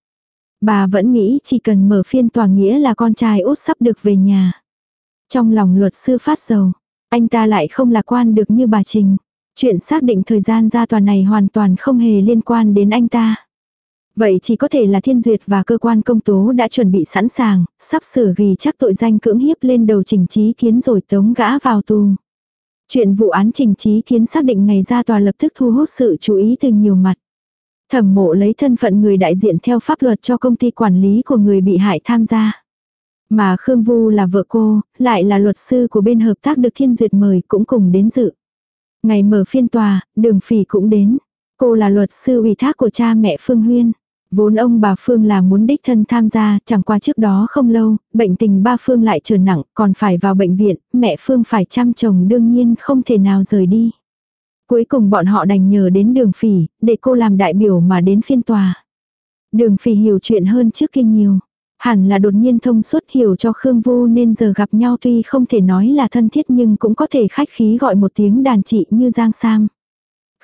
Bà vẫn nghĩ chỉ cần mở phiên tòa nghĩa là con trai út sắp được về nhà. Trong lòng luật sư phát dầu, anh ta lại không lạc quan được như bà Trình. Chuyện xác định thời gian ra tòa này hoàn toàn không hề liên quan đến anh ta. Vậy chỉ có thể là thiên duyệt và cơ quan công tố đã chuẩn bị sẵn sàng, sắp sửa ghi chắc tội danh cưỡng hiếp lên đầu trình trí kiến rồi tống gã vào tù. Chuyện vụ án trình trí kiến xác định ngày ra tòa lập tức thu hút sự chú ý từ nhiều mặt. Thẩm mộ lấy thân phận người đại diện theo pháp luật cho công ty quản lý của người bị hại tham gia. Mà Khương Vu là vợ cô, lại là luật sư của bên hợp tác được thiên duyệt mời cũng cùng đến dự. Ngày mở phiên tòa, đường phỉ cũng đến. Cô là luật sư ủy thác của cha mẹ Phương Huyên. Vốn ông bà Phương là muốn đích thân tham gia, chẳng qua trước đó không lâu, bệnh tình ba Phương lại trở nặng, còn phải vào bệnh viện, mẹ Phương phải chăm chồng đương nhiên không thể nào rời đi. Cuối cùng bọn họ đành nhờ đến đường phỉ, để cô làm đại biểu mà đến phiên tòa. Đường phỉ hiểu chuyện hơn trước kia nhiều. Hẳn là đột nhiên thông suốt hiểu cho Khương Vu nên giờ gặp nhau tuy không thể nói là thân thiết nhưng cũng có thể khách khí gọi một tiếng đàn chị như Giang Sam.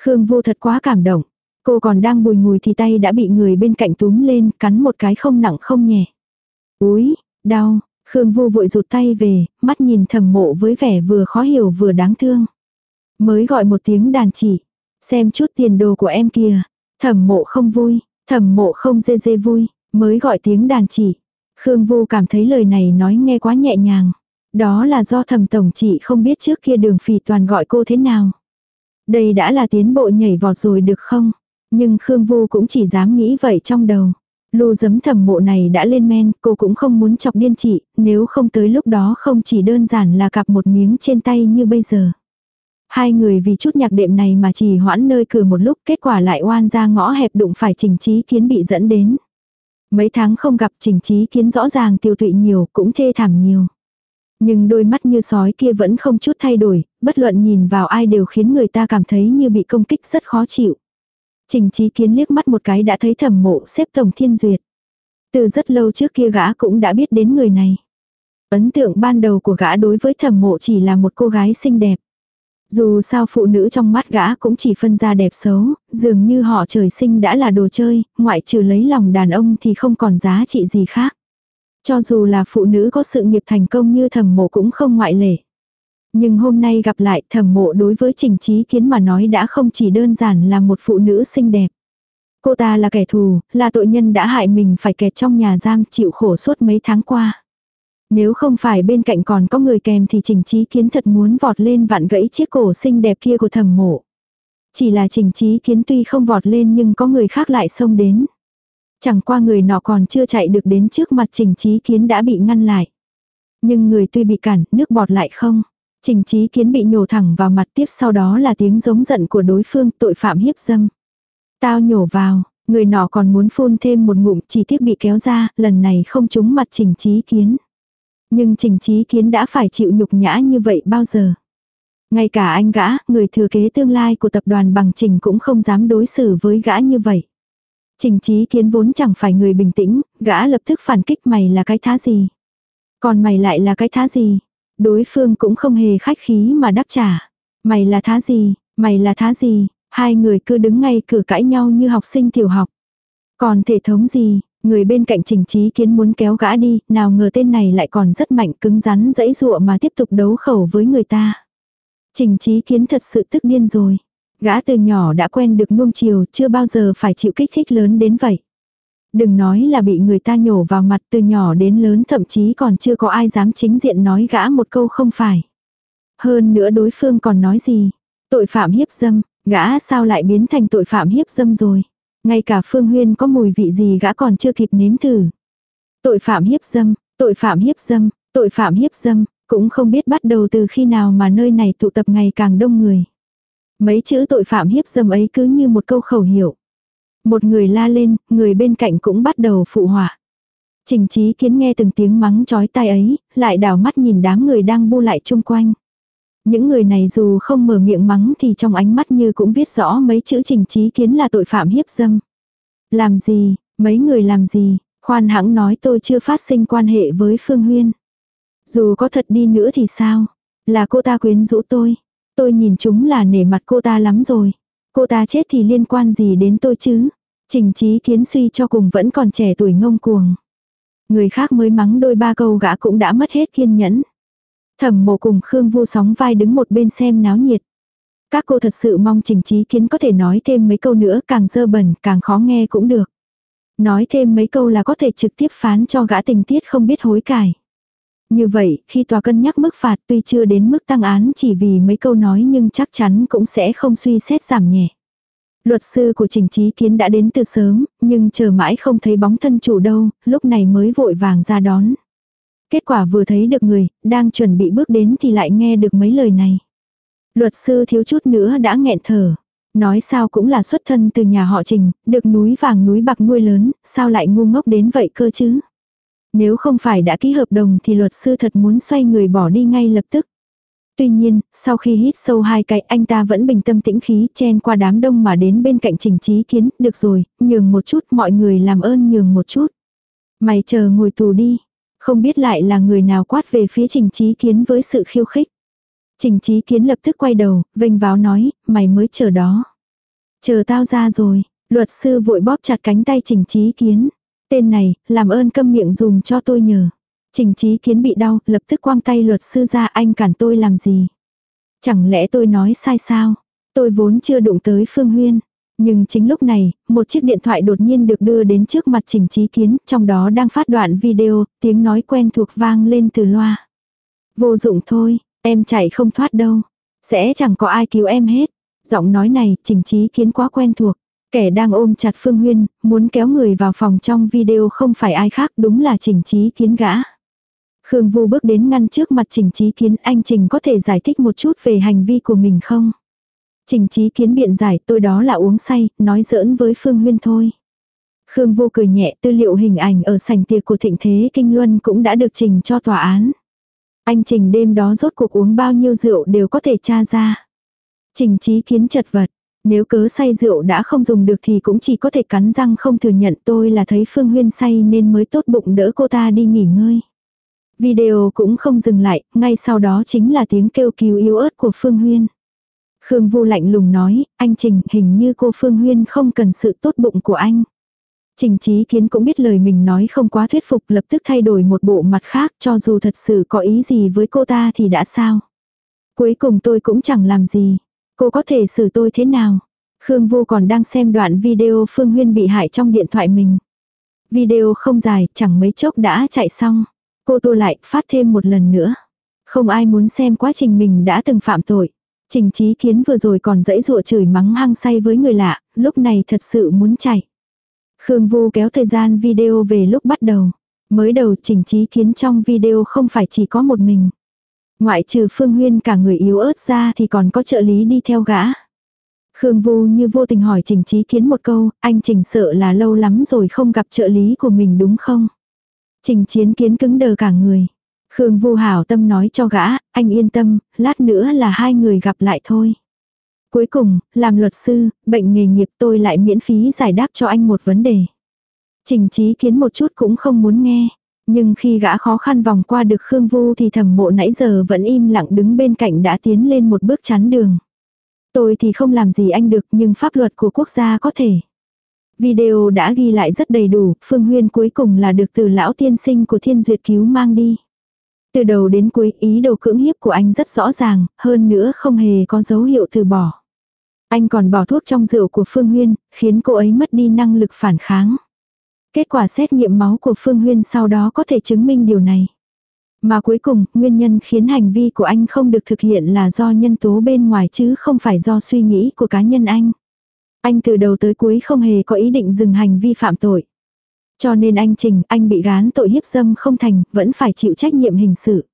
Khương Vu thật quá cảm động. Cô còn đang bùi ngùi thì tay đã bị người bên cạnh túm lên, cắn một cái không nặng không nhẹ. Úi, đau, Khương Vu vội rụt tay về, mắt nhìn thầm mộ với vẻ vừa khó hiểu vừa đáng thương. Mới gọi một tiếng đàn chỉ. Xem chút tiền đồ của em kìa. Thẩm mộ không vui, thẩm mộ không dê dê vui, mới gọi tiếng đàn chỉ. Khương Vu cảm thấy lời này nói nghe quá nhẹ nhàng. Đó là do thẩm tổng chị không biết trước kia đường phì toàn gọi cô thế nào. Đây đã là tiến bộ nhảy vọt rồi được không? Nhưng Khương Vu cũng chỉ dám nghĩ vậy trong đầu. Lưu giấm thẩm mộ này đã lên men, cô cũng không muốn chọc điên chị, nếu không tới lúc đó không chỉ đơn giản là cặp một miếng trên tay như bây giờ. Hai người vì chút nhạc đệm này mà chỉ hoãn nơi cửa một lúc kết quả lại oan ra ngõ hẹp đụng phải trình trí kiến bị dẫn đến. Mấy tháng không gặp trình trí kiến rõ ràng tiêu tụy nhiều cũng thê thảm nhiều. Nhưng đôi mắt như sói kia vẫn không chút thay đổi, bất luận nhìn vào ai đều khiến người ta cảm thấy như bị công kích rất khó chịu. Trình trí kiến liếc mắt một cái đã thấy thẩm mộ xếp tổng thiên duyệt. Từ rất lâu trước kia gã cũng đã biết đến người này. Ấn tượng ban đầu của gã đối với thẩm mộ chỉ là một cô gái xinh đẹp. Dù sao phụ nữ trong mắt gã cũng chỉ phân ra đẹp xấu, dường như họ trời sinh đã là đồ chơi, ngoại trừ lấy lòng đàn ông thì không còn giá trị gì khác. Cho dù là phụ nữ có sự nghiệp thành công như thẩm mộ cũng không ngoại lệ. Nhưng hôm nay gặp lại thẩm mộ đối với trình trí kiến mà nói đã không chỉ đơn giản là một phụ nữ xinh đẹp. Cô ta là kẻ thù, là tội nhân đã hại mình phải kẹt trong nhà giam chịu khổ suốt mấy tháng qua. Nếu không phải bên cạnh còn có người kèm thì trình trí kiến thật muốn vọt lên vặn gãy chiếc cổ xinh đẹp kia của thẩm mộ. Chỉ là trình trí kiến tuy không vọt lên nhưng có người khác lại xông đến. Chẳng qua người nọ còn chưa chạy được đến trước mặt trình trí kiến đã bị ngăn lại. Nhưng người tuy bị cản, nước bọt lại không. Trình trí kiến bị nhổ thẳng vào mặt tiếp sau đó là tiếng giống giận của đối phương tội phạm hiếp dâm. Tao nhổ vào, người nọ còn muốn phun thêm một ngụm chỉ tiếc bị kéo ra, lần này không trúng mặt trình trí kiến. Nhưng trình trí kiến đã phải chịu nhục nhã như vậy bao giờ. Ngay cả anh gã, người thừa kế tương lai của tập đoàn bằng trình cũng không dám đối xử với gã như vậy. Trình trí kiến vốn chẳng phải người bình tĩnh, gã lập tức phản kích mày là cái thá gì. Còn mày lại là cái thá gì. Đối phương cũng không hề khách khí mà đáp trả. Mày là thá gì, mày là thá gì, hai người cứ đứng ngay cửa cãi nhau như học sinh tiểu học. Còn thể thống gì, người bên cạnh trình trí kiến muốn kéo gã đi, nào ngờ tên này lại còn rất mạnh cứng rắn dãy dụa mà tiếp tục đấu khẩu với người ta. Trình trí kiến thật sự tức điên rồi. Gã từ nhỏ đã quen được nuông chiều, chưa bao giờ phải chịu kích thích lớn đến vậy. Đừng nói là bị người ta nhổ vào mặt từ nhỏ đến lớn thậm chí còn chưa có ai dám chính diện nói gã một câu không phải. Hơn nữa đối phương còn nói gì? Tội phạm hiếp dâm, gã sao lại biến thành tội phạm hiếp dâm rồi? Ngay cả Phương Huyên có mùi vị gì gã còn chưa kịp nếm thử. Tội phạm hiếp dâm, tội phạm hiếp dâm, tội phạm hiếp dâm, cũng không biết bắt đầu từ khi nào mà nơi này tụ tập ngày càng đông người. Mấy chữ tội phạm hiếp dâm ấy cứ như một câu khẩu hiệu. Một người la lên, người bên cạnh cũng bắt đầu phụ họa. Trình trí kiến nghe từng tiếng mắng chói tai ấy, lại đảo mắt nhìn đám người đang bu lại chung quanh. Những người này dù không mở miệng mắng thì trong ánh mắt như cũng viết rõ mấy chữ trình trí kiến là tội phạm hiếp dâm. Làm gì, mấy người làm gì, khoan hãng nói tôi chưa phát sinh quan hệ với Phương Huyên. Dù có thật đi nữa thì sao, là cô ta quyến rũ tôi. Tôi nhìn chúng là nể mặt cô ta lắm rồi. Cô ta chết thì liên quan gì đến tôi chứ? Trình trí kiến suy cho cùng vẫn còn trẻ tuổi ngông cuồng. Người khác mới mắng đôi ba câu gã cũng đã mất hết kiên nhẫn. Thẩm mộ cùng Khương Vu sóng vai đứng một bên xem náo nhiệt. Các cô thật sự mong trình trí kiến có thể nói thêm mấy câu nữa càng dơ bẩn càng khó nghe cũng được. Nói thêm mấy câu là có thể trực tiếp phán cho gã tình tiết không biết hối cải. Như vậy, khi tòa cân nhắc mức phạt tuy chưa đến mức tăng án chỉ vì mấy câu nói nhưng chắc chắn cũng sẽ không suy xét giảm nhẹ. Luật sư của Trình Trí Kiến đã đến từ sớm, nhưng chờ mãi không thấy bóng thân chủ đâu, lúc này mới vội vàng ra đón. Kết quả vừa thấy được người, đang chuẩn bị bước đến thì lại nghe được mấy lời này. Luật sư thiếu chút nữa đã nghẹn thở. Nói sao cũng là xuất thân từ nhà họ Trình, được núi vàng núi bạc nuôi lớn, sao lại ngu ngốc đến vậy cơ chứ? Nếu không phải đã ký hợp đồng thì luật sư thật muốn xoay người bỏ đi ngay lập tức. Tuy nhiên, sau khi hít sâu hai cái anh ta vẫn bình tâm tĩnh khí chen qua đám đông mà đến bên cạnh trình trí kiến, được rồi, nhường một chút, mọi người làm ơn nhường một chút. Mày chờ ngồi tù đi. Không biết lại là người nào quát về phía trình trí kiến với sự khiêu khích. Trình trí kiến lập tức quay đầu, vênh váo nói, mày mới chờ đó. Chờ tao ra rồi, luật sư vội bóp chặt cánh tay trình trí kiến. Tên này, làm ơn câm miệng dùm cho tôi nhờ. Trình trí kiến bị đau, lập tức quăng tay luật sư ra anh cản tôi làm gì. Chẳng lẽ tôi nói sai sao? Tôi vốn chưa đụng tới Phương Huyên. Nhưng chính lúc này, một chiếc điện thoại đột nhiên được đưa đến trước mặt trình trí kiến, trong đó đang phát đoạn video, tiếng nói quen thuộc vang lên từ loa. Vô dụng thôi, em chạy không thoát đâu. Sẽ chẳng có ai cứu em hết. Giọng nói này, trình trí kiến quá quen thuộc. Kẻ đang ôm chặt Phương Huyên, muốn kéo người vào phòng trong video không phải ai khác đúng là trình trí kiến gã. Khương Vu bước đến ngăn trước mặt Trình trí Kiến anh Trình có thể giải thích một chút về hành vi của mình không? Trình trí Kiến biện giải tôi đó là uống say, nói giỡn với Phương Huyên thôi. Khương Vô cười nhẹ tư liệu hình ảnh ở sảnh tiệc của thịnh thế kinh luân cũng đã được trình cho tòa án. Anh Trình đêm đó rốt cuộc uống bao nhiêu rượu đều có thể tra ra. Trình trí Kiến chật vật, nếu cớ say rượu đã không dùng được thì cũng chỉ có thể cắn răng không thừa nhận tôi là thấy Phương Huyên say nên mới tốt bụng đỡ cô ta đi nghỉ ngơi. Video cũng không dừng lại, ngay sau đó chính là tiếng kêu cứu yếu ớt của Phương Huyên. Khương Vu lạnh lùng nói, anh Trình, hình như cô Phương Huyên không cần sự tốt bụng của anh. Trình Chí Kiến cũng biết lời mình nói không quá thuyết phục lập tức thay đổi một bộ mặt khác cho dù thật sự có ý gì với cô ta thì đã sao. Cuối cùng tôi cũng chẳng làm gì. Cô có thể xử tôi thế nào? Khương Vu còn đang xem đoạn video Phương Huyên bị hại trong điện thoại mình. Video không dài, chẳng mấy chốc đã chạy xong. Cô tua lại, phát thêm một lần nữa. Không ai muốn xem quá trình mình đã từng phạm tội. Trình Chí Kiến vừa rồi còn dãy rụa chửi mắng hăng say với người lạ, lúc này thật sự muốn chạy. Khương Vu kéo thời gian video về lúc bắt đầu. Mới đầu Trình Chí Kiến trong video không phải chỉ có một mình. Ngoại trừ Phương Huyên cả người yếu ớt ra thì còn có trợ lý đi theo gã. Khương Vu như vô tình hỏi Trình Chí Kiến một câu, anh Trình sợ là lâu lắm rồi không gặp trợ lý của mình đúng không? Trình Chiến Kiến cứng đờ cả người. Khương Vu hảo tâm nói cho gã, anh yên tâm, lát nữa là hai người gặp lại thôi. Cuối cùng, làm luật sư, bệnh nghề nghiệp tôi lại miễn phí giải đáp cho anh một vấn đề. Trình Chí Kiến một chút cũng không muốn nghe. Nhưng khi gã khó khăn vòng qua được Khương Vu thì thẩm mộ nãy giờ vẫn im lặng đứng bên cạnh đã tiến lên một bước chắn đường. Tôi thì không làm gì anh được nhưng pháp luật của quốc gia có thể. Video đã ghi lại rất đầy đủ, Phương Huyên cuối cùng là được từ lão tiên sinh của thiên duyệt cứu mang đi. Từ đầu đến cuối ý đồ cưỡng hiếp của anh rất rõ ràng, hơn nữa không hề có dấu hiệu từ bỏ. Anh còn bỏ thuốc trong rượu của Phương Huyên, khiến cô ấy mất đi năng lực phản kháng. Kết quả xét nghiệm máu của Phương Huyên sau đó có thể chứng minh điều này. Mà cuối cùng, nguyên nhân khiến hành vi của anh không được thực hiện là do nhân tố bên ngoài chứ không phải do suy nghĩ của cá nhân anh. Anh từ đầu tới cuối không hề có ý định dừng hành vi phạm tội. Cho nên anh Trình, anh bị gán tội hiếp dâm không thành, vẫn phải chịu trách nhiệm hình sự.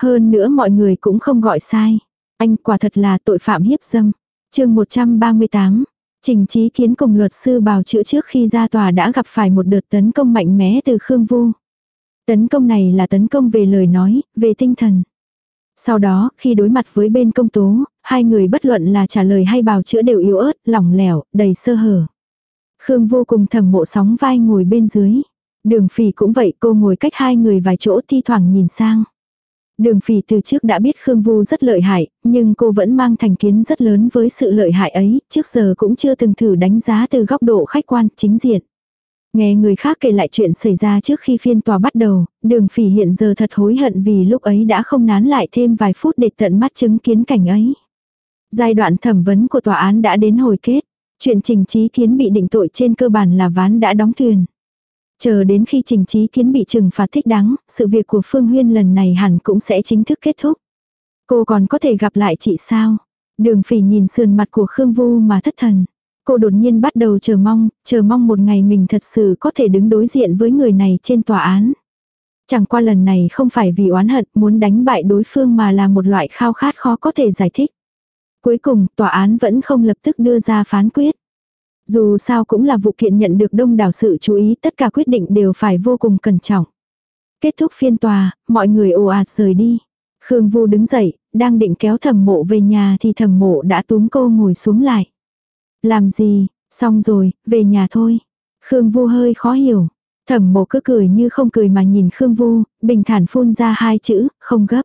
Hơn nữa mọi người cũng không gọi sai. Anh quả thật là tội phạm hiếp dâm. chương 138, Trình trí Kiến cùng luật sư bào chữa trước khi ra tòa đã gặp phải một đợt tấn công mạnh mẽ từ Khương Vu. Tấn công này là tấn công về lời nói, về tinh thần. Sau đó, khi đối mặt với bên công tố, hai người bất luận là trả lời hay bào chữa đều yếu ớt, lỏng lẻo, đầy sơ hở. Khương vô cùng thầm mộ sóng vai ngồi bên dưới. Đường phỉ cũng vậy cô ngồi cách hai người vài chỗ thi thoảng nhìn sang. Đường phỉ từ trước đã biết Khương Vu rất lợi hại, nhưng cô vẫn mang thành kiến rất lớn với sự lợi hại ấy, trước giờ cũng chưa từng thử đánh giá từ góc độ khách quan, chính diện. Nghe người khác kể lại chuyện xảy ra trước khi phiên tòa bắt đầu, đường phỉ hiện giờ thật hối hận vì lúc ấy đã không nán lại thêm vài phút để tận mắt chứng kiến cảnh ấy. Giai đoạn thẩm vấn của tòa án đã đến hồi kết. Chuyện trình trí kiến bị định tội trên cơ bản là ván đã đóng thuyền. Chờ đến khi trình trí kiến bị trừng phạt thích đáng, sự việc của Phương Huyên lần này hẳn cũng sẽ chính thức kết thúc. Cô còn có thể gặp lại chị sao? Đường phỉ nhìn sườn mặt của Khương Vu mà thất thần. Cô đột nhiên bắt đầu chờ mong, chờ mong một ngày mình thật sự có thể đứng đối diện với người này trên tòa án. Chẳng qua lần này không phải vì oán hận muốn đánh bại đối phương mà là một loại khao khát khó có thể giải thích. Cuối cùng, tòa án vẫn không lập tức đưa ra phán quyết. Dù sao cũng là vụ kiện nhận được đông đảo sự chú ý, tất cả quyết định đều phải vô cùng cẩn trọng. Kết thúc phiên tòa, mọi người ồ ạt rời đi. Khương Vu đứng dậy, đang định kéo thẩm mộ về nhà thì thẩm mộ đã túm cô ngồi xuống lại. Làm gì, xong rồi, về nhà thôi. Khương Vu hơi khó hiểu. Thẩm mộ cứ cười như không cười mà nhìn Khương Vu, bình thản phun ra hai chữ, không gấp.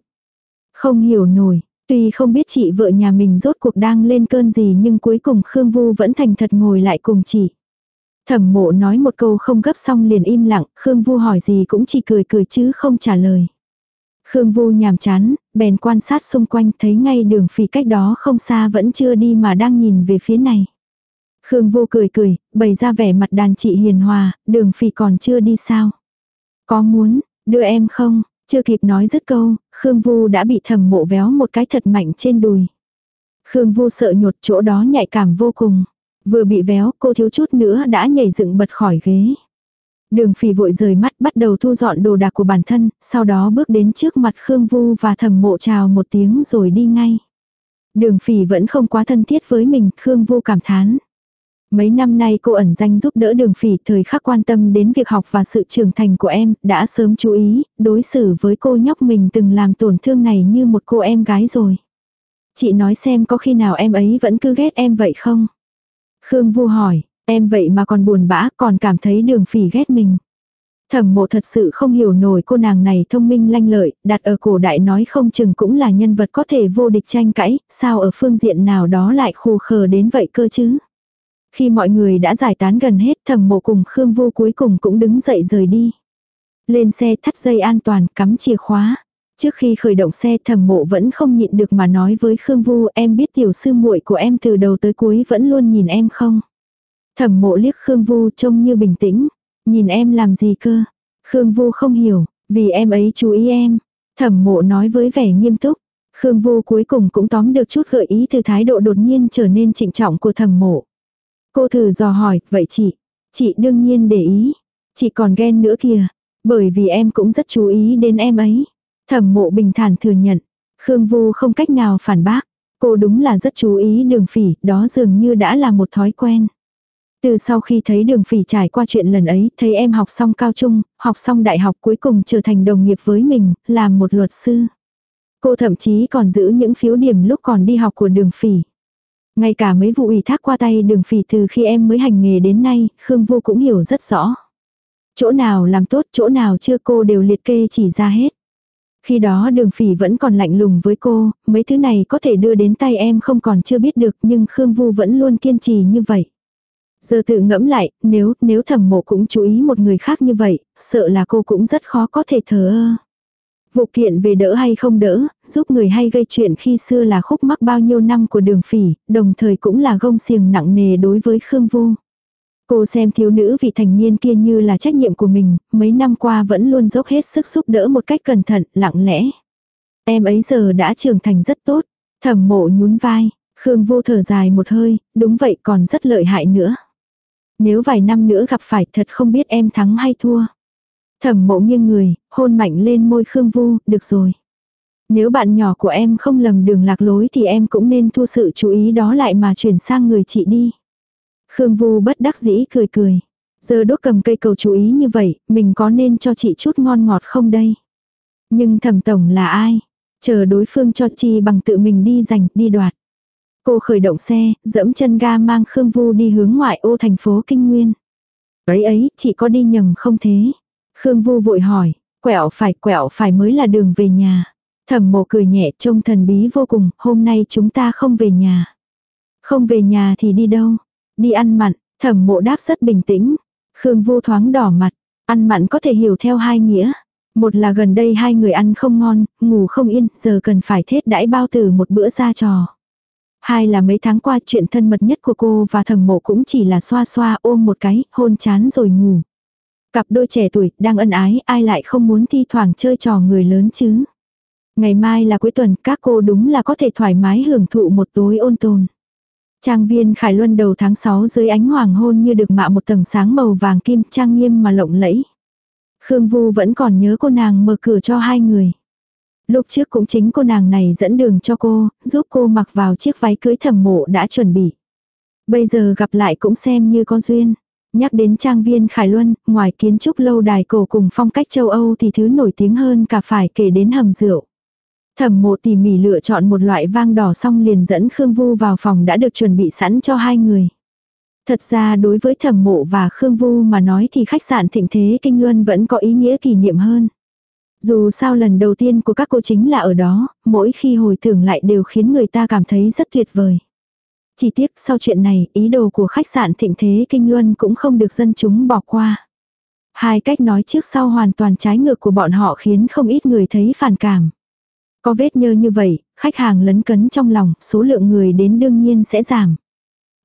Không hiểu nổi, Tuy không biết chị vợ nhà mình rốt cuộc đang lên cơn gì nhưng cuối cùng Khương Vu vẫn thành thật ngồi lại cùng chị. Thẩm mộ nói một câu không gấp xong liền im lặng, Khương Vu hỏi gì cũng chỉ cười cười chứ không trả lời. Khương Vu nhàm chán, bèn quan sát xung quanh thấy ngay đường phì cách đó không xa vẫn chưa đi mà đang nhìn về phía này. Khương Vu cười cười, bày ra vẻ mặt đàn chị hiền hòa, đường phì còn chưa đi sao. Có muốn, đưa em không, chưa kịp nói dứt câu, Khương Vu đã bị thầm mộ véo một cái thật mạnh trên đùi. Khương Vu sợ nhột chỗ đó nhạy cảm vô cùng. Vừa bị véo, cô thiếu chút nữa đã nhảy dựng bật khỏi ghế. Đường phỉ vội rời mắt bắt đầu thu dọn đồ đạc của bản thân, sau đó bước đến trước mặt Khương Vu và thầm mộ chào một tiếng rồi đi ngay. Đường phỉ vẫn không quá thân thiết với mình, Khương Vu cảm thán. Mấy năm nay cô ẩn danh giúp đỡ đường phỉ thời khắc quan tâm đến việc học và sự trưởng thành của em, đã sớm chú ý, đối xử với cô nhóc mình từng làm tổn thương này như một cô em gái rồi. Chị nói xem có khi nào em ấy vẫn cứ ghét em vậy không? Khương Vu hỏi, em vậy mà còn buồn bã còn cảm thấy đường phỉ ghét mình. Thẩm mộ thật sự không hiểu nổi cô nàng này thông minh lanh lợi, đặt ở cổ đại nói không chừng cũng là nhân vật có thể vô địch tranh cãi, sao ở phương diện nào đó lại khù khờ đến vậy cơ chứ. Khi mọi người đã giải tán gần hết thẩm mộ cùng Khương Vô cuối cùng cũng đứng dậy rời đi. Lên xe thắt dây an toàn cắm chìa khóa. Trước khi khởi động xe thẩm mộ vẫn không nhịn được mà nói với Khương Vu em biết tiểu sư muội của em từ đầu tới cuối vẫn luôn nhìn em không. Thẩm mộ liếc Khương Vu trông như bình tĩnh. Nhìn em làm gì cơ? Khương Vu không hiểu, vì em ấy chú ý em. Thẩm mộ nói với vẻ nghiêm túc. Khương Vu cuối cùng cũng tóm được chút gợi ý từ thái độ đột nhiên trở nên trịnh trọng của thẩm mộ. Cô thử dò hỏi, vậy chị? Chị đương nhiên để ý. Chị còn ghen nữa kìa. Bởi vì em cũng rất chú ý đến em ấy. Thẩm mộ bình thản thừa nhận. Khương Vu không cách nào phản bác. Cô đúng là rất chú ý đường phỉ, đó dường như đã là một thói quen. Từ sau khi thấy đường phỉ trải qua chuyện lần ấy, thấy em học xong cao trung, học xong đại học cuối cùng trở thành đồng nghiệp với mình, làm một luật sư. Cô thậm chí còn giữ những phiếu điểm lúc còn đi học của đường phỉ. Ngay cả mấy vụ ủy thác qua tay đường phỉ từ khi em mới hành nghề đến nay, Khương Vô cũng hiểu rất rõ. Chỗ nào làm tốt, chỗ nào chưa cô đều liệt kê chỉ ra hết. Khi đó đường phỉ vẫn còn lạnh lùng với cô, mấy thứ này có thể đưa đến tay em không còn chưa biết được nhưng Khương Vu vẫn luôn kiên trì như vậy. Giờ tự ngẫm lại, nếu, nếu thẩm mộ cũng chú ý một người khác như vậy, sợ là cô cũng rất khó có thể thờ ơ. Vụ kiện về đỡ hay không đỡ, giúp người hay gây chuyện khi xưa là khúc mắc bao nhiêu năm của đường phỉ, đồng thời cũng là gông xiềng nặng nề đối với Khương Vu. Cô xem thiếu nữ vị thành niên kia như là trách nhiệm của mình, mấy năm qua vẫn luôn dốc hết sức giúp đỡ một cách cẩn thận, lặng lẽ. Em ấy giờ đã trưởng thành rất tốt, thẩm mộ nhún vai, Khương Vu thở dài một hơi, đúng vậy còn rất lợi hại nữa. Nếu vài năm nữa gặp phải thật không biết em thắng hay thua. Thẩm mộ nghiêng người, hôn mạnh lên môi Khương Vu, được rồi. Nếu bạn nhỏ của em không lầm đường lạc lối thì em cũng nên thu sự chú ý đó lại mà chuyển sang người chị đi. Khương Vu bất đắc dĩ cười cười. Giờ đốt cầm cây cầu chú ý như vậy, mình có nên cho chị chút ngon ngọt không đây? Nhưng thẩm tổng là ai? Chờ đối phương cho chi bằng tự mình đi giành, đi đoạt. Cô khởi động xe, dẫm chân ga mang Khương Vu đi hướng ngoại ô thành phố Kinh Nguyên. Ấy ấy, chị có đi nhầm không thế? Khương Vu vội hỏi, quẹo phải quẹo phải mới là đường về nhà. Thẩm mộ cười nhẹ trông thần bí vô cùng, hôm nay chúng ta không về nhà. Không về nhà thì đi đâu? Đi ăn mặn, thẩm mộ đáp rất bình tĩnh. Khương Vu thoáng đỏ mặt, ăn mặn có thể hiểu theo hai nghĩa. Một là gần đây hai người ăn không ngon, ngủ không yên, giờ cần phải thết đãi bao tử một bữa ra trò. Hai là mấy tháng qua chuyện thân mật nhất của cô và thẩm mộ cũng chỉ là xoa xoa ôm một cái, hôn chán rồi ngủ. Cặp đôi trẻ tuổi, đang ân ái, ai lại không muốn thi thoảng chơi trò người lớn chứ. Ngày mai là cuối tuần, các cô đúng là có thể thoải mái hưởng thụ một tối ôn tồn. Trang viên Khải Luân đầu tháng 6 dưới ánh hoàng hôn như được mạ một tầng sáng màu vàng kim trang nghiêm mà lộng lẫy. Khương Vu vẫn còn nhớ cô nàng mở cửa cho hai người. Lúc trước cũng chính cô nàng này dẫn đường cho cô, giúp cô mặc vào chiếc váy cưới thẩm mộ đã chuẩn bị. Bây giờ gặp lại cũng xem như có duyên. Nhắc đến trang viên Khải Luân, ngoài kiến trúc lâu đài cổ cùng phong cách châu Âu thì thứ nổi tiếng hơn cả phải kể đến hầm rượu. Thẩm mộ tỉ mỉ lựa chọn một loại vang đỏ xong liền dẫn Khương Vu vào phòng đã được chuẩn bị sẵn cho hai người. Thật ra đối với thẩm mộ và Khương Vu mà nói thì khách sạn thịnh thế Kinh Luân vẫn có ý nghĩa kỷ niệm hơn. Dù sao lần đầu tiên của các cô chính là ở đó, mỗi khi hồi tưởng lại đều khiến người ta cảm thấy rất tuyệt vời. Chỉ tiếc sau chuyện này, ý đồ của khách sạn thịnh thế Kinh Luân cũng không được dân chúng bỏ qua. Hai cách nói trước sau hoàn toàn trái ngược của bọn họ khiến không ít người thấy phản cảm. Có vết nhơ như vậy, khách hàng lấn cấn trong lòng, số lượng người đến đương nhiên sẽ giảm.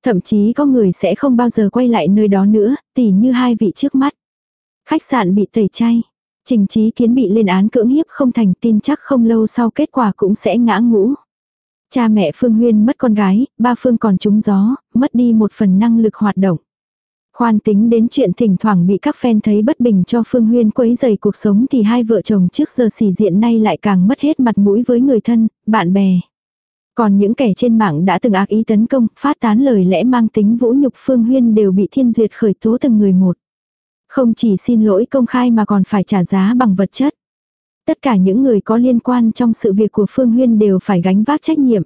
Thậm chí có người sẽ không bao giờ quay lại nơi đó nữa, tỉ như hai vị trước mắt. Khách sạn bị tẩy chay. Trình trí kiến bị lên án cưỡng hiếp không thành tin chắc không lâu sau kết quả cũng sẽ ngã ngũ. Cha mẹ Phương Huyên mất con gái, ba Phương còn trúng gió, mất đi một phần năng lực hoạt động. Khoan tính đến chuyện thỉnh thoảng bị các fan thấy bất bình cho Phương Huyên quấy dày cuộc sống thì hai vợ chồng trước giờ xỉ diện nay lại càng mất hết mặt mũi với người thân, bạn bè. Còn những kẻ trên mạng đã từng ác ý tấn công, phát tán lời lẽ mang tính vũ nhục Phương Huyên đều bị thiên duyệt khởi tố từng người một. Không chỉ xin lỗi công khai mà còn phải trả giá bằng vật chất. Tất cả những người có liên quan trong sự việc của Phương Huyên đều phải gánh vác trách nhiệm.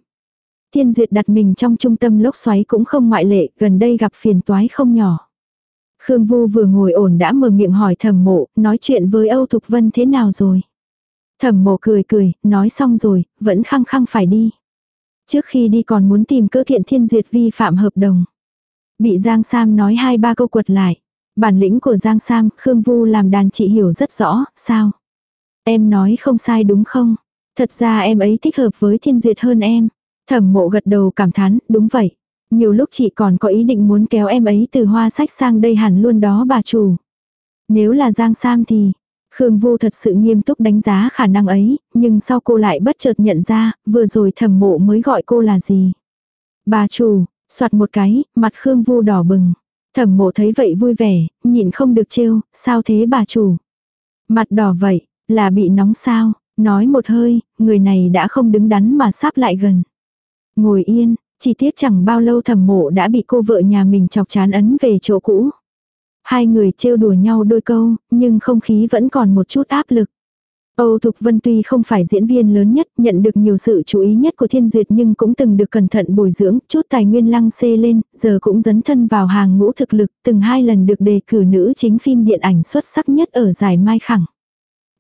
Thiên duyệt đặt mình trong trung tâm lốc xoáy cũng không ngoại lệ, gần đây gặp phiền toái không nhỏ. Khương Vu vừa ngồi ổn đã mở miệng hỏi thẩm mộ, nói chuyện với Âu Thục Vân thế nào rồi. Thẩm mộ cười cười, nói xong rồi, vẫn khăng khăng phải đi. Trước khi đi còn muốn tìm cơ kiện thiên duyệt vi phạm hợp đồng. Bị Giang Sam nói hai ba câu quật lại. Bản lĩnh của Giang Sam, Khương Vu làm đàn chị hiểu rất rõ, sao? Em nói không sai đúng không? Thật ra em ấy thích hợp với thiên duyệt hơn em. Thẩm mộ gật đầu cảm thán, đúng vậy. Nhiều lúc chị còn có ý định muốn kéo em ấy từ hoa sách sang đây hẳn luôn đó bà chủ. Nếu là Giang Sam thì, Khương Vu thật sự nghiêm túc đánh giá khả năng ấy, nhưng sau cô lại bất chợt nhận ra, vừa rồi thẩm mộ mới gọi cô là gì. Bà chủ, soạt một cái, mặt Khương Vu đỏ bừng. Thẩm mộ thấy vậy vui vẻ, nhịn không được trêu, sao thế bà chủ. Mặt đỏ vậy, là bị nóng sao, nói một hơi, người này đã không đứng đắn mà sắp lại gần. Ngồi yên, chỉ tiếc chẳng bao lâu thẩm mộ đã bị cô vợ nhà mình chọc chán ấn về chỗ cũ. Hai người trêu đùa nhau đôi câu, nhưng không khí vẫn còn một chút áp lực. Âu Thục Vân tuy không phải diễn viên lớn nhất, nhận được nhiều sự chú ý nhất của Thiên Duyệt nhưng cũng từng được cẩn thận bồi dưỡng, chút tài nguyên lăng xê lên, giờ cũng dấn thân vào hàng ngũ thực lực, từng hai lần được đề cử nữ chính phim điện ảnh xuất sắc nhất ở giải Mai Khẳng.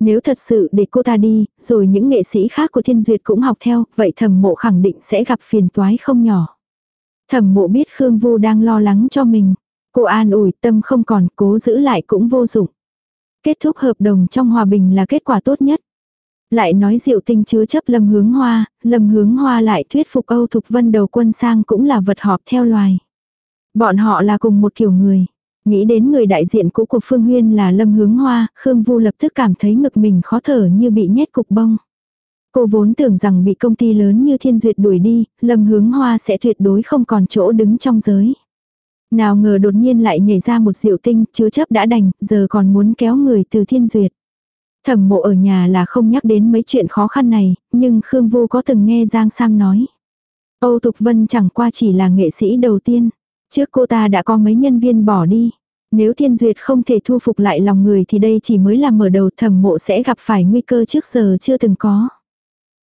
Nếu thật sự để cô ta đi, rồi những nghệ sĩ khác của Thiên Duyệt cũng học theo, vậy thẩm mộ khẳng định sẽ gặp phiền toái không nhỏ. Thẩm mộ biết Khương Vu đang lo lắng cho mình. Cô an ủi tâm không còn cố giữ lại cũng vô dụng. Kết thúc hợp đồng trong hòa bình là kết quả tốt nhất. Lại nói diệu tinh chứa chấp lâm hướng hoa, lâm hướng hoa lại thuyết phục Âu Thục Vân đầu quân sang cũng là vật họp theo loài. Bọn họ là cùng một kiểu người. Nghĩ đến người đại diện cũ của Phương Huyên là Lâm Hướng Hoa, Khương Vu lập tức cảm thấy ngực mình khó thở như bị nhét cục bông. Cô vốn tưởng rằng bị công ty lớn như Thiên Duyệt đuổi đi, Lâm Hướng Hoa sẽ tuyệt đối không còn chỗ đứng trong giới. Nào ngờ đột nhiên lại nhảy ra một diệu tinh, chứa chấp đã đành, giờ còn muốn kéo người từ Thiên Duyệt. Thẩm mộ ở nhà là không nhắc đến mấy chuyện khó khăn này, nhưng Khương Vu có từng nghe Giang Sam nói. Âu Tục Vân chẳng qua chỉ là nghệ sĩ đầu tiên. Trước cô ta đã có mấy nhân viên bỏ đi. Nếu thiên duyệt không thể thu phục lại lòng người thì đây chỉ mới là mở đầu thẩm mộ sẽ gặp phải nguy cơ trước giờ chưa từng có.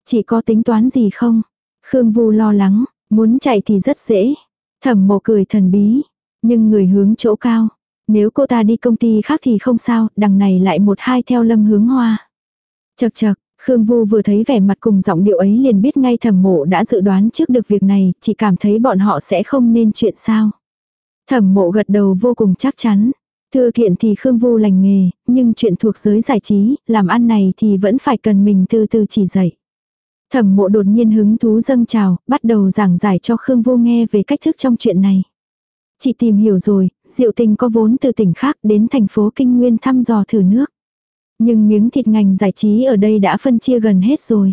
Chỉ có tính toán gì không? Khương Vu lo lắng, muốn chạy thì rất dễ. Thẩm mộ cười thần bí, nhưng người hướng chỗ cao. Nếu cô ta đi công ty khác thì không sao, đằng này lại một hai theo lâm hướng hoa. Chật chật, Khương Vu vừa thấy vẻ mặt cùng giọng điệu ấy liền biết ngay thẩm mộ đã dự đoán trước được việc này, chỉ cảm thấy bọn họ sẽ không nên chuyện sao. Thẩm mộ gật đầu vô cùng chắc chắn. Thư kiện thì Khương Vu lành nghề, nhưng chuyện thuộc giới giải trí, làm ăn này thì vẫn phải cần mình từ từ chỉ dạy. Thẩm mộ đột nhiên hứng thú dâng trào, bắt đầu giảng giải cho Khương Vu nghe về cách thức trong chuyện này. Chị tìm hiểu rồi, Diệu Tình có vốn từ tỉnh khác đến thành phố Kinh Nguyên thăm dò thử nước. Nhưng miếng thịt ngành giải trí ở đây đã phân chia gần hết rồi.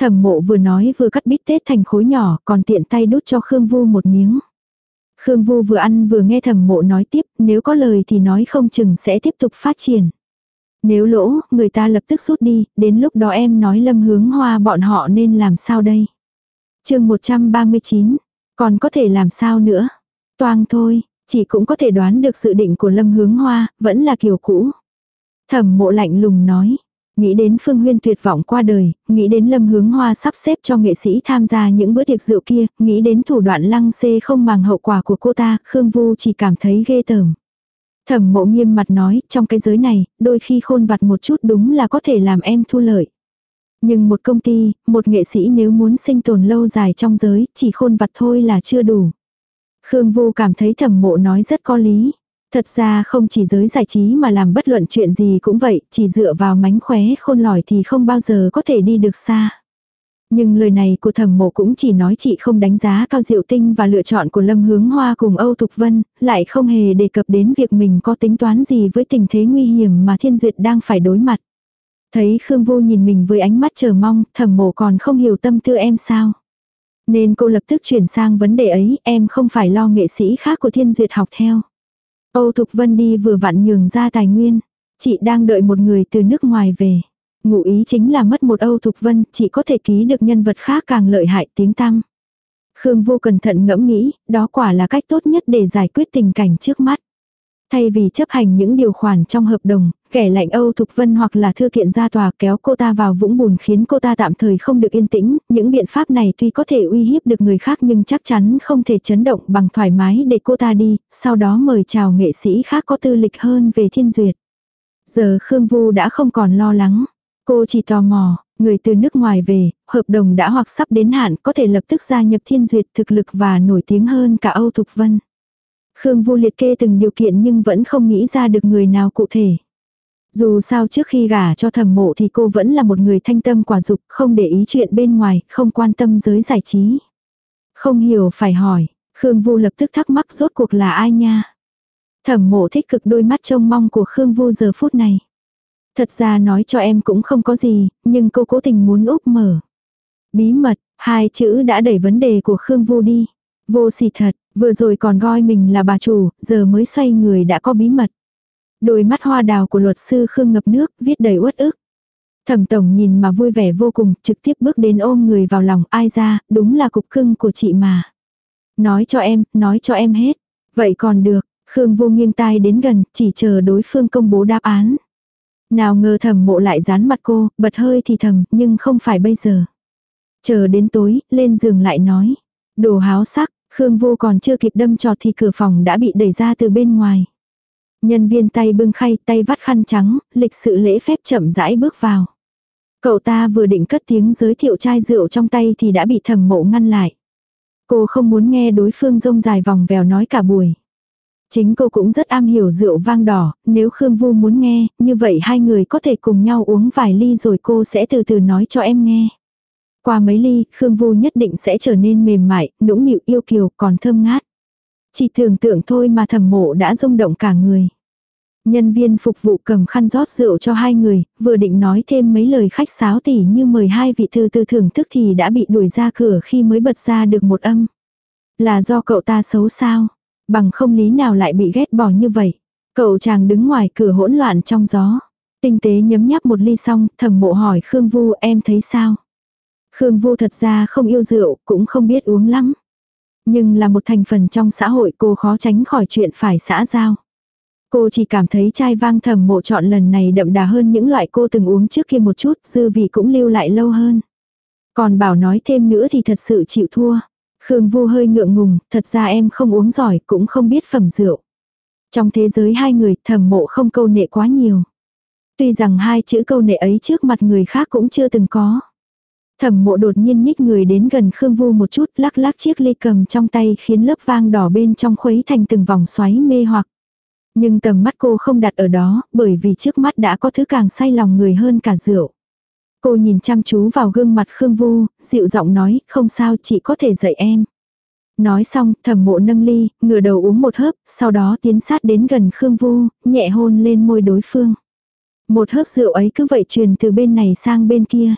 Thẩm mộ vừa nói vừa cắt bít tết thành khối nhỏ còn tiện tay đút cho Khương Vu một miếng. Khương Vu vừa ăn vừa nghe thẩm mộ nói tiếp, nếu có lời thì nói không chừng sẽ tiếp tục phát triển. Nếu lỗ, người ta lập tức rút đi, đến lúc đó em nói lâm hướng hoa bọn họ nên làm sao đây? chương 139, còn có thể làm sao nữa? Toang thôi, chỉ cũng có thể đoán được dự định của lâm hướng hoa, vẫn là kiểu cũ. Thẩm mộ lạnh lùng nói, Nghĩ đến Phương Huyên tuyệt vọng qua đời, nghĩ đến Lâm Hướng Hoa sắp xếp cho nghệ sĩ tham gia những bữa tiệc rượu kia, nghĩ đến thủ đoạn lăng xê không màng hậu quả của cô ta, Khương Vu chỉ cảm thấy ghê tởm. Thẩm mộ nghiêm mặt nói, trong cái giới này, đôi khi khôn vặt một chút đúng là có thể làm em thu lợi. Nhưng một công ty, một nghệ sĩ nếu muốn sinh tồn lâu dài trong giới, chỉ khôn vặt thôi là chưa đủ. Khương Vu cảm thấy thẩm mộ nói rất có lý. Thật ra không chỉ giới giải trí mà làm bất luận chuyện gì cũng vậy, chỉ dựa vào mánh khóe khôn lỏi thì không bao giờ có thể đi được xa. Nhưng lời này của thẩm mộ cũng chỉ nói chị không đánh giá cao diệu tinh và lựa chọn của Lâm Hướng Hoa cùng Âu Thục Vân, lại không hề đề cập đến việc mình có tính toán gì với tình thế nguy hiểm mà Thiên Duyệt đang phải đối mặt. Thấy Khương Vô nhìn mình với ánh mắt chờ mong, thẩm mộ còn không hiểu tâm tư em sao. Nên cô lập tức chuyển sang vấn đề ấy, em không phải lo nghệ sĩ khác của Thiên Duyệt học theo. Âu Thục Vân đi vừa vặn nhường ra tài nguyên. Chị đang đợi một người từ nước ngoài về. Ngụ ý chính là mất một Âu Thục Vân, chị có thể ký được nhân vật khác càng lợi hại tiếng tăm. Khương vô cẩn thận ngẫm nghĩ, đó quả là cách tốt nhất để giải quyết tình cảnh trước mắt. Thay vì chấp hành những điều khoản trong hợp đồng, kẻ lạnh Âu Thục Vân hoặc là thư kiện ra tòa kéo cô ta vào vũng bùn khiến cô ta tạm thời không được yên tĩnh, những biện pháp này tuy có thể uy hiếp được người khác nhưng chắc chắn không thể chấn động bằng thoải mái để cô ta đi, sau đó mời chào nghệ sĩ khác có tư lịch hơn về thiên duyệt. Giờ Khương Vu đã không còn lo lắng. Cô chỉ tò mò, người từ nước ngoài về, hợp đồng đã hoặc sắp đến hạn có thể lập tức gia nhập thiên duyệt thực lực và nổi tiếng hơn cả Âu Thục Vân. Khương Vu liệt kê từng điều kiện nhưng vẫn không nghĩ ra được người nào cụ thể. Dù sao trước khi gả cho thẩm mộ thì cô vẫn là một người thanh tâm quả dục, không để ý chuyện bên ngoài, không quan tâm giới giải trí. Không hiểu phải hỏi, Khương Vu lập tức thắc mắc rốt cuộc là ai nha. Thẩm mộ thích cực đôi mắt trông mong của Khương Vu giờ phút này. Thật ra nói cho em cũng không có gì, nhưng cô cố tình muốn úp mở. Bí mật, hai chữ đã đẩy vấn đề của Khương Vu đi. Vô sỉ thật, vừa rồi còn gọi mình là bà chủ, giờ mới xoay người đã có bí mật. Đôi mắt hoa đào của luật sư Khương ngập nước, viết đầy uất ức. Thẩm tổng nhìn mà vui vẻ vô cùng, trực tiếp bước đến ôm người vào lòng, ai ra, đúng là cục cưng của chị mà. Nói cho em, nói cho em hết. Vậy còn được, Khương vô nghiêng tai đến gần, chỉ chờ đối phương công bố đáp án. Nào ngờ thẩm mộ lại dán mặt cô, bật hơi thì thầm, nhưng không phải bây giờ. Chờ đến tối, lên giường lại nói. Đồ háo sắc, Khương vô còn chưa kịp đâm trọt thì cửa phòng đã bị đẩy ra từ bên ngoài. Nhân viên tay bưng khay, tay vắt khăn trắng, lịch sự lễ phép chậm rãi bước vào. Cậu ta vừa định cất tiếng giới thiệu chai rượu trong tay thì đã bị thẩm mộ ngăn lại. Cô không muốn nghe đối phương rông dài vòng vèo nói cả buổi. Chính cô cũng rất am hiểu rượu vang đỏ, nếu Khương Vu muốn nghe, như vậy hai người có thể cùng nhau uống vài ly rồi cô sẽ từ từ nói cho em nghe. Qua mấy ly, Khương Vu nhất định sẽ trở nên mềm mại, nũng nịu yêu kiều còn thơm ngát. Chỉ tưởng tượng thôi mà thẩm mộ đã rung động cả người. Nhân viên phục vụ cầm khăn rót rượu cho hai người, vừa định nói thêm mấy lời khách sáo tỉ như mời hai vị thư tư thưởng thức thì đã bị đuổi ra cửa khi mới bật ra được một âm. Là do cậu ta xấu sao? Bằng không lý nào lại bị ghét bỏ như vậy. Cậu chàng đứng ngoài cửa hỗn loạn trong gió. Tinh tế nhấm nháp một ly xong, thẩm mộ hỏi Khương Vu em thấy sao? Khương Vu thật ra không yêu rượu, cũng không biết uống lắm. Nhưng là một thành phần trong xã hội cô khó tránh khỏi chuyện phải xã giao. Cô chỉ cảm thấy chai vang thầm mộ chọn lần này đậm đà hơn những loại cô từng uống trước kia một chút, dư vị cũng lưu lại lâu hơn. Còn bảo nói thêm nữa thì thật sự chịu thua. Khương Vu hơi ngượng ngùng, thật ra em không uống giỏi, cũng không biết phẩm rượu. Trong thế giới hai người, thầm mộ không câu nệ quá nhiều. Tuy rằng hai chữ câu nệ ấy trước mặt người khác cũng chưa từng có. Thẩm mộ đột nhiên nhích người đến gần Khương Vu một chút lắc lắc chiếc ly cầm trong tay khiến lớp vang đỏ bên trong khuấy thành từng vòng xoáy mê hoặc. Nhưng tầm mắt cô không đặt ở đó, bởi vì trước mắt đã có thứ càng say lòng người hơn cả rượu. Cô nhìn chăm chú vào gương mặt Khương Vu, dịu giọng nói, không sao chị có thể dạy em. Nói xong, thẩm mộ nâng ly, ngửa đầu uống một hớp, sau đó tiến sát đến gần Khương Vu, nhẹ hôn lên môi đối phương. Một hớp rượu ấy cứ vậy truyền từ bên này sang bên kia.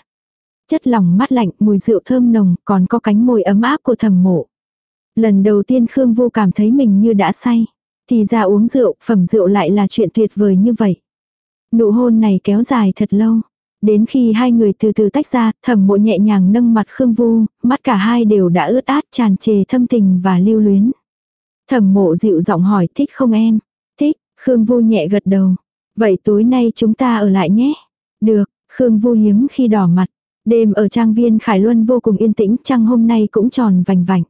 Chất lỏng mát lạnh, mùi rượu thơm nồng, còn có cánh môi ấm áp của thẩm mộ. Lần đầu tiên Khương Vu cảm thấy mình như đã say. Thì ra uống rượu, phẩm rượu lại là chuyện tuyệt vời như vậy. Nụ hôn này kéo dài thật lâu. Đến khi hai người từ từ tách ra, thẩm mộ nhẹ nhàng nâng mặt Khương Vu, mắt cả hai đều đã ướt át tràn trề thâm tình và lưu luyến. Thẩm mộ dịu giọng hỏi thích không em? Thích, Khương Vu nhẹ gật đầu. Vậy tối nay chúng ta ở lại nhé. Được, Khương Vu hiếm khi đỏ mặt. Đêm ở trang viên Khải Luân vô cùng yên tĩnh, trăng hôm nay cũng tròn vành vành.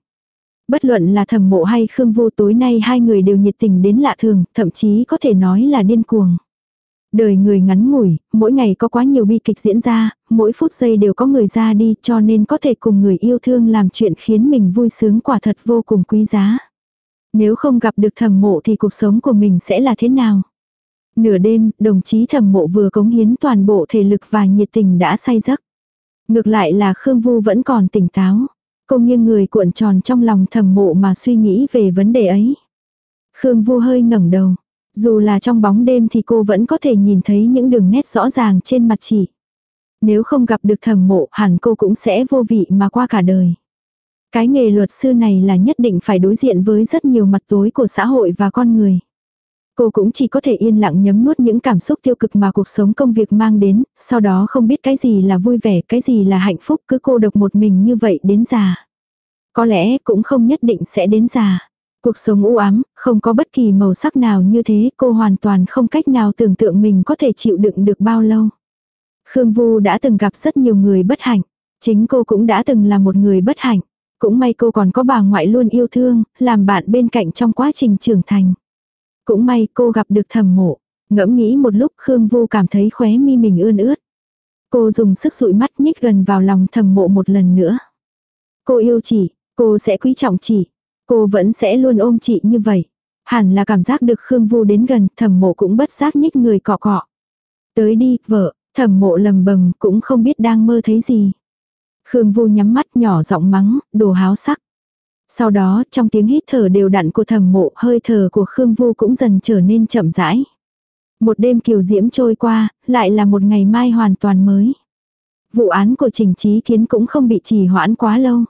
Bất luận là thẩm mộ hay Khương Vô tối nay hai người đều nhiệt tình đến lạ thường, thậm chí có thể nói là điên cuồng. Đời người ngắn ngủi, mỗi ngày có quá nhiều bi kịch diễn ra, mỗi phút giây đều có người ra đi cho nên có thể cùng người yêu thương làm chuyện khiến mình vui sướng quả thật vô cùng quý giá. Nếu không gặp được thẩm mộ thì cuộc sống của mình sẽ là thế nào? Nửa đêm, đồng chí thẩm mộ vừa cống hiến toàn bộ thể lực và nhiệt tình đã say giấc. Ngược lại là Khương Vu vẫn còn tỉnh táo. Cô nghiêng người cuộn tròn trong lòng thầm mộ mà suy nghĩ về vấn đề ấy. Khương Vu hơi ngẩng đầu. Dù là trong bóng đêm thì cô vẫn có thể nhìn thấy những đường nét rõ ràng trên mặt chị. Nếu không gặp được thầm mộ, hẳn cô cũng sẽ vô vị mà qua cả đời. Cái nghề luật sư này là nhất định phải đối diện với rất nhiều mặt tối của xã hội và con người. Cô cũng chỉ có thể yên lặng nhấm nuốt những cảm xúc tiêu cực mà cuộc sống công việc mang đến, sau đó không biết cái gì là vui vẻ, cái gì là hạnh phúc, cứ cô độc một mình như vậy đến già. Có lẽ cũng không nhất định sẽ đến già. Cuộc sống u ám, không có bất kỳ màu sắc nào như thế, cô hoàn toàn không cách nào tưởng tượng mình có thể chịu đựng được bao lâu. Khương Vu đã từng gặp rất nhiều người bất hạnh. Chính cô cũng đã từng là một người bất hạnh. Cũng may cô còn có bà ngoại luôn yêu thương, làm bạn bên cạnh trong quá trình trưởng thành. Cũng may cô gặp được thầm mộ. Ngẫm nghĩ một lúc Khương Vu cảm thấy khóe mi mình ươn ướt. Cô dùng sức dụi mắt nhích gần vào lòng thầm mộ một lần nữa. Cô yêu chị, cô sẽ quý trọng chị. Cô vẫn sẽ luôn ôm chị như vậy. Hẳn là cảm giác được Khương Vu đến gần, thầm mộ cũng bất giác nhích người cọ cọ. Tới đi, vợ, thầm mộ lầm bầm cũng không biết đang mơ thấy gì. Khương Vu nhắm mắt nhỏ giọng mắng, đồ háo sắc. Sau đó, trong tiếng hít thở đều đặn của thầm mộ, hơi thở của Khương Vu cũng dần trở nên chậm rãi. Một đêm kiều diễm trôi qua, lại là một ngày mai hoàn toàn mới. Vụ án của Trình Trí Kiến cũng không bị trì hoãn quá lâu.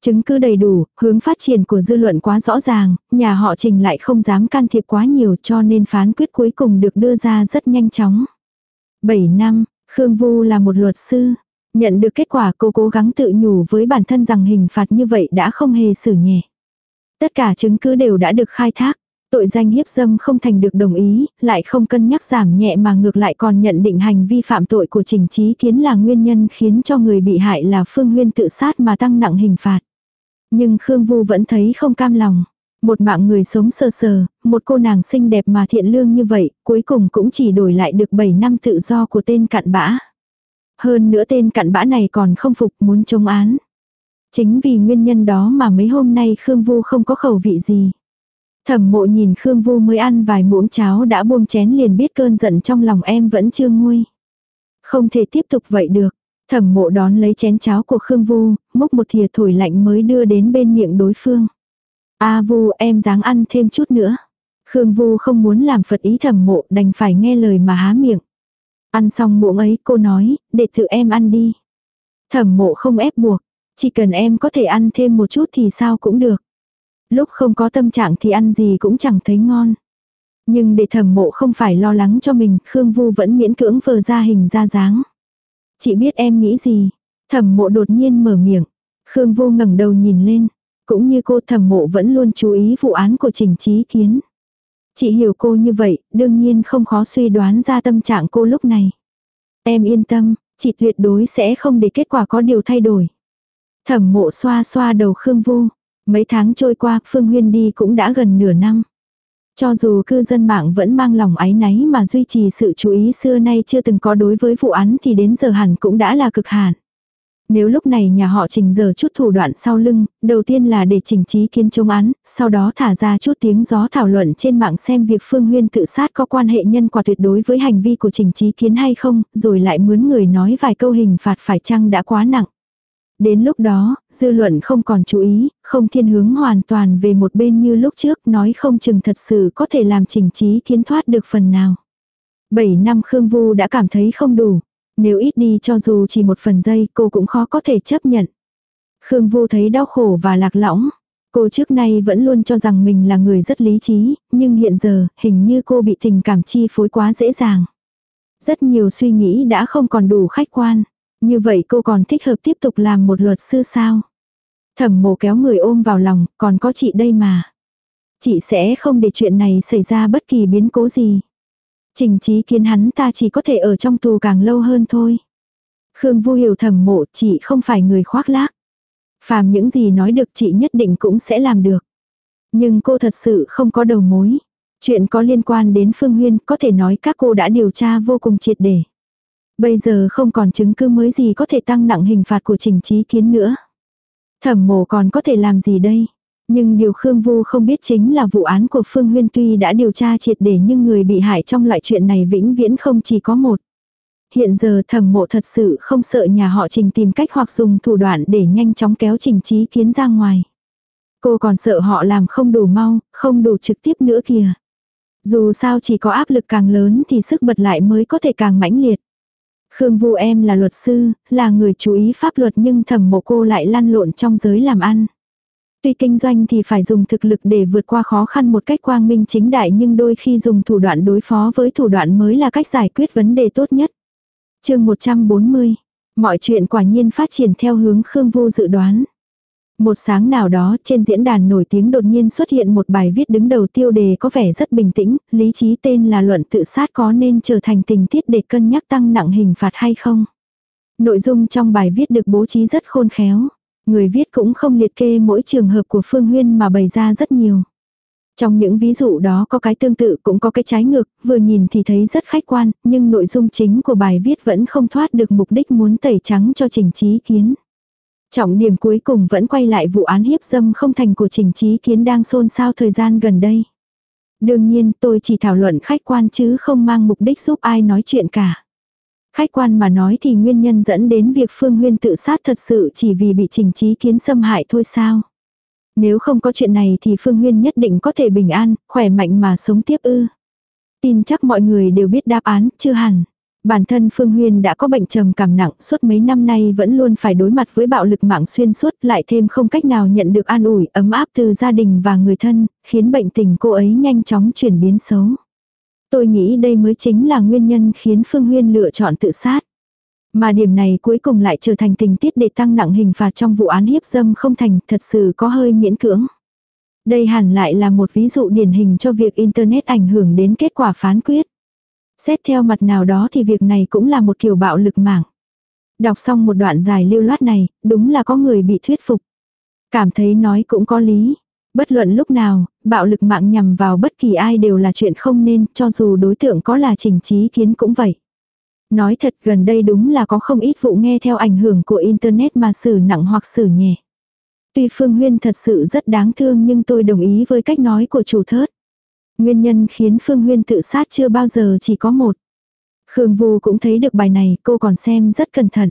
Chứng cứ đầy đủ, hướng phát triển của dư luận quá rõ ràng, nhà họ Trình lại không dám can thiệp quá nhiều cho nên phán quyết cuối cùng được đưa ra rất nhanh chóng. 7 năm, Khương Vu là một luật sư. Nhận được kết quả cô cố gắng tự nhủ với bản thân rằng hình phạt như vậy đã không hề xử nhẹ. Tất cả chứng cứ đều đã được khai thác. Tội danh hiếp dâm không thành được đồng ý, lại không cân nhắc giảm nhẹ mà ngược lại còn nhận định hành vi phạm tội của Trình Trí Kiến là nguyên nhân khiến cho người bị hại là Phương Huyên tự sát mà tăng nặng hình phạt. Nhưng Khương Vu vẫn thấy không cam lòng. Một mạng người sống sơ sờ, một cô nàng xinh đẹp mà thiện lương như vậy, cuối cùng cũng chỉ đổi lại được 7 năm tự do của tên cặn bã. Hơn nữa tên cặn bã này còn không phục muốn chống án. Chính vì nguyên nhân đó mà mấy hôm nay Khương Vu không có khẩu vị gì. Thẩm mộ nhìn Khương Vu mới ăn vài muỗng cháo đã buông chén liền biết cơn giận trong lòng em vẫn chưa nguôi. Không thể tiếp tục vậy được. Thẩm mộ đón lấy chén cháo của Khương Vu, múc một thìa thổi lạnh mới đưa đến bên miệng đối phương. A Vu em dáng ăn thêm chút nữa. Khương Vu không muốn làm phật ý thẩm mộ đành phải nghe lời mà há miệng. Ăn xong muỗng ấy cô nói, để tự em ăn đi. Thẩm mộ không ép buộc, chỉ cần em có thể ăn thêm một chút thì sao cũng được. Lúc không có tâm trạng thì ăn gì cũng chẳng thấy ngon. Nhưng để thẩm mộ không phải lo lắng cho mình, Khương Vu vẫn miễn cưỡng vờ ra hình ra dáng. Chị biết em nghĩ gì? Thẩm mộ đột nhiên mở miệng. Khương Vu ngẩng đầu nhìn lên. Cũng như cô thẩm mộ vẫn luôn chú ý vụ án của Trình Trí Kiến. Chị hiểu cô như vậy, đương nhiên không khó suy đoán ra tâm trạng cô lúc này. Em yên tâm, chị tuyệt đối sẽ không để kết quả có điều thay đổi. Thẩm mộ xoa xoa đầu Khương Vu. Mấy tháng trôi qua, Phương Huyên đi cũng đã gần nửa năm. Cho dù cư dân mạng vẫn mang lòng ái náy mà duy trì sự chú ý xưa nay chưa từng có đối với vụ án thì đến giờ hẳn cũng đã là cực hạn. Nếu lúc này nhà họ trình giờ chút thủ đoạn sau lưng, đầu tiên là để trình trí kiến chống án, sau đó thả ra chút tiếng gió thảo luận trên mạng xem việc Phương Huyên tự sát có quan hệ nhân quả tuyệt đối với hành vi của trình trí kiến hay không, rồi lại mướn người nói vài câu hình phạt phải chăng đã quá nặng. Đến lúc đó, dư luận không còn chú ý, không thiên hướng hoàn toàn về một bên như lúc trước nói không chừng thật sự có thể làm trình trí kiến thoát được phần nào. Bảy năm Khương Vu đã cảm thấy không đủ. Nếu ít đi cho dù chỉ một phần giây cô cũng khó có thể chấp nhận. Khương Vu thấy đau khổ và lạc lõng. Cô trước nay vẫn luôn cho rằng mình là người rất lý trí, nhưng hiện giờ hình như cô bị tình cảm chi phối quá dễ dàng. Rất nhiều suy nghĩ đã không còn đủ khách quan. Như vậy cô còn thích hợp tiếp tục làm một luật sư sao? Thẩm mộ kéo người ôm vào lòng, còn có chị đây mà. Chị sẽ không để chuyện này xảy ra bất kỳ biến cố gì. Trình trí kiến hắn ta chỉ có thể ở trong tù càng lâu hơn thôi. Khương Vu hiểu thẩm mộ, chị không phải người khoác lác. Phàm những gì nói được chị nhất định cũng sẽ làm được. Nhưng cô thật sự không có đầu mối. Chuyện có liên quan đến Phương Huyên, có thể nói các cô đã điều tra vô cùng triệt để. Bây giờ không còn chứng cứ mới gì có thể tăng nặng hình phạt của trình trí kiến nữa. Thẩm mộ còn có thể làm gì đây? Nhưng điều Khương Vu không biết chính là vụ án của Phương Huyên tuy đã điều tra triệt để nhưng người bị hại trong loại chuyện này vĩnh viễn không chỉ có một. Hiện giờ thẩm mộ thật sự không sợ nhà họ trình tìm cách hoặc dùng thủ đoạn để nhanh chóng kéo trình trí kiến ra ngoài. Cô còn sợ họ làm không đủ mau, không đủ trực tiếp nữa kìa. Dù sao chỉ có áp lực càng lớn thì sức bật lại mới có thể càng mãnh liệt. Khương Vu em là luật sư, là người chú ý pháp luật nhưng thẩm mộ cô lại lăn lộn trong giới làm ăn. Tuy kinh doanh thì phải dùng thực lực để vượt qua khó khăn một cách quang minh chính đại nhưng đôi khi dùng thủ đoạn đối phó với thủ đoạn mới là cách giải quyết vấn đề tốt nhất. chương 140. Mọi chuyện quả nhiên phát triển theo hướng Khương Vô dự đoán. Một sáng nào đó trên diễn đàn nổi tiếng đột nhiên xuất hiện một bài viết đứng đầu tiêu đề có vẻ rất bình tĩnh, lý trí tên là luận tự sát có nên trở thành tình tiết để cân nhắc tăng nặng hình phạt hay không. Nội dung trong bài viết được bố trí rất khôn khéo. Người viết cũng không liệt kê mỗi trường hợp của Phương Huyên mà bày ra rất nhiều. Trong những ví dụ đó có cái tương tự cũng có cái trái ngược, vừa nhìn thì thấy rất khách quan, nhưng nội dung chính của bài viết vẫn không thoát được mục đích muốn tẩy trắng cho trình trí kiến. Trọng điểm cuối cùng vẫn quay lại vụ án hiếp dâm không thành của trình trí kiến đang xôn xao thời gian gần đây. Đương nhiên tôi chỉ thảo luận khách quan chứ không mang mục đích giúp ai nói chuyện cả. Khách quan mà nói thì nguyên nhân dẫn đến việc Phương Huyên tự sát thật sự chỉ vì bị trình trí kiến xâm hại thôi sao. Nếu không có chuyện này thì Phương Huyên nhất định có thể bình an, khỏe mạnh mà sống tiếp ư. Tin chắc mọi người đều biết đáp án, chưa hẳn. Bản thân Phương Huyên đã có bệnh trầm cảm nặng, suốt mấy năm nay vẫn luôn phải đối mặt với bạo lực mạng xuyên suốt, lại thêm không cách nào nhận được an ủi, ấm áp từ gia đình và người thân, khiến bệnh tình cô ấy nhanh chóng chuyển biến xấu. Tôi nghĩ đây mới chính là nguyên nhân khiến Phương Huyên lựa chọn tự sát. Mà điểm này cuối cùng lại trở thành tình tiết để tăng nặng hình phạt trong vụ án hiếp dâm không thành, thật sự có hơi miễn cưỡng. Đây hẳn lại là một ví dụ điển hình cho việc Internet ảnh hưởng đến kết quả phán quyết. Xét theo mặt nào đó thì việc này cũng là một kiểu bạo lực mạng. Đọc xong một đoạn dài lưu loát này, đúng là có người bị thuyết phục. Cảm thấy nói cũng có lý. Bất luận lúc nào, bạo lực mạng nhằm vào bất kỳ ai đều là chuyện không nên, cho dù đối tượng có là trình trí kiến cũng vậy. Nói thật gần đây đúng là có không ít vụ nghe theo ảnh hưởng của Internet mà xử nặng hoặc xử nhẹ. Tuy Phương Huyên thật sự rất đáng thương nhưng tôi đồng ý với cách nói của chủ thớt. Nguyên nhân khiến Phương Huyên tự sát chưa bao giờ chỉ có một. Khương Vu cũng thấy được bài này, cô còn xem rất cẩn thận.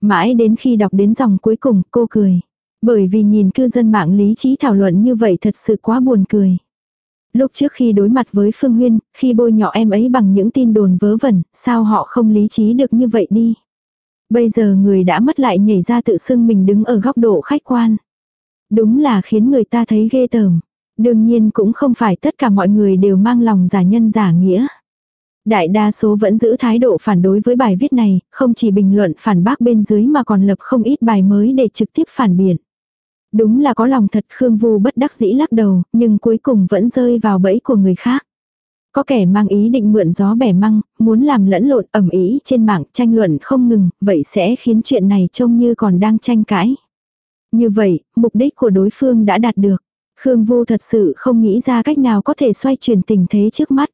Mãi đến khi đọc đến dòng cuối cùng, cô cười. Bởi vì nhìn cư dân mạng lý trí thảo luận như vậy thật sự quá buồn cười. Lúc trước khi đối mặt với Phương Huyên, khi bôi nhọ em ấy bằng những tin đồn vớ vẩn, sao họ không lý trí được như vậy đi. Bây giờ người đã mất lại nhảy ra tự xưng mình đứng ở góc độ khách quan. Đúng là khiến người ta thấy ghê tởm. Đương nhiên cũng không phải tất cả mọi người đều mang lòng giả nhân giả nghĩa. Đại đa số vẫn giữ thái độ phản đối với bài viết này, không chỉ bình luận phản bác bên dưới mà còn lập không ít bài mới để trực tiếp phản biện. Đúng là có lòng thật Khương Vu bất đắc dĩ lắc đầu, nhưng cuối cùng vẫn rơi vào bẫy của người khác. Có kẻ mang ý định mượn gió bẻ măng, muốn làm lẫn lộn ẩm ý trên mạng tranh luận không ngừng, vậy sẽ khiến chuyện này trông như còn đang tranh cãi. Như vậy, mục đích của đối phương đã đạt được. Khương Vu thật sự không nghĩ ra cách nào có thể xoay chuyển tình thế trước mắt.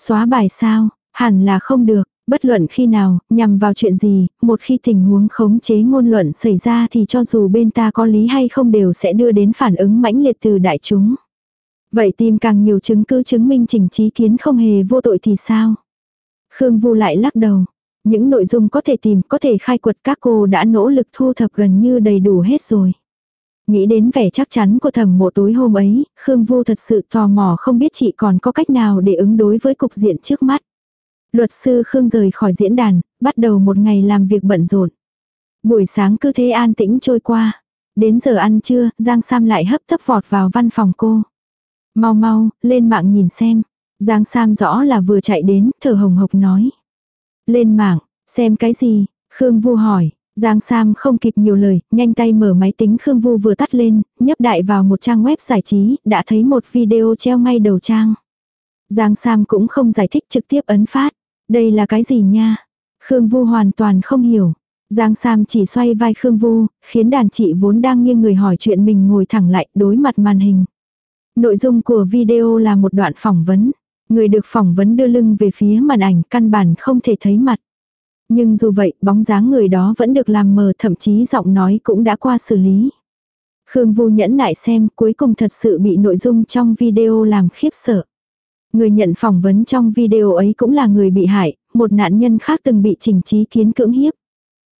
Xóa bài sao, hẳn là không được, bất luận khi nào, nhằm vào chuyện gì, một khi tình huống khống chế ngôn luận xảy ra thì cho dù bên ta có lý hay không đều sẽ đưa đến phản ứng mãnh liệt từ đại chúng. Vậy tìm càng nhiều chứng cứ chứng minh trình trí kiến không hề vô tội thì sao? Khương Vu lại lắc đầu. Những nội dung có thể tìm, có thể khai quật các cô đã nỗ lực thu thập gần như đầy đủ hết rồi. Nghĩ đến vẻ chắc chắn của thẩm mộ tối hôm ấy, Khương Vu thật sự tò mò không biết chị còn có cách nào để ứng đối với cục diện trước mắt. Luật sư Khương rời khỏi diễn đàn, bắt đầu một ngày làm việc bận rộn. Buổi sáng cứ thế an tĩnh trôi qua. Đến giờ ăn trưa, Giang Sam lại hấp tấp vọt vào văn phòng cô. Mau mau, lên mạng nhìn xem. Giang Sam rõ là vừa chạy đến, thở hồng hộc nói. Lên mạng, xem cái gì? Khương Vu hỏi. Giang Sam không kịp nhiều lời, nhanh tay mở máy tính Khương Vu vừa tắt lên, nhấp đại vào một trang web giải trí, đã thấy một video treo ngay đầu trang. Giang Sam cũng không giải thích trực tiếp ấn phát. Đây là cái gì nha? Khương Vu hoàn toàn không hiểu. Giang Sam chỉ xoay vai Khương Vu, khiến đàn chị vốn đang nghiêng người hỏi chuyện mình ngồi thẳng lại đối mặt màn hình. Nội dung của video là một đoạn phỏng vấn. Người được phỏng vấn đưa lưng về phía màn ảnh căn bản không thể thấy mặt. Nhưng dù vậy, bóng dáng người đó vẫn được làm mờ thậm chí giọng nói cũng đã qua xử lý. Khương Vu nhẫn nại xem cuối cùng thật sự bị nội dung trong video làm khiếp sợ. Người nhận phỏng vấn trong video ấy cũng là người bị hại, một nạn nhân khác từng bị trình trí kiến cưỡng hiếp.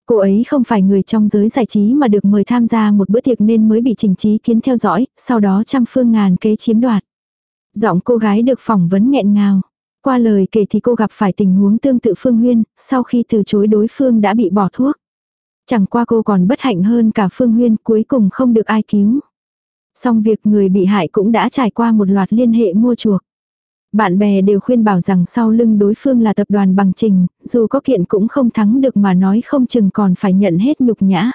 Cô ấy không phải người trong giới giải trí mà được mời tham gia một bữa tiệc nên mới bị trình trí kiến theo dõi, sau đó trăm phương ngàn kế chiếm đoạt. Giọng cô gái được phỏng vấn nghẹn ngào. Qua lời kể thì cô gặp phải tình huống tương tự Phương Huyên, sau khi từ chối đối phương đã bị bỏ thuốc. Chẳng qua cô còn bất hạnh hơn cả Phương Huyên cuối cùng không được ai cứu. Xong việc người bị hại cũng đã trải qua một loạt liên hệ mua chuộc. Bạn bè đều khuyên bảo rằng sau lưng đối phương là tập đoàn bằng trình, dù có kiện cũng không thắng được mà nói không chừng còn phải nhận hết nhục nhã.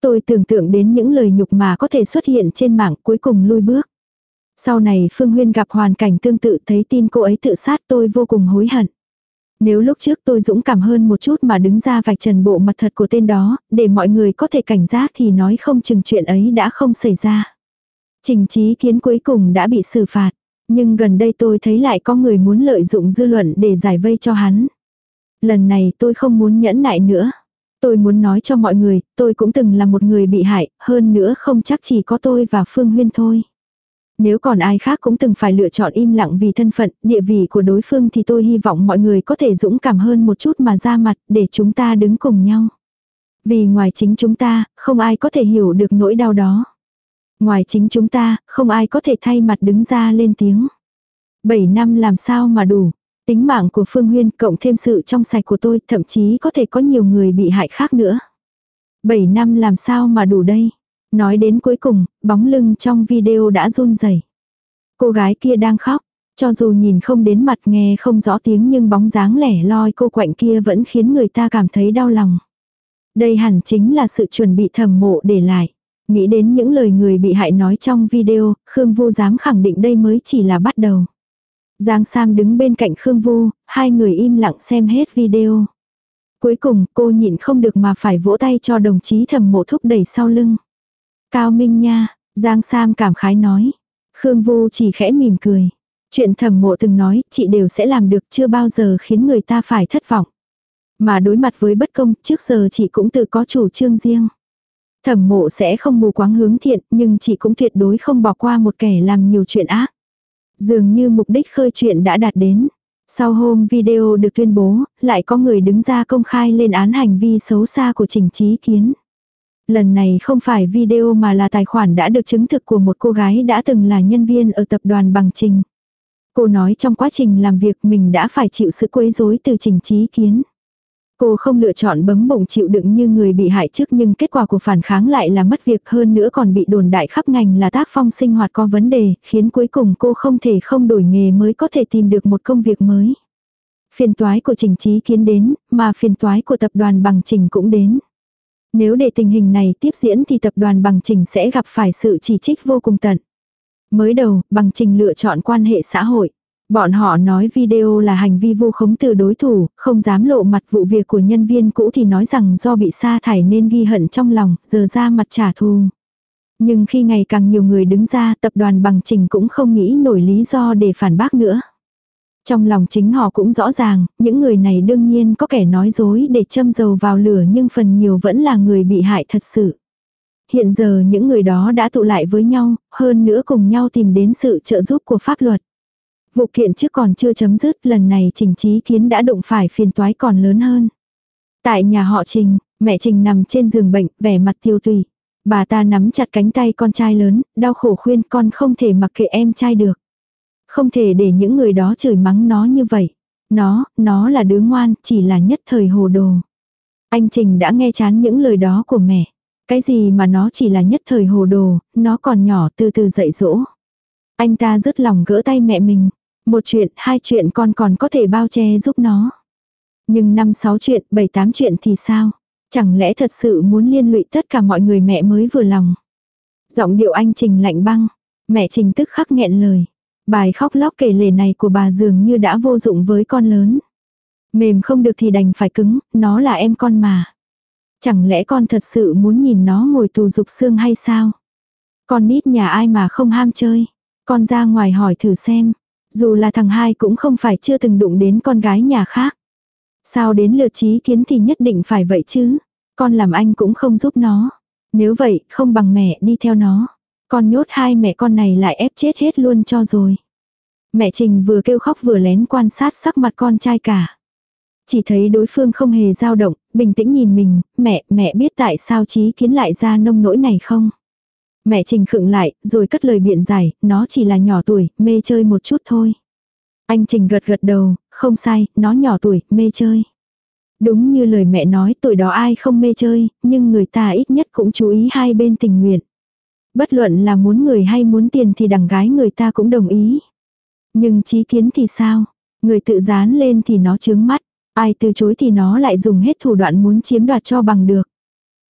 Tôi tưởng tượng đến những lời nhục mà có thể xuất hiện trên mạng cuối cùng lui bước. Sau này Phương Huyên gặp hoàn cảnh tương tự thấy tin cô ấy tự sát tôi vô cùng hối hận. Nếu lúc trước tôi dũng cảm hơn một chút mà đứng ra vạch trần bộ mặt thật của tên đó, để mọi người có thể cảnh giác thì nói không chừng chuyện ấy đã không xảy ra. Trình trí kiến cuối cùng đã bị xử phạt. Nhưng gần đây tôi thấy lại có người muốn lợi dụng dư luận để giải vây cho hắn. Lần này tôi không muốn nhẫn nại nữa. Tôi muốn nói cho mọi người, tôi cũng từng là một người bị hại, hơn nữa không chắc chỉ có tôi và Phương Huyên thôi. Nếu còn ai khác cũng từng phải lựa chọn im lặng vì thân phận, địa vị của đối phương thì tôi hy vọng mọi người có thể dũng cảm hơn một chút mà ra mặt để chúng ta đứng cùng nhau. Vì ngoài chính chúng ta, không ai có thể hiểu được nỗi đau đó. Ngoài chính chúng ta, không ai có thể thay mặt đứng ra lên tiếng. 7 năm làm sao mà đủ. Tính mạng của Phương Huyên cộng thêm sự trong sạch của tôi thậm chí có thể có nhiều người bị hại khác nữa. 7 năm làm sao mà đủ đây. Nói đến cuối cùng, bóng lưng trong video đã run rẩy. Cô gái kia đang khóc, cho dù nhìn không đến mặt nghe không rõ tiếng nhưng bóng dáng lẻ loi cô quạnh kia vẫn khiến người ta cảm thấy đau lòng. Đây hẳn chính là sự chuẩn bị thầm mộ để lại. Nghĩ đến những lời người bị hại nói trong video, Khương Vu dám khẳng định đây mới chỉ là bắt đầu. Giang Sam đứng bên cạnh Khương Vu, hai người im lặng xem hết video. Cuối cùng cô nhịn không được mà phải vỗ tay cho đồng chí thầm mộ thúc đẩy sau lưng. Cao Minh nha, Giang Sam cảm khái nói. Khương Vu chỉ khẽ mỉm cười. Chuyện thầm mộ từng nói, chị đều sẽ làm được chưa bao giờ khiến người ta phải thất vọng. Mà đối mặt với bất công, trước giờ chị cũng tự có chủ trương riêng. Thẩm mộ sẽ không mù quáng hướng thiện, nhưng chị cũng tuyệt đối không bỏ qua một kẻ làm nhiều chuyện ác. Dường như mục đích khơi chuyện đã đạt đến. Sau hôm video được tuyên bố, lại có người đứng ra công khai lên án hành vi xấu xa của Trình Trí Kiến. Lần này không phải video mà là tài khoản đã được chứng thực của một cô gái đã từng là nhân viên ở tập đoàn bằng trình. Cô nói trong quá trình làm việc mình đã phải chịu sự quấy rối từ Trình Trí Kiến. Cô không lựa chọn bấm bụng chịu đựng như người bị hại trước nhưng kết quả của phản kháng lại là mất việc hơn nữa còn bị đồn đại khắp ngành là tác phong sinh hoạt có vấn đề, khiến cuối cùng cô không thể không đổi nghề mới có thể tìm được một công việc mới. Phiền toái của trình trí kiến đến, mà phiền toái của tập đoàn bằng trình cũng đến. Nếu để tình hình này tiếp diễn thì tập đoàn bằng trình sẽ gặp phải sự chỉ trích vô cùng tận. Mới đầu, bằng trình lựa chọn quan hệ xã hội. Bọn họ nói video là hành vi vu khống từ đối thủ, không dám lộ mặt vụ việc của nhân viên cũ thì nói rằng do bị sa thải nên ghi hận trong lòng, giờ ra mặt trả thù. Nhưng khi ngày càng nhiều người đứng ra, tập đoàn bằng trình cũng không nghĩ nổi lý do để phản bác nữa. Trong lòng chính họ cũng rõ ràng, những người này đương nhiên có kẻ nói dối để châm dầu vào lửa nhưng phần nhiều vẫn là người bị hại thật sự. Hiện giờ những người đó đã tụ lại với nhau, hơn nữa cùng nhau tìm đến sự trợ giúp của pháp luật. Vụ kiện trước còn chưa chấm dứt, lần này Trình Trí Kiến đã đụng phải phiền toái còn lớn hơn. Tại nhà họ Trình, mẹ Trình nằm trên giường bệnh, vẻ mặt tiêu tùy. Bà ta nắm chặt cánh tay con trai lớn, đau khổ khuyên con không thể mặc kệ em trai được. Không thể để những người đó chửi mắng nó như vậy. Nó, nó là đứa ngoan, chỉ là nhất thời hồ đồ. Anh Trình đã nghe chán những lời đó của mẹ. Cái gì mà nó chỉ là nhất thời hồ đồ, nó còn nhỏ từ từ dạy dỗ. Anh ta rứt lòng gỡ tay mẹ mình. Một chuyện, hai chuyện con còn có thể bao che giúp nó. Nhưng năm sáu chuyện, bảy tám chuyện thì sao? Chẳng lẽ thật sự muốn liên lụy tất cả mọi người mẹ mới vừa lòng? Giọng điệu anh Trình lạnh băng. Mẹ Trình tức khắc nghẹn lời. Bài khóc lóc kể lể này của bà dường như đã vô dụng với con lớn. Mềm không được thì đành phải cứng, nó là em con mà. Chẳng lẽ con thật sự muốn nhìn nó ngồi tù dục xương hay sao? Con nít nhà ai mà không ham chơi? Con ra ngoài hỏi thử xem. Dù là thằng hai cũng không phải chưa từng đụng đến con gái nhà khác. Sao đến lượt trí kiến thì nhất định phải vậy chứ. Con làm anh cũng không giúp nó. Nếu vậy, không bằng mẹ đi theo nó. Con nhốt hai mẹ con này lại ép chết hết luôn cho rồi. Mẹ Trình vừa kêu khóc vừa lén quan sát sắc mặt con trai cả. Chỉ thấy đối phương không hề dao động, bình tĩnh nhìn mình, mẹ, mẹ biết tại sao trí kiến lại ra nông nỗi này không? Mẹ Trình khựng lại, rồi cất lời biện giải, nó chỉ là nhỏ tuổi, mê chơi một chút thôi. Anh Trình gật gật đầu, không sai, nó nhỏ tuổi, mê chơi. Đúng như lời mẹ nói tuổi đó ai không mê chơi, nhưng người ta ít nhất cũng chú ý hai bên tình nguyện. Bất luận là muốn người hay muốn tiền thì đằng gái người ta cũng đồng ý. Nhưng trí kiến thì sao? Người tự dán lên thì nó chướng mắt. Ai từ chối thì nó lại dùng hết thủ đoạn muốn chiếm đoạt cho bằng được.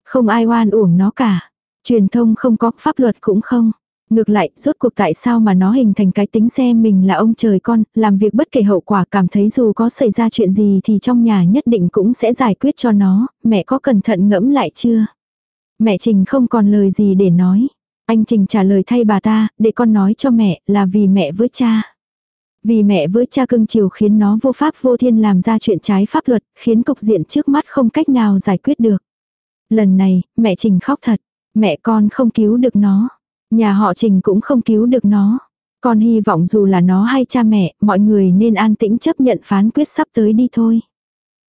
Không ai oan uổng nó cả. Truyền thông không có, pháp luật cũng không. Ngược lại, rốt cuộc tại sao mà nó hình thành cái tính xem mình là ông trời con, làm việc bất kể hậu quả cảm thấy dù có xảy ra chuyện gì thì trong nhà nhất định cũng sẽ giải quyết cho nó, mẹ có cẩn thận ngẫm lại chưa? Mẹ Trình không còn lời gì để nói. Anh Trình trả lời thay bà ta, để con nói cho mẹ, là vì mẹ với cha. Vì mẹ với cha cưng chiều khiến nó vô pháp vô thiên làm ra chuyện trái pháp luật, khiến cục diện trước mắt không cách nào giải quyết được. Lần này, mẹ Trình khóc thật. Mẹ con không cứu được nó. Nhà họ Trình cũng không cứu được nó. Con hy vọng dù là nó hay cha mẹ, mọi người nên an tĩnh chấp nhận phán quyết sắp tới đi thôi.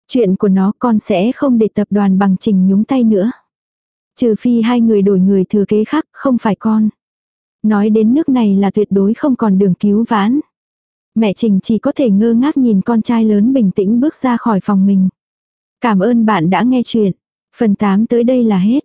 Chuyện của nó con sẽ không để tập đoàn bằng Trình nhúng tay nữa. Trừ phi hai người đổi người thừa kế khác, không phải con. Nói đến nước này là tuyệt đối không còn đường cứu vãn. Mẹ Trình chỉ có thể ngơ ngác nhìn con trai lớn bình tĩnh bước ra khỏi phòng mình. Cảm ơn bạn đã nghe chuyện. Phần 8 tới đây là hết.